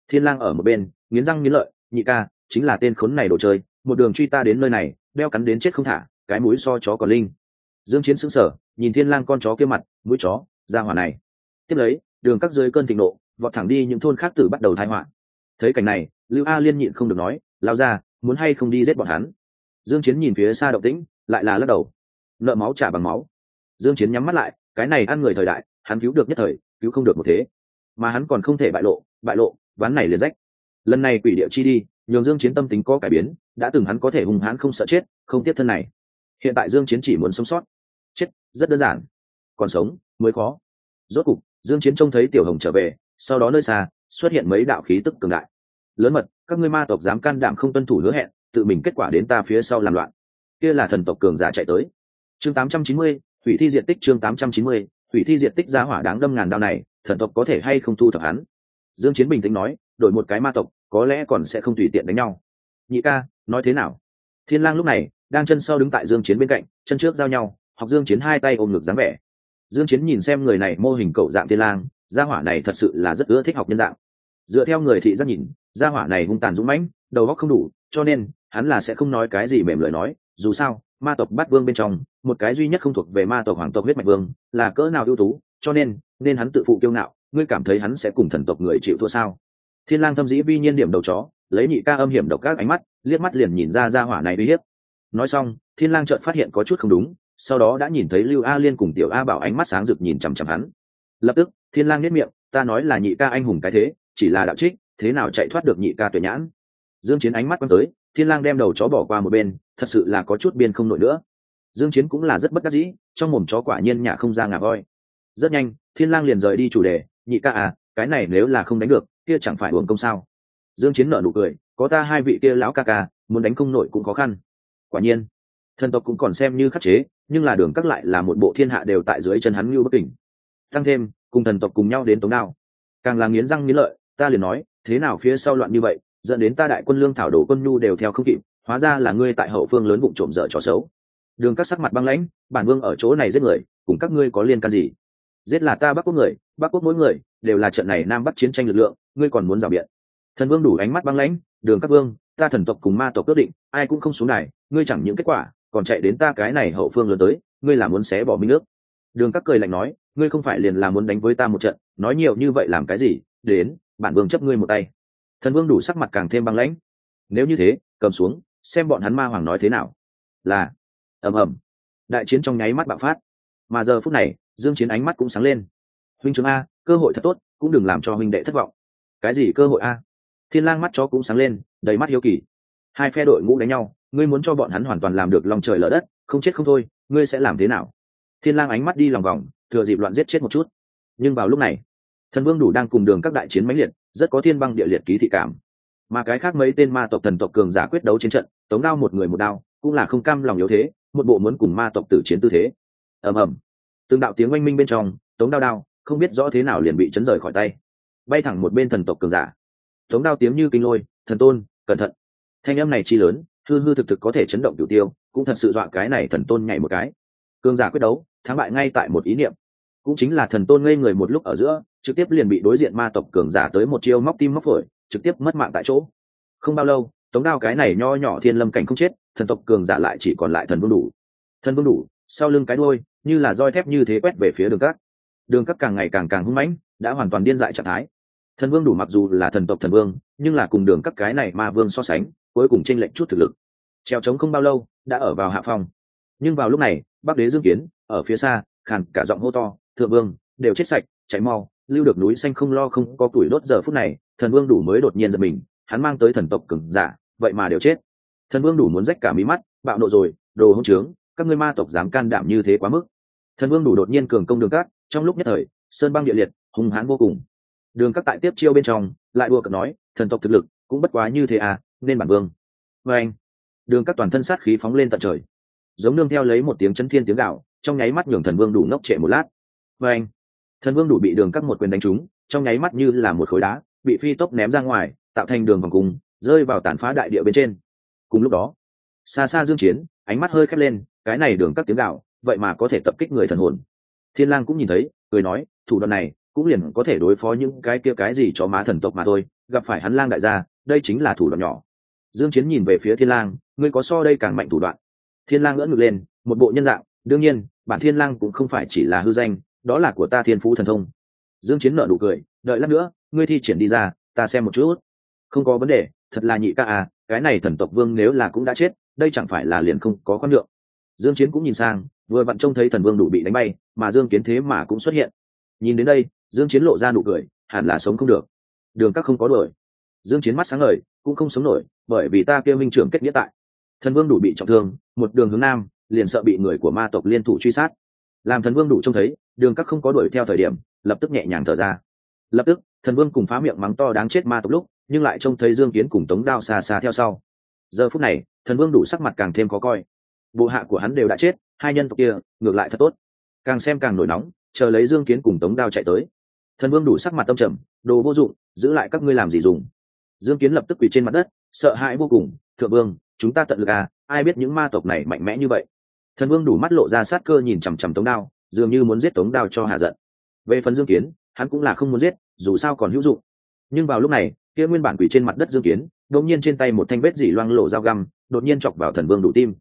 Speaker 1: Thiên lang ở một bên, nghiến răng nghiến lợi, nhị ca, chính là tên khốn này đồ chơi, một đường truy ta đến nơi này, đeo cắn đến chết không thả cái mũi so chó còn linh. Dương chiến sững sờ, nhìn thiên lang con chó kia mặt, mũi chó, ra hỏa này. Tiếp lấy, đường cắt dưới cơn thịnh nộ, vọt thẳng đi những thôn khác tử bắt đầu thai họa. Thấy cảnh này, lưu a liên nhịn không được nói, lao ra, muốn hay không đi giết bọn hắn? Dương chiến nhìn phía xa động tĩnh, lại là lắc đầu. Nợ máu trả bằng máu. Dương chiến nhắm mắt lại, cái này ăn người thời đại, hắn cứu được nhất thời, cứu không được một thế. Mà hắn còn không thể bại lộ bại lộ, ván này liền rách. Lần này quỷ địa chi đi, nhường dương chiến tâm tính có cải biến, đã từng hắn có thể hung hãn không sợ chết, không tiếp thân này hiện tại dương chiến chỉ muốn sống sót. Chết rất đơn giản. Còn sống mới khó. Rốt cục dương chiến trông thấy tiểu hồng trở về sau đó nơi xa xuất hiện mấy đạo khí tức cường đại. Lớn mật các ngươi ma tộc dám can đảm không tuân thủ hứa hẹn tự mình kết quả đến ta phía sau làm loạn. Kia là thần tộc cường giả chạy tới. Chương 890, hủy thi diện tích chương 890, hủy thi diện tích giá hỏa đáng đâm ngàn đao này thần tộc có thể hay không thu thập hắn? Dương chiến bình tĩnh nói đổi một cái ma tộc có lẽ còn sẽ không tùy tiện đánh nhau. Nhị ca nói thế nào? Thiên lang lúc này đang chân sau đứng tại dương chiến bên cạnh, chân trước giao nhau, học dương chiến hai tay ôm ngực dáng vẻ. Dương chiến nhìn xem người này mô hình cậu dạng thiên lang, gia hỏa này thật sự là rất ưa thích học nhân dạng. Dựa theo người thị giác nhìn, gia hỏa này hung tàn dũng mãnh, đầu óc không đủ, cho nên hắn là sẽ không nói cái gì mềm lời nói, dù sao, ma tộc bát vương bên trong, một cái duy nhất không thuộc về ma tộc hoàng tộc huyết mạch vương, là cỡ nào ưu tú, cho nên nên hắn tự phụ kiêu ngạo, ngươi cảm thấy hắn sẽ cùng thần tộc người chịu thua sao? Thiên lang thâm dĩ vi nhiên điểm đầu chó, lấy nhị ca âm hiểm độc các ánh mắt, liếc mắt liền nhìn ra gia hỏa này uy hiếp nói xong, thiên lang chợt phát hiện có chút không đúng, sau đó đã nhìn thấy lưu a liên cùng tiểu a bảo ánh mắt sáng rực nhìn chằm chằm hắn. Lập tức, thiên lang nét miệng, ta nói là nhị ca anh hùng cái thế, chỉ là đạo trích, thế nào chạy thoát được nhị ca tuyệt nhãn? Dương chiến ánh mắt quan tới, thiên lang đem đầu chó bỏ qua một bên, thật sự là có chút biên không nổi nữa. Dương chiến cũng là rất bất đắc dĩ, trong mồm chó quả nhiên nhả không ra ngà voi. Rất nhanh, thiên lang liền rời đi chủ đề, nhị ca à cái này nếu là không đánh được, kia chẳng phải uổng công sao? Dương chiến nở nụ cười, có ta hai vị kia lão ca ca, muốn đánh không nổi cũng khó khăn quả nhiên, thần tộc cũng còn xem như khắc chế, nhưng là đường các lại là một bộ thiên hạ đều tại dưới chân hắn như bất tỉnh. Tăng thêm, cùng thần tộc cùng nhau đến tống đao. Càng là nghiến răng nghiến lợi, ta liền nói, thế nào phía sau loạn như vậy, dẫn đến ta đại quân lương thảo đổ quân nhu đều theo không kịp, hóa ra là ngươi tại hậu phương lớn bụng trộm dở trò xấu. Đường các sắc mặt băng lãnh, bản vương ở chỗ này giết người, cùng các ngươi có liên can gì? Giết là ta bắc quốc người, bắc quốc mỗi người, đều là trận này nam bắc chiến tranh lực lượng, ngươi còn muốn rào biện. Thần vương đủ ánh mắt băng lãnh, đường các vương ta thần tộc cùng ma tộc quyết định, ai cũng không xuống này ngươi chẳng những kết quả, còn chạy đến ta cái này hậu phương lớn tới, ngươi là muốn xé bỏ minh nước đường các cười lạnh nói, ngươi không phải liền là muốn đánh với ta một trận, nói nhiều như vậy làm cái gì, đến, bản vương chấp ngươi một tay. Thần vương đủ sắc mặt càng thêm băng lãnh. Nếu như thế, cầm xuống, xem bọn hắn ma hoàng nói thế nào. Là, ầm ầm. Đại chiến trong nháy mắt bạo phát. Mà giờ phút này, dương chiến ánh mắt cũng sáng lên. Huynh trưởng a, cơ hội thật tốt, cũng đừng làm cho huynh đệ thất vọng. Cái gì cơ hội a? Thiên lang mắt chó cũng sáng lên, đầy mắt hiếu kỳ. Hai phe đội ngũ đánh nhau, ngươi muốn cho bọn hắn hoàn toàn làm được lòng trời lở đất, không chết không thôi, ngươi sẽ làm thế nào? Thiên lang ánh mắt đi lòng vòng, thừa dịp loạn giết chết một chút. Nhưng vào lúc này, thần vương đủ đang cùng đường các đại chiến mãnh liệt, rất có thiên băng địa liệt ký thị cảm. Mà cái khác mấy tên ma tộc thần tộc cường giả quyết đấu chiến trận, tống đao một người một đao, cũng là không cam lòng yếu thế, một bộ muốn cùng ma tộc tử chiến tư thế. Ầm ầm. Từng đạo tiếng oanh minh bên trong, tống đao đao, không biết rõ thế nào liền bị chấn rời khỏi tay. Bay thẳng một bên thần tộc cường giả tống đao tiếng như kinh lôi, thần tôn, cẩn thận. Thanh âm này chi lớn, hư hư thực thực có thể chấn động cửu tiêu, cũng thật sự dọa cái này thần tôn nhảy một cái. Cương giả quyết đấu, thắng bại ngay tại một ý niệm. Cũng chính là thần tôn ngây người một lúc ở giữa, trực tiếp liền bị đối diện ma tộc cường giả tới một chiêu móc tim móc phổi, trực tiếp mất mạng tại chỗ. Không bao lâu, tống đao cái này nho nhỏ thiên lâm cảnh không chết, thần tộc cường giả lại chỉ còn lại thần vương đủ. Thần vương đủ, sau lưng cái đuôi, như là roi thép như thế quét về phía đường cát. Đường cát càng ngày càng càng hung mãnh, đã hoàn toàn điên dại trạng thái thần vương đủ mặc dù là thần tộc thần vương, nhưng là cùng đường các cái này ma vương so sánh, cuối cùng tranh lệnh chút thực lực. Treo trống không bao lâu, đã ở vào hạ phong. Nhưng vào lúc này, bắc đế dương kiến, ở phía xa, khàn cả giọng hô to, thượng vương, đều chết sạch cháy mau, lưu được núi xanh không lo không có tuổi đốt giờ phút này, thần vương đủ mới đột nhiên giật mình, hắn mang tới thần tộc cứng giả, vậy mà đều chết. Thần vương đủ muốn rách cả mí mắt, bạo nộ rồi, đồ hông trướng, các ngươi ma tộc dám can đảm như thế quá mức. Thần vương đủ đột nhiên cường công đường cát trong lúc nhất thời, sơn băng địa liệt, hung hãn vô cùng đường các tại tiếp chiêu bên trong, lại đùa cợt nói, thần tộc thực lực cũng bất quá như thế à nên bản vương. Vê anh, đường các toàn thân sát khí phóng lên tận trời. Giống nương theo lấy một tiếng chấn thiên tiếng gạo, trong nháy mắt nhường thần vương đủ ngốc trệ một lát. Vê anh, thần vương đủ bị đường các một quyền đánh trúng, trong nháy mắt như là một khối đá, bị phi tốc ném ra ngoài, tạo thành đường vòng cùng, rơi vào tàn phá đại địa bên trên. Cùng lúc đó, xa xa dương chiến, ánh mắt hơi khép lên, cái này đường các tiếng gạo, vậy mà có thể tập kích người thần hồn. Thiên lang cũng nhìn thấy, cười nói, thủ đoạn này cũng liền có thể đối phó những cái kia cái gì cho má thần tộc mà thôi, gặp phải hắn lang đại gia, đây chính là thủ đoạn nhỏ. Dương chiến nhìn về phía thiên lang, ngươi có so đây càng mạnh thủ đoạn. Thiên lang ngỡ ngực lên, một bộ nhân dạng, đương nhiên, bản thiên lang cũng không phải chỉ là hư danh, đó là của ta thiên phú thần thông. Dương chiến nở nụ cười, đợi lát nữa, ngươi thi triển đi ra, ta xem một chút. Không có vấn đề, thật là nhị ca à cái này thần tộc vương nếu là cũng đã chết, đây chẳng phải là liền không có quan lượng dương chiến cũng nhìn sang, vừa vặn trông thấy thần vương đủ bị đánh bay, mà dương kiến thế mà cũng xuất hiện. Nhìn đến đây dương chiến lộ ra nụ cười, hẳn là sống không được. Đường các không có đuổi. Dương chiến mắt sáng ngời, cũng không sống nổi, bởi vì ta kêu minh trưởng kết nghĩa tại. Thần vương đủ bị trọng thương, một đường hướng nam, liền sợ bị người của ma tộc liên thủ truy sát. Làm thần vương đủ trông thấy, đường các không có đuổi theo thời điểm, lập tức nhẹ nhàng thở ra. Lập tức, thần vương cùng phá miệng mắng to đáng chết ma tộc lúc, nhưng lại trông thấy dương kiến cùng tống đao xa xa theo sau. Giờ phút này, thần vương đủ sắc mặt càng thêm khó coi. Bộ hạ của hắn đều đã chết, hai nhân tộc kia, ngược lại thật tốt. Càng xem càng nổi nóng, chờ lấy dương kiến cùng tống đao chạy tới thần vương đủ sắc mặt tâm trầm, đồ vô dụng, giữ lại các ngươi làm gì dùng? Dương kiến lập tức quỳ trên mặt đất, sợ hãi vô cùng, thượng vương, chúng ta tận lực à ai biết những ma tộc này mạnh mẽ như vậy? Thần vương đủ mắt lộ ra sát cơ nhìn chằm chằm tống đao, dường như muốn giết tống đao cho hạ giận. Về phần dương kiến, hắn cũng là không muốn giết, dù sao còn hữu dụng. Nhưng vào lúc này, kia nguyên bản quỳ trên mặt đất dương kiến, đột nhiên trên tay một thanh vết dỉ loang lộ dao găm, đột nhiên chọc vào thần vương đủ tim.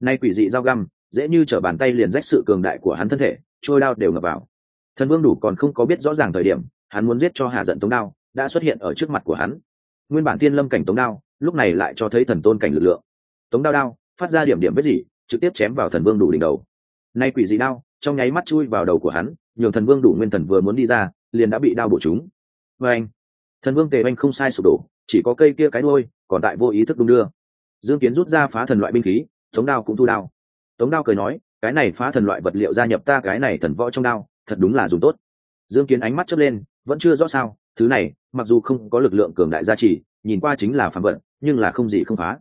Speaker 1: Nay quỷ dị dao găm, dễ như trở bàn tay liền rách sự cường đại của hắn thân thể, trôi đao đều ngập vào thần vương đủ còn không có biết rõ ràng thời điểm, hắn muốn giết cho hà giận tống đao, đã xuất hiện ở trước mặt của hắn. Nguyên bản tiên lâm cảnh tống đao, lúc này lại cho thấy thần tôn cảnh lực lượng. Tống đao đao, phát ra điểm điểm vết gì trực tiếp chém vào thần vương đủ đỉnh đầu. Nay quỷ dị đao, trong nháy mắt chui vào đầu của hắn, nhường thần vương đủ nguyên thần vừa muốn đi ra, liền đã bị đao bổ trúng. Và anh, thần vương tề anh không sai sụp đổ, chỉ có cây kia cái đôi còn tại vô ý thức đung đưa. Dương kiến rút ra phá thần loại binh khí, tống đao cũng thu đao. Tống đao cười nói, cái này phá thần loại vật liệu gia nhập ta cái này thần võ trong đao thật đúng là dùng tốt. Dương kiến ánh mắt chớp lên, vẫn chưa rõ sao, thứ này, mặc dù không có lực lượng cường đại gia trì, nhìn qua chính là phản vận nhưng là không gì không phá.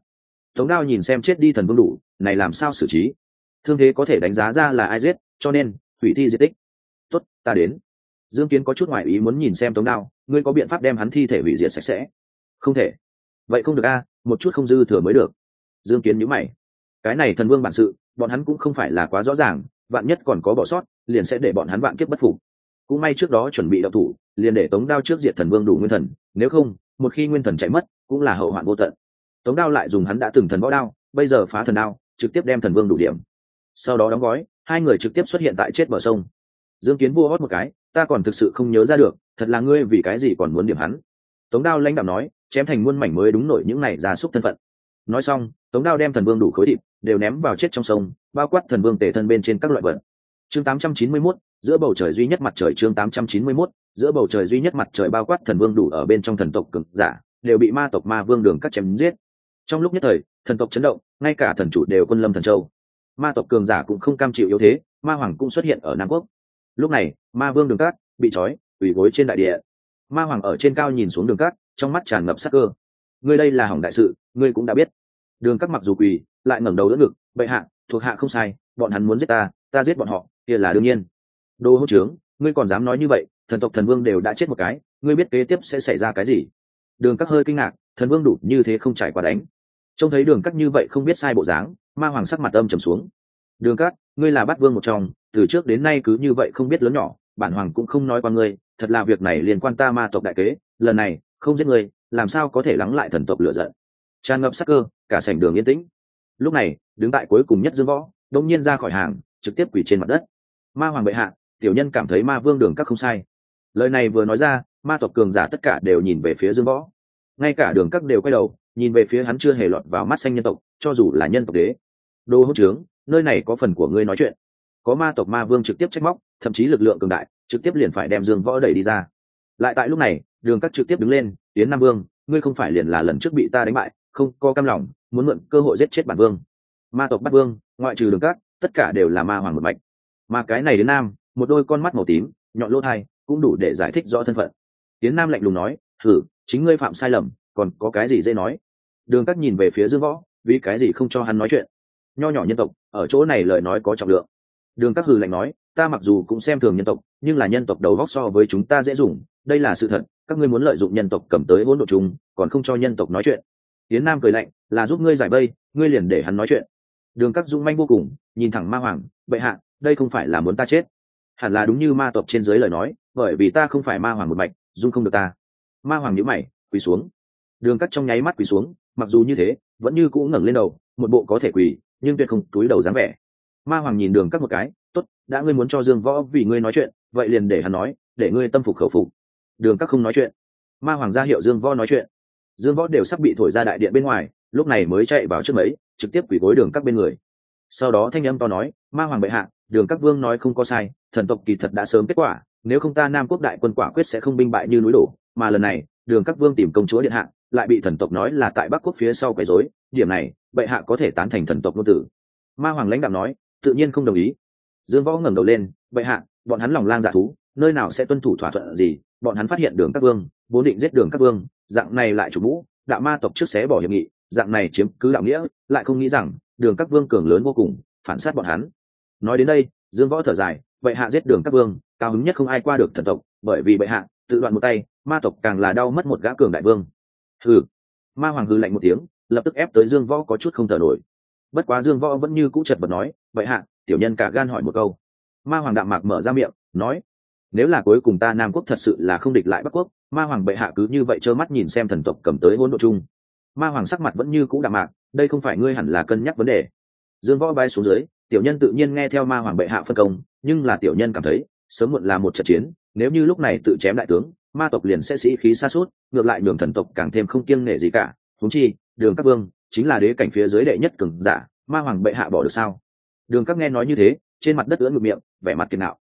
Speaker 1: Tống đao nhìn xem chết đi thần vương đủ, này làm sao xử trí? Thương thế có thể đánh giá ra là ai giết, cho nên, hủy thi di tích. Tốt, ta đến. Dương kiến có chút ngoại ý muốn nhìn xem tống đao, ngươi có biện pháp đem hắn thi thể hủy diệt sạch sẽ? Không thể. Vậy không được a, một chút không dư thừa mới được. Dương kiến nhữ mày. Cái này thần vương bản sự, bọn hắn cũng không phải là quá rõ ràng, vạn nhất còn có bỏ sót liền sẽ để bọn hắn vạn kiếp bất phục. Cũng may trước đó chuẩn bị đậu thủ, liền để tống đao trước diệt thần vương đủ nguyên thần, nếu không, một khi nguyên thần chạy mất, cũng là hậu hoạn vô tận. Tống đao lại dùng hắn đã từng thần võ đao, bây giờ phá thần đao, trực tiếp đem thần vương đủ điểm. Sau đó đóng gói, hai người trực tiếp xuất hiện tại chết bờ sông. Dương kiến vua hót một cái, ta còn thực sự không nhớ ra được, thật là ngươi vì cái gì còn muốn điểm hắn. Tống đao lãnh đạo nói, chém thành muôn mảnh mới đúng nổi những này ra súc thân phận. Nói xong, tống đao đem thần vương đủ khối thịt, đều ném vào chết trong sông, bao quát thần vương tể thân bên trên các loại vật chương 891, giữa bầu trời duy nhất mặt trời chương 891, giữa bầu trời duy nhất mặt trời bao quát thần vương đủ ở bên trong thần tộc cường giả đều bị ma tộc ma vương đường cắt chém giết. Trong lúc nhất thời thần tộc chấn động ngay cả thần chủ đều quân lâm thần châu. Ma tộc cường giả cũng không cam chịu yếu thế ma hoàng cũng xuất hiện ở nam quốc. Lúc này ma vương đường cát bị trói ủy gối trên đại địa. Ma hoàng ở trên cao nhìn xuống đường cát trong mắt tràn ngập sắc cơ. Ngươi đây là hỏng đại sự ngươi cũng đã biết. Đường cát mặc dù quỳ lại ngẩng đầu đỡ ngực bệ hạ thuộc hạ không sai bọn hắn muốn giết ta ta giết bọn họ, kia là đương nhiên. Đô hỗ trướng, ngươi còn dám nói như vậy, thần tộc thần vương đều đã chết một cái, ngươi biết kế tiếp sẽ xảy ra cái gì? Đường các hơi kinh ngạc, thần vương đủ như thế không trải qua đánh. Trông thấy đường cắt như vậy không biết sai bộ dáng, ma hoàng sắc mặt âm trầm xuống. Đường cắt ngươi là bát vương một trong, từ trước đến nay cứ như vậy không biết lớn nhỏ, bản hoàng cũng không nói qua ngươi, thật là việc này liên quan ta ma tộc đại kế, lần này, không giết ngươi, làm sao có thể lắng lại thần tộc lựa giận? Tràn ngập sắc cơ, cả sảnh đường yên tĩnh. Lúc này, đứng tại cuối cùng nhất dương võ đông nhiên ra khỏi hàng trực tiếp quỳ trên mặt đất. Ma hoàng bệ hạ, tiểu nhân cảm thấy ma vương đường các không sai. Lời này vừa nói ra, ma tộc cường giả tất cả đều nhìn về phía dương võ. Ngay cả đường các đều quay đầu, nhìn về phía hắn chưa hề lọt vào mắt xanh nhân tộc, cho dù là nhân tộc đế. Đô hỗn trướng, nơi này có phần của ngươi nói chuyện. Có ma tộc ma vương trực tiếp trách móc, thậm chí lực lượng cường đại, trực tiếp liền phải đem dương võ đẩy đi ra. Lại tại lúc này, đường các trực tiếp đứng lên, tiến nam vương, ngươi không phải liền là lần trước bị ta đánh bại, không có cam lòng, muốn mượn cơ hội giết chết bản vương. Ma tộc bắt vương, ngoại trừ đường các tất cả đều là ma hoàng một mạch. Mà cái này đến nam, một đôi con mắt màu tím, nhọn lỗ thai, cũng đủ để giải thích rõ thân phận. Tiến nam lạnh lùng nói thử chính ngươi phạm sai lầm, còn có cái gì dễ nói? Đường các nhìn về phía dương võ, vì cái gì không cho hắn nói chuyện? Nho nhỏ nhân tộc, ở chỗ này lời nói có trọng lượng. Đường các hừ lạnh nói, ta mặc dù cũng xem thường nhân tộc, nhưng là nhân tộc đầu vóc so với chúng ta dễ dùng, đây là sự thật, các ngươi muốn lợi dụng nhân tộc cầm tới hỗn độ chúng, còn không cho nhân tộc nói chuyện. Tiến nam cười lạnh, là giúp ngươi giải vây, ngươi liền để hắn nói chuyện đường các dung manh vô cùng, nhìn thẳng ma hoàng, bệ hạ, đây không phải là muốn ta chết. Hẳn là đúng như ma tộc trên dưới lời nói, bởi vì ta không phải ma hoàng một mạch, dung không được ta. Ma hoàng nhữ mày, quỳ xuống. Đường cắt trong nháy mắt quỳ xuống, mặc dù như thế, vẫn như cũ ngẩng lên đầu, một bộ có thể quỳ, nhưng tuyệt không túi đầu dáng vẻ. Ma hoàng nhìn đường cắt một cái, tốt, đã ngươi muốn cho dương võ vì ngươi nói chuyện, vậy liền để hắn nói, để ngươi tâm phục khẩu phục. Đường cắt không nói chuyện. Ma hoàng ra hiệu dương võ nói chuyện. Dương võ đều sắp bị thổi ra đại điện bên ngoài lúc này mới chạy vào trước mấy, trực tiếp quỷ gối đường các bên người. Sau đó thanh âm to nói, ma hoàng bệ hạ, đường các vương nói không có sai, thần tộc kỳ thật đã sớm kết quả, nếu không ta nam quốc đại quân quả quyết sẽ không binh bại như núi đổ, mà lần này, đường các vương tìm công chúa điện hạ, lại bị thần tộc nói là tại bắc quốc phía sau quấy rối, điểm này, bệ hạ có thể tán thành thần tộc ngôn tử ma hoàng lãnh đạo nói, tự nhiên không đồng ý. Dương võ ngẩng đầu lên, bệ hạ, bọn hắn lòng lang giả thú, nơi nào sẽ tuân thủ thỏa thuận gì, bọn hắn phát hiện đường các vương, vốn định giết đường các vương, dạng này lại chủ mũ, đạo ma tộc trước xé bỏ hiệp nghị dạng này chiếm cứ đạo nghĩa, lại không nghĩ rằng đường các vương cường lớn vô cùng, phản sát bọn hắn. Nói đến đây, dương võ thở dài, bệ hạ giết đường các vương, cao hứng nhất không ai qua được thần tộc, bởi vì bệ hạ, tự đoạn một tay, ma tộc càng là đau mất một gã cường đại vương. Hừ. Ma hoàng hư lạnh một tiếng, lập tức ép tới dương võ có chút không thở nổi. Bất quá dương võ vẫn như cũ chật bật nói, bệ hạ, tiểu nhân cả gan hỏi một câu. Ma hoàng đạm mạc mở ra miệng, nói, nếu là cuối cùng ta nam quốc thật sự là không địch lại bắc quốc, ma hoàng bệ hạ cứ như vậy trơ mắt nhìn xem thần tộc cầm tới hỗn độ chung ma hoàng sắc mặt vẫn như cũ đạm mạc, đây không phải ngươi hẳn là cân nhắc vấn đề. Dương võ bay xuống dưới, tiểu nhân tự nhiên nghe theo ma hoàng bệ hạ phân công, nhưng là tiểu nhân cảm thấy, sớm muộn là một trận chiến, nếu như lúc này tự chém đại tướng, ma tộc liền sẽ sĩ khí xa suốt ngược lại đường thần tộc càng thêm không kiêng nể gì cả. Thúng chi, đường các vương chính là đế cảnh phía dưới đệ nhất cường giả, ma hoàng bệ hạ bỏ được sao? Đường các nghe nói như thế, trên mặt đất ưỡn ngược miệng, vẻ mặt kiên nạo.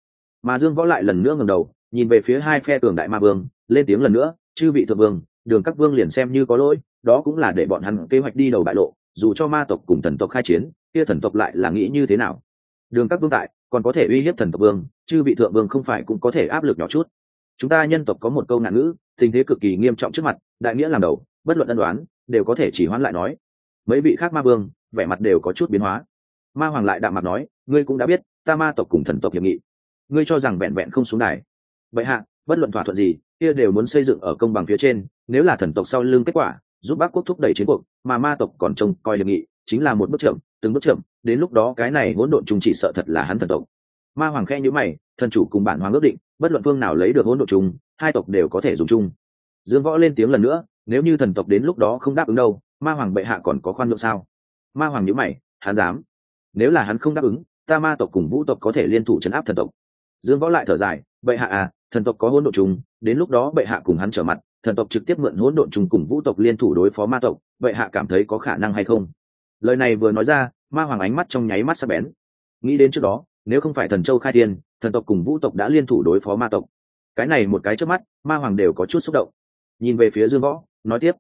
Speaker 1: Mà dương võ lại lần nữa ngầm đầu, nhìn về phía hai phe tường đại ma vương, lên tiếng lần nữa, chư vị thượng vương, đường các vương liền xem như có lỗi đó cũng là để bọn hắn kế hoạch đi đầu bại lộ, dù cho ma tộc cùng thần tộc khai chiến, kia thần tộc lại là nghĩ như thế nào? Đường các vương tại, còn có thể uy hiếp thần tộc vương chứ vị thượng vương không phải cũng có thể áp lực nhỏ chút. Chúng ta nhân tộc có một câu ngạn ngữ, tình thế cực kỳ nghiêm trọng trước mặt, đại nghĩa làm đầu, bất luận ân đoán đều có thể chỉ hoãn lại nói. Mấy vị khác ma vương, vẻ mặt đều có chút biến hóa. Ma hoàng lại đạm mặt nói, ngươi cũng đã biết, ta ma tộc cùng thần tộc hiệp nghị. Ngươi cho rằng vẹn vẹn không xuống đài. Vậy hạ, bất luận thỏa thuận gì, kia đều muốn xây dựng ở công bằng phía trên, nếu là thần tộc sau lưng kết quả giúp bác quốc thúc đẩy chiến cuộc, mà ma tộc còn trông coi hiệp nghị, chính là một bước chậm, từng bước chậm, đến lúc đó cái này hỗn độn chung chỉ sợ thật là hắn thần tộc. Ma hoàng khe nhữ mày, thần chủ cùng bản hoàng ước định, bất luận phương nào lấy được hỗn độn chung hai tộc đều có thể dùng chung. Dương võ lên tiếng lần nữa, nếu như thần tộc đến lúc đó không đáp ứng đâu, ma hoàng bệ hạ còn có khoan nhượng sao? Ma hoàng nhữ mày, hắn dám. Nếu là hắn không đáp ứng, ta ma tộc cùng vũ tộc có thể liên thủ chấn áp thần tộc. Dương võ lại thở dài, bệ hạ à thần tộc có hỗn độn trùng, đến lúc đó bệ hạ cùng hắn trở mặt, thần tộc trực tiếp mượn hỗn độn trùng cùng vũ tộc liên thủ đối phó ma tộc, bệ hạ cảm thấy có khả năng hay không? Lời này vừa nói ra, ma hoàng ánh mắt trong nháy mắt sắc bén. Nghĩ đến trước đó, nếu không phải thần châu khai thiên, thần tộc cùng vũ tộc đã liên thủ đối phó ma tộc. Cái này một cái trước mắt, ma hoàng đều có chút xúc động. Nhìn về phía dương võ, nói tiếp.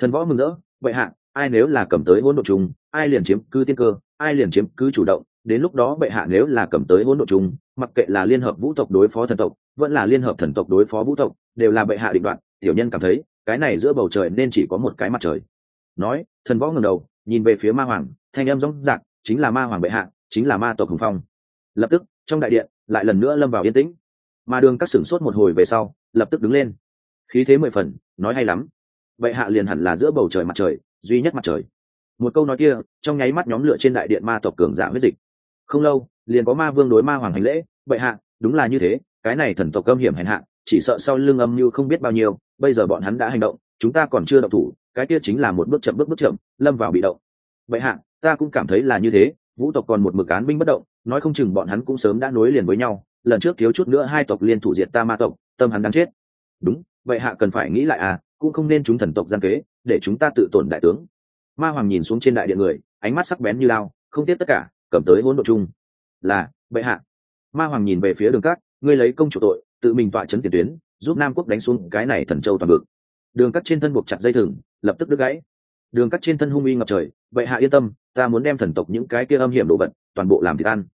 Speaker 1: Thần võ mừng rỡ vậy hạ, ai nếu là cầm tới hỗn độ trùng, ai liền chiếm cứ tiên cơ, ai liền chiếm cứ chủ động, đến lúc đó bệ hạ nếu là cầm tới hỗn độ trùng, mặc kệ là liên hợp vũ tộc đối phó thần tộc vẫn là liên hợp thần tộc đối phó vũ tộc, đều là bệ hạ định đoạn tiểu nhân cảm thấy, cái này giữa bầu trời nên chỉ có một cái mặt trời. Nói, thần võ ngẩng đầu, nhìn về phía ma hoàng, thanh âm giống dạc chính là ma hoàng bệ hạ, chính là ma tộc hùng phong. Lập tức, trong đại điện, lại lần nữa lâm vào yên tĩnh. Mà đường các sửng sốt một hồi về sau, lập tức đứng lên. Khí thế mười phần, nói hay lắm. Bệ hạ liền hẳn là giữa bầu trời mặt trời, duy nhất mặt trời. Một câu nói kia, trong nháy mắt nhóm lửa trên đại điện ma tộc cường giả huyết dịch. Không lâu, liền có ma vương đối ma hoàng hành lễ, bệ hạ, đúng là như thế cái này thần tộc âm hiểm hèn hạ, chỉ sợ sau lưng âm như không biết bao nhiêu, bây giờ bọn hắn đã hành động, chúng ta còn chưa động thủ, cái kia chính là một bước chậm bước bước chậm, lâm vào bị động. Vậy hạ, ta cũng cảm thấy là như thế, vũ tộc còn một mực án binh bất động, nói không chừng bọn hắn cũng sớm đã nối liền với nhau, lần trước thiếu chút nữa hai tộc liên thủ diệt ta ma tộc, tâm hắn đang chết. Đúng, vậy hạ cần phải nghĩ lại à cũng không nên chúng thần tộc gian kế, để chúng ta tự tổn đại tướng. Ma hoàng nhìn xuống trên đại điện người, ánh mắt sắc bén như lao, không tiếc tất cả, cầm tới hỗn độ chung. Là bệ hạ. Ma hoàng nhìn về phía đường cát ngươi lấy công chủ tội, tự mình tọa chấn tiền tuyến, giúp nam quốc đánh xuống cái này thần châu toàn vực. Đường cắt trên thân buộc chặt dây thừng, lập tức đứt gãy. Đường cắt trên thân hung uy ngập trời, vậy hạ yên tâm, ta muốn đem thần tộc những cái kia âm hiểm đồ vật toàn bộ làm thịt ăn.